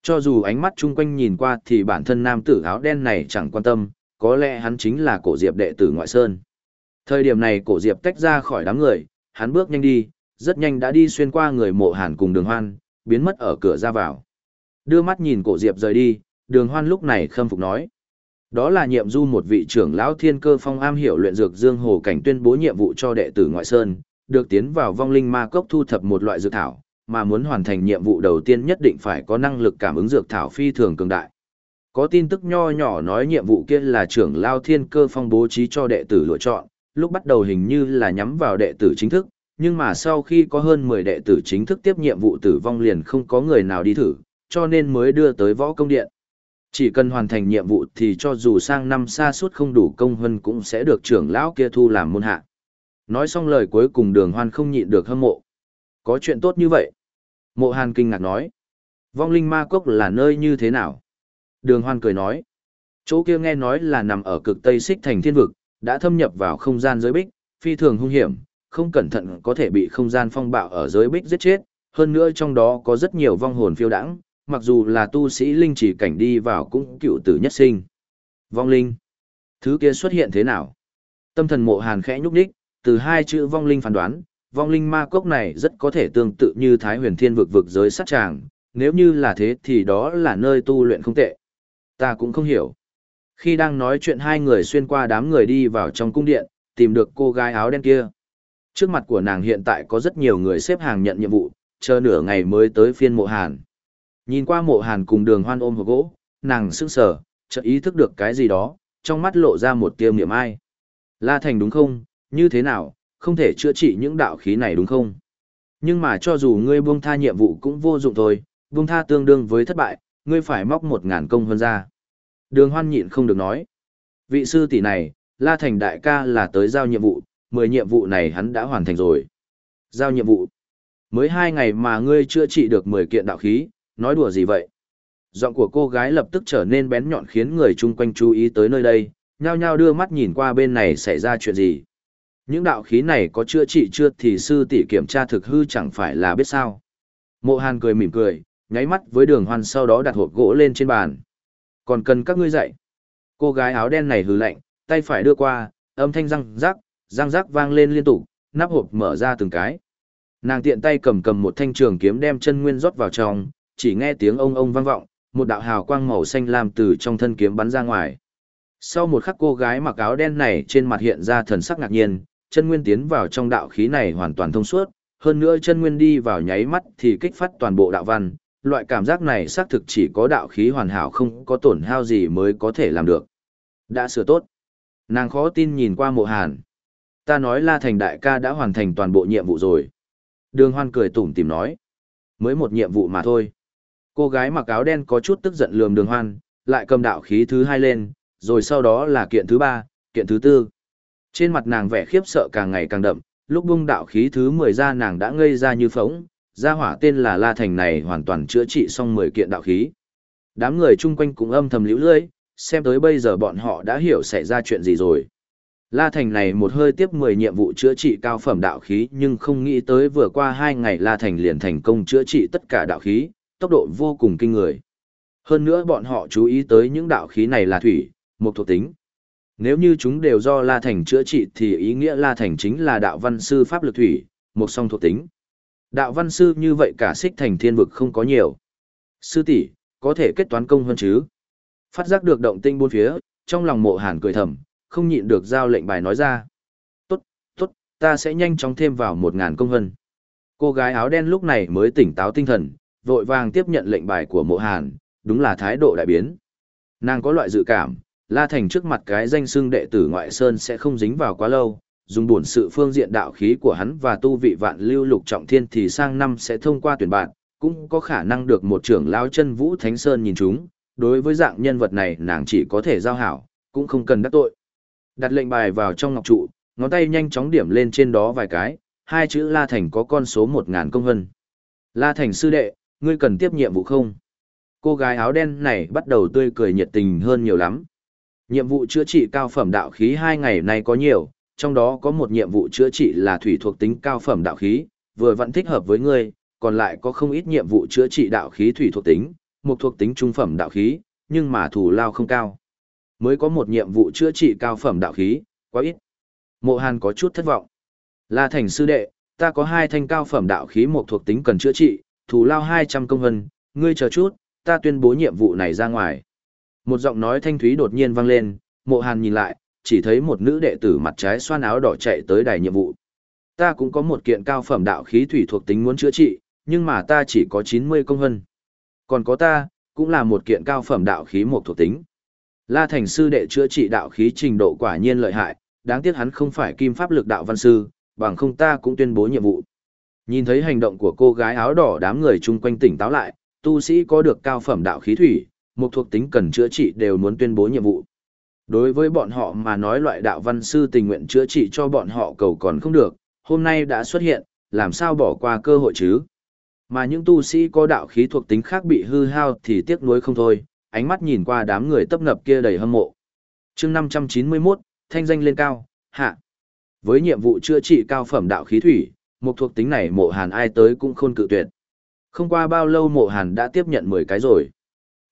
Cho dù ánh mắt chung quanh nhìn qua thì bản thân nam tử áo đen này chẳng quan tâm, có lẽ hắn chính là cổ diệp đệ tử ngoại sơn. Thời điểm này cổ diệp tách ra khỏi đám người, hắn bước nhanh đi, rất nhanh đã đi xuyên qua người mộ hàn cùng đường hoan, biến mất ở cửa ra vào. Đưa mắt nhìn cổ diệp rời đi, đường hoan lúc này khâm phục nói. Đó là nhiệm du một vị trưởng lão thiên cơ phong am hiểu luyện dược dương hồ cảnh tuyên bố nhiệm vụ cho đệ tử ngoại sơn, được tiến vào vong linh ma cốc thu thập một loại dược thảo, mà muốn hoàn thành nhiệm vụ đầu tiên nhất định phải có năng lực cảm ứng dược thảo phi thường cường đại. Có tin tức nho nhỏ nói nhiệm vụ kia là trưởng lao thiên cơ phong bố trí cho đệ tử lựa chọn, lúc bắt đầu hình như là nhắm vào đệ tử chính thức, nhưng mà sau khi có hơn 10 đệ tử chính thức tiếp nhiệm vụ tử vong liền không có người nào đi thử, cho nên mới đưa tới võ công điện. Chỉ cần hoàn thành nhiệm vụ thì cho dù sang năm xa suốt không đủ công hân cũng sẽ được trưởng lão kia thu làm môn hạ. Nói xong lời cuối cùng đường hoan không nhịn được hâm mộ. Có chuyện tốt như vậy. Mộ hàn kinh ngạc nói. Vong linh ma cốc là nơi như thế nào? Đường hoan cười nói. Chỗ kia nghe nói là nằm ở cực tây xích thành thiên vực, đã thâm nhập vào không gian giới bích, phi thường hung hiểm, không cẩn thận có thể bị không gian phong bạo ở giới bích giết chết. Hơn nữa trong đó có rất nhiều vong hồn phiêu đãng, mặc dù là tu sĩ linh chỉ cảnh đi vào cũng cựu tử nhất sinh. Vong linh. Thứ kia xuất hiện thế nào? Tâm thần mộ hàn khẽ nhúc đích, từ hai chữ vong linh phán đoán, vong linh ma cốc này rất có thể tương tự như Thái huyền thiên vực vực giới sát tràng, nếu như là thế thì đó là nơi tu luyện không tệ. Ta cũng không hiểu. Khi đang nói chuyện hai người xuyên qua đám người đi vào trong cung điện, tìm được cô gái áo đen kia. Trước mặt của nàng hiện tại có rất nhiều người xếp hàng nhận nhiệm vụ, chờ nửa ngày mới tới phiên mộ hàn. Nhìn qua mộ hàn cùng đường hoan ôm hộp gỗ, nàng sững sờ, chợt ý thức được cái gì đó, trong mắt lộ ra một tiêu niệm ai. La Thành đúng không, như thế nào, không thể chữa trị những đạo khí này đúng không? Nhưng mà cho dù ngươi buông tha nhiệm vụ cũng vô dụng thôi, buông tha tương đương với thất bại, ngươi phải móc một ngàn công hơn ra. Đường hoan nhịn không được nói. Vị sư tỷ này, La Thành đại ca là tới giao nhiệm vụ, mười nhiệm vụ này hắn đã hoàn thành rồi. Giao nhiệm vụ. Mới hai ngày mà ngươi chữa trị được mười kiện đạo khí, nói đùa gì vậy? Giọng của cô gái lập tức trở nên bén nhọn khiến người chung quanh chú ý tới nơi đây, nhao nhao đưa mắt nhìn qua bên này xảy ra chuyện gì. Những đạo khí này có chữa trị chưa thì sư tỷ kiểm tra thực hư chẳng phải là biết sao. Mộ Hàn cười mỉm cười, nháy mắt với đường hoan sau đó đặt hộp gỗ lên trên bàn. Còn cần các ngươi dạy. Cô gái áo đen này hừ lạnh, tay phải đưa qua, âm thanh răng rắc, răng rắc vang lên liên tục, nắp hộp mở ra từng cái. Nàng tiện tay cầm cầm một thanh trường kiếm đem chân nguyên rót vào trong, chỉ nghe tiếng ông ông vang vọng, một đạo hào quang màu xanh lam từ trong thân kiếm bắn ra ngoài. Sau một khắc cô gái mặc áo đen này trên mặt hiện ra thần sắc ngạc nhiên, chân nguyên tiến vào trong đạo khí này hoàn toàn thông suốt, hơn nữa chân nguyên đi vào nháy mắt thì kích phát toàn bộ đạo văn, loại cảm giác này xác thực chỉ có đạo khí hoàn hảo không có tổn hao gì mới có thể làm được. Đã sửa tốt. Nàng khó tin nhìn qua mộ hàn. Ta nói La Thành đại ca đã hoàn thành toàn bộ nhiệm vụ rồi. Đường hoan cười tủm tìm nói. Mới một nhiệm vụ mà thôi. Cô gái mặc áo đen có chút tức giận lườm đường hoan, lại cầm đạo khí thứ hai lên, rồi sau đó là kiện thứ ba, kiện thứ tư. Trên mặt nàng vẻ khiếp sợ càng ngày càng đậm, lúc bung đạo khí thứ 10 ra nàng đã ngây ra như phóng, gia hỏa tên là La Thành này hoàn toàn chữa trị xong 10 kiện đạo khí. Đám người chung quanh cũng âm thầm liễu lưỡi, xem tới bây giờ bọn họ đã hiểu xảy ra chuyện gì rồi. La Thành này một hơi tiếp 10 nhiệm vụ chữa trị cao phẩm đạo khí nhưng không nghĩ tới vừa qua 2 ngày La Thành liền thành công chữa trị tất cả đạo khí, tốc độ vô cùng kinh người. Hơn nữa bọn họ chú ý tới những đạo khí này là thủy, một thuộc tính. Nếu như chúng đều do La Thành chữa trị thì ý nghĩa La Thành chính là đạo văn sư pháp lực thủy, một song thuộc tính. Đạo văn sư như vậy cả xích thành thiên vực không có nhiều. Sư tỷ có thể kết toán công hơn chứ? Phát giác được động tinh buôn phía, trong lòng mộ hàn cười thầm, không nhịn được giao lệnh bài nói ra. Tốt, tốt, ta sẽ nhanh chóng thêm vào một ngàn công hân. Cô gái áo đen lúc này mới tỉnh táo tinh thần, vội vàng tiếp nhận lệnh bài của mộ hàn, đúng là thái độ đại biến. Nàng có loại dự cảm, La Thành trước mặt cái danh xưng đệ tử ngoại sơn sẽ không dính vào quá lâu, dùng bổn sự phương diện đạo khí của hắn và tu vị vạn lưu lục trọng thiên thì sang năm sẽ thông qua tuyển bạn, cũng có khả năng được một trưởng lão chân vũ thánh sơn nhìn chúng, đối với dạng nhân vật này nàng chỉ có thể giao hảo, cũng không cần đắc tội. Đặt lệnh bài vào trong ngọc trụ, ngón tay nhanh chóng điểm lên trên đó vài cái, hai chữ La Thành có con số 1000 công hân. La Thành sư đệ, ngươi cần tiếp nhiệm vụ không? Cô gái áo đen này bắt đầu tươi cười nhiệt tình hơn nhiều lắm. Nhiệm vụ chữa trị cao phẩm đạo khí hai ngày nay có nhiều, trong đó có một nhiệm vụ chữa trị là thủy thuộc tính cao phẩm đạo khí, vừa vẫn thích hợp với ngươi, còn lại có không ít nhiệm vụ chữa trị đạo khí thủy thuộc tính, một thuộc tính trung phẩm đạo khí, nhưng mà thủ lao không cao. Mới có một nhiệm vụ chữa trị cao phẩm đạo khí, quá ít. Mộ Hàn có chút thất vọng. La Thành sư đệ, ta có hai thanh cao phẩm đạo khí một thuộc tính cần chữa trị, thù lao 200 công vân, ngươi chờ chút, ta tuyên bố nhiệm vụ này ra ngoài. Một giọng nói thanh thúy đột nhiên vang lên, mộ hàn nhìn lại, chỉ thấy một nữ đệ tử mặt trái xoan áo đỏ chạy tới đài nhiệm vụ. Ta cũng có một kiện cao phẩm đạo khí thủy thuộc tính muốn chữa trị, nhưng mà ta chỉ có 90 công hân. Còn có ta, cũng là một kiện cao phẩm đạo khí một thuộc tính. La Thành sư đệ chữa trị đạo khí trình độ quả nhiên lợi hại, đáng tiếc hắn không phải kim pháp lực đạo văn sư, bằng không ta cũng tuyên bố nhiệm vụ. Nhìn thấy hành động của cô gái áo đỏ đám người chung quanh tỉnh táo lại, tu sĩ có được cao phẩm đạo khí thủy, một thuộc tính cần chữa trị đều muốn tuyên bố nhiệm vụ. Đối với bọn họ mà nói loại đạo văn sư tình nguyện chữa trị cho bọn họ cầu còn không được, hôm nay đã xuất hiện, làm sao bỏ qua cơ hội chứ? Mà những tu sĩ có đạo khí thuộc tính khác bị hư hao thì tiếc nuối không thôi, ánh mắt nhìn qua đám người tấp nập kia đầy hâm mộ. chương 591, thanh danh lên cao, hạ. Với nhiệm vụ chữa trị cao phẩm đạo khí thủy, một thuộc tính này mộ hàn ai tới cũng khôn cự tuyệt. Không qua bao lâu mộ hàn đã tiếp nhận 10 cái rồi.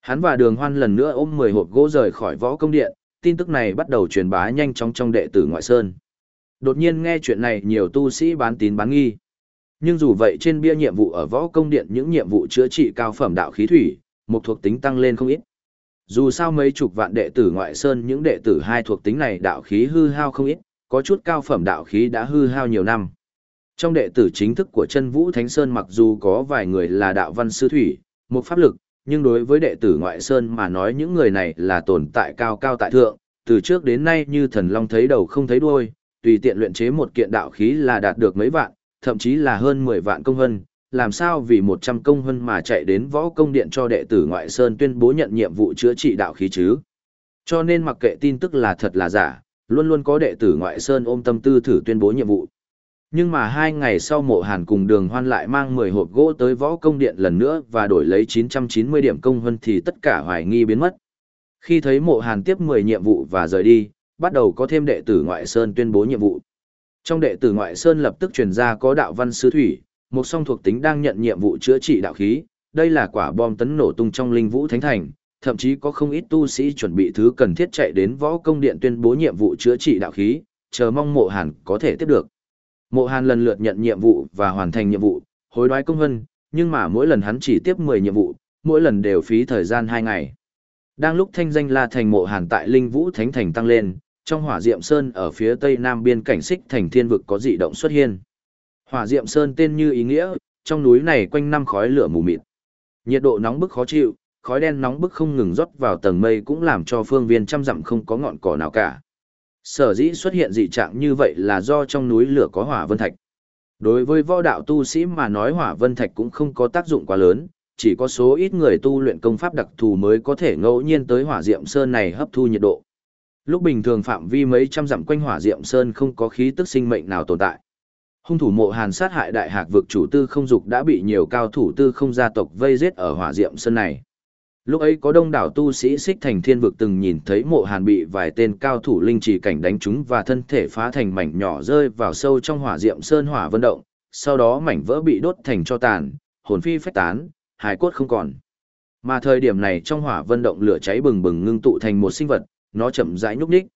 Hắn và đường hoan lần nữa ôm 10 hộp gỗ rời khỏi võ công điện, tin tức này bắt đầu truyền bá nhanh chóng trong đệ tử ngoại sơn. Đột nhiên nghe chuyện này nhiều tu sĩ bán tín bán nghi. Nhưng dù vậy trên bia nhiệm vụ ở võ công điện những nhiệm vụ chữa trị cao phẩm đạo khí thủy, một thuộc tính tăng lên không ít. Dù sao mấy chục vạn đệ tử ngoại sơn những đệ tử hai thuộc tính này đạo khí hư hao không ít, có chút cao phẩm đạo khí đã hư hao nhiều năm. Trong đệ tử chính thức của chân Vũ Thánh Sơn mặc dù có vài người là đạo văn sư thủy, một pháp lực, nhưng đối với đệ tử ngoại sơn mà nói những người này là tồn tại cao cao tại thượng, từ trước đến nay như thần long thấy đầu không thấy đuôi, tùy tiện luyện chế một kiện đạo khí là đạt được mấy vạn, thậm chí là hơn 10 vạn công hân, làm sao vì 100 công hân mà chạy đến võ công điện cho đệ tử ngoại sơn tuyên bố nhận nhiệm vụ chữa trị đạo khí chứ. Cho nên mặc kệ tin tức là thật là giả, luôn luôn có đệ tử ngoại sơn ôm tâm tư thử tuyên bố nhiệm vụ. Nhưng mà hai ngày sau mộ hàn cùng đường hoan lại mang 10 hộp gỗ tới võ công điện lần nữa và đổi lấy 990 điểm công hân thì tất cả hoài nghi biến mất. Khi thấy mộ hàn tiếp 10 nhiệm vụ và rời đi, bắt đầu có thêm đệ tử ngoại sơn tuyên bố nhiệm vụ. Trong đệ tử ngoại sơn lập tức truyền ra có đạo văn sứ thủy, một song thuộc tính đang nhận nhiệm vụ chữa trị đạo khí, đây là quả bom tấn nổ tung trong linh vũ thánh thành, thậm chí có không ít tu sĩ chuẩn bị thứ cần thiết chạy đến võ công điện tuyên bố nhiệm vụ chữa trị đạo khí, chờ mong mộ hàn có thể tiếp được. Mộ hàn lần lượt nhận nhiệm vụ và hoàn thành nhiệm vụ, hối đoái công vân, nhưng mà mỗi lần hắn chỉ tiếp 10 nhiệm vụ, mỗi lần đều phí thời gian 2 ngày. Đang lúc thanh danh La Thành mộ hàn tại Linh Vũ Thánh Thành tăng lên, trong hỏa diệm sơn ở phía tây nam biên cảnh xích thành thiên vực có dị động xuất hiện. Hỏa diệm sơn tên như ý nghĩa, trong núi này quanh năm khói lửa mù mịt. Nhiệt độ nóng bức khó chịu, khói đen nóng bức không ngừng rót vào tầng mây cũng làm cho phương viên trăm dặm không có ngọn cỏ nào cả. Sở dĩ xuất hiện dị trạng như vậy là do trong núi lửa có hỏa vân thạch. Đối với võ đạo tu sĩ mà nói hỏa vân thạch cũng không có tác dụng quá lớn, chỉ có số ít người tu luyện công pháp đặc thù mới có thể ngẫu nhiên tới hỏa diệm sơn này hấp thu nhiệt độ. Lúc bình thường phạm vi mấy trăm dặm quanh hỏa diệm sơn không có khí tức sinh mệnh nào tồn tại. Hung thủ mộ hàn sát hại đại hạc vực chủ tư không dục đã bị nhiều cao thủ tư không gia tộc vây giết ở hỏa diệm sơn này. Lúc ấy có đông đảo tu sĩ xích thành thiên vực từng nhìn thấy mộ hàn bị vài tên cao thủ linh trì cảnh đánh chúng và thân thể phá thành mảnh nhỏ rơi vào sâu trong hỏa diệm sơn hỏa vân động, sau đó mảnh vỡ bị đốt thành cho tàn, hồn phi phách tán, hài cốt không còn. Mà thời điểm này trong hỏa vân động lửa cháy bừng bừng ngưng tụ thành một sinh vật, nó chậm rãi nhúc nhích.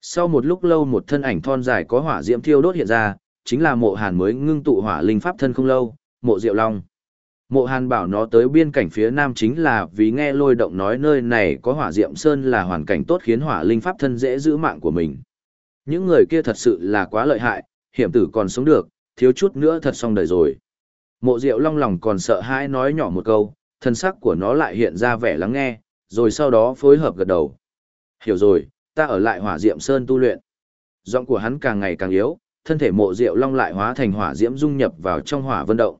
Sau một lúc lâu một thân ảnh thon dài có hỏa diễm thiêu đốt hiện ra, chính là mộ hàn mới ngưng tụ hỏa linh pháp thân không lâu, mộ diệu long. Mộ hàn bảo nó tới biên cảnh phía nam chính là vì nghe lôi động nói nơi này có hỏa diệm sơn là hoàn cảnh tốt khiến hỏa linh pháp thân dễ giữ mạng của mình. Những người kia thật sự là quá lợi hại, hiểm tử còn sống được, thiếu chút nữa thật xong đời rồi. Mộ diệu long lòng còn sợ hãi nói nhỏ một câu, thân sắc của nó lại hiện ra vẻ lắng nghe, rồi sau đó phối hợp gật đầu. Hiểu rồi, ta ở lại hỏa diệm sơn tu luyện. Giọng của hắn càng ngày càng yếu, thân thể mộ diệu long lại hóa thành hỏa diễm dung nhập vào trong hỏa vân động.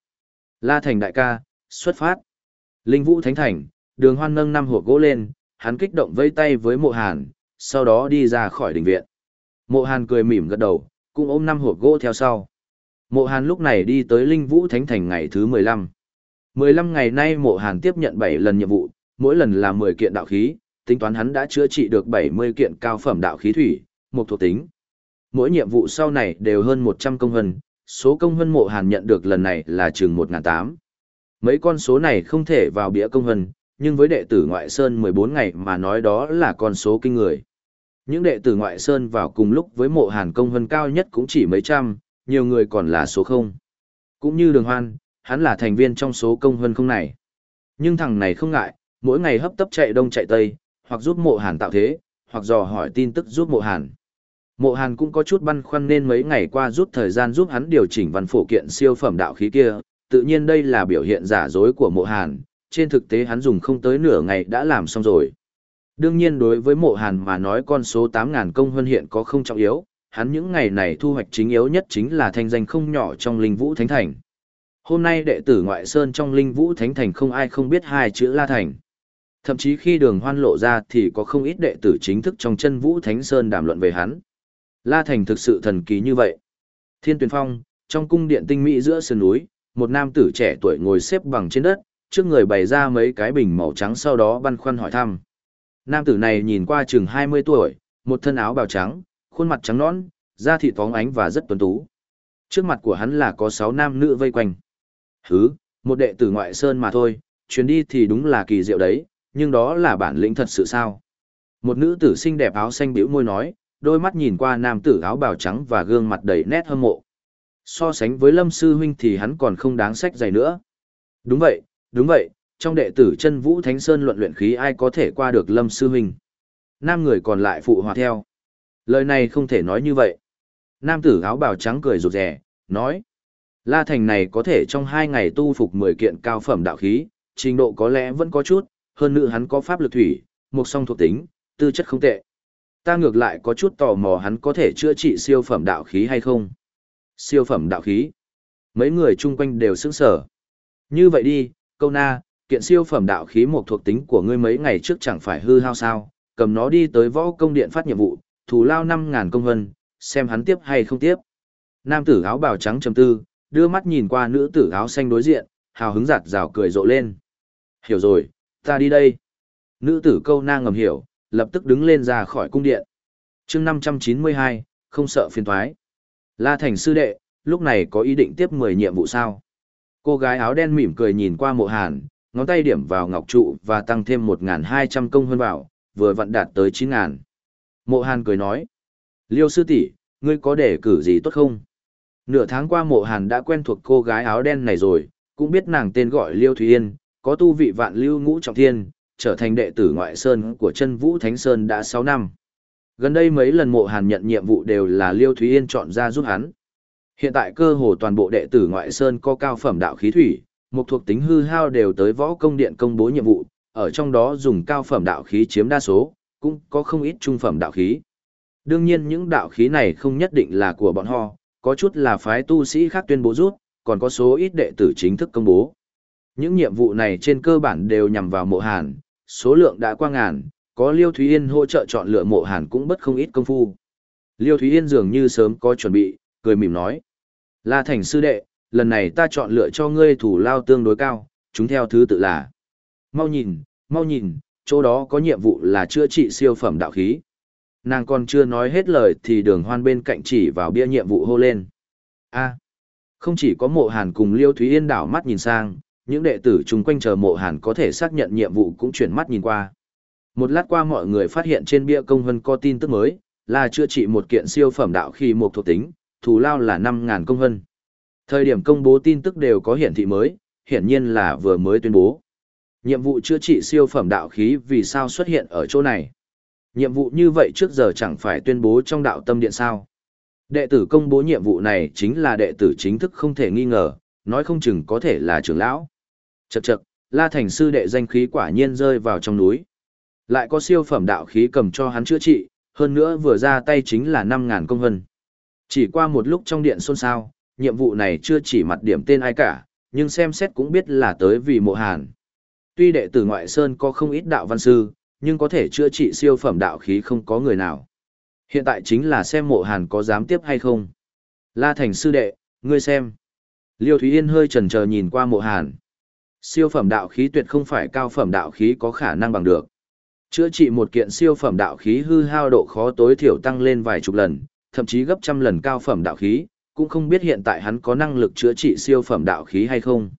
La Thành đại ca, xuất phát. Linh Vũ Thánh Thành, đường hoan nâng năm hộp gỗ lên, hắn kích động vây tay với mộ hàn, sau đó đi ra khỏi đình viện. Mộ hàn cười mỉm gật đầu, cũng ôm năm hộp gỗ theo sau. Mộ hàn lúc này đi tới Linh Vũ Thánh Thành ngày thứ 15. 15 ngày nay mộ hàn tiếp nhận 7 lần nhiệm vụ, mỗi lần là 10 kiện đạo khí, tính toán hắn đã chữa trị được 70 kiện cao phẩm đạo khí thủy, một thuộc tính. Mỗi nhiệm vụ sau này đều hơn 100 công hân, số công hân mộ hàn nhận được lần này là chừng 1.800. Mấy con số này không thể vào bĩa công hân, nhưng với đệ tử ngoại sơn 14 ngày mà nói đó là con số kinh người. Những đệ tử ngoại sơn vào cùng lúc với mộ hàn công hân cao nhất cũng chỉ mấy trăm, nhiều người còn là số không. cũng như đường hoan, hắn là thành viên trong số công hân không này. Nhưng thằng này không ngại, mỗi ngày hấp tấp chạy đông chạy tây, hoặc giúp mộ hàn tạo thế, hoặc dò hỏi tin tức giúp mộ hàn. Mộ hàn cũng có chút băn khoăn nên mấy ngày qua rút thời gian giúp hắn điều chỉnh văn phổ kiện siêu phẩm đạo khí kia, tự nhiên đây là biểu hiện giả dối của mộ hàn, trên thực tế hắn dùng không tới nửa ngày đã làm xong rồi. Đương nhiên đối với mộ hàn mà nói con số 8000 công hơn hiện có không trọng yếu, hắn những ngày này thu hoạch chính yếu nhất chính là thanh danh không nhỏ trong linh vũ thánh thành. Hôm nay đệ tử ngoại sơn trong linh vũ thánh thành không ai không biết hai chữ La Thành. Thậm chí khi đường hoan lộ ra thì có không ít đệ tử chính thức trong chân vũ thánh sơn đàm luận về hắn. La Thành thực sự thần kỳ như vậy. Thiên Tuyền phong, trong cung điện tinh mỹ giữa sườn núi, một nam tử trẻ tuổi ngồi xếp bằng trên đất, trước người bày ra mấy cái bình màu trắng sau đó băn khoăn hỏi thăm. Nam tử này nhìn qua chừng 20 tuổi, một thân áo bào trắng, khuôn mặt trắng nõn, da thịt phóng ánh và rất tuấn tú. Trước mặt của hắn là có 6 nam nữ vây quanh. Hứ, một đệ tử ngoại sơn mà thôi, chuyến đi thì đúng là kỳ diệu đấy, nhưng đó là bản lĩnh thật sự sao? Một nữ tử xinh đẹp áo xanh bĩu môi nói, đôi mắt nhìn qua nam tử áo bào trắng và gương mặt đầy nét hâm mộ. So sánh với Lâm Sư Huynh thì hắn còn không đáng sách dày nữa. Đúng vậy, đúng vậy, trong đệ tử chân vũ thánh sơn luận luyện khí ai có thể qua được Lâm Sư Huynh. Nam người còn lại phụ hòa theo. Lời này không thể nói như vậy. Nam tử áo bào trắng cười rụt rè, nói. La Thành này có thể trong hai ngày tu phục 10 kiện cao phẩm đạo khí, trình độ có lẽ vẫn có chút, hơn nữa hắn có pháp lực thủy, một song thuộc tính, tư chất không tệ. Ta ngược lại có chút tò mò hắn có thể chữa trị siêu phẩm đạo khí hay không. Siêu phẩm đạo khí. Mấy người chung quanh đều sững sở. Như vậy đi, câu na, kiện siêu phẩm đạo khí một thuộc tính của ngươi mấy ngày trước chẳng phải hư hao sao, cầm nó đi tới võ công điện phát nhiệm vụ, thù lao 5.000 công hân, xem hắn tiếp hay không tiếp. Nam tử áo bào trắng trầm tư, đưa mắt nhìn qua nữ tử áo xanh đối diện, hào hứng giặt rào cười rộ lên. Hiểu rồi, ta đi đây. Nữ tử câu na ngầm hiểu, lập tức đứng lên ra khỏi cung điện. chương 592, không sợ phiền thoái. La Thành sư đệ, lúc này có ý định tiếp 10 nhiệm vụ sao? Cô gái áo đen mỉm cười nhìn qua mộ hàn, ngón tay điểm vào ngọc trụ và tăng thêm 1.200 công hơn vào, vừa vặn đạt tới 9.000. Mộ hàn cười nói, Liêu sư tỷ ngươi có để cử gì tốt không? Nửa tháng qua mộ hàn đã quen thuộc cô gái áo đen này rồi, cũng biết nàng tên gọi Liêu Thúy Yên, có tu vị vạn lưu ngũ trọng thiên, trở thành đệ tử ngoại sơn của chân vũ Thánh Sơn đã 6 năm. Gần đây mấy lần mộ hàn nhận nhiệm vụ đều là Liêu Thúy Yên chọn ra giúp hắn. Hiện tại cơ hồ toàn bộ đệ tử ngoại sơn có cao phẩm đạo khí thủy, một thuộc tính hư hao đều tới võ công điện công bố nhiệm vụ, ở trong đó dùng cao phẩm đạo khí chiếm đa số, cũng có không ít trung phẩm đạo khí. Đương nhiên những đạo khí này không nhất định là của bọn họ, có chút là phái tu sĩ khác tuyên bố rút, còn có số ít đệ tử chính thức công bố. Những nhiệm vụ này trên cơ bản đều nhằm vào mộ hàn, số lượng đã qua ngàn, có Liêu Thúy Yên hỗ trợ chọn lựa mộ hàn cũng bất không ít công phu. Liêu Thúy Yên dường như sớm có chuẩn bị, cười mỉm nói. La Thành sư đệ, lần này ta chọn lựa cho ngươi thủ lao tương đối cao, chúng theo thứ tự là. Mau nhìn, mau nhìn, chỗ đó có nhiệm vụ là chữa trị siêu phẩm đạo khí. Nàng còn chưa nói hết lời thì đường hoan bên cạnh chỉ vào bia nhiệm vụ hô lên. a không chỉ có mộ hàn cùng Liêu Thúy Yên đảo mắt nhìn sang, những đệ tử chung quanh chờ mộ hàn có thể xác nhận nhiệm vụ cũng chuyển mắt nhìn qua. Một lát qua mọi người phát hiện trên bia công hân có tin tức mới, là chữa trị một kiện siêu phẩm đạo khi một thuộc tính, thù lao là 5.000 công hân. Thời điểm công bố tin tức đều có hiển thị mới, hiển nhiên là vừa mới tuyên bố. Nhiệm vụ chữa trị siêu phẩm đạo khí vì sao xuất hiện ở chỗ này? Nhiệm vụ như vậy trước giờ chẳng phải tuyên bố trong đạo tâm điện sao? Đệ tử công bố nhiệm vụ này chính là đệ tử chính thức không thể nghi ngờ, nói không chừng có thể là trưởng lão. Chậc chậc, La Thành sư đệ danh khí quả nhiên rơi vào trong núi. Lại có siêu phẩm đạo khí cầm cho hắn chữa trị, hơn nữa vừa ra tay chính là 5.000 công hân. Chỉ qua một lúc trong điện xôn xao, nhiệm vụ này chưa chỉ mặt điểm tên ai cả, nhưng xem xét cũng biết là tới vì mộ hàn. Tuy đệ tử ngoại sơn có không ít đạo văn sư, nhưng có thể chữa trị siêu phẩm đạo khí không có người nào. Hiện tại chính là xem mộ hàn có dám tiếp hay không. La Thành sư đệ, ngươi xem. Liêu Thúy Yên hơi chần chờ nhìn qua mộ hàn. Siêu phẩm đạo khí tuyệt không phải cao phẩm đạo khí có khả năng bằng được. Chữa trị một kiện siêu phẩm đạo khí hư hao độ khó tối thiểu tăng lên vài chục lần, thậm chí gấp trăm lần cao phẩm đạo khí, cũng không biết hiện tại hắn có năng lực chữa trị siêu phẩm đạo khí hay không.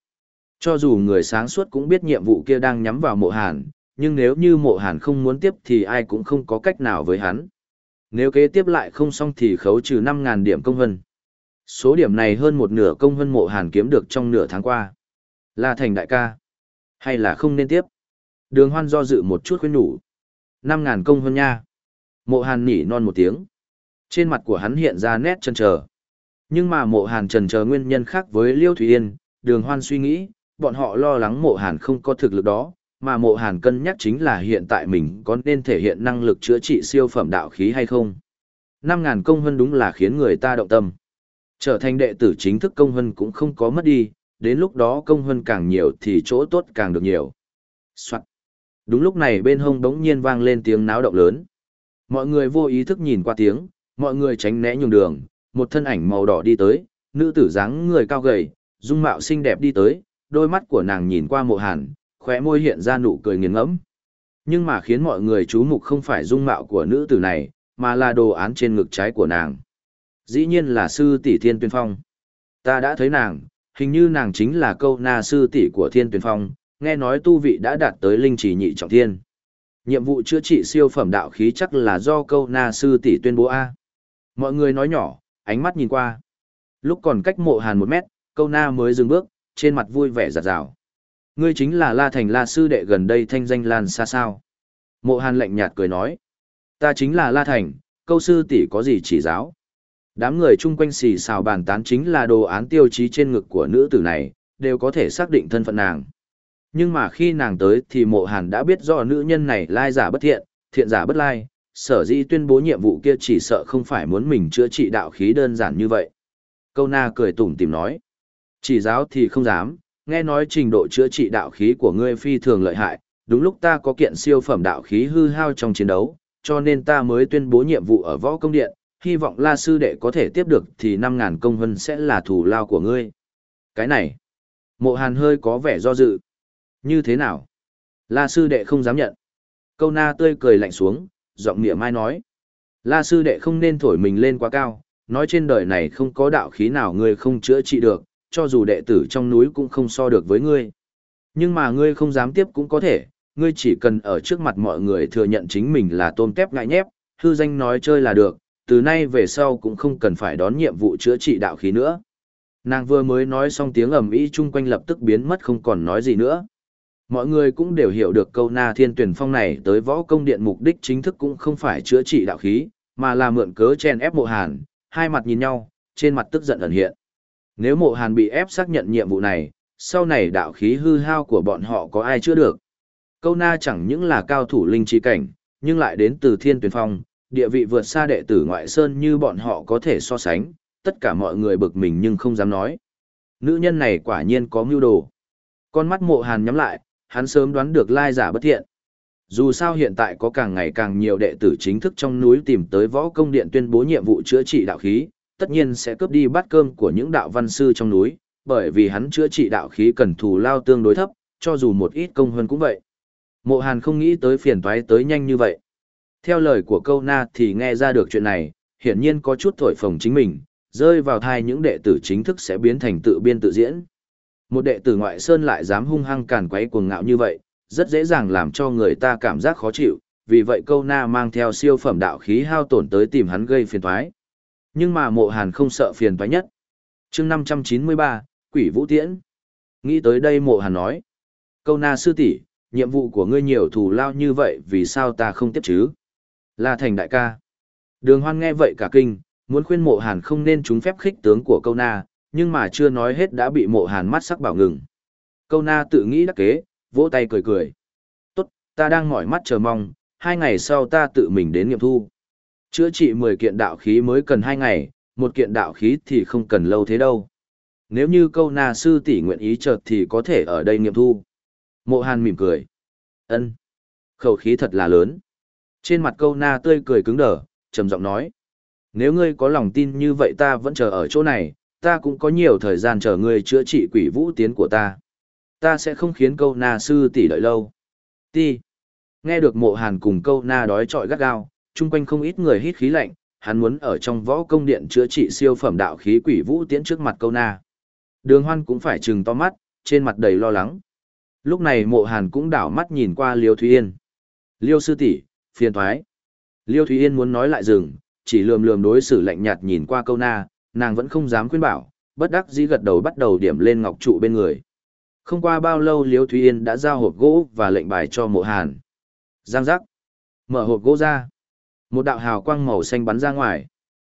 Cho dù người sáng suốt cũng biết nhiệm vụ kia đang nhắm vào mộ hàn, nhưng nếu như mộ hàn không muốn tiếp thì ai cũng không có cách nào với hắn. Nếu kế tiếp lại không xong thì khấu trừ 5.000 điểm công hân. Số điểm này hơn một nửa công hân mộ hàn kiếm được trong nửa tháng qua. Là thành đại ca. Hay là không nên tiếp? Đường hoan do dự một chút khuyên nhủ. năm ngàn công hơn nha. Mộ hàn nỉ non một tiếng. Trên mặt của hắn hiện ra nét chần chờ. Nhưng mà mộ hàn trần chờ nguyên nhân khác với Liêu Thủy Yên, đường hoan suy nghĩ, bọn họ lo lắng mộ hàn không có thực lực đó, mà mộ hàn cân nhắc chính là hiện tại mình có nên thể hiện năng lực chữa trị siêu phẩm đạo khí hay không. năm ngàn công hân đúng là khiến người ta động tâm. Trở thành đệ tử chính thức công hân cũng không có mất đi, đến lúc đó công hơn càng nhiều thì chỗ tốt càng được nhiều. Soạn. Đúng lúc này bên hông đống nhiên vang lên tiếng náo động lớn. Mọi người vô ý thức nhìn qua tiếng, mọi người tránh né nhường đường, một thân ảnh màu đỏ đi tới, nữ tử dáng người cao gầy, dung mạo xinh đẹp đi tới, đôi mắt của nàng nhìn qua mộ hàn, khóe môi hiện ra nụ cười nghiền ngẫm. Nhưng mà khiến mọi người chú mục không phải dung mạo của nữ tử này, mà là đồ án trên ngực trái của nàng. Dĩ nhiên là sư tỷ Thiên Tuyên Phong. Ta đã thấy nàng, hình như nàng chính là câu na sư tỷ của Thiên Tuyên Phong, nghe nói tu vị đã đạt tới linh chỉ nhị trọng thiên. Nhiệm vụ chữa trị siêu phẩm đạo khí chắc là do câu na sư tỷ tuyên bố A. Mọi người nói nhỏ, ánh mắt nhìn qua. Lúc còn cách mộ hàn một mét, câu na mới dừng bước, trên mặt vui vẻ giặt rào. Ngươi chính là La Thành La Sư đệ gần đây thanh danh lan xa sao. Mộ hàn lạnh nhạt cười nói. Ta chính là La Thành, câu sư tỷ có gì chỉ giáo. Đám người chung quanh xì xào bàn tán chính là đồ án tiêu chí trên ngực của nữ tử này, đều có thể xác định thân phận nàng. Nhưng mà khi nàng tới thì mộ hàn đã biết rõ nữ nhân này lai giả bất thiện, thiện giả bất lai, sở dĩ tuyên bố nhiệm vụ kia chỉ sợ không phải muốn mình chữa trị đạo khí đơn giản như vậy. Câu na cười tủm tìm nói. Chỉ giáo thì không dám, nghe nói trình độ chữa trị đạo khí của ngươi phi thường lợi hại, đúng lúc ta có kiện siêu phẩm đạo khí hư hao trong chiến đấu, cho nên ta mới tuyên bố nhiệm vụ ở võ công điện, hy vọng La sư đệ có thể tiếp được thì năm ngàn công hân sẽ là thủ lao của ngươi. Cái này, Mộ Hàn hơi có vẻ do dự. Như thế nào? La sư đệ không dám nhận. Câu na tươi cười lạnh xuống, giọng nghĩa mai nói. La sư đệ không nên thổi mình lên quá cao, nói trên đời này không có đạo khí nào ngươi không chữa trị được, cho dù đệ tử trong núi cũng không so được với ngươi. Nhưng mà ngươi không dám tiếp cũng có thể, ngươi chỉ cần ở trước mặt mọi người thừa nhận chính mình là tôm tép ngại nhép, hư danh nói chơi là được, từ nay về sau cũng không cần phải đón nhiệm vụ chữa trị đạo khí nữa. Nàng vừa mới nói xong tiếng ầm ĩ chung quanh lập tức biến mất không còn nói gì nữa. Mọi người cũng đều hiểu được câu na thiên tuyển phong này tới võ công điện mục đích chính thức cũng không phải chữa trị đạo khí, mà là mượn cớ chen ép mộ hàn, hai mặt nhìn nhau, trên mặt tức giận ẩn hiện. Nếu mộ hàn bị ép xác nhận nhiệm vụ này, sau này đạo khí hư hao của bọn họ có ai chữa được. Câu na chẳng những là cao thủ linh trí cảnh, nhưng lại đến từ thiên tuyển phong, địa vị vượt xa đệ tử ngoại sơn như bọn họ có thể so sánh, tất cả mọi người bực mình nhưng không dám nói. Nữ nhân này quả nhiên có mưu đồ. Con mắt mộ hàn nhắm lại, hắn sớm đoán được lai giả bất thiện. Dù sao hiện tại có càng ngày càng nhiều đệ tử chính thức trong núi tìm tới võ công điện tuyên bố nhiệm vụ chữa trị đạo khí, tất nhiên sẽ cướp đi bát cơm của những đạo văn sư trong núi, bởi vì hắn chữa trị đạo khí cần thù lao tương đối thấp, cho dù một ít công hơn cũng vậy. Mộ Hàn không nghĩ tới phiền toái tới nhanh như vậy. Theo lời của câu na thì nghe ra được chuyện này, hiển nhiên có chút thổi phồng chính mình, rơi vào thai những đệ tử chính thức sẽ biến thành tự biên tự diễn. Một đệ tử ngoại sơn lại dám hung hăng càn quấy cuồng ngạo như vậy, rất dễ dàng làm cho người ta cảm giác khó chịu, vì vậy câu na mang theo siêu phẩm đạo khí hao tổn tới tìm hắn gây phiền toái. Nhưng mà mộ hàn không sợ phiền toái nhất. chương 593, Quỷ Vũ Tiễn. Nghĩ tới đây mộ hàn nói. Câu na sư tỷ nhiệm vụ của ngươi nhiều thù lao như vậy vì sao ta không tiếp chứ? Là thành đại ca. Đường hoan nghe vậy cả kinh, muốn khuyên mộ hàn không nên trúng phép khích tướng của câu na, nhưng mà chưa nói hết đã bị mộ hàn mắt sắc bảo ngừng. Câu na tự nghĩ đắc kế, vỗ tay cười cười. Tốt, ta đang mỏi mắt chờ mong, hai ngày sau ta tự mình đến nghiệm thu. Chữa trị 10 kiện đạo khí mới cần hai ngày, một kiện đạo khí thì không cần lâu thế đâu. Nếu như câu na sư tỷ nguyện ý chợt thì có thể ở đây nghiệm thu. Mộ hàn mỉm cười. ân Khẩu khí thật là lớn. Trên mặt câu na tươi cười cứng đờ, trầm giọng nói. Nếu ngươi có lòng tin như vậy ta vẫn chờ ở chỗ này, ta cũng có nhiều thời gian chờ ngươi chữa trị quỷ vũ tiến của ta. Ta sẽ không khiến câu na sư tỷ đợi lâu. Ti. Nghe được mộ hàn cùng câu na đói trọi gắt gao, chung quanh không ít người hít khí lạnh, hắn muốn ở trong võ công điện chữa trị siêu phẩm đạo khí quỷ vũ tiến trước mặt câu na. Đường hoan cũng phải trừng to mắt, trên mặt đầy lo lắng. Lúc này mộ hàn cũng đảo mắt nhìn qua Liêu Thúy Yên. Liêu sư tỷ phiền thoái. Liêu Thúy Yên muốn nói lại dừng, chỉ lườm lườm đối xử lạnh nhạt nhìn qua câu na, nàng vẫn không dám khuyên bảo, bất đắc dĩ gật đầu bắt đầu điểm lên ngọc trụ bên người. Không qua bao lâu Liêu Thúy Yên đã giao hộp gỗ và lệnh bài cho mộ hàn. Giang giác. Mở hộp gỗ ra. Một đạo hào quang màu xanh bắn ra ngoài.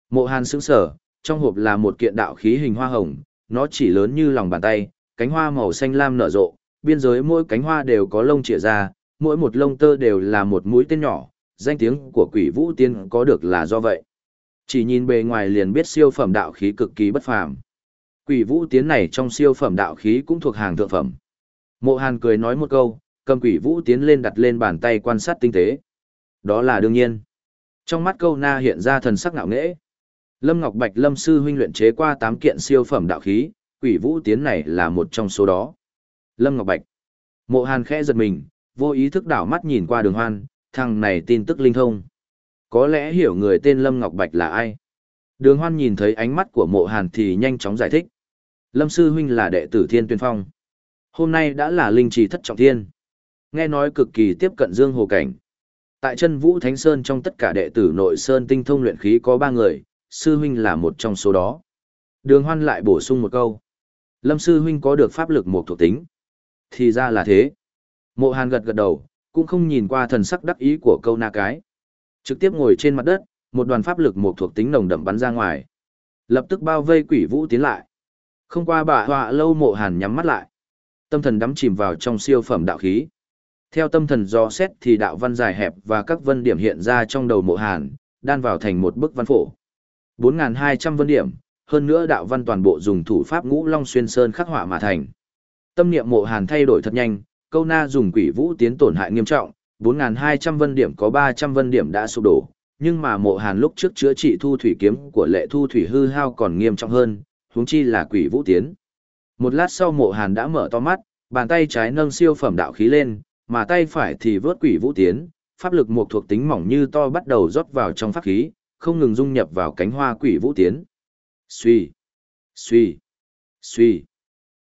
Mộ hàn sững sở, trong hộp là một kiện đạo khí hình hoa hồng, nó chỉ lớn như lòng bàn tay, cánh hoa màu xanh lam nở rộ, biên giới mỗi cánh hoa đều có lông chĩa ra, mỗi một lông tơ đều là một mũi tên nhỏ, danh tiếng của quỷ vũ tiên có được là do vậy. Chỉ nhìn bề ngoài liền biết siêu phẩm đạo khí cực kỳ bất phàm. Quỷ vũ tiến này trong siêu phẩm đạo khí cũng thuộc hàng thượng phẩm. Mộ Hàn cười nói một câu, cầm quỷ vũ tiến lên đặt lên bàn tay quan sát tinh tế. Đó là đương nhiên. Trong mắt câu na hiện ra thần sắc ngạo nghễ. Lâm Ngọc Bạch Lâm sư huynh luyện chế qua 8 kiện siêu phẩm đạo khí, quỷ vũ tiến này là một trong số đó. Lâm Ngọc Bạch. Mộ Hàn khẽ giật mình, vô ý thức đảo mắt nhìn qua đường hoan, thằng này tin tức linh thông. Có lẽ hiểu người tên Lâm Ngọc Bạch là ai. Đường hoan nhìn thấy ánh mắt của mộ Hàn thì nhanh chóng giải thích. Lâm sư huynh là đệ tử Thiên Tuyên Phong. Hôm nay đã là linh trì thất trọng thiên. Nghe nói cực kỳ tiếp cận Dương Hồ Cảnh. Tại chân Vũ Thánh Sơn trong tất cả đệ tử nội Sơn tinh thông luyện khí có ba người, sư huynh là một trong số đó. Đường Hoan lại bổ sung một câu. Lâm sư huynh có được pháp lực một thuộc tính. Thì ra là thế. Mộ Hàn gật gật đầu, cũng không nhìn qua thần sắc đắc ý của câu na cái. Trực tiếp ngồi trên mặt đất, một đoàn pháp lực một thuộc tính nồng đậm bắn ra ngoài. Lập tức bao vây quỷ vũ tiến lại. Không qua bà họa lâu mộ hàn nhắm mắt lại. Tâm thần đắm chìm vào trong siêu phẩm đạo khí. Theo tâm thần do xét thì đạo văn dài hẹp và các vân điểm hiện ra trong đầu mộ hàn, đan vào thành một bức văn phổ. 4.200 vân điểm, hơn nữa đạo văn toàn bộ dùng thủ pháp ngũ long xuyên sơn khắc họa mà thành. Tâm niệm mộ hàn thay đổi thật nhanh, câu na dùng quỷ vũ tiến tổn hại nghiêm trọng, 4.200 vân điểm có 300 vân điểm đã sụp đổ, nhưng mà mộ hàn lúc trước chữa trị thu thủy kiếm của lệ thu thủy hư hao còn nghiêm trọng hơn, huống chi là quỷ vũ tiến. Một lát sau mộ hàn đã mở to mắt, bàn tay trái nâng siêu phẩm đạo khí lên, mà tay phải thì vớt quỷ vũ tiến, pháp lực một thuộc tính mỏng như to bắt đầu rót vào trong pháp khí, không ngừng dung nhập vào cánh hoa quỷ vũ tiến. Xuy, xuy, xuy.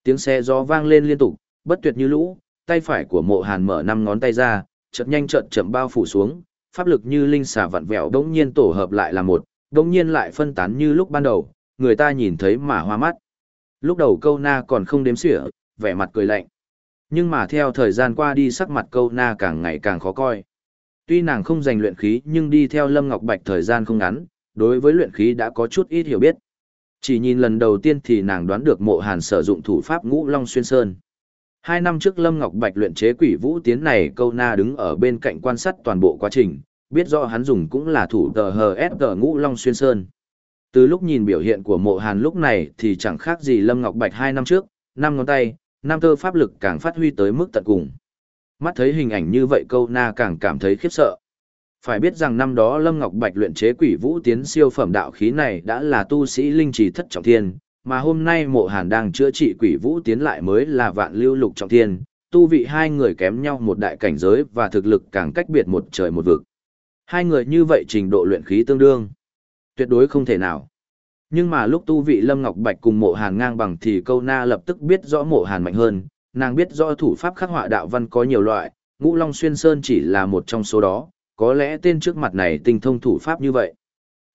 Tiếng xe gió vang lên liên tục, bất tuyệt như lũ, tay phải của mộ hàn mở năm ngón tay ra, chợt nhanh chợt chậm bao phủ xuống, pháp lực như linh xà vặn vẹo đống nhiên tổ hợp lại là một, đống nhiên lại phân tán như lúc ban đầu, người ta nhìn thấy mà hoa mắt. Lúc đầu câu na còn không đếm xỉa, vẻ mặt cười lạnh. Nhưng mà theo thời gian qua đi sắc mặt câu na càng ngày càng khó coi. Tuy nàng không giành luyện khí nhưng đi theo Lâm Ngọc Bạch thời gian không ngắn, đối với luyện khí đã có chút ít hiểu biết. Chỉ nhìn lần đầu tiên thì nàng đoán được mộ hàn sử dụng thủ pháp ngũ long xuyên sơn. Hai năm trước Lâm Ngọc Bạch luyện chế quỷ vũ tiến này câu na đứng ở bên cạnh quan sát toàn bộ quá trình, biết rõ hắn dùng cũng là thủ tờ HSG ngũ long xuyên sơn. Từ lúc nhìn biểu hiện của mộ hàn lúc này thì chẳng khác gì Lâm Ngọc Bạch hai năm trước, năm ngón tay, năm tơ pháp lực càng phát huy tới mức tận cùng. Mắt thấy hình ảnh như vậy câu na càng cảm thấy khiếp sợ. Phải biết rằng năm đó Lâm Ngọc Bạch luyện chế quỷ vũ tiến siêu phẩm đạo khí này đã là tu sĩ linh trì thất trọng thiên, mà hôm nay mộ hàn đang chữa trị quỷ vũ tiến lại mới là vạn lưu lục trọng thiên, tu vị hai người kém nhau một đại cảnh giới và thực lực càng cách biệt một trời một vực. Hai người như vậy trình độ luyện khí tương đương. Tuyệt đối không thể nào. Nhưng mà lúc tu vị Lâm Ngọc Bạch cùng mộ hàn ngang bằng thì câu na lập tức biết rõ mộ hàn mạnh hơn, nàng biết rõ thủ pháp khắc họa đạo văn có nhiều loại, ngũ long xuyên sơn chỉ là một trong số đó, có lẽ tên trước mặt này tinh thông thủ pháp như vậy.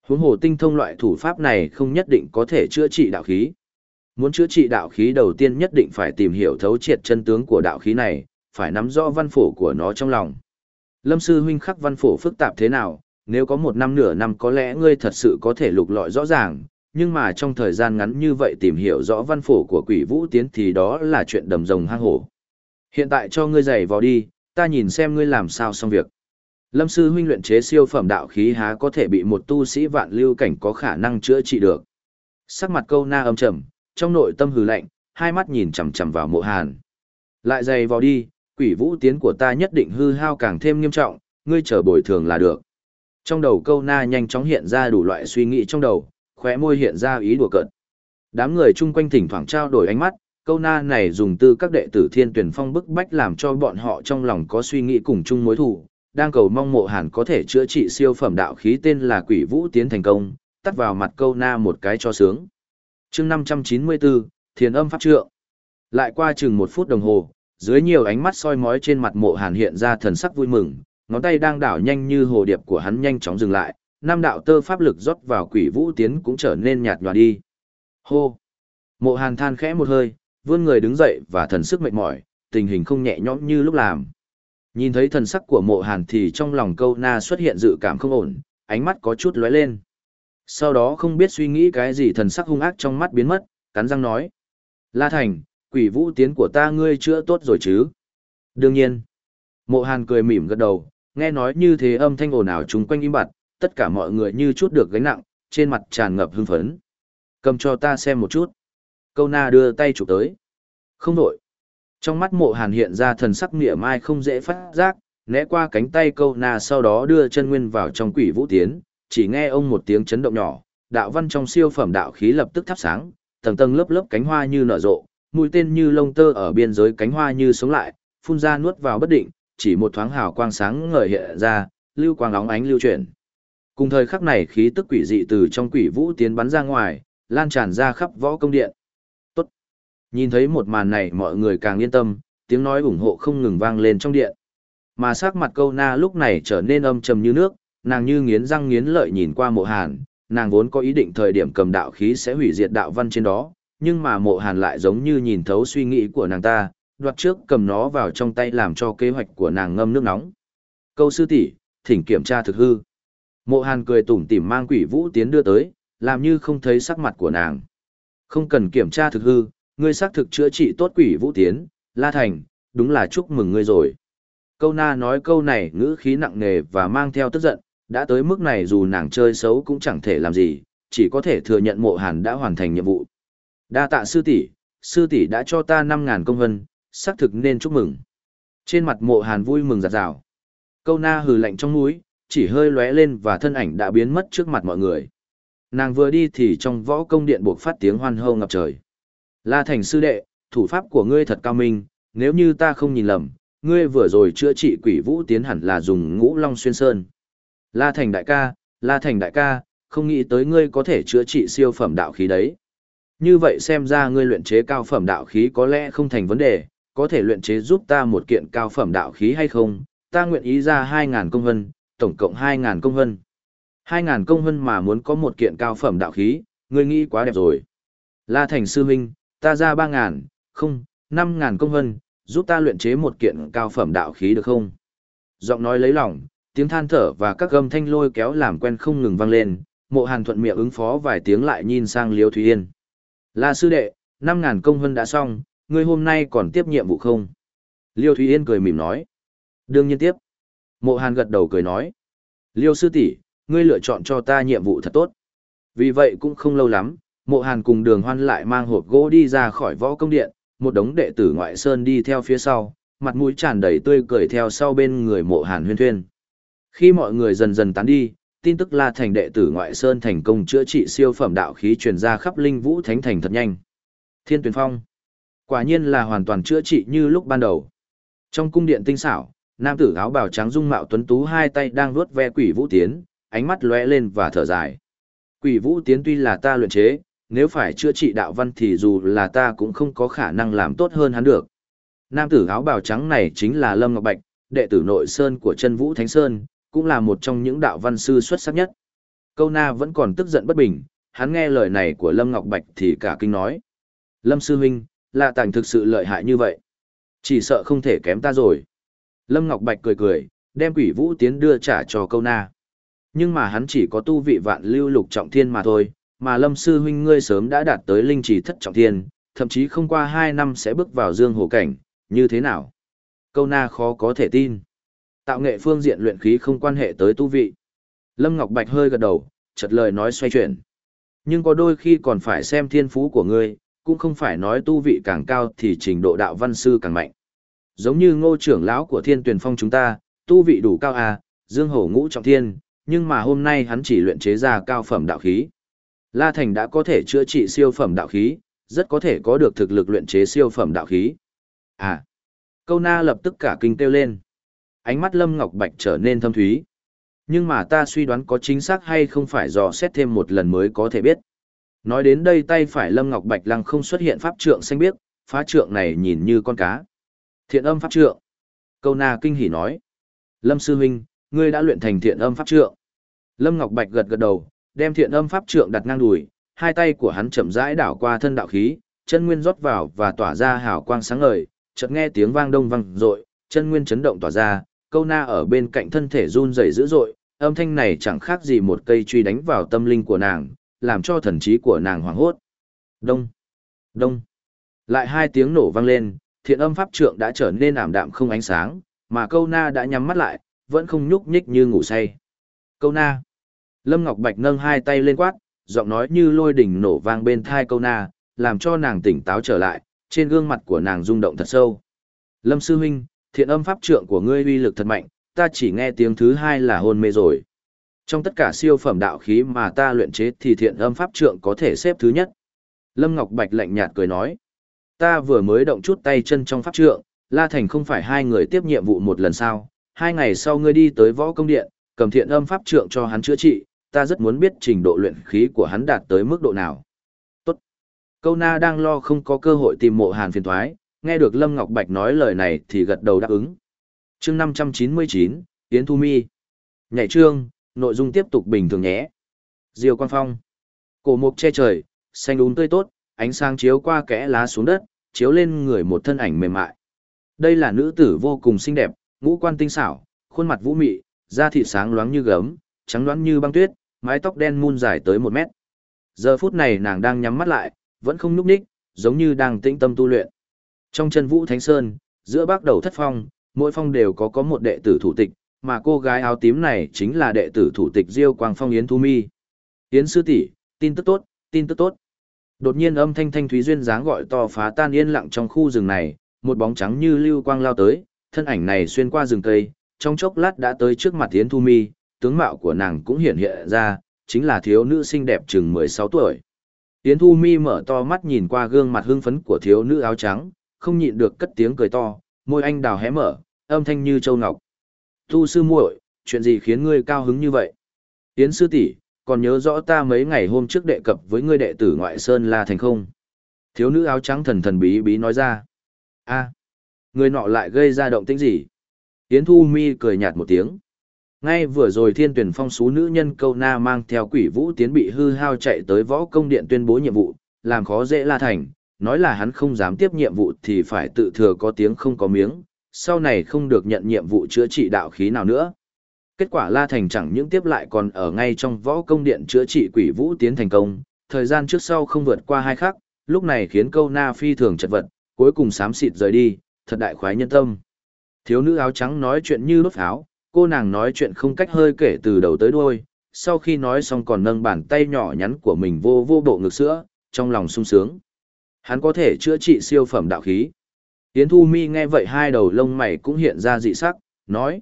Huống hồ tinh thông loại thủ pháp này không nhất định có thể chữa trị đạo khí. Muốn chữa trị đạo khí đầu tiên nhất định phải tìm hiểu thấu triệt chân tướng của đạo khí này, phải nắm rõ văn phổ của nó trong lòng. Lâm sư huynh khắc văn phổ phức tạp thế nào, nếu có một năm nửa năm có lẽ ngươi thật sự có thể lục lọi rõ ràng, nhưng mà trong thời gian ngắn như vậy tìm hiểu rõ văn phổ của quỷ vũ tiến thì đó là chuyện đầm rồng hang hổ. Hiện tại cho ngươi giày vào đi, ta nhìn xem ngươi làm sao xong việc. Lâm sư huynh luyện chế siêu phẩm đạo khí há có thể bị một tu sĩ vạn lưu cảnh có khả năng chữa trị được. Sắc mặt câu na âm trầm, trong nội tâm hừ lạnh, hai mắt nhìn chằm chằm vào mộ hàn. Lại giày vào đi, quỷ vũ tiến của ta nhất định hư hao càng thêm nghiêm trọng, ngươi chờ bồi thường là được. Trong đầu câu na nhanh chóng hiện ra đủ loại suy nghĩ trong đầu, khóe môi hiện ra ý đùa cợt. Đám người chung quanh thỉnh thoảng trao đổi ánh mắt, câu na này dùng tư các đệ tử thiên tuyển phong bức bách làm cho bọn họ trong lòng có suy nghĩ cùng chung mối thù, đang cầu mong mộ hàn có thể chữa trị siêu phẩm đạo khí tên là quỷ vũ tiến thành công, tắt vào mặt câu na một cái cho sướng. chương 594, thiền âm pháp trượng. Lại qua chừng một phút đồng hồ, dưới nhiều ánh mắt soi mói trên mặt mộ hàn hiện ra thần sắc vui mừng, ngón tay đang đảo nhanh như hồ điệp của hắn nhanh chóng dừng lại, năm đạo tơ pháp lực rót vào quỷ vũ tiến cũng trở nên nhạt nhòa đi. Hô! Mộ hàn than khẽ một hơi, vươn người đứng dậy và thần sức mệt mỏi, tình hình không nhẹ nhõm như lúc làm. Nhìn thấy thần sắc của mộ hàn thì trong lòng câu na xuất hiện dự cảm không ổn, ánh mắt có chút lóe lên. Sau đó không biết suy nghĩ cái gì thần sắc hung ác trong mắt biến mất, cắn răng nói. La Thành, quỷ vũ tiến của ta ngươi chữa tốt rồi chứ? Đương nhiên. Mộ hàn cười mỉm gật đầu, nghe nói như thế âm thanh ồn ào chung quanh im bặt, tất cả mọi người như chút được gánh nặng, trên mặt tràn ngập hưng phấn. Cầm cho ta xem một chút. Câu na đưa tay chụp tới. Không đổi. Trong mắt mộ hàn hiện ra thần sắc nghĩa mai không dễ phát giác, né qua cánh tay câu na sau đó đưa chân nguyên vào trong quỷ vũ tiến, chỉ nghe ông một tiếng chấn động nhỏ, đạo văn trong siêu phẩm đạo khí lập tức thắp sáng, tầng tầng lớp lớp cánh hoa như nở rộ, mũi tên như lông tơ ở biên giới cánh hoa như sống lại, phun ra nuốt vào bất định, chỉ một thoáng hào quang sáng ngời hiện ra, lưu quang óng ánh lưu chuyển. Cùng thời khắc này khí tức quỷ dị từ trong quỷ vũ tiến bắn ra ngoài, lan tràn ra khắp võ công điện. Nhìn thấy một màn này mọi người càng yên tâm, tiếng nói ủng hộ không ngừng vang lên trong điện. Mà sắc mặt câu na lúc này trở nên âm trầm như nước, nàng như nghiến răng nghiến lợi nhìn qua mộ hàn, nàng vốn có ý định thời điểm cầm đạo khí sẽ hủy diệt đạo văn trên đó, nhưng mà mộ hàn lại giống như nhìn thấu suy nghĩ của nàng ta, đoạt trước cầm nó vào trong tay làm cho kế hoạch của nàng ngâm nước nóng. Câu sư tỷ thỉnh kiểm tra thực hư. Mộ hàn cười tủm tỉm mang quỷ vũ tiến đưa tới, làm như không thấy sắc mặt của nàng. Không cần kiểm tra thực hư, ngươi xác thực chữa trị tốt quỷ vũ tiến, La Thành, đúng là chúc mừng ngươi rồi. Câu na nói câu này ngữ khí nặng nề và mang theo tức giận, đã tới mức này dù nàng chơi xấu cũng chẳng thể làm gì, chỉ có thể thừa nhận mộ hàn đã hoàn thành nhiệm vụ. Đa tạ sư tỷ, sư tỷ đã cho ta 5.000 công vân, xác thực nên chúc mừng. Trên mặt mộ hàn vui mừng giặt rào. Câu na hừ lạnh trong mũi, chỉ hơi lóe lên và thân ảnh đã biến mất trước mặt mọi người. Nàng vừa đi thì trong võ công điện buộc phát tiếng hoan hô ngập trời. La thành sư đệ, thủ pháp của ngươi thật cao minh, nếu như ta không nhìn lầm, ngươi vừa rồi chữa trị quỷ vũ tiến hẳn là dùng ngũ long xuyên sơn. La thành đại ca, La thành đại ca, không nghĩ tới ngươi có thể chữa trị siêu phẩm đạo khí đấy. Như vậy xem ra ngươi luyện chế cao phẩm đạo khí có lẽ không thành vấn đề, có thể luyện chế giúp ta một kiện cao phẩm đạo khí hay không, ta nguyện ý ra 2.000 công vân, tổng cộng 2.000 công vân. 2.000 công vân mà muốn có một kiện cao phẩm đạo khí, ngươi nghĩ quá đẹp rồi. La Thành Sư Minh, ta ra ba ngàn, không, năm ngàn công vân, giúp ta luyện chế một kiện cao phẩm đạo khí được không? Giọng nói lấy lòng, tiếng than thở và các gâm thanh lôi kéo làm quen không ngừng vang lên, mộ hàn thuận miệng ứng phó vài tiếng lại nhìn sang Liêu Thúy Yên. La sư đệ, năm ngàn công vân đã xong, ngươi hôm nay còn tiếp nhiệm vụ không? Liêu Thúy Yên cười mỉm nói. Đương nhiên tiếp. Mộ Hàn gật đầu cười nói. Liêu sư tỷ, ngươi lựa chọn cho ta nhiệm vụ thật tốt. Vì vậy cũng không lâu lắm, Mộ Hàn cùng đường hoan lại mang hộp gỗ đi ra khỏi võ công điện, một đống đệ tử ngoại sơn đi theo phía sau, mặt mũi tràn đầy tươi cười theo sau bên người Mộ Hàn huyên thuyên. Khi mọi người dần dần tán đi, tin tức La Thành đệ tử ngoại sơn thành công chữa trị siêu phẩm đạo khí truyền ra khắp Linh Vũ Thánh Thành thật nhanh. Thiên Tuyền Phong Quả nhiên là hoàn toàn chữa trị như lúc ban đầu. Trong cung điện tinh xảo, nam tử áo bào trắng dung mạo tuấn tú hai tay đang vuốt ve quỷ vũ tiến, ánh mắt lóe lên và thở dài. Quỷ vũ tiến tuy là ta luyện chế, nếu phải chữa trị đạo văn thì dù là ta cũng không có khả năng làm tốt hơn hắn được. Nam tử áo bào trắng này chính là Lâm Ngọc Bạch, đệ tử nội sơn của chân vũ Thánh Sơn, cũng là một trong những đạo văn sư xuất sắc nhất. Câu na vẫn còn tức giận bất bình, hắn nghe lời này của Lâm Ngọc Bạch thì cả kinh nói. Lâm Sư Huynh, lạ tàng thực sự lợi hại như vậy. Chỉ sợ không thể kém ta rồi. Lâm Ngọc Bạch cười cười, đem quỷ vũ tiến đưa trả cho câu na. Nhưng mà hắn chỉ có tu vị vạn lưu lục trọng thiên mà thôi, mà Lâm Sư Huynh ngươi sớm đã đạt tới linh trì thất trọng thiên, thậm chí không qua hai năm sẽ bước vào dương hồ cảnh, như thế nào? Câu na khó có thể tin. Tạo nghệ phương diện luyện khí không quan hệ tới tu vị. Lâm Ngọc Bạch hơi gật đầu, chợt lời nói xoay chuyển. Nhưng có đôi khi còn phải xem thiên phú của ngươi, cũng không phải nói tu vị càng cao thì trình độ đạo văn sư càng mạnh. Giống như ngô trưởng lão của thiên tuyển phong chúng ta, tu vị đủ cao à, dương hổ ngũ trọng thiên, nhưng mà hôm nay hắn chỉ luyện chế ra cao phẩm đạo khí. La Thành đã có thể chữa trị siêu phẩm đạo khí, rất có thể có được thực lực luyện chế siêu phẩm đạo khí. À, câu na lập tức cả kinh kêu lên. Ánh mắt Lâm Ngọc Bạch trở nên thâm thúy. Nhưng mà ta suy đoán có chính xác hay không phải dò xét thêm một lần mới có thể biết. Nói đến đây tay phải Lâm Ngọc Bạch lăng không xuất hiện pháp trượng xanh biếc, phá trượng này nhìn như con cá. Thiện âm pháp trượng. Câu na kinh hỉ nói. Lâm Sư Huynh, ngươi đã luyện thành thiện âm pháp trượng. Lâm Ngọc Bạch gật gật đầu, đem thiện âm pháp trượng đặt ngang đùi, hai tay của hắn chậm rãi đảo qua thân đạo khí, chân nguyên rót vào và tỏa ra hào quang sáng ngời, chợt nghe tiếng vang đông vang rội, chân nguyên chấn động tỏa ra, câu na ở bên cạnh thân thể run rẩy dữ dội, âm thanh này chẳng khác gì một cây truy đánh vào tâm linh của nàng, làm cho thần trí của nàng hoảng hốt. Đông, đông. Lại hai tiếng nổ vang lên, thiện âm pháp trượng đã trở nên ảm đạm không ánh sáng, mà câu na đã nhắm mắt lại, vẫn không nhúc nhích như ngủ say. Câu na. Lâm Ngọc Bạch nâng hai tay lên quát, giọng nói như lôi đỉnh nổ vang bên thai câu na, làm cho nàng tỉnh táo trở lại, trên gương mặt của nàng rung động thật sâu. Lâm Sư Huynh, thiện âm pháp trượng của ngươi uy lực thật mạnh, ta chỉ nghe tiếng thứ hai là hôn mê rồi. Trong tất cả siêu phẩm đạo khí mà ta luyện chế thì thiện âm pháp trượng có thể xếp thứ nhất. Lâm Ngọc Bạch lạnh nhạt cười nói. Ta vừa mới động chút tay chân trong pháp trượng, La Thành không phải hai người tiếp nhiệm vụ một lần sao. Hai ngày sau ngươi đi tới võ công điện, cầm thiện âm pháp trượng cho hắn chữa trị, ta rất muốn biết trình độ luyện khí của hắn đạt tới mức độ nào. Tốt. Câu na đang lo không có cơ hội tìm mộ hàn phiền thoái, nghe được Lâm Ngọc Bạch nói lời này thì gật đầu đáp ứng. chương 599, Yến Thu Mi. Nhảy trương, nội dung tiếp tục bình thường nhé. Diều Quang Phong. Cổ mục che trời, xanh đúng tươi tốt, ánh sáng chiếu qua kẽ lá xuống đất, chiếu lên người một thân ảnh mềm mại. Đây là nữ tử vô cùng xinh đẹp, ngũ quan tinh xảo, khuôn mặt vũ mị, da thịt sáng loáng như gấm, trắng loáng như băng tuyết, mái tóc đen mun dài tới một mét. Giờ phút này nàng đang nhắm mắt lại, vẫn không nhúc ních, giống như đang tĩnh tâm tu luyện. Trong chân vũ thánh sơn, giữa bác đầu thất phong, mỗi phong đều có có một đệ tử thủ tịch, mà cô gái áo tím này chính là đệ tử thủ tịch Diêu Quang Phong Yến Thu Mi. Yến sư tỷ, tin tức tốt, tin tức tốt. Đột nhiên âm thanh thanh thúy duyên dáng gọi to phá tan yên lặng trong khu rừng này, một bóng trắng như lưu quang lao tới, thân ảnh này xuyên qua rừng cây, trong chốc lát đã tới trước mặt Yến Thu Mi, tướng mạo của nàng cũng hiện hiện ra, chính là thiếu nữ xinh đẹp chừng 16 tuổi. Yến Thu Mi mở to mắt nhìn qua gương mặt hưng phấn của thiếu nữ áo trắng, không nhịn được cất tiếng cười to, môi anh đào hé mở, âm thanh như châu ngọc. Tu sư muội, chuyện gì khiến ngươi cao hứng như vậy? Yến sư tỷ, còn nhớ rõ ta mấy ngày hôm trước đệ cập với ngươi đệ tử ngoại sơn La Thành không? Thiếu nữ áo trắng thần thần bí bí nói ra. a người nọ lại gây ra động tĩnh gì? Yến Thu Mi cười nhạt một tiếng. Ngay vừa rồi thiên tuyển phong xú nữ nhân câu na mang theo quỷ vũ tiến bị hư hao chạy tới võ công điện tuyên bố nhiệm vụ, làm khó dễ La Thành, nói là hắn không dám tiếp nhiệm vụ thì phải tự thừa có tiếng không có miếng, sau này không được nhận nhiệm vụ chữa trị đạo khí nào nữa. Kết quả La Thành chẳng những tiếp lại còn ở ngay trong võ công điện chữa trị quỷ vũ tiến thành công, thời gian trước sau không vượt qua hai khắc, lúc này khiến câu na phi thường chật vật, cuối cùng sám xịt rời đi, thật đại khoái nhân tâm. Thiếu nữ áo trắng nói chuyện như đốt pháo, cô nàng nói chuyện không cách hơi kể từ đầu tới đuôi, sau khi nói xong còn nâng bàn tay nhỏ nhắn của mình vô vô bộ ngực sữa, trong lòng sung sướng. Hắn có thể chữa trị siêu phẩm đạo khí. Yến Thu Mi nghe vậy hai đầu lông mày cũng hiện ra dị sắc, nói.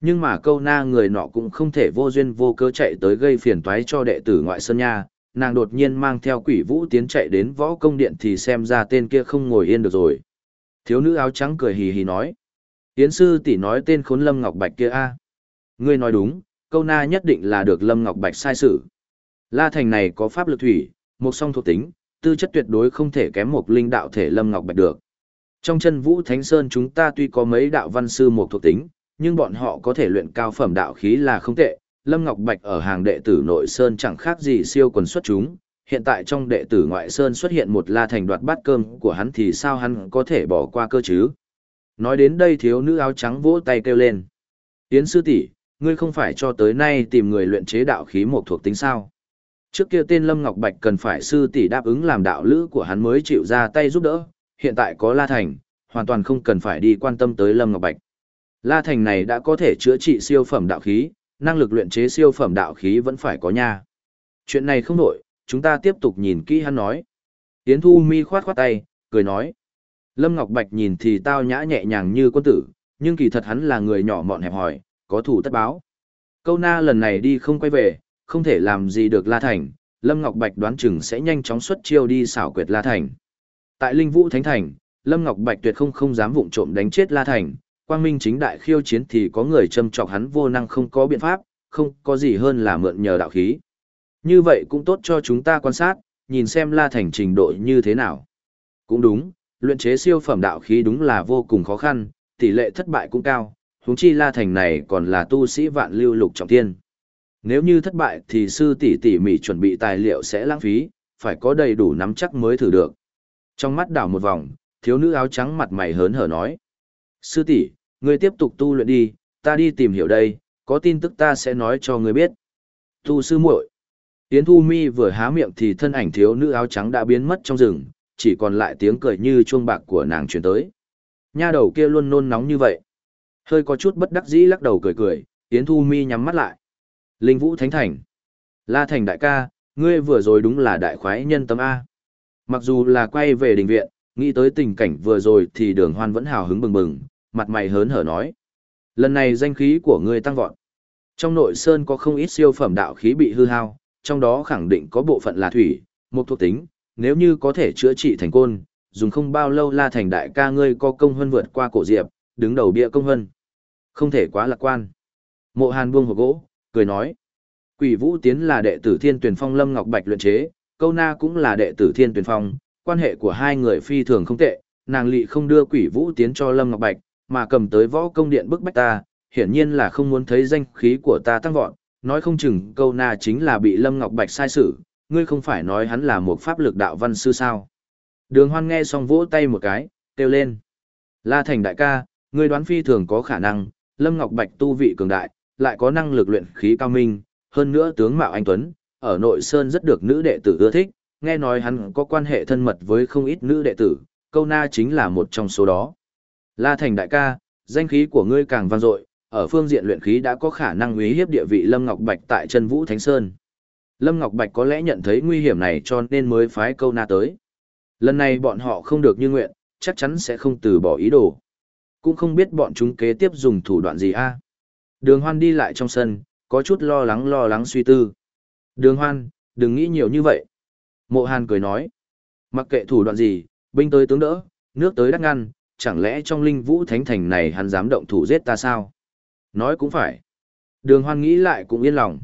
Nhưng mà câu na người nọ cũng không thể vô duyên vô cớ chạy tới gây phiền toái cho đệ tử ngoại sơn nha. Nàng đột nhiên mang theo quỷ vũ tiến chạy đến võ công điện thì xem ra tên kia không ngồi yên được rồi. Thiếu nữ áo trắng cười hì hì nói. Yến sư tỷ nói tên khốn Lâm Ngọc Bạch kia a Ngươi nói đúng, câu na nhất định là được Lâm Ngọc Bạch sai sự. La Thành này có pháp lực thủy, một song thuộc tính, tư chất tuyệt đối không thể kém một linh đạo thể Lâm Ngọc Bạch được. Trong chân vũ thánh sơn chúng ta tuy có mấy đạo văn sư một thuộc tính, nhưng bọn họ có thể luyện cao phẩm đạo khí là không tệ. Lâm Ngọc Bạch ở hàng đệ tử nội sơn chẳng khác gì siêu quần xuất chúng. Hiện tại trong đệ tử ngoại sơn xuất hiện một la thành đoạt bát cơm của hắn thì sao hắn có thể bỏ qua cơ chứ? Nói đến đây thiếu nữ áo trắng vỗ tay kêu lên. Yến sư tỷ, ngươi không phải cho tới nay tìm người luyện chế đạo khí một thuộc tính sao? Trước kia tên Lâm Ngọc Bạch cần phải sư tỷ đáp ứng làm đạo lữ của hắn mới chịu ra tay giúp đỡ, hiện tại có La Thành, hoàn toàn không cần phải đi quan tâm tới Lâm Ngọc Bạch. La Thành này đã có thể chữa trị siêu phẩm đạo khí, năng lực luyện chế siêu phẩm đạo khí vẫn phải có nha. Chuyện này không nổi, chúng ta tiếp tục nhìn kỹ hắn nói. Yến Thu Mi khoát khoát tay, cười nói. Lâm Ngọc Bạch nhìn thì tao nhã nhẹ nhàng như quân tử, nhưng kỳ thật hắn là người nhỏ mọn hẹp hòi, có thủ tất báo. Câu na lần này đi không quay về, không thể làm gì được La Thành, Lâm Ngọc Bạch đoán chừng sẽ nhanh chóng xuất chiêu đi xảo quyệt La Thành. Tại Linh Vũ Thánh Thành, Lâm Ngọc Bạch tuyệt không không dám vụng trộm đánh chết La Thành, quang minh chính đại khiêu chiến thì có người châm chọc hắn vô năng không có biện pháp, không có gì hơn là mượn nhờ đạo khí. Như vậy cũng tốt cho chúng ta quan sát, nhìn xem La Thành trình độ như thế nào. Cũng đúng, luyện chế siêu phẩm đạo khí đúng là vô cùng khó khăn, tỷ lệ thất bại cũng cao, huống chi La Thành này còn là tu sĩ vạn lưu lục trọng thiên. Nếu như thất bại thì sư tỷ tỉ mỉ chuẩn bị tài liệu sẽ lãng phí, phải có đầy đủ nắm chắc mới thử được. Trong mắt đảo một vòng, thiếu nữ áo trắng mặt mày hớn hở nói. Sư tỷ, ngươi tiếp tục tu luyện đi, ta đi tìm hiểu đây, có tin tức ta sẽ nói cho ngươi biết. Tu sư muội. Yến Thu Mi vừa há miệng thì thân ảnh thiếu nữ áo trắng đã biến mất trong rừng, chỉ còn lại tiếng cười như chuông bạc của nàng truyền tới. Nha đầu kia luôn nôn nóng như vậy. Hơi có chút bất đắc dĩ lắc đầu cười cười, Yến Thu Mi nhắm mắt lại. Linh Vũ Thánh Thành. La Thành đại ca, ngươi vừa rồi đúng là đại khoái nhân tâm A. Mặc dù là quay về đình viện, nghĩ tới tình cảnh vừa rồi thì đường hoan vẫn hào hứng bừng bừng, mặt mày hớn hở nói. Lần này danh khí của ngươi tăng vọt. Trong nội sơn có không ít siêu phẩm đạo khí bị hư hao, trong đó khẳng định có bộ phận là thủy, một thuộc tính, nếu như có thể chữa trị thành côn, dùng không bao lâu la thành đại ca ngươi có công hơn vượt qua cổ diệp, đứng đầu bia công hơn. Không thể quá lạc quan. Mộ Hàn buông hộp gỗ, cười nói. Quỷ Vũ Tiến là đệ tử Thiên Tuyển Phong Lâm Ngọc Bạch luyện chế, Câu Na cũng là đệ tử Thiên Tuyển Phong, quan hệ của hai người phi thường không tệ, nàng lị không đưa Quỷ Vũ Tiến cho Lâm Ngọc Bạch, mà cầm tới võ công điện bức bách ta, hiển nhiên là không muốn thấy danh khí của ta tăng vọt, nói không chừng Câu Na chính là bị Lâm Ngọc Bạch sai xử, ngươi không phải nói hắn là một pháp lực đạo văn sư sao? Đường Hoan nghe xong vỗ tay một cái, kêu lên. La Thành đại ca, ngươi đoán phi thường có khả năng, Lâm Ngọc Bạch tu vị cường đại, lại có năng lực luyện khí cao minh, hơn nữa tướng mạo anh tuấn, ở nội sơn rất được nữ đệ tử ưa thích, nghe nói hắn có quan hệ thân mật với không ít nữ đệ tử, câu na chính là một trong số đó. La Thành đại ca, danh khí của ngươi càng vang dội, ở phương diện luyện khí đã có khả năng uy hiếp địa vị Lâm Ngọc Bạch tại chân Vũ Thánh Sơn. Lâm Ngọc Bạch có lẽ nhận thấy nguy hiểm này cho nên mới phái câu na tới. Lần này bọn họ không được như nguyện, chắc chắn sẽ không từ bỏ ý đồ. Cũng không biết bọn chúng kế tiếp dùng thủ đoạn gì a. Đường Hoan đi lại trong sân, có chút lo lắng lo lắng suy tư. Đường Hoan, đừng nghĩ nhiều như vậy. Mộ Hàn cười nói. Mặc kệ thủ đoạn gì, binh tới tướng đỡ, nước tới đắc ngăn, chẳng lẽ trong linh vũ thánh thành này hắn dám động thủ giết ta sao? Nói cũng phải. Đường Hoan nghĩ lại cũng yên lòng.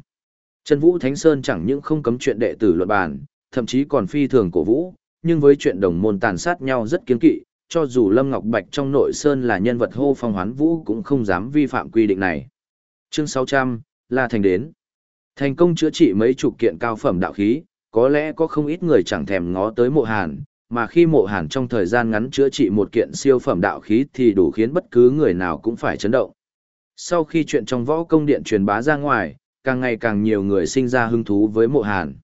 Trần Vũ Thánh Sơn chẳng những không cấm chuyện đệ tử luận bàn, thậm chí còn phi thường cổ vũ, nhưng với chuyện đồng môn tàn sát nhau rất kiên kỵ, cho dù Lâm Ngọc Bạch trong nội sơn là nhân vật hô phong hoán vũ cũng không dám vi phạm quy định này. Chương 600, La Thành đến. Thành công chữa trị mấy chục kiện cao phẩm đạo khí, có lẽ có không ít người chẳng thèm ngó tới mộ hàn, mà khi mộ hàn trong thời gian ngắn chữa trị một kiện siêu phẩm đạo khí thì đủ khiến bất cứ người nào cũng phải chấn động. Sau khi chuyện trong võ công điện truyền bá ra ngoài, càng ngày càng nhiều người sinh ra hứng thú với mộ hàn.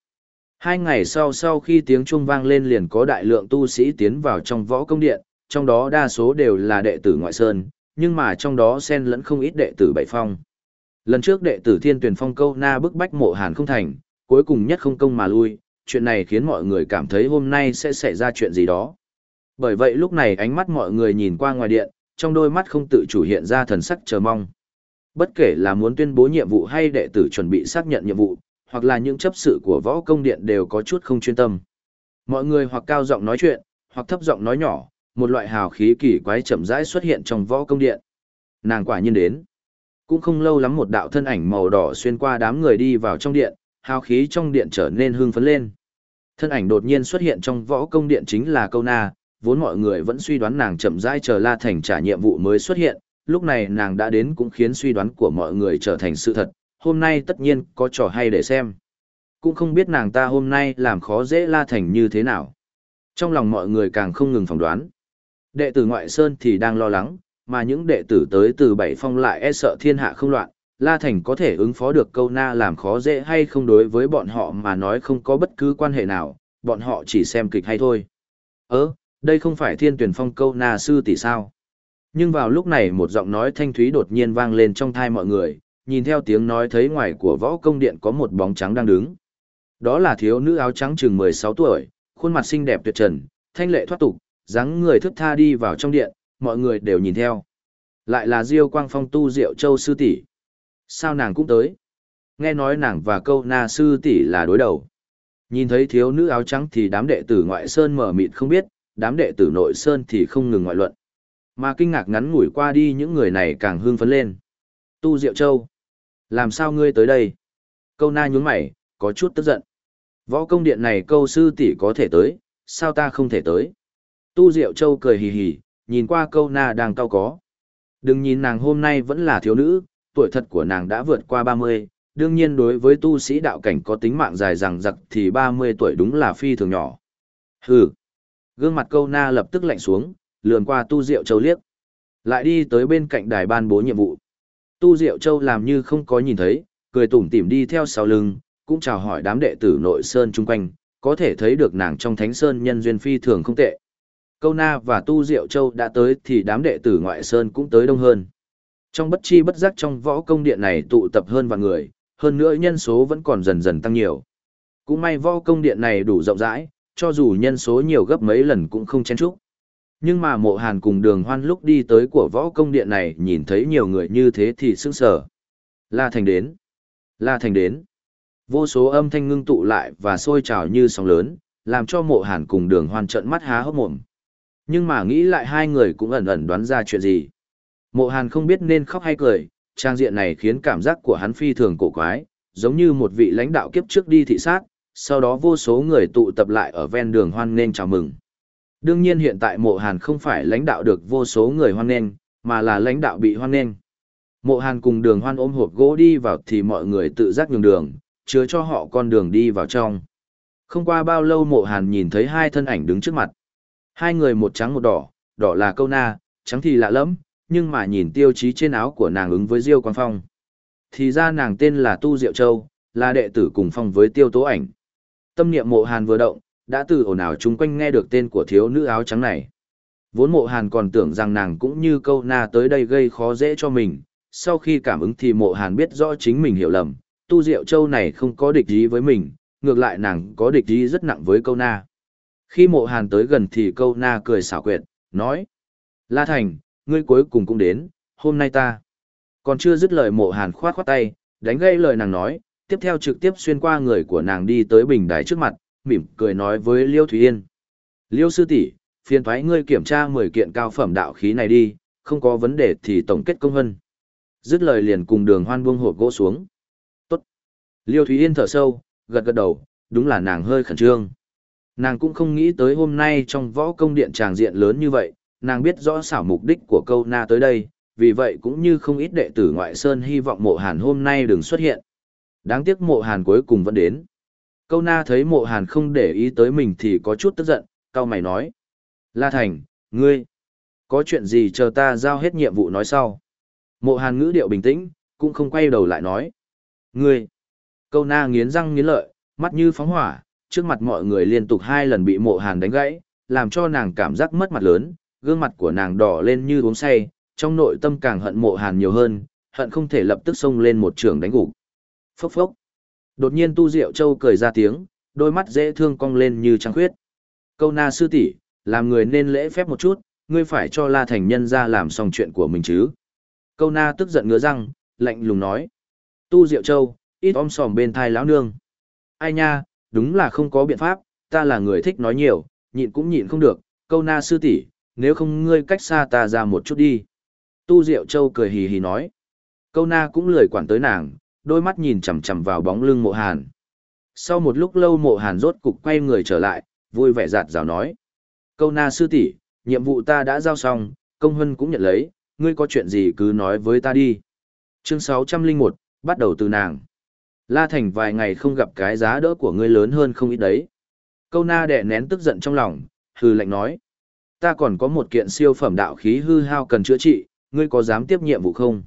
Hai ngày sau sau khi tiếng chuông vang lên liền có đại lượng tu sĩ tiến vào trong võ công điện, trong đó đa số đều là đệ tử ngoại sơn, nhưng mà trong đó xen lẫn không ít đệ tử bảy phong. Lần trước đệ tử thiên tuyển phong câu na bức bách mộ hàn không thành, cuối cùng nhất không công mà lui, chuyện này khiến mọi người cảm thấy hôm nay sẽ xảy ra chuyện gì đó. Bởi vậy lúc này ánh mắt mọi người nhìn qua ngoài điện, trong đôi mắt không tự chủ hiện ra thần sắc chờ mong. Bất kể là muốn tuyên bố nhiệm vụ hay đệ tử chuẩn bị xác nhận nhiệm vụ, hoặc là những chấp sự của võ công điện đều có chút không chuyên tâm. Mọi người hoặc cao giọng nói chuyện, hoặc thấp giọng nói nhỏ, một loại hào khí kỳ quái chậm rãi xuất hiện trong võ công điện. Nàng quả nhiên đến. Cũng không lâu lắm một đạo thân ảnh màu đỏ xuyên qua đám người đi vào trong điện, hào khí trong điện trở nên hưng phấn lên. Thân ảnh đột nhiên xuất hiện trong võ công điện chính là câu na, vốn mọi người vẫn suy đoán nàng chậm rãi chờ La Thành trả nhiệm vụ mới xuất hiện, lúc này nàng đã đến cũng khiến suy đoán của mọi người trở thành sự thật, hôm nay tất nhiên có trò hay để xem. Cũng không biết nàng ta hôm nay làm khó dễ La Thành như thế nào. Trong lòng mọi người càng không ngừng phỏng đoán. Đệ tử ngoại sơn thì đang lo lắng, mà những đệ tử tới từ bảy phong lại e sợ thiên hạ không loạn, La Thành có thể ứng phó được câu na làm khó dễ hay không đối với bọn họ mà nói không có bất cứ quan hệ nào, bọn họ chỉ xem kịch hay thôi. Ơ, đây không phải thiên tuyển phong câu na sư tỷ sao? Nhưng vào lúc này một giọng nói thanh thúy đột nhiên vang lên trong thai mọi người, nhìn theo tiếng nói thấy ngoài của võ công điện có một bóng trắng đang đứng. Đó là thiếu nữ áo trắng chừng 16 tuổi, khuôn mặt xinh đẹp tuyệt trần, thanh lệ thoát tục, dáng người thức tha đi vào trong điện, mọi người đều nhìn theo. Lại là Diêu Quang Phong tu Diệu Châu sư tỷ. Sao nàng cũng tới? Nghe nói nàng và câu na sư tỷ là đối đầu. Nhìn thấy thiếu nữ áo trắng thì đám đệ tử ngoại sơn mở mịt không biết, đám đệ tử nội sơn thì không ngừng ngoại luận. Mà kinh ngạc ngắn ngủi qua đi những người này càng hưng phấn lên. Tu Diệu Châu. Làm sao ngươi tới đây? Câu na nhún mày, có chút tức giận. Võ công điện này câu sư tỷ có thể tới, sao ta không thể tới? Tu Diệu Châu cười hì hì, nhìn qua câu na đang cao có. Đừng nhìn nàng hôm nay vẫn là thiếu nữ, tuổi thật của nàng đã vượt qua 30, đương nhiên đối với tu sĩ đạo cảnh có tính mạng dài rằng giặc thì 30 tuổi đúng là phi thường nhỏ. Hừ. Gương mặt câu na lập tức lạnh xuống, lườn qua tu diệu châu liếc. Lại đi tới bên cạnh đài ban bố nhiệm vụ. Tu diệu châu làm như không có nhìn thấy, cười tủm tỉm đi theo sau lưng, cũng chào hỏi đám đệ tử nội sơn chung quanh, có thể thấy được nàng trong thánh sơn nhân duyên phi thường không tệ. Câu na và tu diệu châu đã tới thì đám đệ tử ngoại sơn cũng tới đông hơn. Trong bất chi bất giác trong võ công điện này tụ tập hơn vạn người, hơn nữa nhân số vẫn còn dần dần tăng nhiều. Cũng may võ công điện này đủ rộng rãi, cho dù nhân số nhiều gấp mấy lần cũng không chen chúc. Nhưng mà mộ hàn cùng đường hoan lúc đi tới của võ công điện này nhìn thấy nhiều người như thế thì sững sờ. La Thành đến. La Thành đến. Vô số âm thanh ngưng tụ lại và sôi trào như sóng lớn, làm cho mộ hàn cùng đường hoan trận mắt há hốc mồm. Nhưng mà nghĩ lại hai người cũng ẩn ẩn đoán ra chuyện gì. Mộ hàn không biết nên khóc hay cười, trang diện này khiến cảm giác của hắn phi thường cổ quái, giống như một vị lãnh đạo kiếp trước đi thị sát, sau đó vô số người tụ tập lại ở ven đường hoan nên chào mừng. Đương nhiên hiện tại mộ hàn không phải lãnh đạo được vô số người hoan nghênh, mà là lãnh đạo bị hoan nghênh. Mộ hàn cùng đường hoan ôm hộp gỗ đi vào thì mọi người tự giác nhường đường, chứa cho họ con đường đi vào trong. Không qua bao lâu mộ hàn nhìn thấy hai thân ảnh đứng trước mặt. Hai người một trắng một đỏ, đỏ là câu na, trắng thì lạ lắm, nhưng mà nhìn tiêu chí trên áo của nàng ứng với Diêu Quang Phong. Thì ra nàng tên là Tu Diệu Châu, là đệ tử cùng phong với tiêu tố ảnh. Tâm niệm mộ hàn vừa động, đã từ ồn ào chung quanh nghe được tên của thiếu nữ áo trắng này. Vốn mộ hàn còn tưởng rằng nàng cũng như câu na tới đây gây khó dễ cho mình, sau khi cảm ứng thì mộ hàn biết rõ chính mình hiểu lầm, tu diệu châu này không có địch ý với mình, ngược lại nàng có địch ý rất nặng với câu na. Khi mộ hàn tới gần thì câu na cười xảo quyệt, nói. La Thành, ngươi cuối cùng cũng đến, hôm nay ta. Còn chưa dứt lời mộ hàn khoát khoát tay, đánh gây lời nàng nói, tiếp theo trực tiếp xuyên qua người của nàng đi tới bình đài trước mặt, mỉm cười nói với Liêu Thúy Yên. Liêu sư tỷ, phiền thoái ngươi kiểm tra 10 kiện cao phẩm đạo khí này đi, không có vấn đề thì tổng kết công hân. Dứt lời liền cùng đường hoan buông hộp gỗ xuống. Tốt. Liêu Thúy Yên thở sâu, gật gật đầu, đúng là nàng hơi khẩn trương. Nàng cũng không nghĩ tới hôm nay trong võ công điện tràng diện lớn như vậy, nàng biết rõ xảo mục đích của câu na tới đây, vì vậy cũng như không ít đệ tử ngoại sơn hy vọng mộ hàn hôm nay đừng xuất hiện. Đáng tiếc mộ hàn cuối cùng vẫn đến. Câu na thấy mộ hàn không để ý tới mình thì có chút tức giận, cao mày nói. La Thành, ngươi, có chuyện gì chờ ta giao hết nhiệm vụ nói sau. Mộ hàn ngữ điệu bình tĩnh, cũng không quay đầu lại nói. Ngươi, câu na nghiến răng nghiến lợi, mắt như phóng hỏa, trước mặt mọi người liên tục hai lần bị mộ hàn đánh gãy, làm cho nàng cảm giác mất mặt lớn, gương mặt của nàng đỏ lên như uống say, trong nội tâm càng hận mộ hàn nhiều hơn, hận không thể lập tức xông lên một trường đánh gục. Phốc phốc. Đột nhiên Tu Diệu Châu cười ra tiếng, đôi mắt dễ thương cong lên như trăng khuyết. Câu na sư tỷ, làm người nên lễ phép một chút, ngươi phải cho La Thành nhân ra làm xong chuyện của mình chứ. Câu na tức giận ngứa răng, lạnh lùng nói. Tu Diệu Châu, ít om sòm bên thai lão nương. Ai nha, đúng là không có biện pháp, ta là người thích nói nhiều, nhịn cũng nhịn không được, câu na sư tỷ, nếu không ngươi cách xa ta ra một chút đi. Tu Diệu Châu cười hì hì nói. Câu na cũng lười quản tới nàng, đôi mắt nhìn chằm chằm vào bóng lưng mộ hàn. Sau một lúc lâu mộ hàn rốt cục quay người trở lại, vui vẻ giạt rào nói. Câu na sư tỷ nhiệm vụ ta đã giao xong, công hân cũng nhận lấy, ngươi có chuyện gì cứ nói với ta đi. Chương 601, bắt đầu từ nàng. La Thành vài ngày không gặp cái giá đỡ của ngươi lớn hơn không ít đấy. Câu na đẻ nén tức giận trong lòng, hừ lạnh nói. Ta còn có một kiện siêu phẩm đạo khí hư hao cần chữa trị, ngươi có dám tiếp nhiệm vụ không?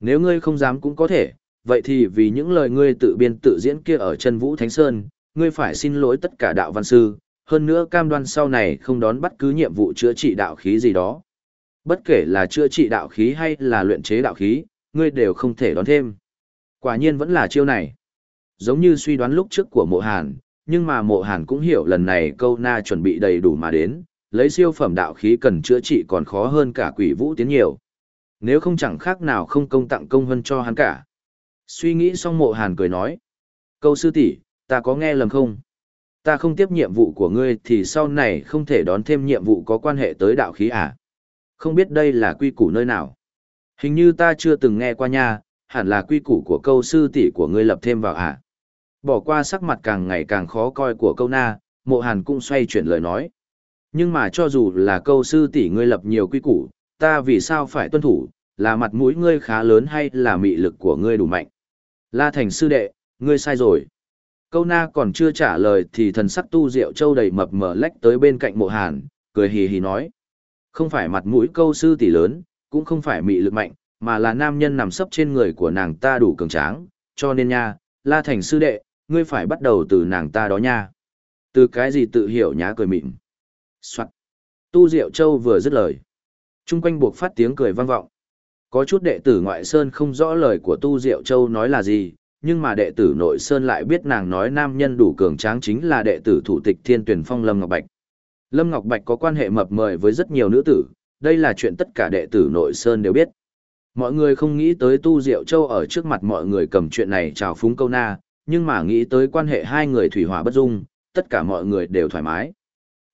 Nếu ngươi không dám cũng có thể, vậy thì vì những lời ngươi tự biên tự diễn kia ở chân Vũ Thánh Sơn, ngươi phải xin lỗi tất cả đạo văn sư, hơn nữa cam đoan sau này không đón bất cứ nhiệm vụ chữa trị đạo khí gì đó. Bất kể là chữa trị đạo khí hay là luyện chế đạo khí, ngươi đều không thể đón thêm. Quả nhiên vẫn là chiêu này. Giống như suy đoán lúc trước của mộ hàn, nhưng mà mộ hàn cũng hiểu lần này câu na chuẩn bị đầy đủ mà đến, lấy siêu phẩm đạo khí cần chữa trị còn khó hơn cả quỷ vũ tiến nhiều. Nếu không chẳng khác nào không công tặng công hơn cho hắn cả. Suy nghĩ xong mộ hàn cười nói. Câu sư tỷ ta có nghe lầm không? Ta không tiếp nhiệm vụ của ngươi thì sau này không thể đón thêm nhiệm vụ có quan hệ tới đạo khí à? Không biết đây là quy củ nơi nào? Hình như ta chưa từng nghe qua nha, hẳn là quy củ của câu sư tỷ của ngươi lập thêm vào à? Bỏ qua sắc mặt càng ngày càng khó coi của câu na, mộ hàn cũng xoay chuyển lời nói. Nhưng mà cho dù là câu sư tỷ ngươi lập nhiều quy củ, ta vì sao phải tuân thủ, là mặt mũi ngươi khá lớn hay là mị lực của ngươi đủ mạnh? La Thành sư đệ, ngươi sai rồi. Câu na còn chưa trả lời thì thần sắc tu diệu châu đầy mập mờ lách tới bên cạnh mộ hàn, cười hì hì nói. Không phải mặt mũi câu sư tỷ lớn, cũng không phải mị lực mạnh, mà là nam nhân nằm sấp trên người của nàng ta đủ cường tráng, cho nên nha, La Thành sư đệ, ngươi phải bắt đầu từ nàng ta đó nha. Từ cái gì tự hiểu nhá cười mịn. Soạn. Tu Diệu Châu vừa dứt lời. Trung quanh buộc phát tiếng cười vang vọng. Có chút đệ tử ngoại sơn không rõ lời của Tu Diệu Châu nói là gì, nhưng mà đệ tử nội sơn lại biết nàng nói nam nhân đủ cường tráng chính là đệ tử thủ tịch thiên tuyển phong Lâm Ngọc Bạch. Lâm Ngọc Bạch có quan hệ mập mời với rất nhiều nữ tử, đây là chuyện tất cả đệ tử nội sơn đều biết. Mọi người không nghĩ tới Tu Diệu Châu ở trước mặt mọi người cầm chuyện này chào phúng câu na, nhưng mà nghĩ tới quan hệ hai người thủy hỏa bất dung, tất cả mọi người đều thoải mái.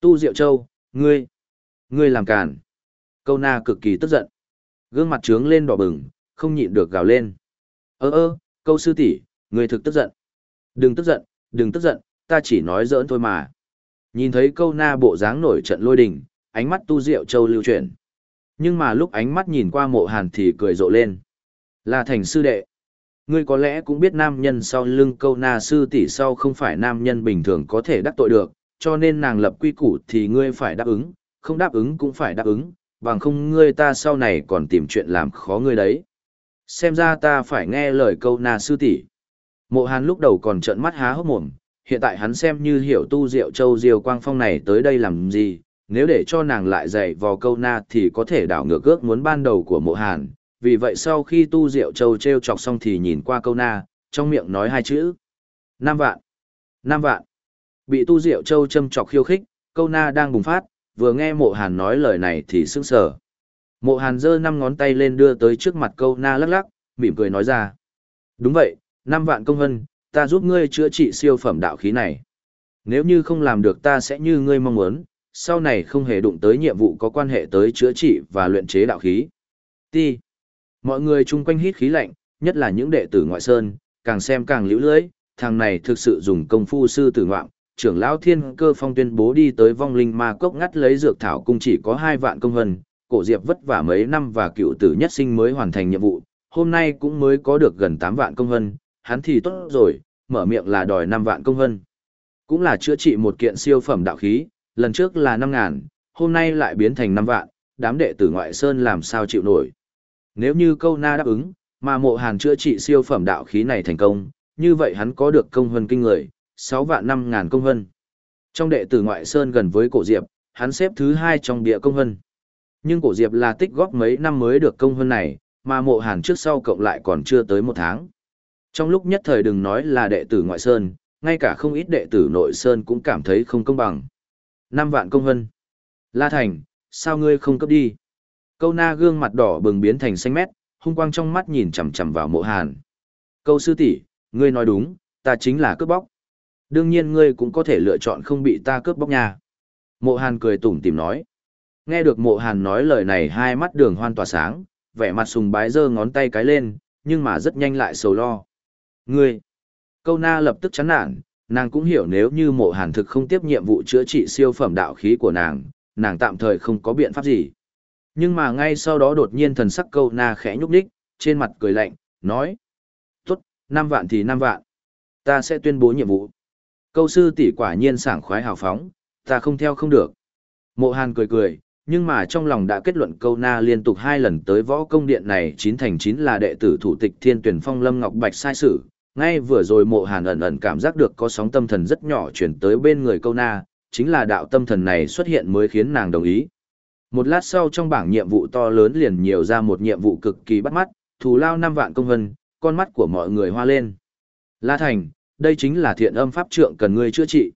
Tu Diệu Châu, ngươi, ngươi làm càn. Câu na cực kỳ tức giận. Gương mặt trướng lên đỏ bừng, không nhịn được gào lên. Ơ ơ, câu sư tỷ, người thực tức giận. Đừng tức giận, đừng tức giận, ta chỉ nói giỡn thôi mà. Nhìn thấy câu na bộ dáng nổi trận lôi đình, ánh mắt Tu Diệu Châu lưu chuyển. Nhưng mà lúc ánh mắt nhìn qua mộ hàn thì cười rộ lên. Là thành sư đệ. Ngươi có lẽ cũng biết nam nhân sau lưng câu na sư tỷ sau không phải nam nhân bình thường có thể đắc tội được, cho nên nàng lập quy củ thì ngươi phải đáp ứng, không đáp ứng cũng phải đáp ứng, bằng không ngươi ta sau này còn tìm chuyện làm khó ngươi đấy. Xem ra ta phải nghe lời câu na sư tỷ. Mộ Hàn lúc đầu còn trợn mắt há hốc mồm, hiện tại hắn xem như hiểu tu diệu châu Diêu quang phong này tới đây làm gì, nếu để cho nàng lại dạy vào câu na thì có thể đảo ngược ước muốn ban đầu của mộ Hàn, vì vậy sau khi tu diệu châu treo chọc xong thì nhìn qua câu na, trong miệng nói hai chữ. Năm vạn. Năm vạn. Bị tu diệu châu châm chọc khiêu khích, câu na đang bùng phát, vừa nghe mộ hàn nói lời này thì sững sờ. Mộ hàn giơ năm ngón tay lên đưa tới trước mặt câu na lắc lắc, mỉm cười nói ra. Đúng vậy, năm vạn công hân, ta giúp ngươi chữa trị siêu phẩm đạo khí này. Nếu như không làm được ta sẽ như ngươi mong muốn, sau này không hề đụng tới nhiệm vụ có quan hệ tới chữa trị và luyện chế đạo khí. Ti. Mọi người chung quanh hít khí lạnh, nhất là những đệ tử ngoại sơn, càng xem càng liễu lưỡi, thằng này thực sự dùng công phu sư tử ngoạm. Trưởng lão Thiên Cơ Phong tuyên bố đi tới vong linh ma cốc ngắt lấy dược thảo cung chỉ có hai vạn công hân, cổ diệp vất vả mấy năm và cựu tử nhất sinh mới hoàn thành nhiệm vụ, hôm nay cũng mới có được gần tám vạn công hân, hắn thì tốt rồi, mở miệng là đòi năm vạn công hân. Cũng là chữa trị một kiện siêu phẩm đạo khí, lần trước là năm ngàn, hôm nay lại biến thành năm vạn, đám đệ tử ngoại sơn làm sao chịu nổi. Nếu như câu na đáp ứng, mà mộ hàn chữa trị siêu phẩm đạo khí này thành công, như vậy hắn có được công hân kinh người, 6 vạn 5 ngàn công hân. Trong đệ tử ngoại sơn gần với cổ diệp, hắn xếp thứ hai trong địa công hân. Nhưng cổ diệp là tích góp mấy năm mới được công hân này, mà mộ hàn trước sau cộng lại còn chưa tới một tháng. Trong lúc nhất thời đừng nói là đệ tử ngoại sơn, ngay cả không ít đệ tử nội sơn cũng cảm thấy không công bằng. 5 vạn công hân. La Thành, sao ngươi không cấp đi? Câu na gương mặt đỏ bừng biến thành xanh mét, hung quang trong mắt nhìn chằm chằm vào mộ hàn. Câu sư tỷ, ngươi nói đúng, ta chính là cướp bóc. Đương nhiên ngươi cũng có thể lựa chọn không bị ta cướp bóc nha. Mộ hàn cười tủm tìm nói. Nghe được mộ hàn nói lời này hai mắt đường hoan tỏa sáng, vẻ mặt sùng bái giơ ngón tay cái lên, nhưng mà rất nhanh lại sầu lo. Ngươi! Câu na lập tức chán nản, nàng cũng hiểu nếu như mộ hàn thực không tiếp nhiệm vụ chữa trị siêu phẩm đạo khí của nàng, nàng tạm thời không có biện pháp gì. Nhưng mà ngay sau đó đột nhiên thần sắc câu na khẽ nhúc đích, trên mặt cười lạnh, nói. Tốt, năm vạn thì năm vạn. Ta sẽ tuyên bố nhiệm vụ. Câu sư tỷ quả nhiên sảng khoái hào phóng, ta không theo không được. Mộ hàn cười cười, nhưng mà trong lòng đã kết luận câu na liên tục hai lần tới võ công điện này chín thành chín là đệ tử thủ tịch thiên tuyển phong lâm ngọc bạch sai sử. Ngay vừa rồi mộ hàn ẩn ẩn cảm giác được có sóng tâm thần rất nhỏ chuyển tới bên người câu na, chính là đạo tâm thần này xuất hiện mới khiến nàng đồng ý. Một lát sau trong bảng nhiệm vụ to lớn liền nhiều ra một nhiệm vụ cực kỳ bắt mắt, thù lao 5 vạn công vân, con mắt của mọi người hoa lên. La Thành, đây chính là thiện âm pháp trượng cần ngươi chữa trị.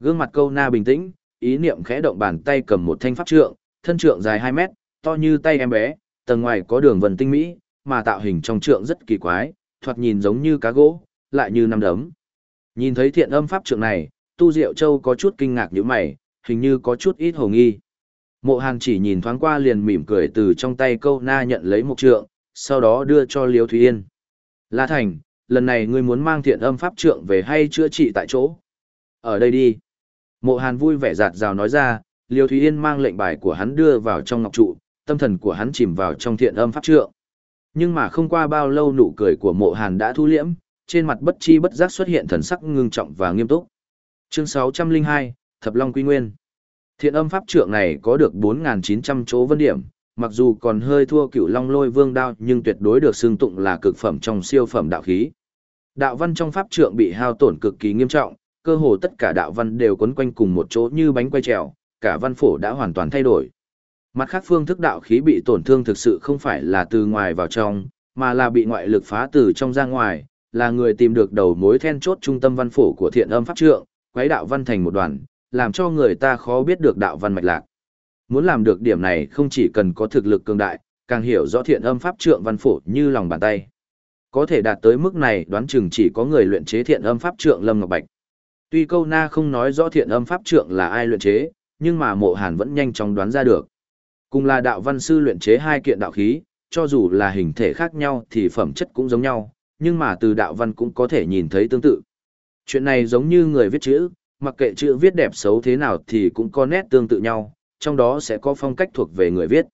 Gương mặt câu na bình tĩnh, ý niệm khẽ động bàn tay cầm một thanh pháp trượng, thân trượng dài 2 mét, to như tay em bé, tầng ngoài có đường vân tinh mỹ, mà tạo hình trong trượng rất kỳ quái, thoạt nhìn giống như cá gỗ, lại như năm đấm. Nhìn thấy thiện âm pháp trượng này, Tu Diệu Châu có chút kinh ngạc như mày, hình như có chút ít hồ nghi. Mộ Hàn chỉ nhìn thoáng qua liền mỉm cười từ trong tay câu na nhận lấy một trượng, sau đó đưa cho Liêu Thúy Yên. La Thành, lần này ngươi muốn mang thiện âm pháp trượng về hay chữa trị tại chỗ? Ở đây đi. Mộ Hàn vui vẻ giạt rào nói ra, Liêu Thúy Yên mang lệnh bài của hắn đưa vào trong ngọc trụ, tâm thần của hắn chìm vào trong thiện âm pháp trượng. Nhưng mà không qua bao lâu nụ cười của mộ Hàn đã thu liễm, trên mặt bất chi bất giác xuất hiện thần sắc ngưng trọng và nghiêm túc. Chương 602, Thập Long Quy Nguyên. Thiện âm pháp trượng này có được 4.900 chỗ vân điểm, mặc dù còn hơi thua cửu long lôi vương đao nhưng tuyệt đối được xưng tụng là cực phẩm trong siêu phẩm đạo khí. Đạo văn trong pháp trượng bị hao tổn cực kỳ nghiêm trọng, cơ hồ tất cả đạo văn đều quấn quanh cùng một chỗ như bánh quay trèo, cả văn phổ đã hoàn toàn thay đổi. Mặt khác phương thức đạo khí bị tổn thương thực sự không phải là từ ngoài vào trong, mà là bị ngoại lực phá từ trong ra ngoài, là người tìm được đầu mối then chốt trung tâm văn phổ của thiện âm pháp trượng, quấy đạo văn thành một đoàn, làm cho người ta khó biết được đạo văn mạch lạc. Muốn làm được điểm này không chỉ cần có thực lực cường đại, càng hiểu rõ thiện âm pháp trượng văn phổ như lòng bàn tay. Có thể đạt tới mức này đoán chừng chỉ có người luyện chế thiện âm pháp trượng Lâm Ngọc Bạch. Tuy câu na không nói rõ thiện âm pháp trượng là ai luyện chế, nhưng mà mộ hàn vẫn nhanh chóng đoán ra được. Cùng là đạo văn sư luyện chế hai kiện đạo khí, cho dù là hình thể khác nhau thì phẩm chất cũng giống nhau, nhưng mà từ đạo văn cũng có thể nhìn thấy tương tự. Chuyện này giống như người viết chữ, mặc kệ chữ viết đẹp xấu thế nào thì cũng có nét tương tự nhau, trong đó sẽ có phong cách thuộc về người viết.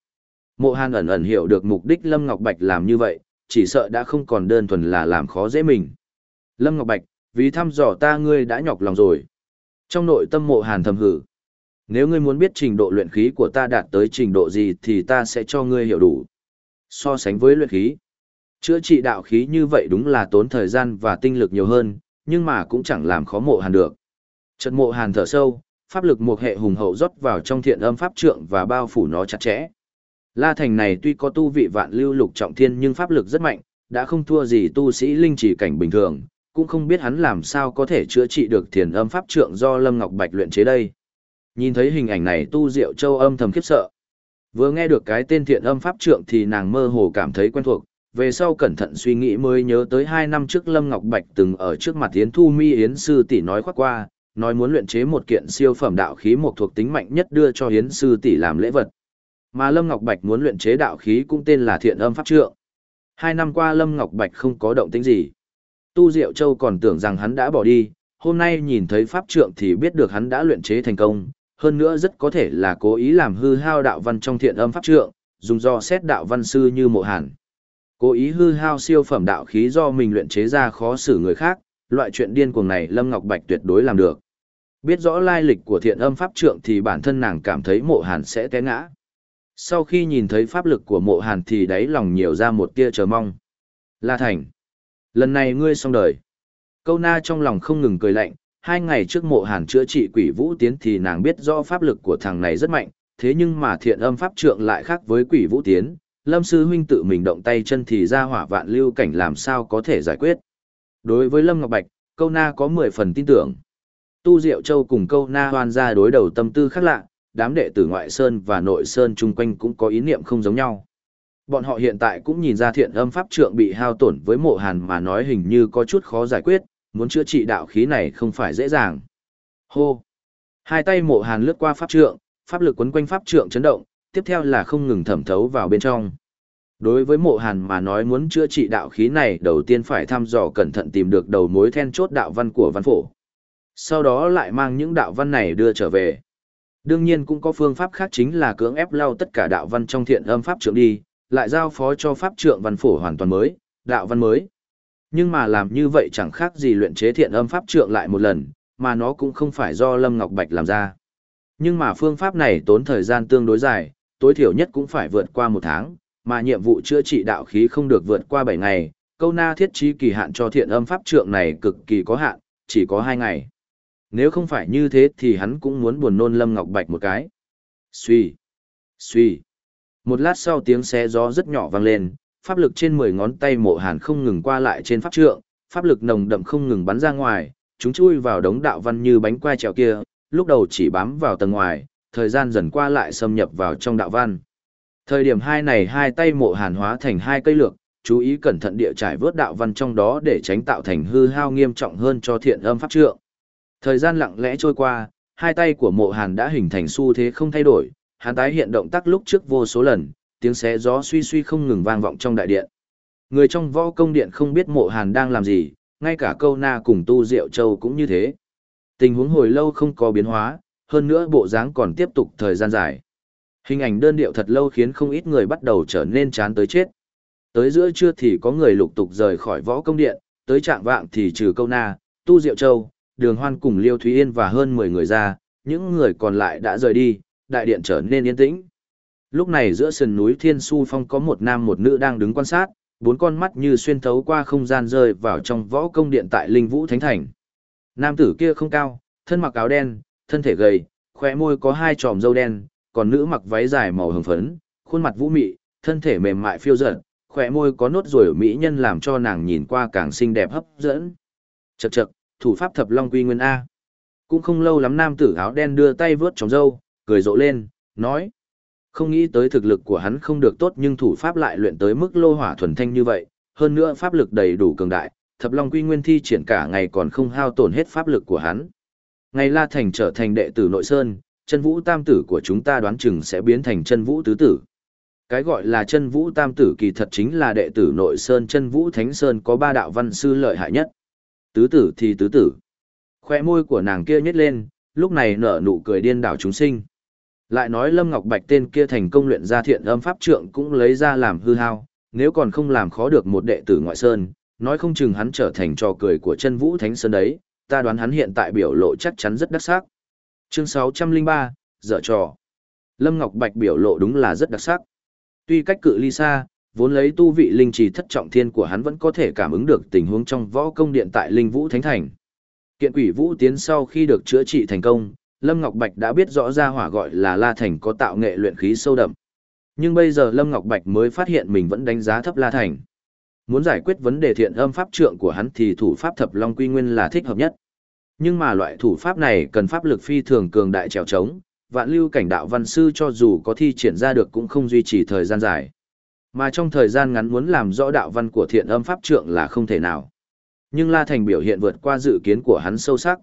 Mộ Hàn ẩn ẩn hiểu được mục đích Lâm Ngọc Bạch làm như vậy, chỉ sợ đã không còn đơn thuần là làm khó dễ mình. Lâm Ngọc Bạch, vì thăm dò ta ngươi đã nhọc lòng rồi. Trong nội tâm mộ Hàn thầm hử. Nếu ngươi muốn biết trình độ luyện khí của ta đạt tới trình độ gì thì ta sẽ cho ngươi hiểu đủ. So sánh với luyện khí, chữa trị đạo khí như vậy đúng là tốn thời gian và tinh lực nhiều hơn, nhưng mà cũng chẳng làm khó mộ Hàn được. Trận mộ Hàn thở sâu, pháp lực một hệ hùng hậu rót vào trong thiện âm pháp trượng và bao phủ nó chặt chẽ. La Thành này tuy có tu vị vạn lưu lục trọng thiên nhưng pháp lực rất mạnh, đã không thua gì tu sĩ linh chỉ cảnh bình thường, cũng không biết hắn làm sao có thể chữa trị được thiền âm pháp trượng do Lâm Ngọc Bạch luyện chế đây. Nhìn thấy hình ảnh này tu diệu châu âm thầm khiếp sợ. Vừa nghe được cái tên thiện âm pháp trượng thì nàng mơ hồ cảm thấy quen thuộc, về sau cẩn thận suy nghĩ mới nhớ tới hai năm trước Lâm Ngọc Bạch từng ở trước mặt Yến Thu Mi Yến Sư tỷ nói khoác qua, nói muốn luyện chế một kiện siêu phẩm đạo khí một thuộc tính mạnh nhất đưa cho Yến Sư tỷ làm lễ vật. Mà Lâm Ngọc Bạch muốn luyện chế đạo khí cũng tên là thiện âm pháp trượng. Hai năm qua Lâm Ngọc Bạch không có động tĩnh gì. Tu Diệu Châu còn tưởng rằng hắn đã bỏ đi, hôm nay nhìn thấy pháp trượng thì biết được hắn đã luyện chế thành công, hơn nữa rất có thể là cố ý làm hư hao đạo văn trong thiện âm pháp trượng, dùng do xét đạo văn sư như mộ hàn. Cố ý hư hao siêu phẩm đạo khí do mình luyện chế ra khó xử người khác, loại chuyện điên cuồng này Lâm Ngọc Bạch tuyệt đối làm được. Biết rõ lai lịch của thiện âm pháp trượng thì bản thân nàng cảm thấy mộ hàn sẽ té ngã. Sau khi nhìn thấy pháp lực của mộ hàn thì đáy lòng nhiều ra một tia chờ mong. La Thành. Lần này ngươi xong đời. Câu na trong lòng không ngừng cười lạnh, hai ngày trước mộ hàn chữa trị quỷ vũ tiến thì nàng biết rõ pháp lực của thằng này rất mạnh, thế nhưng mà thiện âm pháp trượng lại khác với quỷ vũ tiến. Lâm sư huynh tự mình động tay chân thì ra hỏa vạn lưu cảnh làm sao có thể giải quyết. Đối với Lâm Ngọc Bạch, câu na có 10 phần tin tưởng. Tu Diệu Châu cùng câu na hoan ra đối đầu tâm tư khác lạ, đám đệ tử ngoại sơn và nội sơn chung quanh cũng có ý niệm không giống nhau. Bọn họ hiện tại cũng nhìn ra thiện âm pháp trượng bị hao tổn với mộ hàn mà nói hình như có chút khó giải quyết, muốn chữa trị đạo khí này không phải dễ dàng. Hô! Hai tay mộ hàn lướt qua pháp trượng, pháp lực quấn quanh pháp trượng chấn động, tiếp theo là không ngừng thẩm thấu vào bên trong. Đối với mộ hàn mà nói muốn chữa trị đạo khí này đầu tiên phải thăm dò cẩn thận tìm được đầu mối then chốt đạo văn của văn phổ. Sau đó lại mang những đạo văn này đưa trở về. Đương nhiên cũng có phương pháp khác chính là cưỡng ép lau tất cả đạo văn trong thiện âm pháp trượng đi, lại giao phó cho pháp trượng văn phổ hoàn toàn mới, đạo văn mới. Nhưng mà làm như vậy chẳng khác gì luyện chế thiện âm pháp trượng lại một lần, mà nó cũng không phải do Lâm Ngọc Bạch làm ra. Nhưng mà phương pháp này tốn thời gian tương đối dài, tối thiểu nhất cũng phải vượt qua một tháng, mà nhiệm vụ chữa trị đạo khí không được vượt qua 7 ngày, câu na thiết trí kỳ hạn cho thiện âm pháp trượng này cực kỳ có hạn, chỉ có 2 ngày. Nếu không phải như thế thì hắn cũng muốn buồn nôn Lâm Ngọc Bạch một cái. Xuy, xuy. Một lát sau tiếng xé gió rất nhỏ vang lên, pháp lực trên 10 ngón tay mộ hàn không ngừng qua lại trên pháp trượng, pháp lực nồng đậm không ngừng bắn ra ngoài, chúng chui vào đống đạo văn như bánh quai trèo kia, lúc đầu chỉ bám vào tầng ngoài, thời gian dần qua lại xâm nhập vào trong đạo văn. Thời điểm hai này hai tay mộ hàn hóa thành hai cây lược, chú ý cẩn thận địa trải vớt đạo văn trong đó để tránh tạo thành hư hao nghiêm trọng hơn cho thiện âm pháp trượng. Thời gian lặng lẽ trôi qua, hai tay của mộ hàn đã hình thành xu thế không thay đổi, hắn tái hiện động tác lúc trước vô số lần, tiếng xé gió suy suy không ngừng vang vọng trong đại điện. Người trong võ công điện không biết mộ hàn đang làm gì, ngay cả câu na cùng tu diệu châu cũng như thế. Tình huống hồi lâu không có biến hóa, hơn nữa bộ dáng còn tiếp tục thời gian dài. Hình ảnh đơn điệu thật lâu khiến không ít người bắt đầu trở nên chán tới chết. Tới giữa trưa thì có người lục tục rời khỏi võ công điện, tới trạng vạng thì trừ câu na, tu diệu châu, đường hoan cùng Liêu Thúy Yên và hơn 10 người ra, những người còn lại đã rời đi, đại điện trở nên yên tĩnh. Lúc này giữa sườn núi Thiên Su Phong có một nam một nữ đang đứng quan sát, bốn con mắt như xuyên thấu qua không gian rơi vào trong võ công điện tại Linh Vũ Thánh Thành. Nam tử kia không cao, thân mặc áo đen, thân thể gầy, khóe môi có hai tròm râu đen, còn nữ mặc váy dài màu hồng phấn, khuôn mặt vũ mị, thân thể mềm mại phiêu dật, khóe môi có nốt ruồi mỹ nhân làm cho nàng nhìn qua càng xinh đẹp hấp dẫn. Chậc chậc, thủ pháp thập long quy nguyên a. Cũng không lâu lắm nam tử áo đen đưa tay vướt trống râu, cười rộ lên, nói: "Không nghĩ tới thực lực của hắn không được tốt nhưng thủ pháp lại luyện tới mức lô hỏa thuần thanh như vậy, hơn nữa pháp lực đầy đủ cường đại, thập long quy nguyên thi triển cả ngày còn không hao tổn hết pháp lực của hắn." Ngày La Thành trở thành đệ tử nội sơn, chân vũ tam tử của chúng ta đoán chừng sẽ biến thành chân vũ tứ tử. Cái gọi là chân vũ tam tử kỳ thật chính là đệ tử nội sơn chân vũ thánh sơn có ba đạo văn sư lợi hại nhất. Tứ tử thì tứ tử. Khoe môi của nàng kia nhếch lên, lúc này nở nụ cười điên đảo chúng sinh. Lại nói Lâm Ngọc Bạch tên kia thành công luyện ra thiện âm pháp trượng cũng lấy ra làm hư hao, nếu còn không làm khó được một đệ tử ngoại sơn, nói không chừng hắn trở thành trò cười của chân vũ thánh sơn đấy, ta đoán hắn hiện tại biểu lộ chắc chắn rất đắc sắc. Chương 603, dở trò. Lâm Ngọc Bạch biểu lộ đúng là rất đặc sắc. Tuy cách cự ly xa, vốn lấy tu vị linh trì thất trọng thiên của hắn vẫn có thể cảm ứng được tình huống trong võ công điện tại Linh Vũ Thánh Thành. Kiện quỷ vũ tiến sau khi được chữa trị thành công, Lâm Ngọc Bạch đã biết rõ ra hỏa gọi là La Thành có tạo nghệ luyện khí sâu đậm. Nhưng bây giờ Lâm Ngọc Bạch mới phát hiện mình vẫn đánh giá thấp La Thành. Muốn giải quyết vấn đề thiện âm pháp trượng của hắn thì thủ pháp thập long quy nguyên là thích hợp nhất. Nhưng mà loại thủ pháp này cần pháp lực phi thường cường đại trèo trống, vạn lưu cảnh đạo văn sư cho dù có thi triển ra được cũng không duy trì thời gian dài. Mà trong thời gian ngắn muốn làm rõ đạo văn của thiện âm pháp trượng là không thể nào. Nhưng La Thành biểu hiện vượt qua dự kiến của hắn sâu sắc.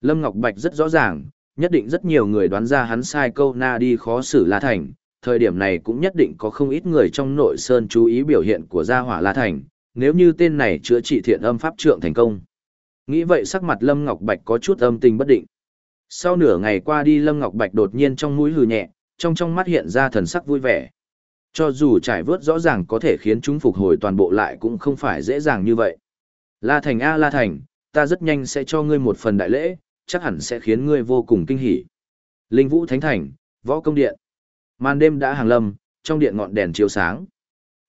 Lâm Ngọc Bạch rất rõ ràng, nhất định rất nhiều người đoán ra hắn sai câu na đi khó xử La Thành, thời điểm này cũng nhất định có không ít người trong nội sơn chú ý biểu hiện của gia hỏa La Thành, nếu như tên này chữa trị thiện âm pháp trượng thành công. Nghĩ vậy sắc mặt Lâm Ngọc Bạch có chút âm tình bất định. Sau nửa ngày qua đi Lâm Ngọc Bạch đột nhiên trong mũi hừ nhẹ, trong trong mắt hiện ra thần sắc vui vẻ. Cho dù trải vớt rõ ràng có thể khiến chúng phục hồi toàn bộ lại cũng không phải dễ dàng như vậy. La Thành A La Thành, ta rất nhanh sẽ cho ngươi một phần đại lễ, chắc hẳn sẽ khiến ngươi vô cùng kinh hỉ. Linh Vũ Thánh Thành, Võ Công Điện. Màn đêm đã hàng lâm, trong điện ngọn đèn chiếu sáng.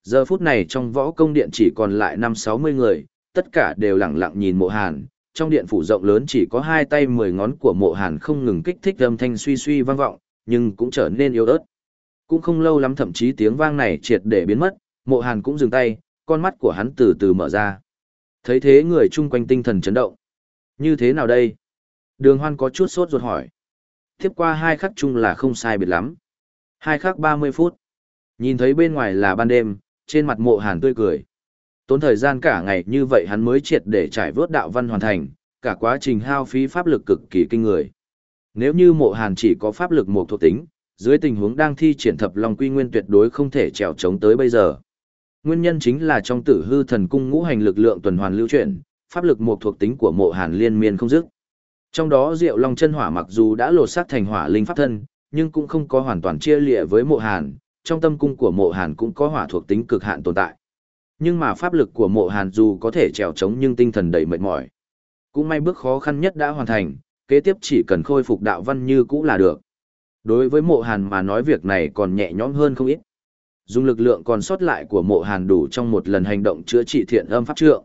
Giờ phút này trong Võ Công Điện chỉ còn lại năm sáu mươi người, tất cả đều lặng lặng nhìn mộ hàn. Trong điện phủ rộng lớn chỉ có hai tay mười ngón của mộ hàn không ngừng kích thích âm thanh suy suy vang vọng, nhưng cũng trở nên yếu ớt. Cũng không lâu lắm thậm chí tiếng vang này triệt để biến mất, mộ hàn cũng dừng tay, con mắt của hắn từ từ mở ra. Thấy thế người chung quanh tinh thần chấn động. Như thế nào đây? Đường hoan có chút sốt ruột hỏi. Tiếp qua hai khắc chung là không sai biệt lắm. Hai khắc ba mươi phút. Nhìn thấy bên ngoài là ban đêm, trên mặt mộ hàn tươi cười. Tốn thời gian cả ngày như vậy hắn mới triệt để trải vớt đạo văn hoàn thành, cả quá trình hao phí pháp lực cực kỳ kinh người. Nếu như mộ hàn chỉ có pháp lực một thuộc tính, dưới tình huống đang thi triển thập long quy nguyên tuyệt đối không thể trèo chống tới bây giờ. Nguyên nhân chính là trong tử hư thần cung ngũ hành lực lượng tuần hoàn lưu chuyển, pháp lực một thuộc tính của mộ hàn liên miên không dứt. Trong đó Diệu Long chân hỏa mặc dù đã lột xác thành hỏa linh pháp thân, nhưng cũng không có hoàn toàn chia lìa với mộ hàn, trong tâm cung của mộ hàn cũng có hỏa thuộc tính cực hạn tồn tại. Nhưng mà pháp lực của mộ hàn dù có thể trèo chống nhưng tinh thần đầy mệt mỏi. Cũng may bước khó khăn nhất đã hoàn thành, kế tiếp chỉ cần khôi phục đạo văn như cũ là được. Đối với mộ hàn mà nói việc này còn nhẹ nhõm hơn không ít. Dùng lực lượng còn sót lại của mộ hàn đủ trong một lần hành động chữa trị thiện âm pháp trượng.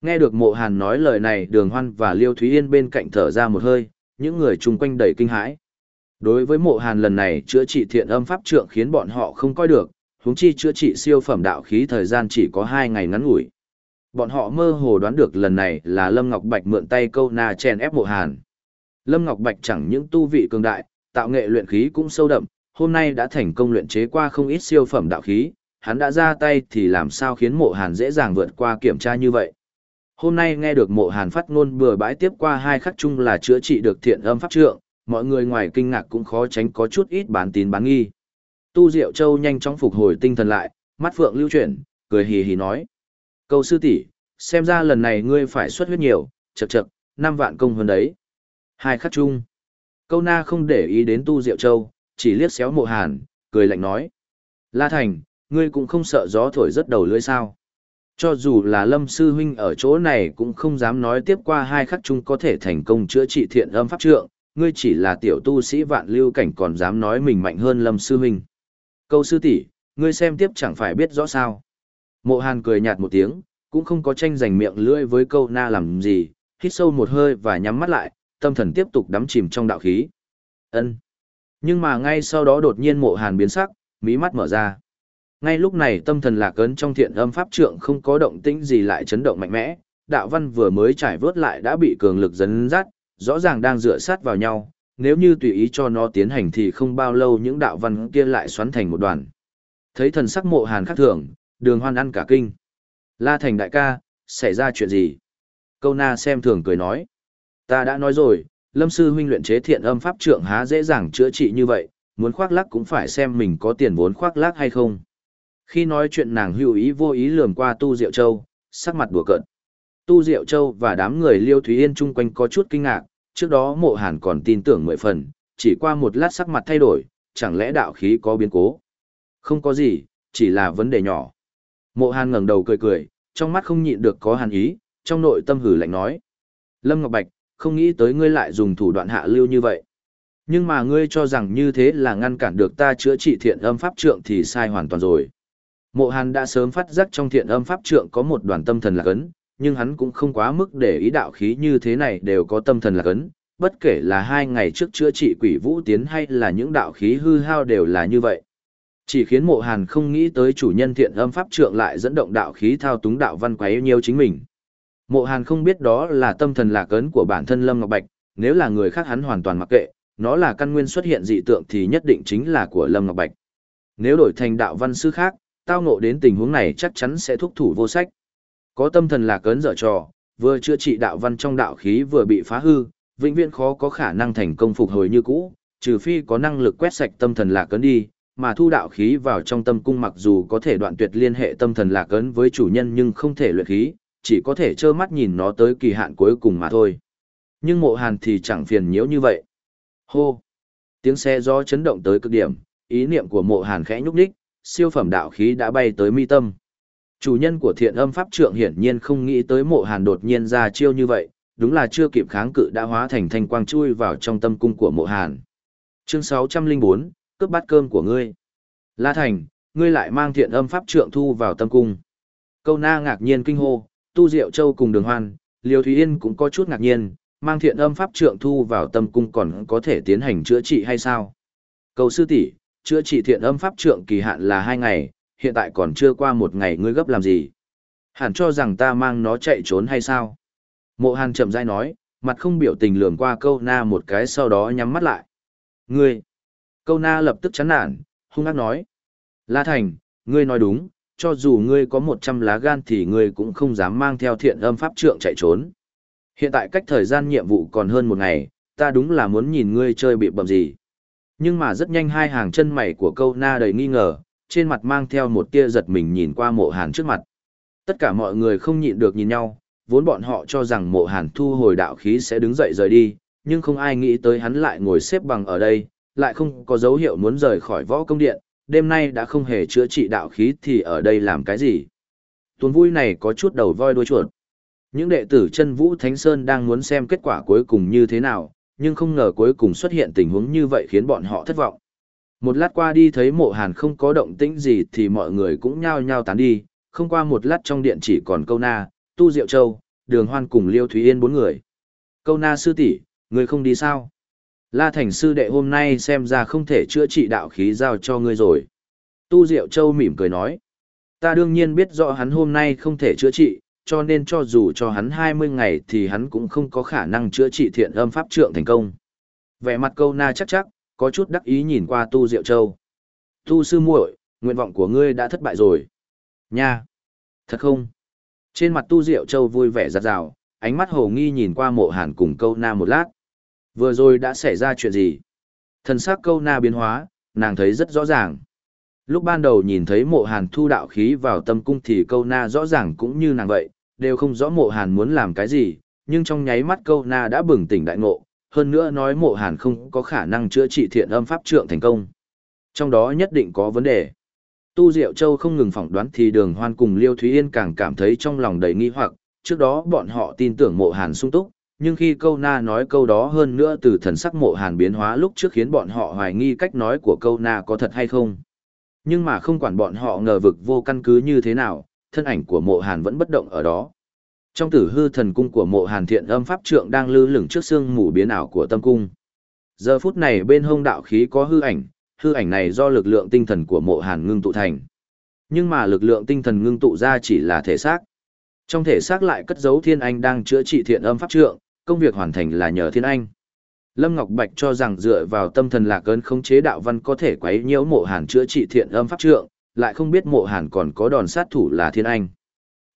Nghe được mộ hàn nói lời này đường hoan và Liêu Thúy Yên bên cạnh thở ra một hơi, những người chung quanh đầy kinh hãi. Đối với mộ hàn lần này chữa trị thiện âm pháp trượng khiến bọn họ không coi được, huống chi chữa trị siêu phẩm đạo khí thời gian chỉ có 2 ngày ngắn ngủi. Bọn họ mơ hồ đoán được lần này là Lâm Ngọc Bạch mượn tay câu na chèn ép mộ hàn. Lâm Ngọc Bạch chẳng những tu vị cường đại, tạo nghệ luyện khí cũng sâu đậm, hôm nay đã thành công luyện chế qua không ít siêu phẩm đạo khí, hắn đã ra tay thì làm sao khiến mộ hàn dễ dàng vượt qua kiểm tra như vậy. Hôm nay nghe được mộ hàn phát ngôn bừa bãi tiếp qua hai khắc chung là chữa trị được thiện âm pháp trượng, mọi người ngoài kinh ngạc cũng khó tránh có chút ít bán tín bán nghi. Tu Diệu Châu nhanh chóng phục hồi tinh thần lại, mắt phượng lưu chuyển, cười hì hì nói. Câu sư tỷ xem ra lần này ngươi phải xuất huyết nhiều, chật chật, năm vạn công hơn đấy. Hai khắc chung. Câu na không để ý đến Tu Diệu Châu, chỉ liếc xéo mộ hàn, cười lạnh nói. La Thành, ngươi cũng không sợ gió thổi rất đầu lưỡi sao. Cho dù là Lâm Sư Huynh ở chỗ này cũng không dám nói tiếp qua hai khắc chung có thể thành công chữa trị thiện âm pháp trượng, ngươi chỉ là tiểu tu sĩ vạn lưu cảnh còn dám nói mình mạnh hơn Lâm Sư Huynh. Câu sư tỷ, ngươi xem tiếp chẳng phải biết rõ sao. Mộ Hàn cười nhạt một tiếng, cũng không có tranh giành miệng lưỡi với câu na làm gì, hít sâu một hơi và nhắm mắt lại, tâm thần tiếp tục đắm chìm trong đạo khí. Ân. Nhưng mà ngay sau đó đột nhiên Mộ Hàn biến sắc, mí mắt mở ra. Ngay lúc này tâm thần lạc ấn trong thiện âm pháp trượng không có động tĩnh gì lại chấn động mạnh mẽ, đạo văn vừa mới trải vớt lại đã bị cường lực dấn dắt, rõ ràng đang dựa sát vào nhau, nếu như tùy ý cho nó tiến hành thì không bao lâu những đạo văn kia lại xoắn thành một đoàn. Thấy thần sắc mộ hàn khác thường, đường hoan ăn cả kinh. La thành đại ca, xảy ra chuyện gì? Câu na xem thường cười nói. Ta đã nói rồi, lâm sư huynh luyện chế thiện âm pháp trượng há dễ dàng chữa trị như vậy, muốn khoác lác cũng phải xem mình có tiền vốn khoác lác hay không. Khi nói chuyện nàng hữu ý vô ý lườm qua Tu Diệu Châu, sắc mặt đùa cợt. Tu Diệu Châu và đám người Liêu Thúy Yên chung quanh có chút kinh ngạc, trước đó mộ hàn còn tin tưởng mười phần, chỉ qua một lát sắc mặt thay đổi, chẳng lẽ đạo khí có biến cố. Không có gì, chỉ là vấn đề nhỏ. Mộ hàn ngẩng đầu cười cười, trong mắt không nhịn được có hàn ý, trong nội tâm hử lạnh nói. Lâm Ngọc Bạch, không nghĩ tới ngươi lại dùng thủ đoạn hạ lưu như vậy. Nhưng mà ngươi cho rằng như thế là ngăn cản được ta chữa trị thiện âm pháp trượng thì sai hoàn toàn rồi. Mộ Hàn đã sớm phát giác trong thiện âm pháp trượng có một đoàn tâm thần lạc ấn, nhưng hắn cũng không quá mức để ý đạo khí như thế này đều có tâm thần lạc ấn, bất kể là hai ngày trước chữa trị quỷ vũ tiến hay là những đạo khí hư hao đều là như vậy. Chỉ khiến mộ hàn không nghĩ tới chủ nhân thiện âm pháp trượng lại dẫn động đạo khí thao túng đạo văn quấy nhiều chính mình. Mộ hàn không biết đó là tâm thần lạc ấn của bản thân Lâm Ngọc Bạch, nếu là người khác hắn hoàn toàn mặc kệ, nó là căn nguyên xuất hiện dị tượng thì nhất định chính là của Lâm Ngọc Bạch. Nếu đổi thành đạo văn sư khác, tao ngộ đến tình huống này chắc chắn sẽ thúc thủ vô sách. Có tâm thần lạc ấn dở trò, vừa chữa trị đạo văn trong đạo khí vừa bị phá hư, vĩnh viễn khó có khả năng thành công phục hồi như cũ, trừ phi có năng lực quét sạch tâm thần lạc ấn đi, mà thu đạo khí vào trong tâm cung mặc dù có thể đoạn tuyệt liên hệ tâm thần lạc ấn với chủ nhân nhưng không thể luyện khí, chỉ có thể trơ mắt nhìn nó tới kỳ hạn cuối cùng mà thôi. Nhưng mộ hàn thì chẳng phiền nhiễu như vậy. Hô! Tiếng xe gió chấn động tới cực điểm, ý niệm của mộ hàn khẽ nhúc nhích, siêu phẩm đạo khí đã bay tới mi tâm. Chủ nhân của thiện âm pháp trượng hiển nhiên không nghĩ tới mộ hàn đột nhiên ra chiêu như vậy, đúng là chưa kịp kháng cự đã hóa thành thanh quang chui vào trong tâm cung của mộ hàn. Chương 604, cướp bát cơm của ngươi. La Thành, ngươi lại mang thiện âm pháp trượng thu vào tâm cung. Câu na ngạc nhiên kinh hô, tu diệu châu cùng đường hoan, liêu thúy yên cũng có chút ngạc nhiên, mang thiện âm pháp trượng thu vào tâm cung còn có thể tiến hành chữa trị hay sao? Cầu sư tỷ chữa trị thiện âm pháp trượng kỳ hạn là hai ngày, hiện tại còn chưa qua một ngày ngươi gấp làm gì? Hẳn cho rằng ta mang nó chạy trốn hay sao? Mộ Hàn chậm rãi nói, mặt không biểu tình lườm qua câu na một cái sau đó nhắm mắt lại. Ngươi! Câu na lập tức chán nản, hung ác nói. La Thành, ngươi nói đúng, cho dù ngươi có 100 lá gan thì ngươi cũng không dám mang theo thiện âm pháp trượng chạy trốn. Hiện tại cách thời gian nhiệm vụ còn hơn một ngày, ta đúng là muốn nhìn ngươi chơi bị bầm gì. Nhưng mà rất nhanh hai hàng chân mày của câu na đầy nghi ngờ, trên mặt mang theo một tia giật mình nhìn qua mộ hàn trước mặt. Tất cả mọi người không nhịn được nhìn nhau, vốn bọn họ cho rằng mộ hàn thu hồi đạo khí sẽ đứng dậy rời đi, nhưng không ai nghĩ tới hắn lại ngồi xếp bằng ở đây, lại không có dấu hiệu muốn rời khỏi võ công điện, đêm nay đã không hề chữa trị đạo khí thì ở đây làm cái gì. Tuần vui này có chút đầu voi đuôi chuột. Những đệ tử chân Vũ Thánh Sơn đang muốn xem kết quả cuối cùng như thế nào, nhưng không ngờ cuối cùng xuất hiện tình huống như vậy khiến bọn họ thất vọng. Một lát qua đi thấy mộ hàn không có động tĩnh gì thì mọi người cũng nhao nhao tán đi, không qua một lát trong điện chỉ còn câu na, tu diệu châu, đường hoan cùng liêu thúy yên bốn người. Câu na sư tỷ người không đi sao? La thành sư đệ hôm nay xem ra không thể chữa trị đạo khí giao cho ngươi rồi. Tu diệu châu mỉm cười nói. Ta đương nhiên biết rõ hắn hôm nay không thể chữa trị, cho nên cho dù cho hắn 20 ngày thì hắn cũng không có khả năng chữa trị thiện âm pháp trượng thành công. Vẻ mặt câu na chắc chắc, có chút đắc ý nhìn qua Tu Diệu Châu. Tu sư muội, nguyện vọng của ngươi đã thất bại rồi. Nha! Thật không? Trên mặt Tu Diệu Châu vui vẻ giặt rào, ánh mắt hồ nghi nhìn qua mộ hàn cùng câu na một lát. Vừa rồi đã xảy ra chuyện gì? Thần sắc câu na biến hóa, nàng thấy rất rõ ràng. Lúc ban đầu nhìn thấy mộ hàn thu đạo khí vào tâm cung thì câu na rõ ràng cũng như nàng vậy, đều không rõ mộ hàn muốn làm cái gì, nhưng trong nháy mắt câu na đã bừng tỉnh đại ngộ, hơn nữa nói mộ hàn không có khả năng chữa trị thiện âm pháp trượng thành công. Trong đó nhất định có vấn đề. Tu Diệu Châu không ngừng phỏng đoán thì đường hoan cùng Liêu Thúy Yên càng cảm thấy trong lòng đầy nghi hoặc, trước đó bọn họ tin tưởng mộ hàn sung túc, nhưng khi câu na nói câu đó hơn nữa từ thần sắc mộ hàn biến hóa lúc trước khiến bọn họ hoài nghi cách nói của câu na có thật hay không. Nhưng mà không quản bọn họ ngờ vực vô căn cứ như thế nào, thân ảnh của mộ hàn vẫn bất động ở đó. Trong tử hư thần cung của mộ hàn thiện âm pháp trượng đang lư lửng trước xương mù biến ảo của tâm cung. Giờ phút này bên hông đạo khí có hư ảnh, hư ảnh này do lực lượng tinh thần của mộ hàn ngưng tụ thành. Nhưng mà lực lượng tinh thần ngưng tụ ra chỉ là thể xác. Trong thể xác lại cất giấu thiên anh đang chữa trị thiện âm pháp trượng, công việc hoàn thành là nhờ thiên anh. Lâm Ngọc Bạch cho rằng dựa vào tâm thần lạc ơn khống chế đạo văn có thể quấy nhiễu mộ hàn chữa trị thiện âm pháp trượng, lại không biết mộ hàn còn có đòn sát thủ là thiên anh.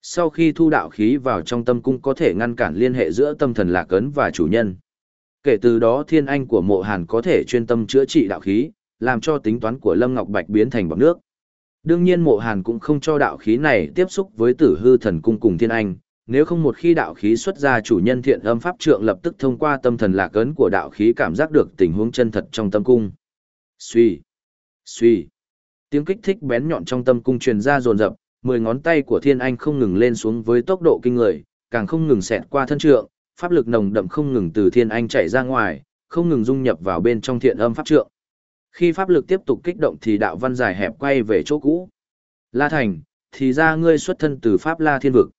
Sau khi thu đạo khí vào trong tâm cung có thể ngăn cản liên hệ giữa tâm thần lạc ấn và chủ nhân. Kể từ đó thiên anh của mộ hàn có thể chuyên tâm chữa trị đạo khí, làm cho tính toán của Lâm Ngọc Bạch biến thành bọc nước. Đương nhiên mộ hàn cũng không cho đạo khí này tiếp xúc với tử hư thần cung cùng thiên anh, nếu không một khi đạo khí xuất ra chủ nhân thiện âm pháp trượng lập tức thông qua tâm thần lạc ấn của đạo khí cảm giác được tình huống chân thật trong tâm cung. Suy, suy, tiếng kích thích bén nhọn trong tâm cung truyền ra rồn rập, mười ngón tay của thiên anh không ngừng lên xuống với tốc độ kinh người, càng không ngừng xẹt qua thân trượng, pháp lực nồng đậm không ngừng từ thiên anh chạy ra ngoài, không ngừng dung nhập vào bên trong thiện âm pháp trượng. Khi pháp lực tiếp tục kích động thì đạo văn dài hẹp quay về chỗ cũ. La Thành, thì ra ngươi xuất thân từ Pháp La Thiên Vực.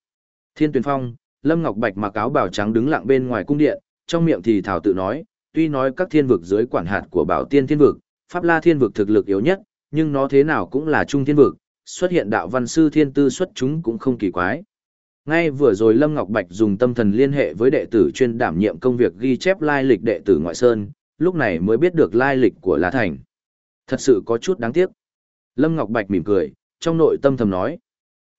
Thiên Tuyền Phong, Lâm Ngọc Bạch mặc áo bào trắng đứng lặng bên ngoài cung điện, trong miệng thì thảo tự nói, tuy nói các thiên vực dưới quản hạt của Bảo Tiên Thiên Vực, Pháp La Thiên Vực thực lực yếu nhất, nhưng nó thế nào cũng là trung thiên vực, xuất hiện đạo văn sư thiên tư xuất chúng cũng không kỳ quái. Ngay vừa rồi Lâm Ngọc Bạch dùng tâm thần liên hệ với đệ tử chuyên đảm nhiệm công việc ghi chép lai lịch đệ tử ngoại sơn, lúc này mới biết được lai lịch của La Thành. Thật sự có chút đáng tiếc. Lâm Ngọc Bạch mỉm cười, trong nội tâm thầm nói.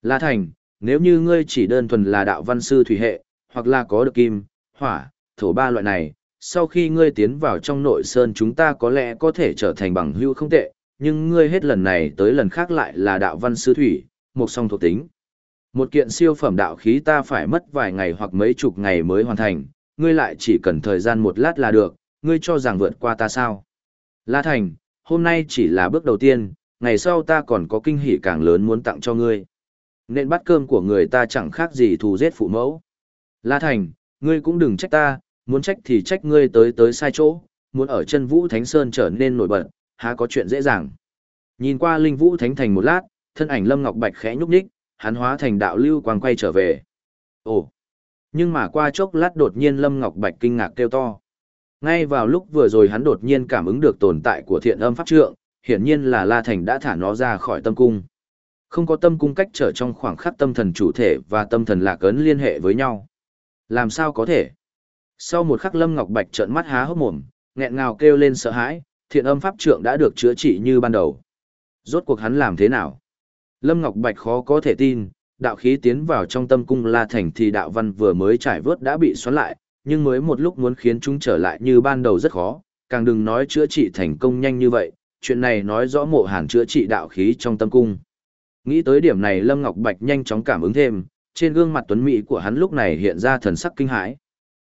La Thành, nếu như ngươi chỉ đơn thuần là đạo văn sư thủy hệ, hoặc là có được kim, hỏa, thổ ba loại này, sau khi ngươi tiến vào trong nội sơn chúng ta có lẽ có thể trở thành bằng hữu không tệ, nhưng ngươi hết lần này tới lần khác lại là đạo văn sư thủy, một song thuộc tính. Một kiện siêu phẩm đạo khí ta phải mất vài ngày hoặc mấy chục ngày mới hoàn thành, ngươi lại chỉ cần thời gian một lát là được, ngươi cho rằng vượt qua ta sao. La Thành, hôm nay chỉ là bước đầu tiên, ngày sau ta còn có kinh hỉ càng lớn muốn tặng cho ngươi. Nên bắt cơm của người ta chẳng khác gì thù giết phụ mẫu. La Thành, ngươi cũng đừng trách ta, muốn trách thì trách ngươi tới tới sai chỗ, muốn ở chân Vũ Thánh Sơn trở nên nổi bật, há có chuyện dễ dàng. Nhìn qua Linh Vũ Thánh Thành một lát, thân ảnh Lâm Ngọc Bạch khẽ nhúc nhích, hắn hóa thành đạo lưu quang quay trở về. Ồ! Nhưng mà qua chốc lát đột nhiên Lâm Ngọc Bạch kinh ngạc kêu to. Ngay vào lúc vừa rồi hắn đột nhiên cảm ứng được tồn tại của thiện âm pháp trượng, hiển nhiên là La Thành đã thả nó ra khỏi tâm cung. Không có tâm cung cách trở trong khoảng khắc tâm thần chủ thể và tâm thần lạc ấn liên hệ với nhau. Làm sao có thể? Sau một khắc Lâm Ngọc Bạch trợn mắt há hốc mồm, nghẹn ngào kêu lên sợ hãi, thiện âm pháp trượng đã được chữa trị như ban đầu. Rốt cuộc hắn làm thế nào? Lâm Ngọc Bạch khó có thể tin, đạo khí tiến vào trong tâm cung La Thành thì đạo văn vừa mới trải vớt đã bị xoắn lại, nhưng mới một lúc muốn khiến chúng trở lại như ban đầu rất khó, càng đừng nói chữa trị thành công nhanh như vậy, chuyện này nói rõ mộ hàn chữa trị đạo khí trong tâm cung. Nghĩ tới điểm này Lâm Ngọc Bạch nhanh chóng cảm ứng thêm, trên gương mặt tuấn mỹ của hắn lúc này hiện ra thần sắc kinh hãi.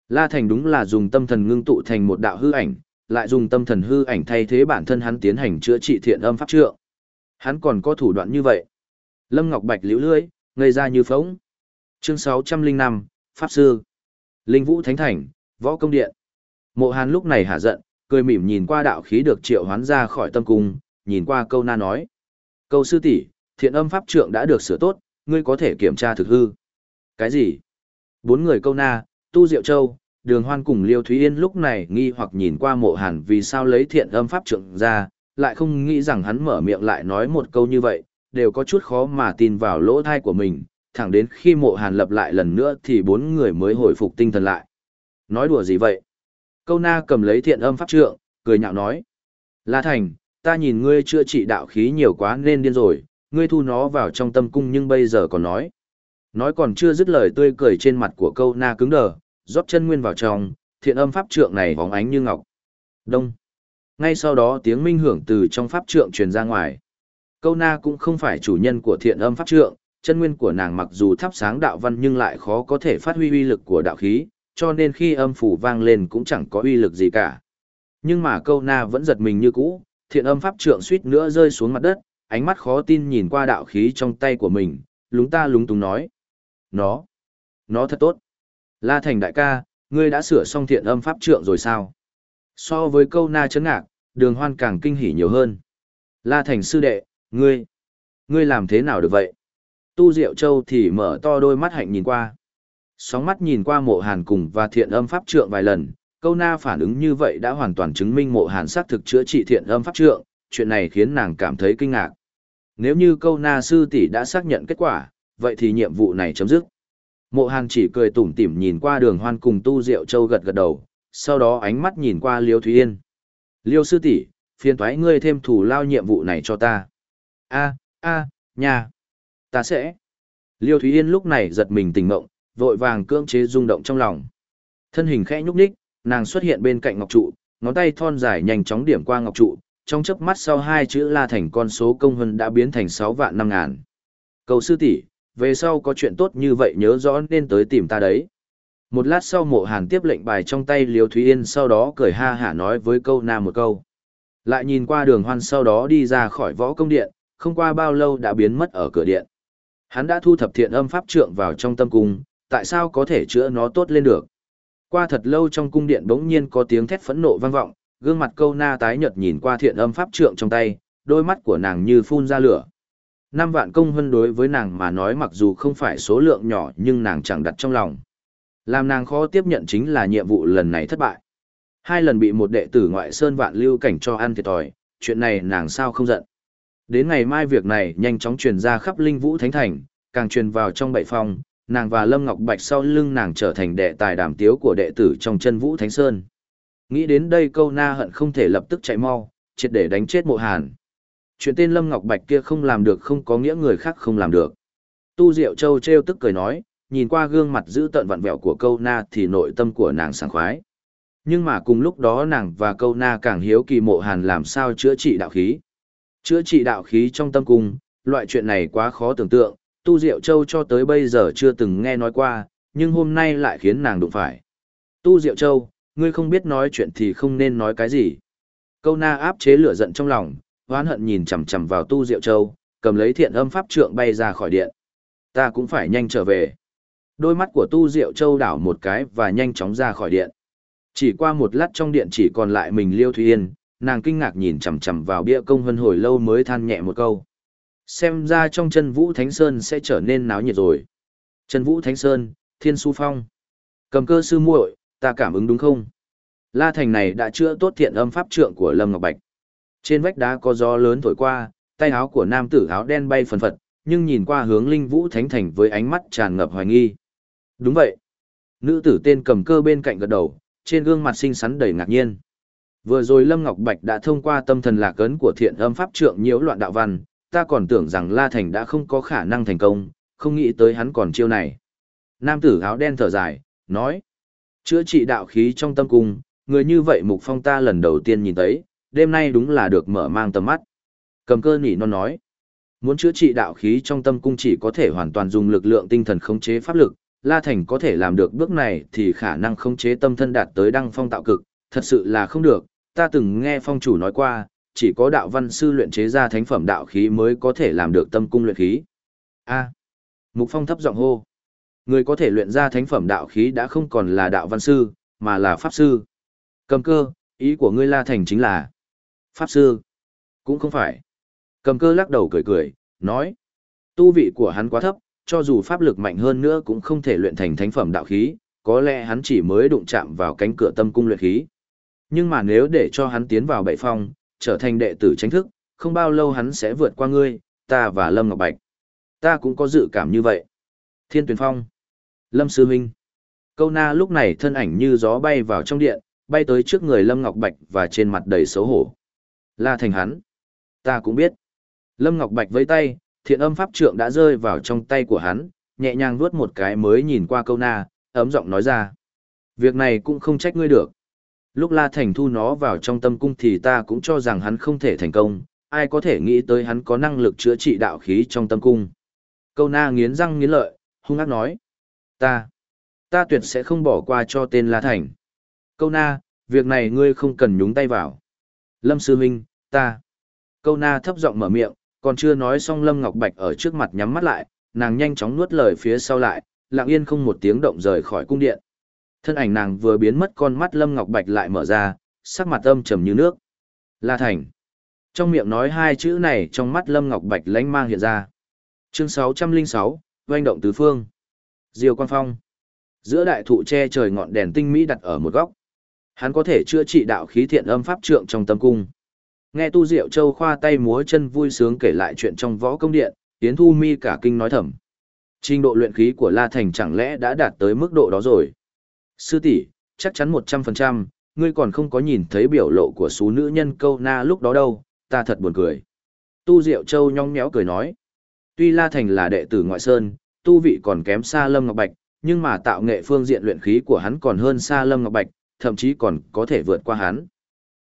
La Thành đúng là dùng tâm thần ngưng tụ thành một đạo hư ảnh, lại dùng tâm thần hư ảnh thay thế bản thân hắn tiến hành chữa trị thiện âm pháp trượng. Hắn còn có thủ đoạn như vậy. Lâm Ngọc Bạch liễu lưỡi, ngây ra như phóng. Chương 605, Pháp Sư. Linh Vũ Thánh Thành, Võ Công Điện. Mộ Hàn lúc này hạ giận, cười mỉm nhìn qua đạo khí được triệu hoán ra khỏi tâm cung, nhìn qua câu na nói. Câu sư tỷ thiện âm pháp trượng đã được sửa tốt, ngươi có thể kiểm tra thực hư. Cái gì? Bốn người câu na, Tu Diệu Châu, Đường Hoan cùng Liêu Thúy Yên lúc này nghi hoặc nhìn qua mộ hàn vì sao lấy thiện âm pháp trượng ra, lại không nghĩ rằng hắn mở miệng lại nói một câu như vậy, đều có chút khó mà tin vào lỗ thai của mình, thẳng đến khi mộ hàn lập lại lần nữa thì bốn người mới hồi phục tinh thần lại. Nói đùa gì vậy? Câu na cầm lấy thiện âm pháp trượng, cười nhạo nói. La Thành, ta nhìn ngươi chưa trị đạo khí nhiều quá nên điên rồi, ngươi thu nó vào trong tâm cung nhưng bây giờ còn nói. Nói còn chưa dứt lời tươi cười trên mặt của câu na cứng đờ, rót chân nguyên vào trong, thiện âm pháp trượng này bóng ánh như ngọc. Đông. Ngay sau đó tiếng minh hưởng từ trong pháp trượng truyền ra ngoài. Câu na cũng không phải chủ nhân của thiện âm pháp trượng, chân nguyên của nàng mặc dù thắp sáng đạo văn nhưng lại khó có thể phát huy uy lực của đạo khí, cho nên khi âm phủ vang lên cũng chẳng có uy lực gì cả. Nhưng mà câu na vẫn giật mình như cũ, thiện âm pháp trượng suýt nữa rơi xuống mặt đất, ánh mắt khó tin nhìn qua đạo khí trong tay của mình, lúng ta lúng túng nói. Nó, nó thật tốt. La Thành đại ca, ngươi đã sửa xong thiện âm pháp trượng rồi sao? So với câu na chấn ngạc, đường hoan càng kinh hỉ nhiều hơn. La Thành sư đệ, ngươi, ngươi làm thế nào được vậy? Tu Diệu Châu thì mở to đôi mắt hạnh nhìn qua. Sóng mắt nhìn qua mộ hàn cùng và thiện âm pháp trượng vài lần, câu na phản ứng như vậy đã hoàn toàn chứng minh mộ hàn xác thực chữa trị thiện âm pháp trượng, chuyện này khiến nàng cảm thấy kinh ngạc. Nếu như câu na sư tỷ đã xác nhận kết quả, vậy thì nhiệm vụ này chấm dứt. Mộ hàn chỉ cười tủm tỉm nhìn qua đường hoan cùng tu diệu châu gật gật đầu, sau đó ánh mắt nhìn qua Liêu Thúy Yên. Liêu sư tỷ phiền thoái ngươi thêm thủ lao nhiệm vụ này cho ta. a a nhà. Ta sẽ. Liêu Thúy Yên lúc này giật mình tỉnh mộng, vội vàng cưỡng chế rung động trong lòng. Thân hình khẽ nhúc nhích, nàng xuất hiện bên cạnh ngọc trụ, ngón tay thon dài nhanh chóng điểm qua ngọc trụ, trong chớp mắt sau hai chữ la thành con số công hơn đã biến thành 6 vạn 5 ngàn. Cầu sư tỷ, về sau có chuyện tốt như vậy nhớ rõ nên tới tìm ta đấy. Một lát sau mộ hàn tiếp lệnh bài trong tay Liêu Thúy Yên sau đó cười ha hả nói với câu nam một câu. Lại nhìn qua đường hoan sau đó đi ra khỏi võ công điện, không qua bao lâu đã biến mất ở cửa điện. Hắn đã thu thập thiện âm pháp trượng vào trong tâm cung, tại sao có thể chữa nó tốt lên được? Qua thật lâu trong cung điện bỗng nhiên có tiếng thét phẫn nộ vang vọng, gương mặt câu na tái nhợt nhìn qua thiện âm pháp trượng trong tay, đôi mắt của nàng như phun ra lửa. Năm vạn công hơn đối với nàng mà nói mặc dù không phải số lượng nhỏ nhưng nàng chẳng đặt trong lòng. Làm nàng khó tiếp nhận chính là nhiệm vụ lần này thất bại. Hai lần bị một đệ tử ngoại sơn vạn lưu cảnh cho ăn thiệt thòi, chuyện này nàng sao không giận. Đến ngày mai việc này nhanh chóng truyền ra khắp linh vũ thánh thành, càng truyền vào trong bảy phòng, nàng và Lâm Ngọc Bạch sau lưng nàng trở thành đệ tài đàm tiếu của đệ tử trong chân vũ thánh sơn. Nghĩ đến đây câu na hận không thể lập tức chạy mau, triệt để đánh chết mộ hàn. Chuyện tên Lâm Ngọc Bạch kia không làm được không có nghĩa người khác không làm được. Tu Diệu Châu treo tức cười nói, nhìn qua gương mặt giữ tợn vặn vẹo của câu na thì nội tâm của nàng sảng khoái. Nhưng mà cùng lúc đó nàng và câu na càng hiếu kỳ mộ hàn làm sao chữa trị đạo khí. Chữa trị đạo khí trong tâm cung, loại chuyện này quá khó tưởng tượng, Tu Diệu Châu cho tới bây giờ chưa từng nghe nói qua, nhưng hôm nay lại khiến nàng đụng phải. Tu Diệu Châu, ngươi không biết nói chuyện thì không nên nói cái gì. Câu na áp chế lửa giận trong lòng, hoán hận nhìn chằm chằm vào Tu Diệu Châu, cầm lấy thiện âm pháp trượng bay ra khỏi điện. Ta cũng phải nhanh trở về. Đôi mắt của Tu Diệu Châu đảo một cái và nhanh chóng ra khỏi điện. Chỉ qua một lát trong điện chỉ còn lại mình Liêu Thúy Yên, nàng kinh ngạc nhìn chằm chằm vào bia công Hân hồi lâu mới than nhẹ một câu. Xem ra trong chân Vũ Thánh Sơn sẽ trở nên náo nhiệt rồi. Chân Vũ Thánh Sơn, Thiên Su Phong. Cầm cơ sư muội, ta cảm ứng đúng không? La Thành này đã chữa tốt thiện âm pháp trượng của Lâm Ngọc Bạch. Trên vách đá có gió lớn thổi qua, tay áo của nam tử áo đen bay phần phật, nhưng nhìn qua hướng Linh Vũ Thánh Thành với ánh mắt tràn ngập hoài nghi. Đúng vậy. Nữ tử tên cầm cơ bên cạnh gật đầu, trên gương mặt xinh xắn đầy ngạc nhiên. Vừa rồi Lâm Ngọc Bạch đã thông qua tâm thần lạc ấn của thiện âm pháp trượng nhiễu loạn đạo văn, ta còn tưởng rằng La Thành đã không có khả năng thành công, không nghĩ tới hắn còn chiêu này. Nam tử áo đen thở dài, nói. Chữa trị đạo khí trong tâm cung, người như vậy Mục Phong ta lần đầu tiên nhìn thấy, đêm nay đúng là được mở mang tầm mắt. Cầm cơ nỉ non nói. Muốn chữa trị đạo khí trong tâm cung chỉ có thể hoàn toàn dùng lực lượng tinh thần khống chế pháp lực, La Thành có thể làm được bước này thì khả năng khống chế tâm thân đạt tới đăng phong tạo cực, thật sự là không được. Ta từng nghe phong chủ nói qua, chỉ có đạo văn sư luyện chế ra thánh phẩm đạo khí mới có thể làm được tâm cung luyện khí. A. Mục Phong thấp giọng hô. Người có thể luyện ra thánh phẩm đạo khí đã không còn là đạo văn sư, mà là pháp sư. Cầm cơ, ý của ngươi La Thành chính là pháp sư. Cũng không phải. Cầm cơ lắc đầu cười cười, nói. Tu vị của hắn quá thấp, cho dù pháp lực mạnh hơn nữa cũng không thể luyện thành thánh phẩm đạo khí, có lẽ hắn chỉ mới đụng chạm vào cánh cửa tâm cung luyện khí. Nhưng mà nếu để cho hắn tiến vào bảy phong, trở thành đệ tử chính thức, không bao lâu hắn sẽ vượt qua ngươi, ta và Lâm Ngọc Bạch. Ta cũng có dự cảm như vậy. Thiên Tuyền Phong. Lâm Sư Minh. Câu na lúc này thân ảnh như gió bay vào trong điện, bay tới trước người Lâm Ngọc Bạch và trên mặt đầy xấu hổ. La thành hắn. Ta cũng biết. Lâm Ngọc Bạch với tay, thiện âm pháp trượng đã rơi vào trong tay của hắn, nhẹ nhàng vuốt một cái mới nhìn qua câu na, ấm giọng nói ra. Việc này cũng không trách ngươi được. Lúc La Thành thu nó vào trong tâm cung thì ta cũng cho rằng hắn không thể thành công, ai có thể nghĩ tới hắn có năng lực chữa trị đạo khí trong tâm cung. Câu na nghiến răng nghiến lợi, hung ác nói. Ta, ta tuyệt sẽ không bỏ qua cho tên La Thành. Câu na, việc này ngươi không cần nhúng tay vào. Lâm Sư Minh, ta. Câu na thấp giọng mở miệng, Còn chưa nói xong Lâm Ngọc Bạch ở trước mặt nhắm mắt lại, nàng nhanh chóng nuốt lời phía sau lại, lặng yên không một tiếng động rời khỏi cung điện. Thân ảnh nàng vừa biến mất con mắt Lâm Ngọc Bạch lại mở ra, sắc mặt âm trầm như nước. La Thành. Trong miệng nói hai chữ này trong mắt Lâm Ngọc Bạch lánh mang hiện ra. Chương 606, Doanh động tứ phương. Diêu Quang Phong. Giữa đại thụ che trời ngọn đèn tinh mỹ đặt ở một góc. Hắn có thể chữa trị đạo khí thiện âm pháp trượng trong tâm cung. Nghe Tu Diệu Châu khoa tay múa chân vui sướng kể lại chuyện trong võ công điện, Yến Thu Mi cả kinh nói thầm. Trình độ luyện khí của La Thành chẳng lẽ đã đạt tới mức độ đó rồi? Sư tỷ, chắc chắn 100%, ngươi còn không có nhìn thấy biểu lộ của số nữ nhân câu na lúc đó đâu, ta thật buồn cười. Tu Diệu Châu nhong méo cười nói. Tuy La Thành là đệ tử ngoại sơn, tu vị còn kém xa Lâm Ngọc Bạch, nhưng mà tạo nghệ phương diện luyện khí của hắn còn hơn xa Lâm Ngọc Bạch, thậm chí còn có thể vượt qua hắn.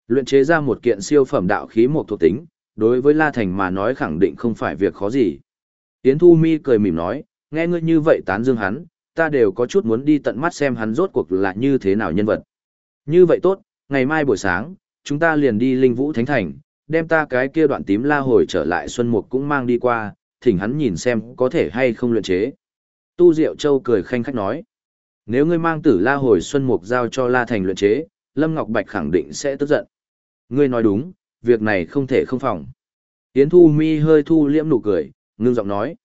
Luyện chế ra một kiện siêu phẩm đạo khí một thuộc tính, đối với La Thành mà nói khẳng định không phải việc khó gì. Yến Thu Mi cười mỉm nói, nghe ngươi như vậy tán dương hắn, ta đều có chút muốn đi tận mắt xem hắn rốt cuộc là như thế nào nhân vật. Như vậy tốt, ngày mai buổi sáng, chúng ta liền đi Linh Vũ Thánh Thành, đem ta cái kia đoạn tím la hồi trở lại Xuân Mục cũng mang đi qua, thỉnh hắn nhìn xem có thể hay không luyện chế. Tu Diệu Châu cười khanh khách nói, nếu ngươi mang tử la hồi Xuân Mục giao cho La Thành luyện chế, Lâm Ngọc Bạch khẳng định sẽ tức giận. Ngươi nói đúng, việc này không thể không phòng. Yến Thu Mi hơi thu liễm nụ cười, ngưng giọng nói.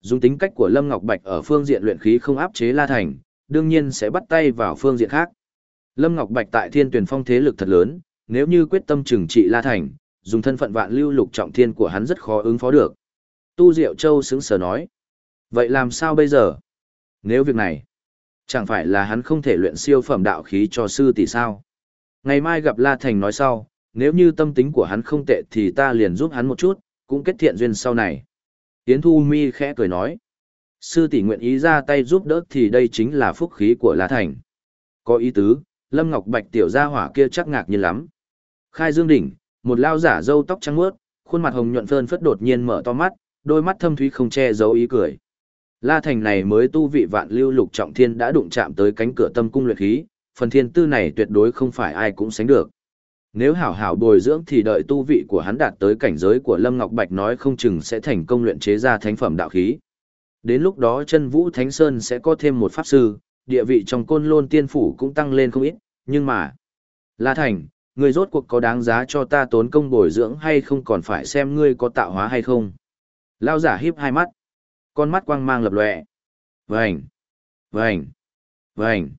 Dùng tính cách của Lâm Ngọc Bạch ở phương diện luyện khí không áp chế La Thành, đương nhiên sẽ bắt tay vào phương diện khác. Lâm Ngọc Bạch tại Thiên Tuyển Phong thế lực thật lớn, nếu như quyết tâm trừng trị La Thành, dùng thân phận vạn lưu lục trọng thiên của hắn rất khó ứng phó được. Tu Diệu Châu sững sờ nói. Vậy làm sao bây giờ? Nếu việc này, chẳng phải là hắn không thể luyện siêu phẩm đạo khí cho sư tỷ sao? Ngày mai gặp La Thành nói sau, nếu như tâm tính của hắn không tệ thì ta liền giúp hắn một chút, cũng kết thiện duyên sau này. Yến Thu Mi khẽ cười nói. Sư tỷ nguyện ý ra tay giúp đỡ thì đây chính là phúc khí của La Thành. Có ý tứ, Lâm Ngọc Bạch tiểu gia hỏa kia chắc ngạc nhiên lắm. Khai Dương Đỉnh, một lao giả râu tóc trắng mướt, khuôn mặt hồng nhuận phơn phất đột nhiên mở to mắt, đôi mắt thâm thúy không che giấu ý cười. La Thành này mới tu vị vạn lưu lục trọng thiên đã đụng chạm tới cánh cửa tâm cung luyện khí, phần thiên tư này tuyệt đối không phải ai cũng sánh được. Nếu hảo hảo bồi dưỡng thì đợi tu vị của hắn đạt tới cảnh giới của Lâm Ngọc Bạch nói không chừng sẽ thành công luyện chế ra thánh phẩm đạo khí. Đến lúc đó chân vũ Thánh Sơn sẽ có thêm một pháp sư, địa vị trong côn lôn tiên phủ cũng tăng lên không ít, nhưng mà... La Thành, người rốt cuộc có đáng giá cho ta tốn công bồi dưỡng hay không còn phải xem ngươi có tạo hóa hay không. Lao giả hiếp hai mắt. Con mắt quang mang lập lòe. Vành! Vành! Vành!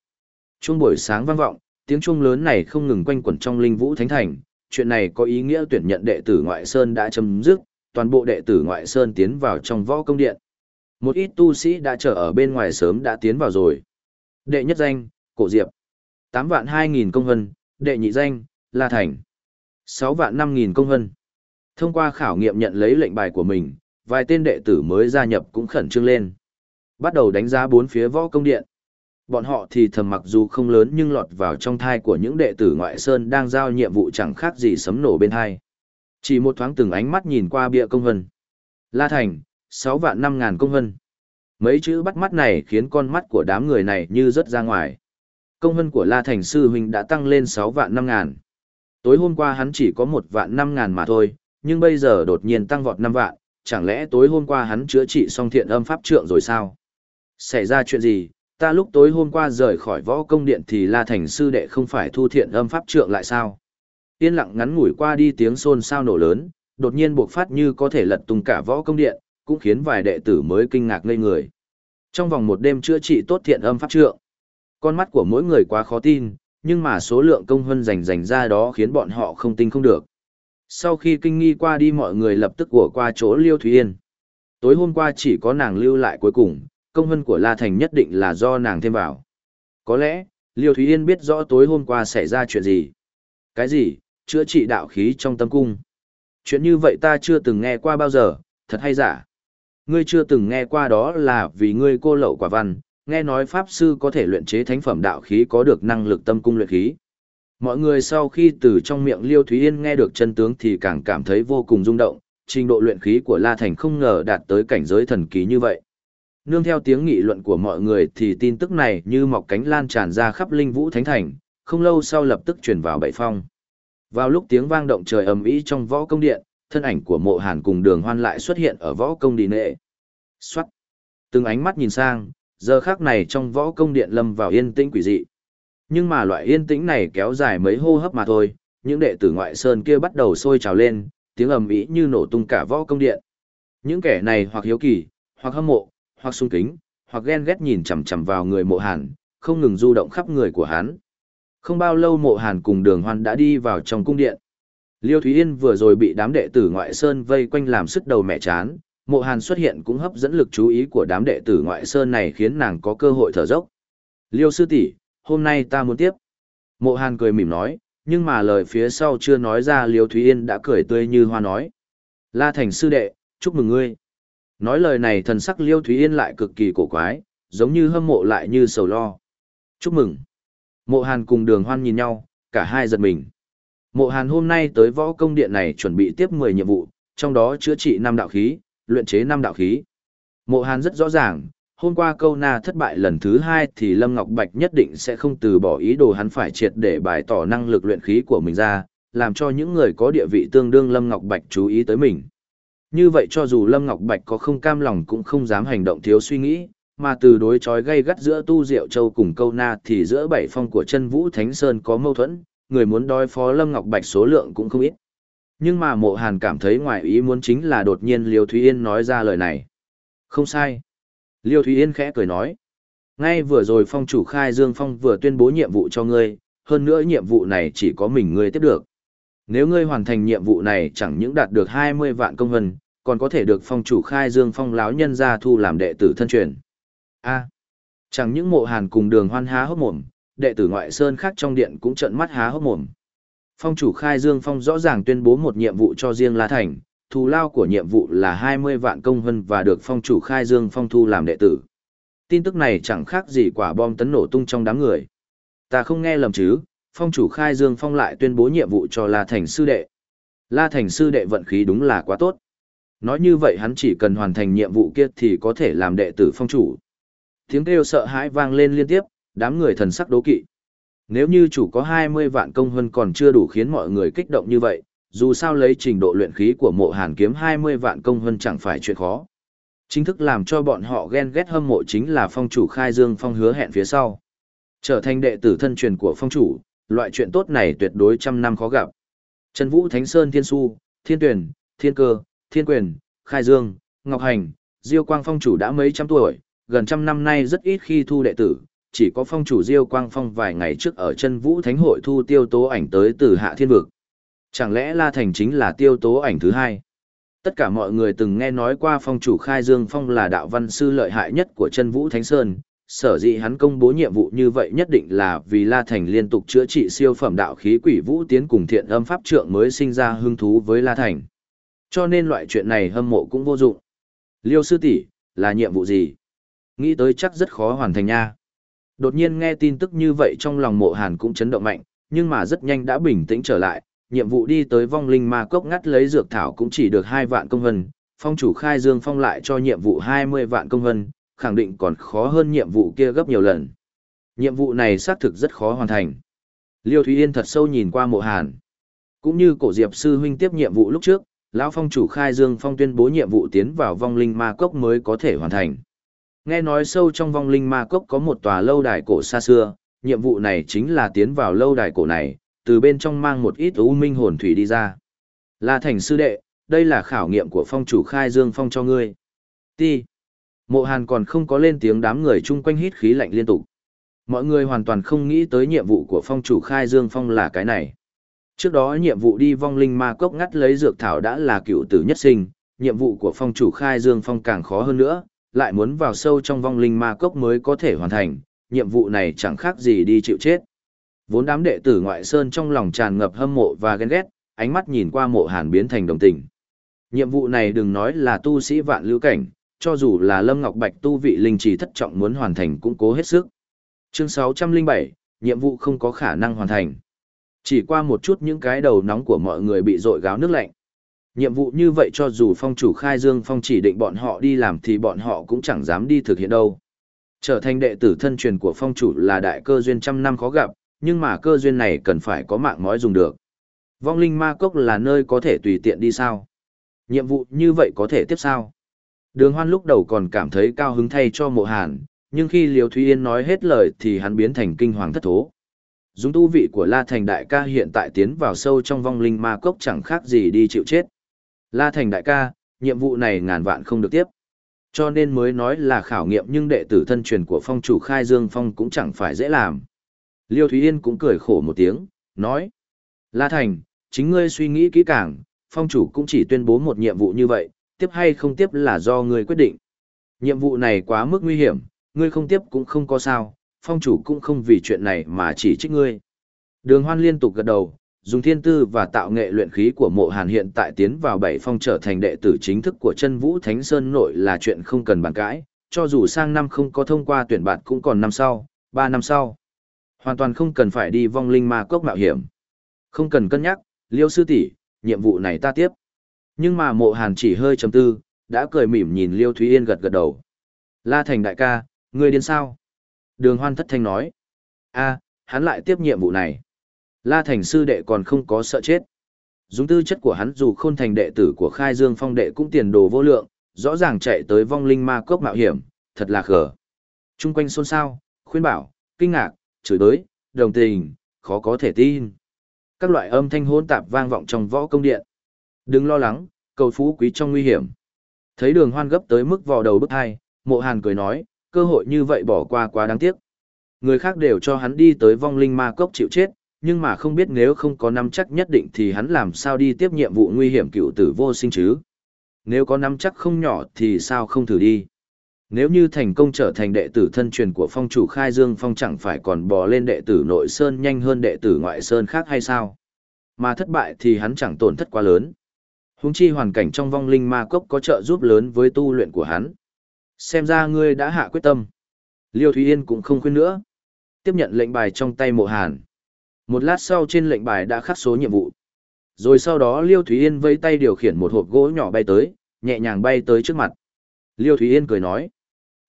Chuông buổi sáng vang vọng, tiếng chuông lớn này không ngừng quanh quẩn trong linh vũ thánh thành. Chuyện này có ý nghĩa tuyển nhận đệ tử ngoại sơn đã chấm dứt, toàn bộ đệ tử ngoại sơn tiến vào trong võ công điện. Một ít tu sĩ đã chờ ở bên ngoài sớm đã tiến vào rồi. Đệ nhất danh, Cổ Diệp. tám vạn hai nghìn công hân, đệ nhị danh, La Thành. sáu vạn năm nghìn công hân. Thông qua khảo nghiệm nhận lấy lệnh bài của mình, vài tên đệ tử mới gia nhập cũng khẩn trương lên. Bắt đầu đánh giá bốn phía võ công điện. Bọn họ thì thầm mặc dù không lớn nhưng lọt vào trong thai của những đệ tử ngoại sơn đang giao nhiệm vụ chẳng khác gì sấm nổ bên hai. Chỉ một thoáng từng ánh mắt nhìn qua bia công vân. La Thành, sáu vạn năm ngàn công vân. Mấy chữ bắt mắt này khiến con mắt của đám người này như rớt ra ngoài. Công vân của La Thành Sư Huynh đã tăng lên sáu vạn năm ngàn. Tối hôm qua hắn chỉ có một vạn năm ngàn mà thôi, nhưng bây giờ đột nhiên tăng vọt năm vạn, chẳng lẽ tối hôm qua hắn chữa trị xong thiện âm pháp trượng rồi sao? Xảy ra chuyện gì? Ta lúc tối hôm qua rời khỏi võ công điện thì La Thành sư đệ không phải thu thiện âm pháp trượng lại sao? Yên lặng ngắn ngủi qua đi tiếng xôn xao nổ lớn, đột nhiên buộc phát như có thể lật tung cả võ công điện, cũng khiến vài đệ tử mới kinh ngạc ngây người. Trong vòng một đêm chữa trị tốt thiện âm pháp trượng, con mắt của mỗi người quá khó tin, nhưng mà số lượng công hơn dành dành ra đó khiến bọn họ không tin không được. Sau khi kinh nghi qua đi mọi người lập tức của qua chỗ Liêu Thúy Yên. Tối hôm qua chỉ có nàng lưu lại cuối cùng, công hân của La Thành nhất định là do nàng thêm vào. Có lẽ, Liêu Thúy Yên biết rõ tối hôm qua xảy ra chuyện gì. Cái gì, chữa trị đạo khí trong tâm cung. Chuyện như vậy ta chưa từng nghe qua bao giờ, thật hay giả. Ngươi chưa từng nghe qua đó là vì ngươi cô lậu quả văn, nghe nói Pháp Sư có thể luyện chế thánh phẩm đạo khí có được năng lực tâm cung luyện khí. Mọi người sau khi từ trong miệng Liêu Thúy Yên nghe được chân tướng thì càng cảm thấy vô cùng rung động, trình độ luyện khí của La Thành không ngờ đạt tới cảnh giới thần kỳ như vậy. Nương theo tiếng nghị luận của mọi người thì tin tức này như mọc cánh lan tràn ra khắp linh vũ thánh thành, không lâu sau lập tức truyền vào bảy phong. Vào lúc tiếng vang động trời ầm ĩ trong võ công điện, Thân ảnh của mộ hàn cùng đường hoan lại xuất hiện ở võ công đi nệ. Xoát. Từng ánh mắt nhìn sang, giờ khác này trong võ công điện lâm vào yên tĩnh quỷ dị. Nhưng mà loại yên tĩnh này kéo dài mấy hô hấp mà thôi, những đệ tử ngoại sơn kia bắt đầu sôi trào lên, tiếng ầm ĩ như nổ tung cả võ công điện. Những kẻ này hoặc hiếu kỳ, hoặc hâm mộ, hoặc sung kính, hoặc ghen ghét nhìn chằm chằm vào người mộ hàn, không ngừng du động khắp người của hắn. Không bao lâu mộ hàn cùng đường hoan đã đi vào trong cung điện. Liêu Thúy Yên vừa rồi bị đám đệ tử ngoại sơn vây quanh làm sức đầu mẹ chán, mộ hàn xuất hiện cũng hấp dẫn lực chú ý của đám đệ tử ngoại sơn này khiến nàng có cơ hội thở dốc. Liêu sư tỷ hôm nay ta muốn tiếp. Mộ hàn cười mỉm nói, nhưng mà lời phía sau chưa nói ra Liêu Thúy Yên đã cười tươi như hoa nói. La Thành sư đệ, chúc mừng ngươi. Nói lời này thần sắc Liêu Thúy Yên lại cực kỳ cổ quái, giống như hâm mộ lại như sầu lo. Chúc mừng. Mộ Hàn cùng đường hoan nhìn nhau, cả hai giật mình. Mộ Hàn hôm nay tới võ công điện này chuẩn bị tiếp 10 nhiệm vụ, trong đó chữa trị 5 đạo khí, luyện chế 5 đạo khí. Mộ Hàn rất rõ ràng, hôm qua câu na thất bại lần thứ hai thì Lâm Ngọc Bạch nhất định sẽ không từ bỏ ý đồ hắn phải triệt để bài tỏ năng lực luyện khí của mình ra, làm cho những người có địa vị tương đương Lâm Ngọc Bạch chú ý tới mình. Như vậy cho dù Lâm Ngọc Bạch có không cam lòng cũng không dám hành động thiếu suy nghĩ, mà từ đối chói gây gắt giữa Tu Diệu Châu cùng câu na thì giữa bảy phong của chân Vũ Thánh Sơn có mâu thuẫn, người muốn đói phó Lâm Ngọc Bạch số lượng cũng không ít. Nhưng mà mộ hàn cảm thấy ngoài ý muốn chính là đột nhiên Liêu Thúy Yên nói ra lời này. Không sai. Liêu Thúy Yên khẽ cười nói. Ngay vừa rồi phong chủ khai Dương Phong vừa tuyên bố nhiệm vụ cho ngươi, hơn nữa nhiệm vụ này chỉ có mình ngươi tiếp được. Nếu ngươi hoàn thành nhiệm vụ này chẳng những đạt được 20 vạn công hân, còn có thể được phong chủ khai Dương Phong láo nhân ra thu làm đệ tử thân truyền. A. chẳng những mộ hàn cùng đường hoan há hốc mồm, đệ tử ngoại sơn khác trong điện cũng trợn mắt há hốc mồm. Phong chủ khai Dương Phong rõ ràng tuyên bố một nhiệm vụ cho riêng La Thành, thù lao của nhiệm vụ là 20 vạn công hân và được phong chủ khai Dương Phong thu làm đệ tử. Tin tức này chẳng khác gì quả bom tấn nổ tung trong đám người. Ta không nghe lầm chứ, phong chủ khai Dương Phong lại tuyên bố nhiệm vụ cho La Thành sư đệ. La Thành sư đệ vận khí đúng là quá tốt. Nói như vậy hắn chỉ cần hoàn thành nhiệm vụ kia thì có thể làm đệ tử phong chủ. Tiếng kêu sợ hãi vang lên liên tiếp, đám người thần sắc đố kỵ. Nếu như chủ có 20 vạn công hân còn chưa đủ khiến mọi người kích động như vậy, dù sao lấy trình độ luyện khí của mộ hàn kiếm 20 vạn công hơn chẳng phải chuyện khó. Chính thức làm cho bọn họ ghen ghét hâm mộ chính là phong chủ khai dương phong hứa hẹn phía sau. Trở thành đệ tử thân truyền của phong chủ, loại chuyện tốt này tuyệt đối trăm năm khó gặp. Trần Vũ Thánh Sơn Thiên Su, Thiên Tuyển, Thiên Cơ, Thiên Quyền, Khai Dương, Ngọc Hành, Diêu Quang Phong chủ đã mấy trăm tuổi, gần trăm năm nay rất ít khi thu đệ tử, chỉ có phong chủ Diêu Quang Phong vài ngày trước ở chân Vũ Thánh hội thu tiêu tố ảnh tới từ Hạ Thiên Vực. Chẳng lẽ La Thành chính là tiêu tố ảnh thứ hai? Tất cả mọi người từng nghe nói qua phong chủ Khai Dương Phong là đạo văn sư lợi hại nhất của chân Vũ Thánh Sơn, sở dĩ hắn công bố nhiệm vụ như vậy nhất định là vì La Thành liên tục chữa trị siêu phẩm đạo khí quỷ vũ tiến cùng thiện âm pháp trượng mới sinh ra hứng thú với La Thành. Cho nên loại chuyện này hâm mộ cũng vô dụng. Liêu sư tỷ là nhiệm vụ gì? Nghĩ tới chắc rất khó hoàn thành nha. Đột nhiên nghe tin tức như vậy trong lòng mộ hàn cũng chấn động mạnh, nhưng mà rất nhanh đã bình tĩnh trở lại, nhiệm vụ đi tới vong linh ma cốc ngắt lấy dược thảo cũng chỉ được 2 vạn công vân, phong chủ khai dương phong lại cho nhiệm vụ 20 vạn công vân, khẳng định còn khó hơn nhiệm vụ kia gấp nhiều lần. Nhiệm vụ này xác thực rất khó hoàn thành. Liêu Thúy Yên thật sâu nhìn qua mộ hàn. Cũng như cổ diệp sư huynh tiếp nhiệm vụ lúc trước, lão phong chủ khai dương phong tuyên bố nhiệm vụ tiến vào vong linh ma cốc mới có thể hoàn thành. Nghe nói sâu trong vong linh ma cốc có một tòa lâu đài cổ xa xưa, nhiệm vụ này chính là tiến vào lâu đài cổ này, từ bên trong mang một ít u minh hồn thủy đi ra. La thành sư đệ, đây là khảo nghiệm của phong chủ khai dương phong cho ngươi. Ti. Mộ hàn còn không có lên tiếng đám người chung quanh hít khí lạnh liên tục. Mọi người hoàn toàn không nghĩ tới nhiệm vụ của phong chủ khai dương phong là cái này. Trước đó nhiệm vụ đi vong linh ma cốc ngắt lấy dược thảo đã là cựu tử nhất sinh, nhiệm vụ của phong chủ khai dương phong càng khó hơn nữa, lại muốn vào sâu trong vong linh ma cốc mới có thể hoàn thành, nhiệm vụ này chẳng khác gì đi chịu chết. Vốn đám đệ tử ngoại sơn trong lòng tràn ngập hâm mộ và ghen ghét, ánh mắt nhìn qua mộ hàn biến thành đồng tình. Nhiệm vụ này đừng nói là tu sĩ vạn lưu cảnh, cho dù là Lâm Ngọc Bạch tu vị linh trì thất trọng muốn hoàn thành cũng cố hết sức. Chương 607, nhiệm vụ không có khả năng hoàn thành. Chỉ qua một chút những cái đầu nóng của mọi người bị rội gáo nước lạnh. Nhiệm vụ như vậy cho dù phong chủ khai dương phong chỉ định bọn họ đi làm thì bọn họ cũng chẳng dám đi thực hiện đâu. Trở thành đệ tử thân truyền của phong chủ là đại cơ duyên trăm năm khó gặp, nhưng mà cơ duyên này cần phải có mạng mói dùng được. Vong linh ma cốc là nơi có thể tùy tiện đi sao. Nhiệm vụ như vậy có thể tiếp sao? Đường hoan lúc đầu còn cảm thấy cao hứng thay cho mộ hàn, nhưng khi Liêu Thúy Yên nói hết lời thì hắn biến thành kinh hoàng thất thố. Dùng tu vị của La Thành đại ca hiện tại tiến vào sâu trong vong linh ma cốc chẳng khác gì đi chịu chết. La Thành đại ca, nhiệm vụ này ngàn vạn không được tiếp. Cho nên mới nói là khảo nghiệm nhưng đệ tử thân truyền của phong chủ khai dương phong cũng chẳng phải dễ làm. Liêu Thúy Yên cũng cười khổ một tiếng, nói. La Thành, chính ngươi suy nghĩ kỹ càng, phong chủ cũng chỉ tuyên bố một nhiệm vụ như vậy, tiếp hay không tiếp là do ngươi quyết định. Nhiệm vụ này quá mức nguy hiểm, ngươi không tiếp cũng không có sao, phong chủ cũng không vì chuyện này mà chỉ trích ngươi. Đường hoan liên tục gật đầu, dùng thiên tư và tạo nghệ luyện khí của mộ hàn hiện tại tiến vào bảy phong trở thành đệ tử chính thức của chân vũ thánh sơn nội là chuyện không cần bàn cãi, cho dù sang năm không có thông qua tuyển bạt cũng còn năm sau, ba năm sau. Hoàn toàn không cần phải đi vong linh ma cốc mạo hiểm. Không cần cân nhắc, liêu sư tỷ nhiệm vụ này ta tiếp. Nhưng mà mộ hàn chỉ hơi chấm tư, đã cười mỉm nhìn liêu Thúy Yên gật gật đầu. La Thành đại ca, ngươi điên sao? Đường hoan thất thanh nói. a hắn lại tiếp nhiệm vụ này. La Thành sư đệ còn không có sợ chết. Dùng tư chất của hắn dù khôn thành đệ tử của khai dương phong đệ cũng tiền đồ vô lượng, rõ ràng chạy tới vong linh ma cốc mạo hiểm, thật là khờ. Trung quanh xôn xao, khuyên bảo, kinh ngạc, chửi tới, đồng tình, khó có thể tin. Các loại âm thanh hỗn tạp vang vọng trong võ công điện. Đừng lo lắng, cầu phú quý trong nguy hiểm. Thấy đường hoan gấp tới mức vò đầu bức hai, mộ hàn cười nói, cơ hội như vậy bỏ qua quá đáng tiếc. Người khác đều cho hắn đi tới vong linh ma cốc chịu chết, nhưng mà không biết nếu không có nắm chắc nhất định thì hắn làm sao đi tiếp nhiệm vụ nguy hiểm cựu tử vô sinh chứ. Nếu có nắm chắc không nhỏ thì sao không thử đi. Nếu như thành công trở thành đệ tử thân truyền của phong chủ khai dương phong chẳng phải còn bò lên đệ tử nội sơn nhanh hơn đệ tử ngoại sơn khác hay sao? Mà thất bại thì hắn chẳng tổn thất quá lớn. Húng chi hoàn cảnh trong vong linh ma cốc có trợ giúp lớn với tu luyện của hắn. Xem ra ngươi đã hạ quyết tâm. Liêu Thúy Yên cũng không khuyên nữa. Tiếp nhận lệnh bài trong tay mộ hàn. Một lát sau trên lệnh bài đã khắc số nhiệm vụ. Rồi sau đó Liêu Thúy Yên vẫy tay điều khiển một hộp gỗ nhỏ bay tới, nhẹ nhàng bay tới trước mặt. Liêu Thúy Yên cười nói.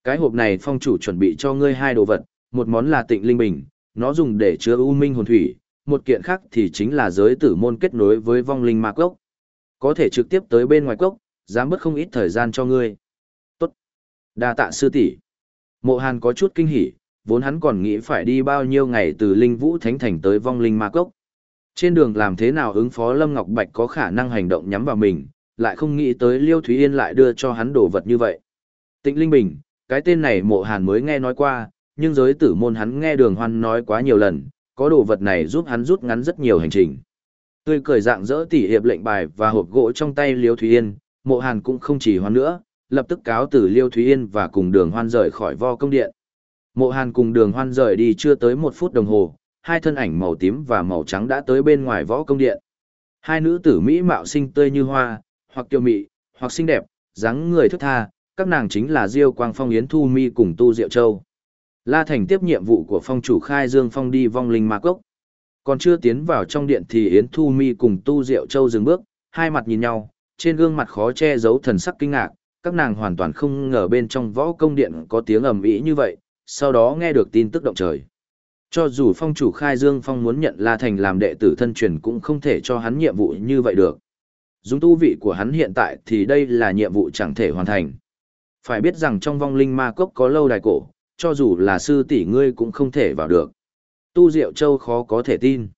Cái hộp này phong chủ chuẩn bị cho ngươi hai đồ vật, một món là tịnh linh bình, nó dùng để chứa u minh hồn thủy, một kiện khác thì chính là giới tử môn kết nối với vong linh ma cốc. Có thể trực tiếp tới bên ngoài cốc, dám mất không ít thời gian cho ngươi. Tốt. đa tạ sư tỷ. Mộ Hàn có chút kinh hỉ, vốn hắn còn nghĩ phải đi bao nhiêu ngày từ Linh Vũ Thánh Thành tới vong linh ma cốc. Trên đường làm thế nào ứng phó Lâm Ngọc Bạch có khả năng hành động nhắm vào mình, lại không nghĩ tới Liêu Thúy Yên lại đưa cho hắn đồ vật như vậy. Tịnh Linh Bình, cái tên này mộ hàn mới nghe nói qua, nhưng giới tử môn hắn nghe đường hoan nói quá nhiều lần, có đồ vật này giúp hắn rút ngắn rất nhiều hành trình. Tươi cười dạng dỡ tỉ hiệp lệnh bài và hộp gỗ trong tay Liêu Thúy Yên, mộ hàn cũng không chỉ hoan nữa, lập tức cáo từ Liêu Thúy Yên và cùng đường hoan rời khỏi vo công điện. Mộ hàn cùng đường hoan rời đi chưa tới một phút đồng hồ, hai thân ảnh màu tím và màu trắng đã tới bên ngoài võ công điện. Hai nữ tử Mỹ mạo xinh tươi như hoa, hoặc tiêu mị, hoặc xinh đẹp, dáng người thức tha, các nàng chính là Diêu Quang Phong Yến Thu Mi cùng Tu Diệu Châu. La Thành tiếp nhiệm vụ của phong chủ khai Dương Phong đi vong linh ma cốc. Còn chưa tiến vào trong điện thì Yến Thu Mi cùng Tu Diệu Châu dừng bước, hai mặt nhìn nhau, trên gương mặt khó che giấu thần sắc kinh ngạc, các nàng hoàn toàn không ngờ bên trong võ công điện có tiếng ầm ĩ như vậy, sau đó nghe được tin tức động trời. Cho dù phong chủ khai Dương Phong muốn nhận La Thành làm đệ tử thân truyền cũng không thể cho hắn nhiệm vụ như vậy được. Dùng tu vị của hắn hiện tại thì đây là nhiệm vụ chẳng thể hoàn thành. Phải biết rằng trong vong linh ma cốc có lâu đài cổ, cho dù là sư tỷ ngươi cũng không thể vào được. Tu Diệu Châu khó có thể tin.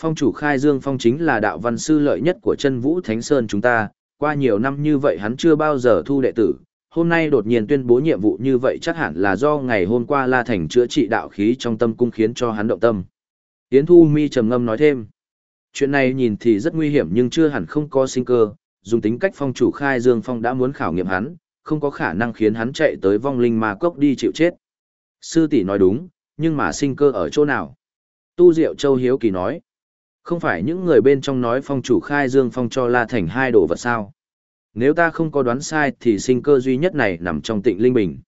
Phong chủ khai dương phong chính là đạo văn sư lợi nhất của chân vũ Thánh Sơn chúng ta, qua nhiều năm như vậy hắn chưa bao giờ thu đệ tử, hôm nay đột nhiên tuyên bố nhiệm vụ như vậy chắc hẳn là do ngày hôm qua La Thành chữa trị đạo khí trong tâm cung khiến cho hắn động tâm. Yến Thu Mi trầm ngâm nói thêm, chuyện này nhìn thì rất nguy hiểm nhưng chưa hẳn không có sinh cơ, dùng tính cách phong chủ khai dương phong đã muốn khảo nghiệm hắn, không có khả năng khiến hắn chạy tới vong linh ma cốc đi chịu chết. Sư tỷ nói đúng, nhưng mà sinh cơ ở chỗ nào? Tu Diệu Châu Hiếu Kỳ nói. Không phải những người bên trong nói phong chủ khai dương phong cho La Thành hai đồ vật sao? Nếu ta không có đoán sai thì sinh cơ duy nhất này nằm trong tịnh Linh Bình.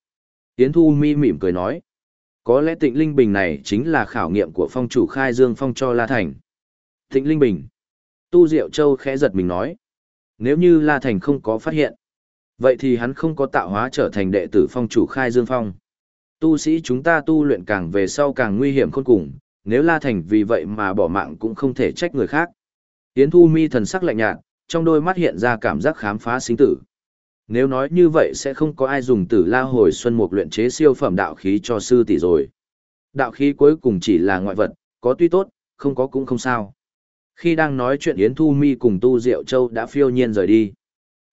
Tiến Thu mi mỉm cười nói. Có lẽ tịnh Linh Bình này chính là khảo nghiệm của phong chủ khai dương phong cho La Thành. Tịnh Linh Bình. Tu Diệu Châu khẽ giật mình nói. Nếu như La Thành không có phát hiện. Vậy thì hắn không có tạo hóa trở thành đệ tử phong chủ khai dương phong. Tu sĩ chúng ta tu luyện càng về sau càng nguy hiểm khôn cùng, nếu La Thành vì vậy mà bỏ mạng cũng không thể trách người khác. Yến Thu Mi thần sắc lạnh nhạt, trong đôi mắt hiện ra cảm giác khám phá sinh tử. Nếu nói như vậy sẽ không có ai dùng tử la hồi xuân mục luyện chế siêu phẩm đạo khí cho sư tỷ rồi. Đạo khí cuối cùng chỉ là ngoại vật, có tuy tốt, không có cũng không sao. Khi đang nói chuyện Yến Thu Mi cùng Tu Diệu Châu đã phiêu nhiên rời đi.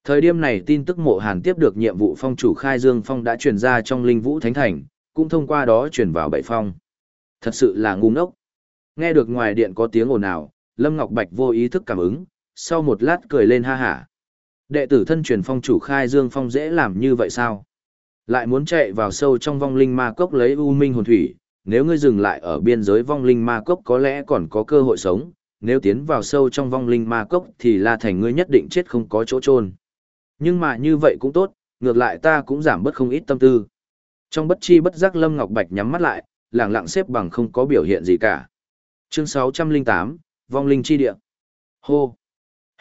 Thời điểm này tin tức mộ hàn tiếp được nhiệm vụ phong chủ khai dương phong đã truyền ra trong linh vũ thánh thành, cũng thông qua đó truyền vào bảy phong. Thật sự là ngu ngốc. Nghe được ngoài điện có tiếng ồn ào, Lâm Ngọc Bạch vô ý thức cảm ứng, sau một lát cười lên ha hả. Đệ tử thân truyền phong chủ khai dương phong dễ làm như vậy sao? Lại muốn chạy vào sâu trong vong linh ma cốc lấy u minh hồn thủy, nếu ngươi dừng lại ở biên giới vong linh ma cốc có lẽ còn có cơ hội sống, nếu tiến vào sâu trong vong linh ma cốc thì la thành ngươi nhất định chết không có chỗ trôn. Nhưng mà như vậy cũng tốt, ngược lại ta cũng giảm bớt không ít tâm tư. Trong bất chi bất giác Lâm Ngọc Bạch nhắm mắt lại, lặng lặng xếp bằng không có biểu hiện gì cả. Chương 608, Vong linh chi địa. Hô.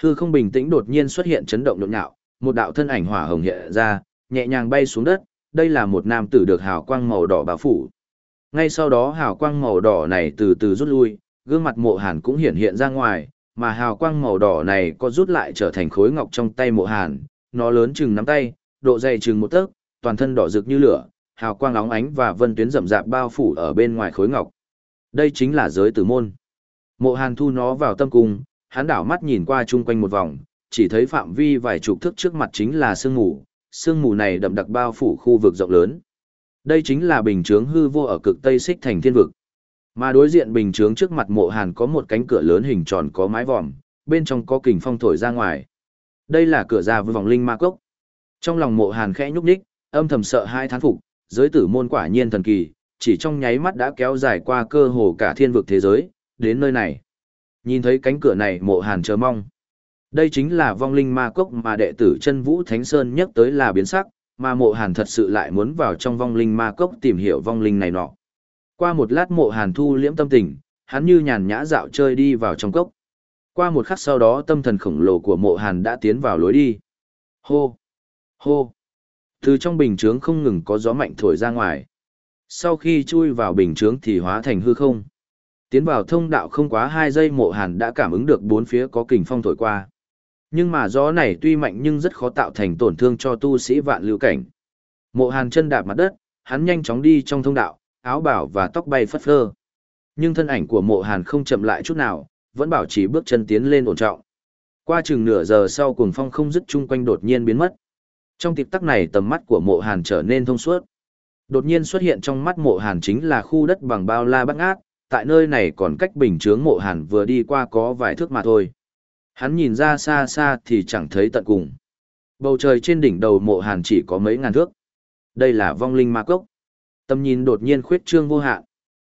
Hư không bình tĩnh đột nhiên xuất hiện chấn động nhộn nhạo, một đạo thân ảnh hỏa hồng hiện ra, nhẹ nhàng bay xuống đất, đây là một nam tử được hào quang màu đỏ bao phủ. Ngay sau đó hào quang màu đỏ này từ từ rút lui, gương mặt mộ hàn cũng hiện hiện ra ngoài, mà hào quang màu đỏ này có rút lại trở thành khối ngọc trong tay mộ hàn, nó lớn chừng nắm tay, độ dày chừng một tấc, toàn thân đỏ rực như lửa, hào quang lóng ánh và vân tuyến rậm rạp bao phủ ở bên ngoài khối ngọc. Đây chính là giới tử môn. Mộ Hàn thu nó vào tâm cung, hắn đảo mắt nhìn qua chung quanh một vòng, chỉ thấy phạm vi vài chục thước trước mặt chính là sương mù, sương mù này đậm đặc bao phủ khu vực rộng lớn. Đây chính là bình chướng hư vô ở cực tây xích thành thiên vực. Mà đối diện bình chướng trước mặt mộ hàn có một cánh cửa lớn hình tròn có mái vòm, bên trong có kình phong thổi ra ngoài. Đây là cửa ra với vòng linh ma cốc. Trong lòng mộ hàn khẽ nhúc nhích, âm thầm sợ hai thán phục, giới tử môn quả nhiên thần kỳ, chỉ trong nháy mắt đã kéo dài qua cơ hồ cả thiên vực thế giới, đến nơi này. Nhìn thấy cánh cửa này mộ hàn chờ mong. Đây chính là vong linh ma cốc mà đệ tử chân vũ Thánh Sơn nhắc tới là biến sắc, mà mộ hàn thật sự lại muốn vào trong vong linh ma cốc tìm hiểu vong linh này nọ. Qua một lát mộ hàn thu liễm tâm tình, hắn như nhàn nhã dạo chơi đi vào trong cốc. Qua một khắc sau đó tâm thần khổng lồ của mộ hàn đã tiến vào lối đi. Hô! Hô! Từ trong bình chướng không ngừng có gió mạnh thổi ra ngoài. Sau khi chui vào bình chướng thì hóa thành hư không. Tiến vào thông đạo không quá 2 giây mộ hàn đã cảm ứng được bốn phía có kình phong thổi qua. Nhưng mà gió này tuy mạnh nhưng rất khó tạo thành tổn thương cho tu sĩ vạn lưu cảnh. Mộ hàn chân đạp mặt đất, hắn nhanh chóng đi trong thông đạo, áo bảo và tóc bay phất phơ. Nhưng thân ảnh của mộ hàn không chậm lại chút nào, vẫn bảo trì bước chân tiến lên ổn trọng. Qua chừng nửa giờ sau cuồng phong không dứt chung quanh đột nhiên biến mất. Trong tịp tắc này tầm mắt của mộ hàn trở nên thông suốt. Đột nhiên xuất hiện trong mắt mộ hàn chính là khu đất bằng bao la bắt ác, tại nơi này còn cách bình chướng mộ hàn vừa đi qua có vài thước mà thôi. Hắn nhìn ra xa xa thì chẳng thấy tận cùng. Bầu trời trên đỉnh đầu mộ hàn chỉ có mấy ngàn thước. Đây là vong linh ma cốc. Tầm nhìn đột nhiên khuyết trương vô hạn.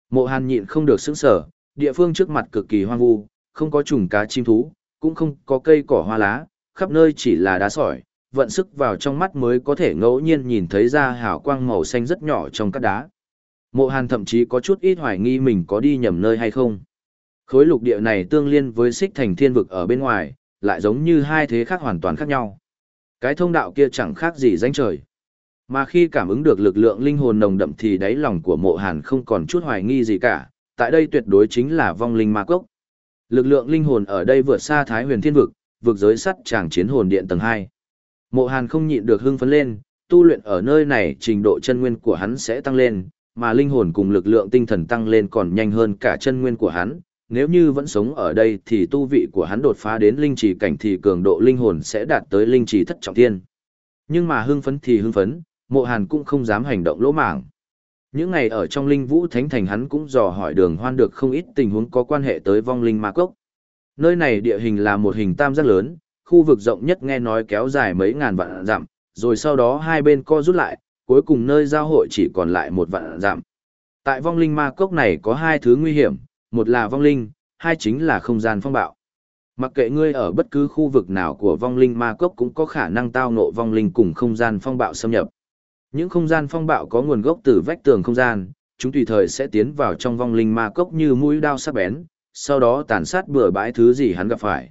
Mộ hàn nhịn không được sững sở, địa phương trước mặt cực kỳ hoang vu, không có trùng cá chim thú, cũng không có cây cỏ hoa lá, khắp nơi chỉ là đá sỏi, vận sức vào trong mắt mới có thể ngẫu nhiên nhìn thấy ra hào quang màu xanh rất nhỏ trong các đá. Mộ Hàn thậm chí có chút ít hoài nghi mình có đi nhầm nơi hay không. Khối lục địa này tương liên với xích thành thiên vực ở bên ngoài, lại giống như hai thế khác hoàn toàn khác nhau. Cái thông đạo kia chẳng khác gì danh trời. Mà khi cảm ứng được lực lượng linh hồn nồng đậm thì đáy lòng của mộ hàn không còn chút hoài nghi gì cả, tại đây tuyệt đối chính là vong linh ma cốc. Lực lượng linh hồn ở đây vượt xa thái huyền thiên vực, vực giới sắt chàng chiến hồn điện tầng 2. Mộ hàn không nhịn được hưng phấn lên, tu luyện ở nơi này trình độ chân nguyên của hắn sẽ tăng lên, mà linh hồn cùng lực lượng tinh thần tăng lên còn nhanh hơn cả chân nguyên của hắn. Nếu như vẫn sống ở đây thì tu vị của hắn đột phá đến linh trì cảnh thì cường độ linh hồn sẽ đạt tới linh trì thất trọng thiên. Nhưng mà hưng phấn thì hưng phấn, mộ hàn cũng không dám hành động lỗ mảng. Những ngày ở trong linh vũ thánh thành hắn cũng dò hỏi đường hoan được không ít tình huống có quan hệ tới vong linh ma cốc. Nơi này địa hình là một hình tam giác lớn, khu vực rộng nhất nghe nói kéo dài mấy ngàn vạn dặm, rồi sau đó hai bên co rút lại, cuối cùng nơi giao hội chỉ còn lại một vạn dặm. Tại vong linh ma cốc này có hai thứ nguy hiểm, một là vong linh, hai chính là không gian phong bạo. Mặc kệ ngươi ở bất cứ khu vực nào của vong linh ma cốc cũng có khả năng tao ngộ vong linh cùng không gian phong bạo xâm nhập. Những không gian phong bạo có nguồn gốc từ vách tường không gian, chúng tùy thời sẽ tiến vào trong vong linh ma cốc như mũi đao sắc bén, sau đó tàn sát bừa bãi thứ gì hắn gặp phải.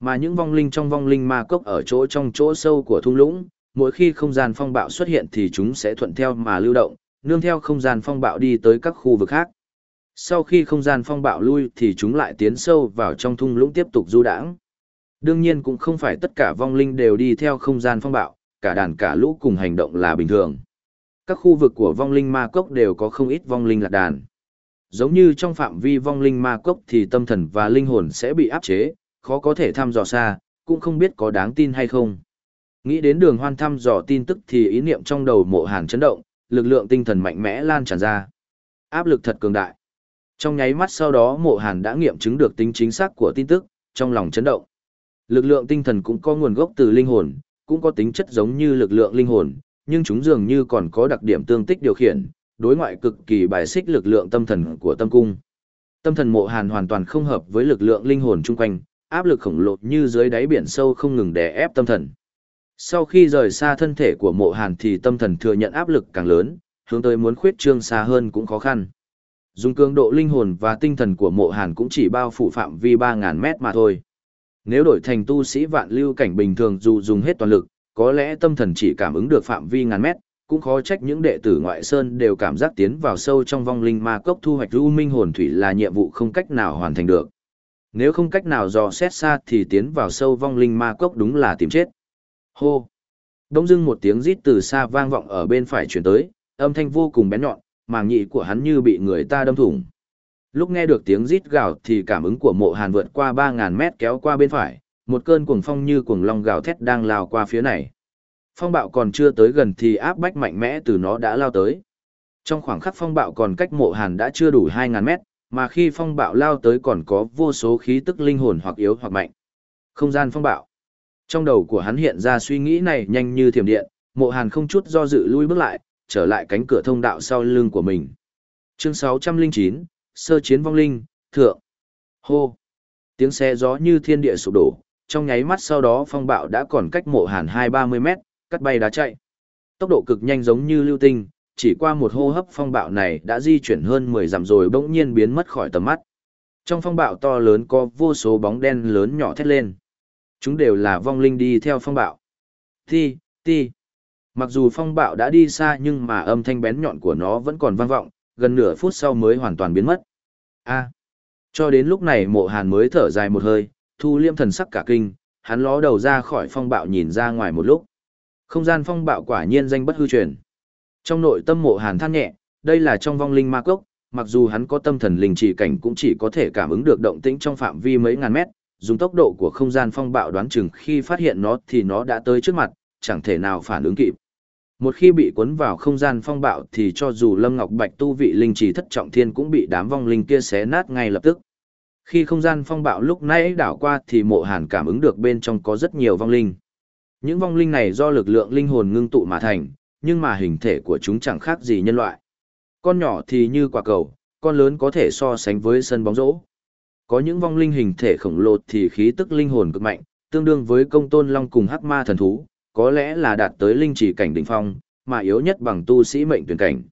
Mà những vong linh trong vong linh ma cốc ở chỗ trong chỗ sâu của thung lũng, mỗi khi không gian phong bạo xuất hiện thì chúng sẽ thuận theo mà lưu động, nương theo không gian phong bạo đi tới các khu vực khác. Sau khi không gian phong bạo lui thì chúng lại tiến sâu vào trong thung lũng tiếp tục du đãng. Đương nhiên cũng không phải tất cả vong linh đều đi theo không gian phong bạo, cả đàn cả lũ cùng hành động là bình thường. Các khu vực của vong linh ma cốc đều có không ít vong linh lạc đàn. Giống như trong phạm vi vong linh ma cốc thì tâm thần và linh hồn sẽ bị áp chế, khó có thể thăm dò xa, cũng không biết có đáng tin hay không. Nghĩ đến đường hoan thăm dò tin tức thì ý niệm trong đầu mộ hàn chấn động, lực lượng tinh thần mạnh mẽ lan tràn ra. Áp lực thật cường đại. Trong nháy mắt sau đó mộ hàn đã nghiệm chứng được tính chính xác của tin tức, trong lòng chấn động. Lực lượng tinh thần cũng có nguồn gốc từ linh hồn, cũng có tính chất giống như lực lượng linh hồn, nhưng chúng dường như còn có đặc điểm tương tích điều khiển, đối ngoại cực kỳ bài xích lực lượng tâm thần của tâm cung. Tâm thần mộ hàn hoàn toàn không hợp với lực lượng linh hồn chung quanh, áp lực khổng lồ như dưới đáy biển sâu không ngừng đè ép tâm thần. Sau khi rời xa thân thể của mộ hàn thì tâm thần thừa nhận áp lực càng lớn, hướng tới muốn khuyết trương xa hơn cũng khó khăn. Dùng cường độ linh hồn và tinh thần của mộ hàn cũng chỉ bao phủ phạm vi 3.000 mét mà thôi. Nếu đổi thành tu sĩ vạn lưu cảnh bình thường dù dùng hết toàn lực, có lẽ tâm thần chỉ cảm ứng được phạm vi ngàn mét, cũng khó trách những đệ tử ngoại sơn đều cảm giác tiến vào sâu trong vong linh ma cốc thu hoạch u minh hồn thủy là nhiệm vụ không cách nào hoàn thành được. Nếu không cách nào dò xét xa thì tiến vào sâu vong linh ma cốc đúng là tìm chết. Hô! Đông dưng một tiếng rít từ xa vang vọng ở bên phải chuyển tới, âm thanh vô cùng bén nhọn, màng nhị của hắn như bị người ta đâm thủng. Lúc nghe được tiếng rít gào thì cảm ứng của mộ hàn vượt qua 3.000 mét kéo qua bên phải, một cơn cuồng phong như cuồng long gào thét đang lao qua phía này. Phong bạo còn chưa tới gần thì áp bách mạnh mẽ từ nó đã lao tới. Trong khoảng khắc phong bạo còn cách mộ hàn đã chưa đủ 2.000 mét, mà khi phong bạo lao tới còn có vô số khí tức linh hồn hoặc yếu hoặc mạnh. Không gian phong bạo. Trong đầu của hắn hiện ra suy nghĩ này nhanh như thiểm điện, mộ hàn không chút do dự lui bước lại, trở lại cánh cửa thông đạo sau lưng của mình. Chương 609, Sơ chiến vong linh, thượng. Hô. Tiếng xe gió như thiên địa sụp đổ, trong nháy mắt sau đó phong bạo đã còn cách mộ hàn hai ba mươi mét, cắt bay đá chạy. Tốc độ cực nhanh giống như lưu tinh, chỉ qua một hô hấp phong bạo này đã di chuyển hơn 10 dặm rồi bỗng nhiên biến mất khỏi tầm mắt. Trong phong bạo to lớn có vô số bóng đen lớn nhỏ thét lên. Chúng đều là vong linh đi theo phong bạo. Ti, ti. Mặc dù phong bạo đã đi xa nhưng mà âm thanh bén nhọn của nó vẫn còn vang vọng, gần nửa phút sau mới hoàn toàn biến mất. A. Cho đến lúc này mộ hàn mới thở dài một hơi, thu liêm thần sắc cả kinh, hắn ló đầu ra khỏi phong bạo nhìn ra ngoài một lúc. Không gian phong bạo quả nhiên danh bất hư truyền. Trong nội tâm mộ hàn than nhẹ, đây là trong vong linh ma cốc, mặc dù hắn có tâm thần linh chỉ cảnh cũng chỉ có thể cảm ứng được động tĩnh trong phạm vi mấy ngàn mét, dùng tốc độ của không gian phong bạo đoán chừng khi phát hiện nó thì nó đã tới trước mặt, chẳng thể nào phản ứng kịp. Một khi bị cuốn vào không gian phong bạo thì cho dù Lâm Ngọc Bạch tu vị linh trì thất trọng thiên cũng bị đám vong linh kia xé nát ngay lập tức. Khi không gian phong bạo lúc nãy đảo qua thì mộ hàn cảm ứng được bên trong có rất nhiều vong linh. Những vong linh này do lực lượng linh hồn ngưng tụ mà thành, nhưng mà hình thể của chúng chẳng khác gì nhân loại. Con nhỏ thì như quả cầu, con lớn có thể so sánh với sân bóng rổ. Có những vong linh hình thể khổng lồ thì khí tức linh hồn cực mạnh, tương đương với công tôn long cùng hắc ma thần thú, có lẽ là đạt tới linh chỉ cảnh đỉnh phong, mà yếu nhất bằng tu sĩ mệnh tuyển cảnh.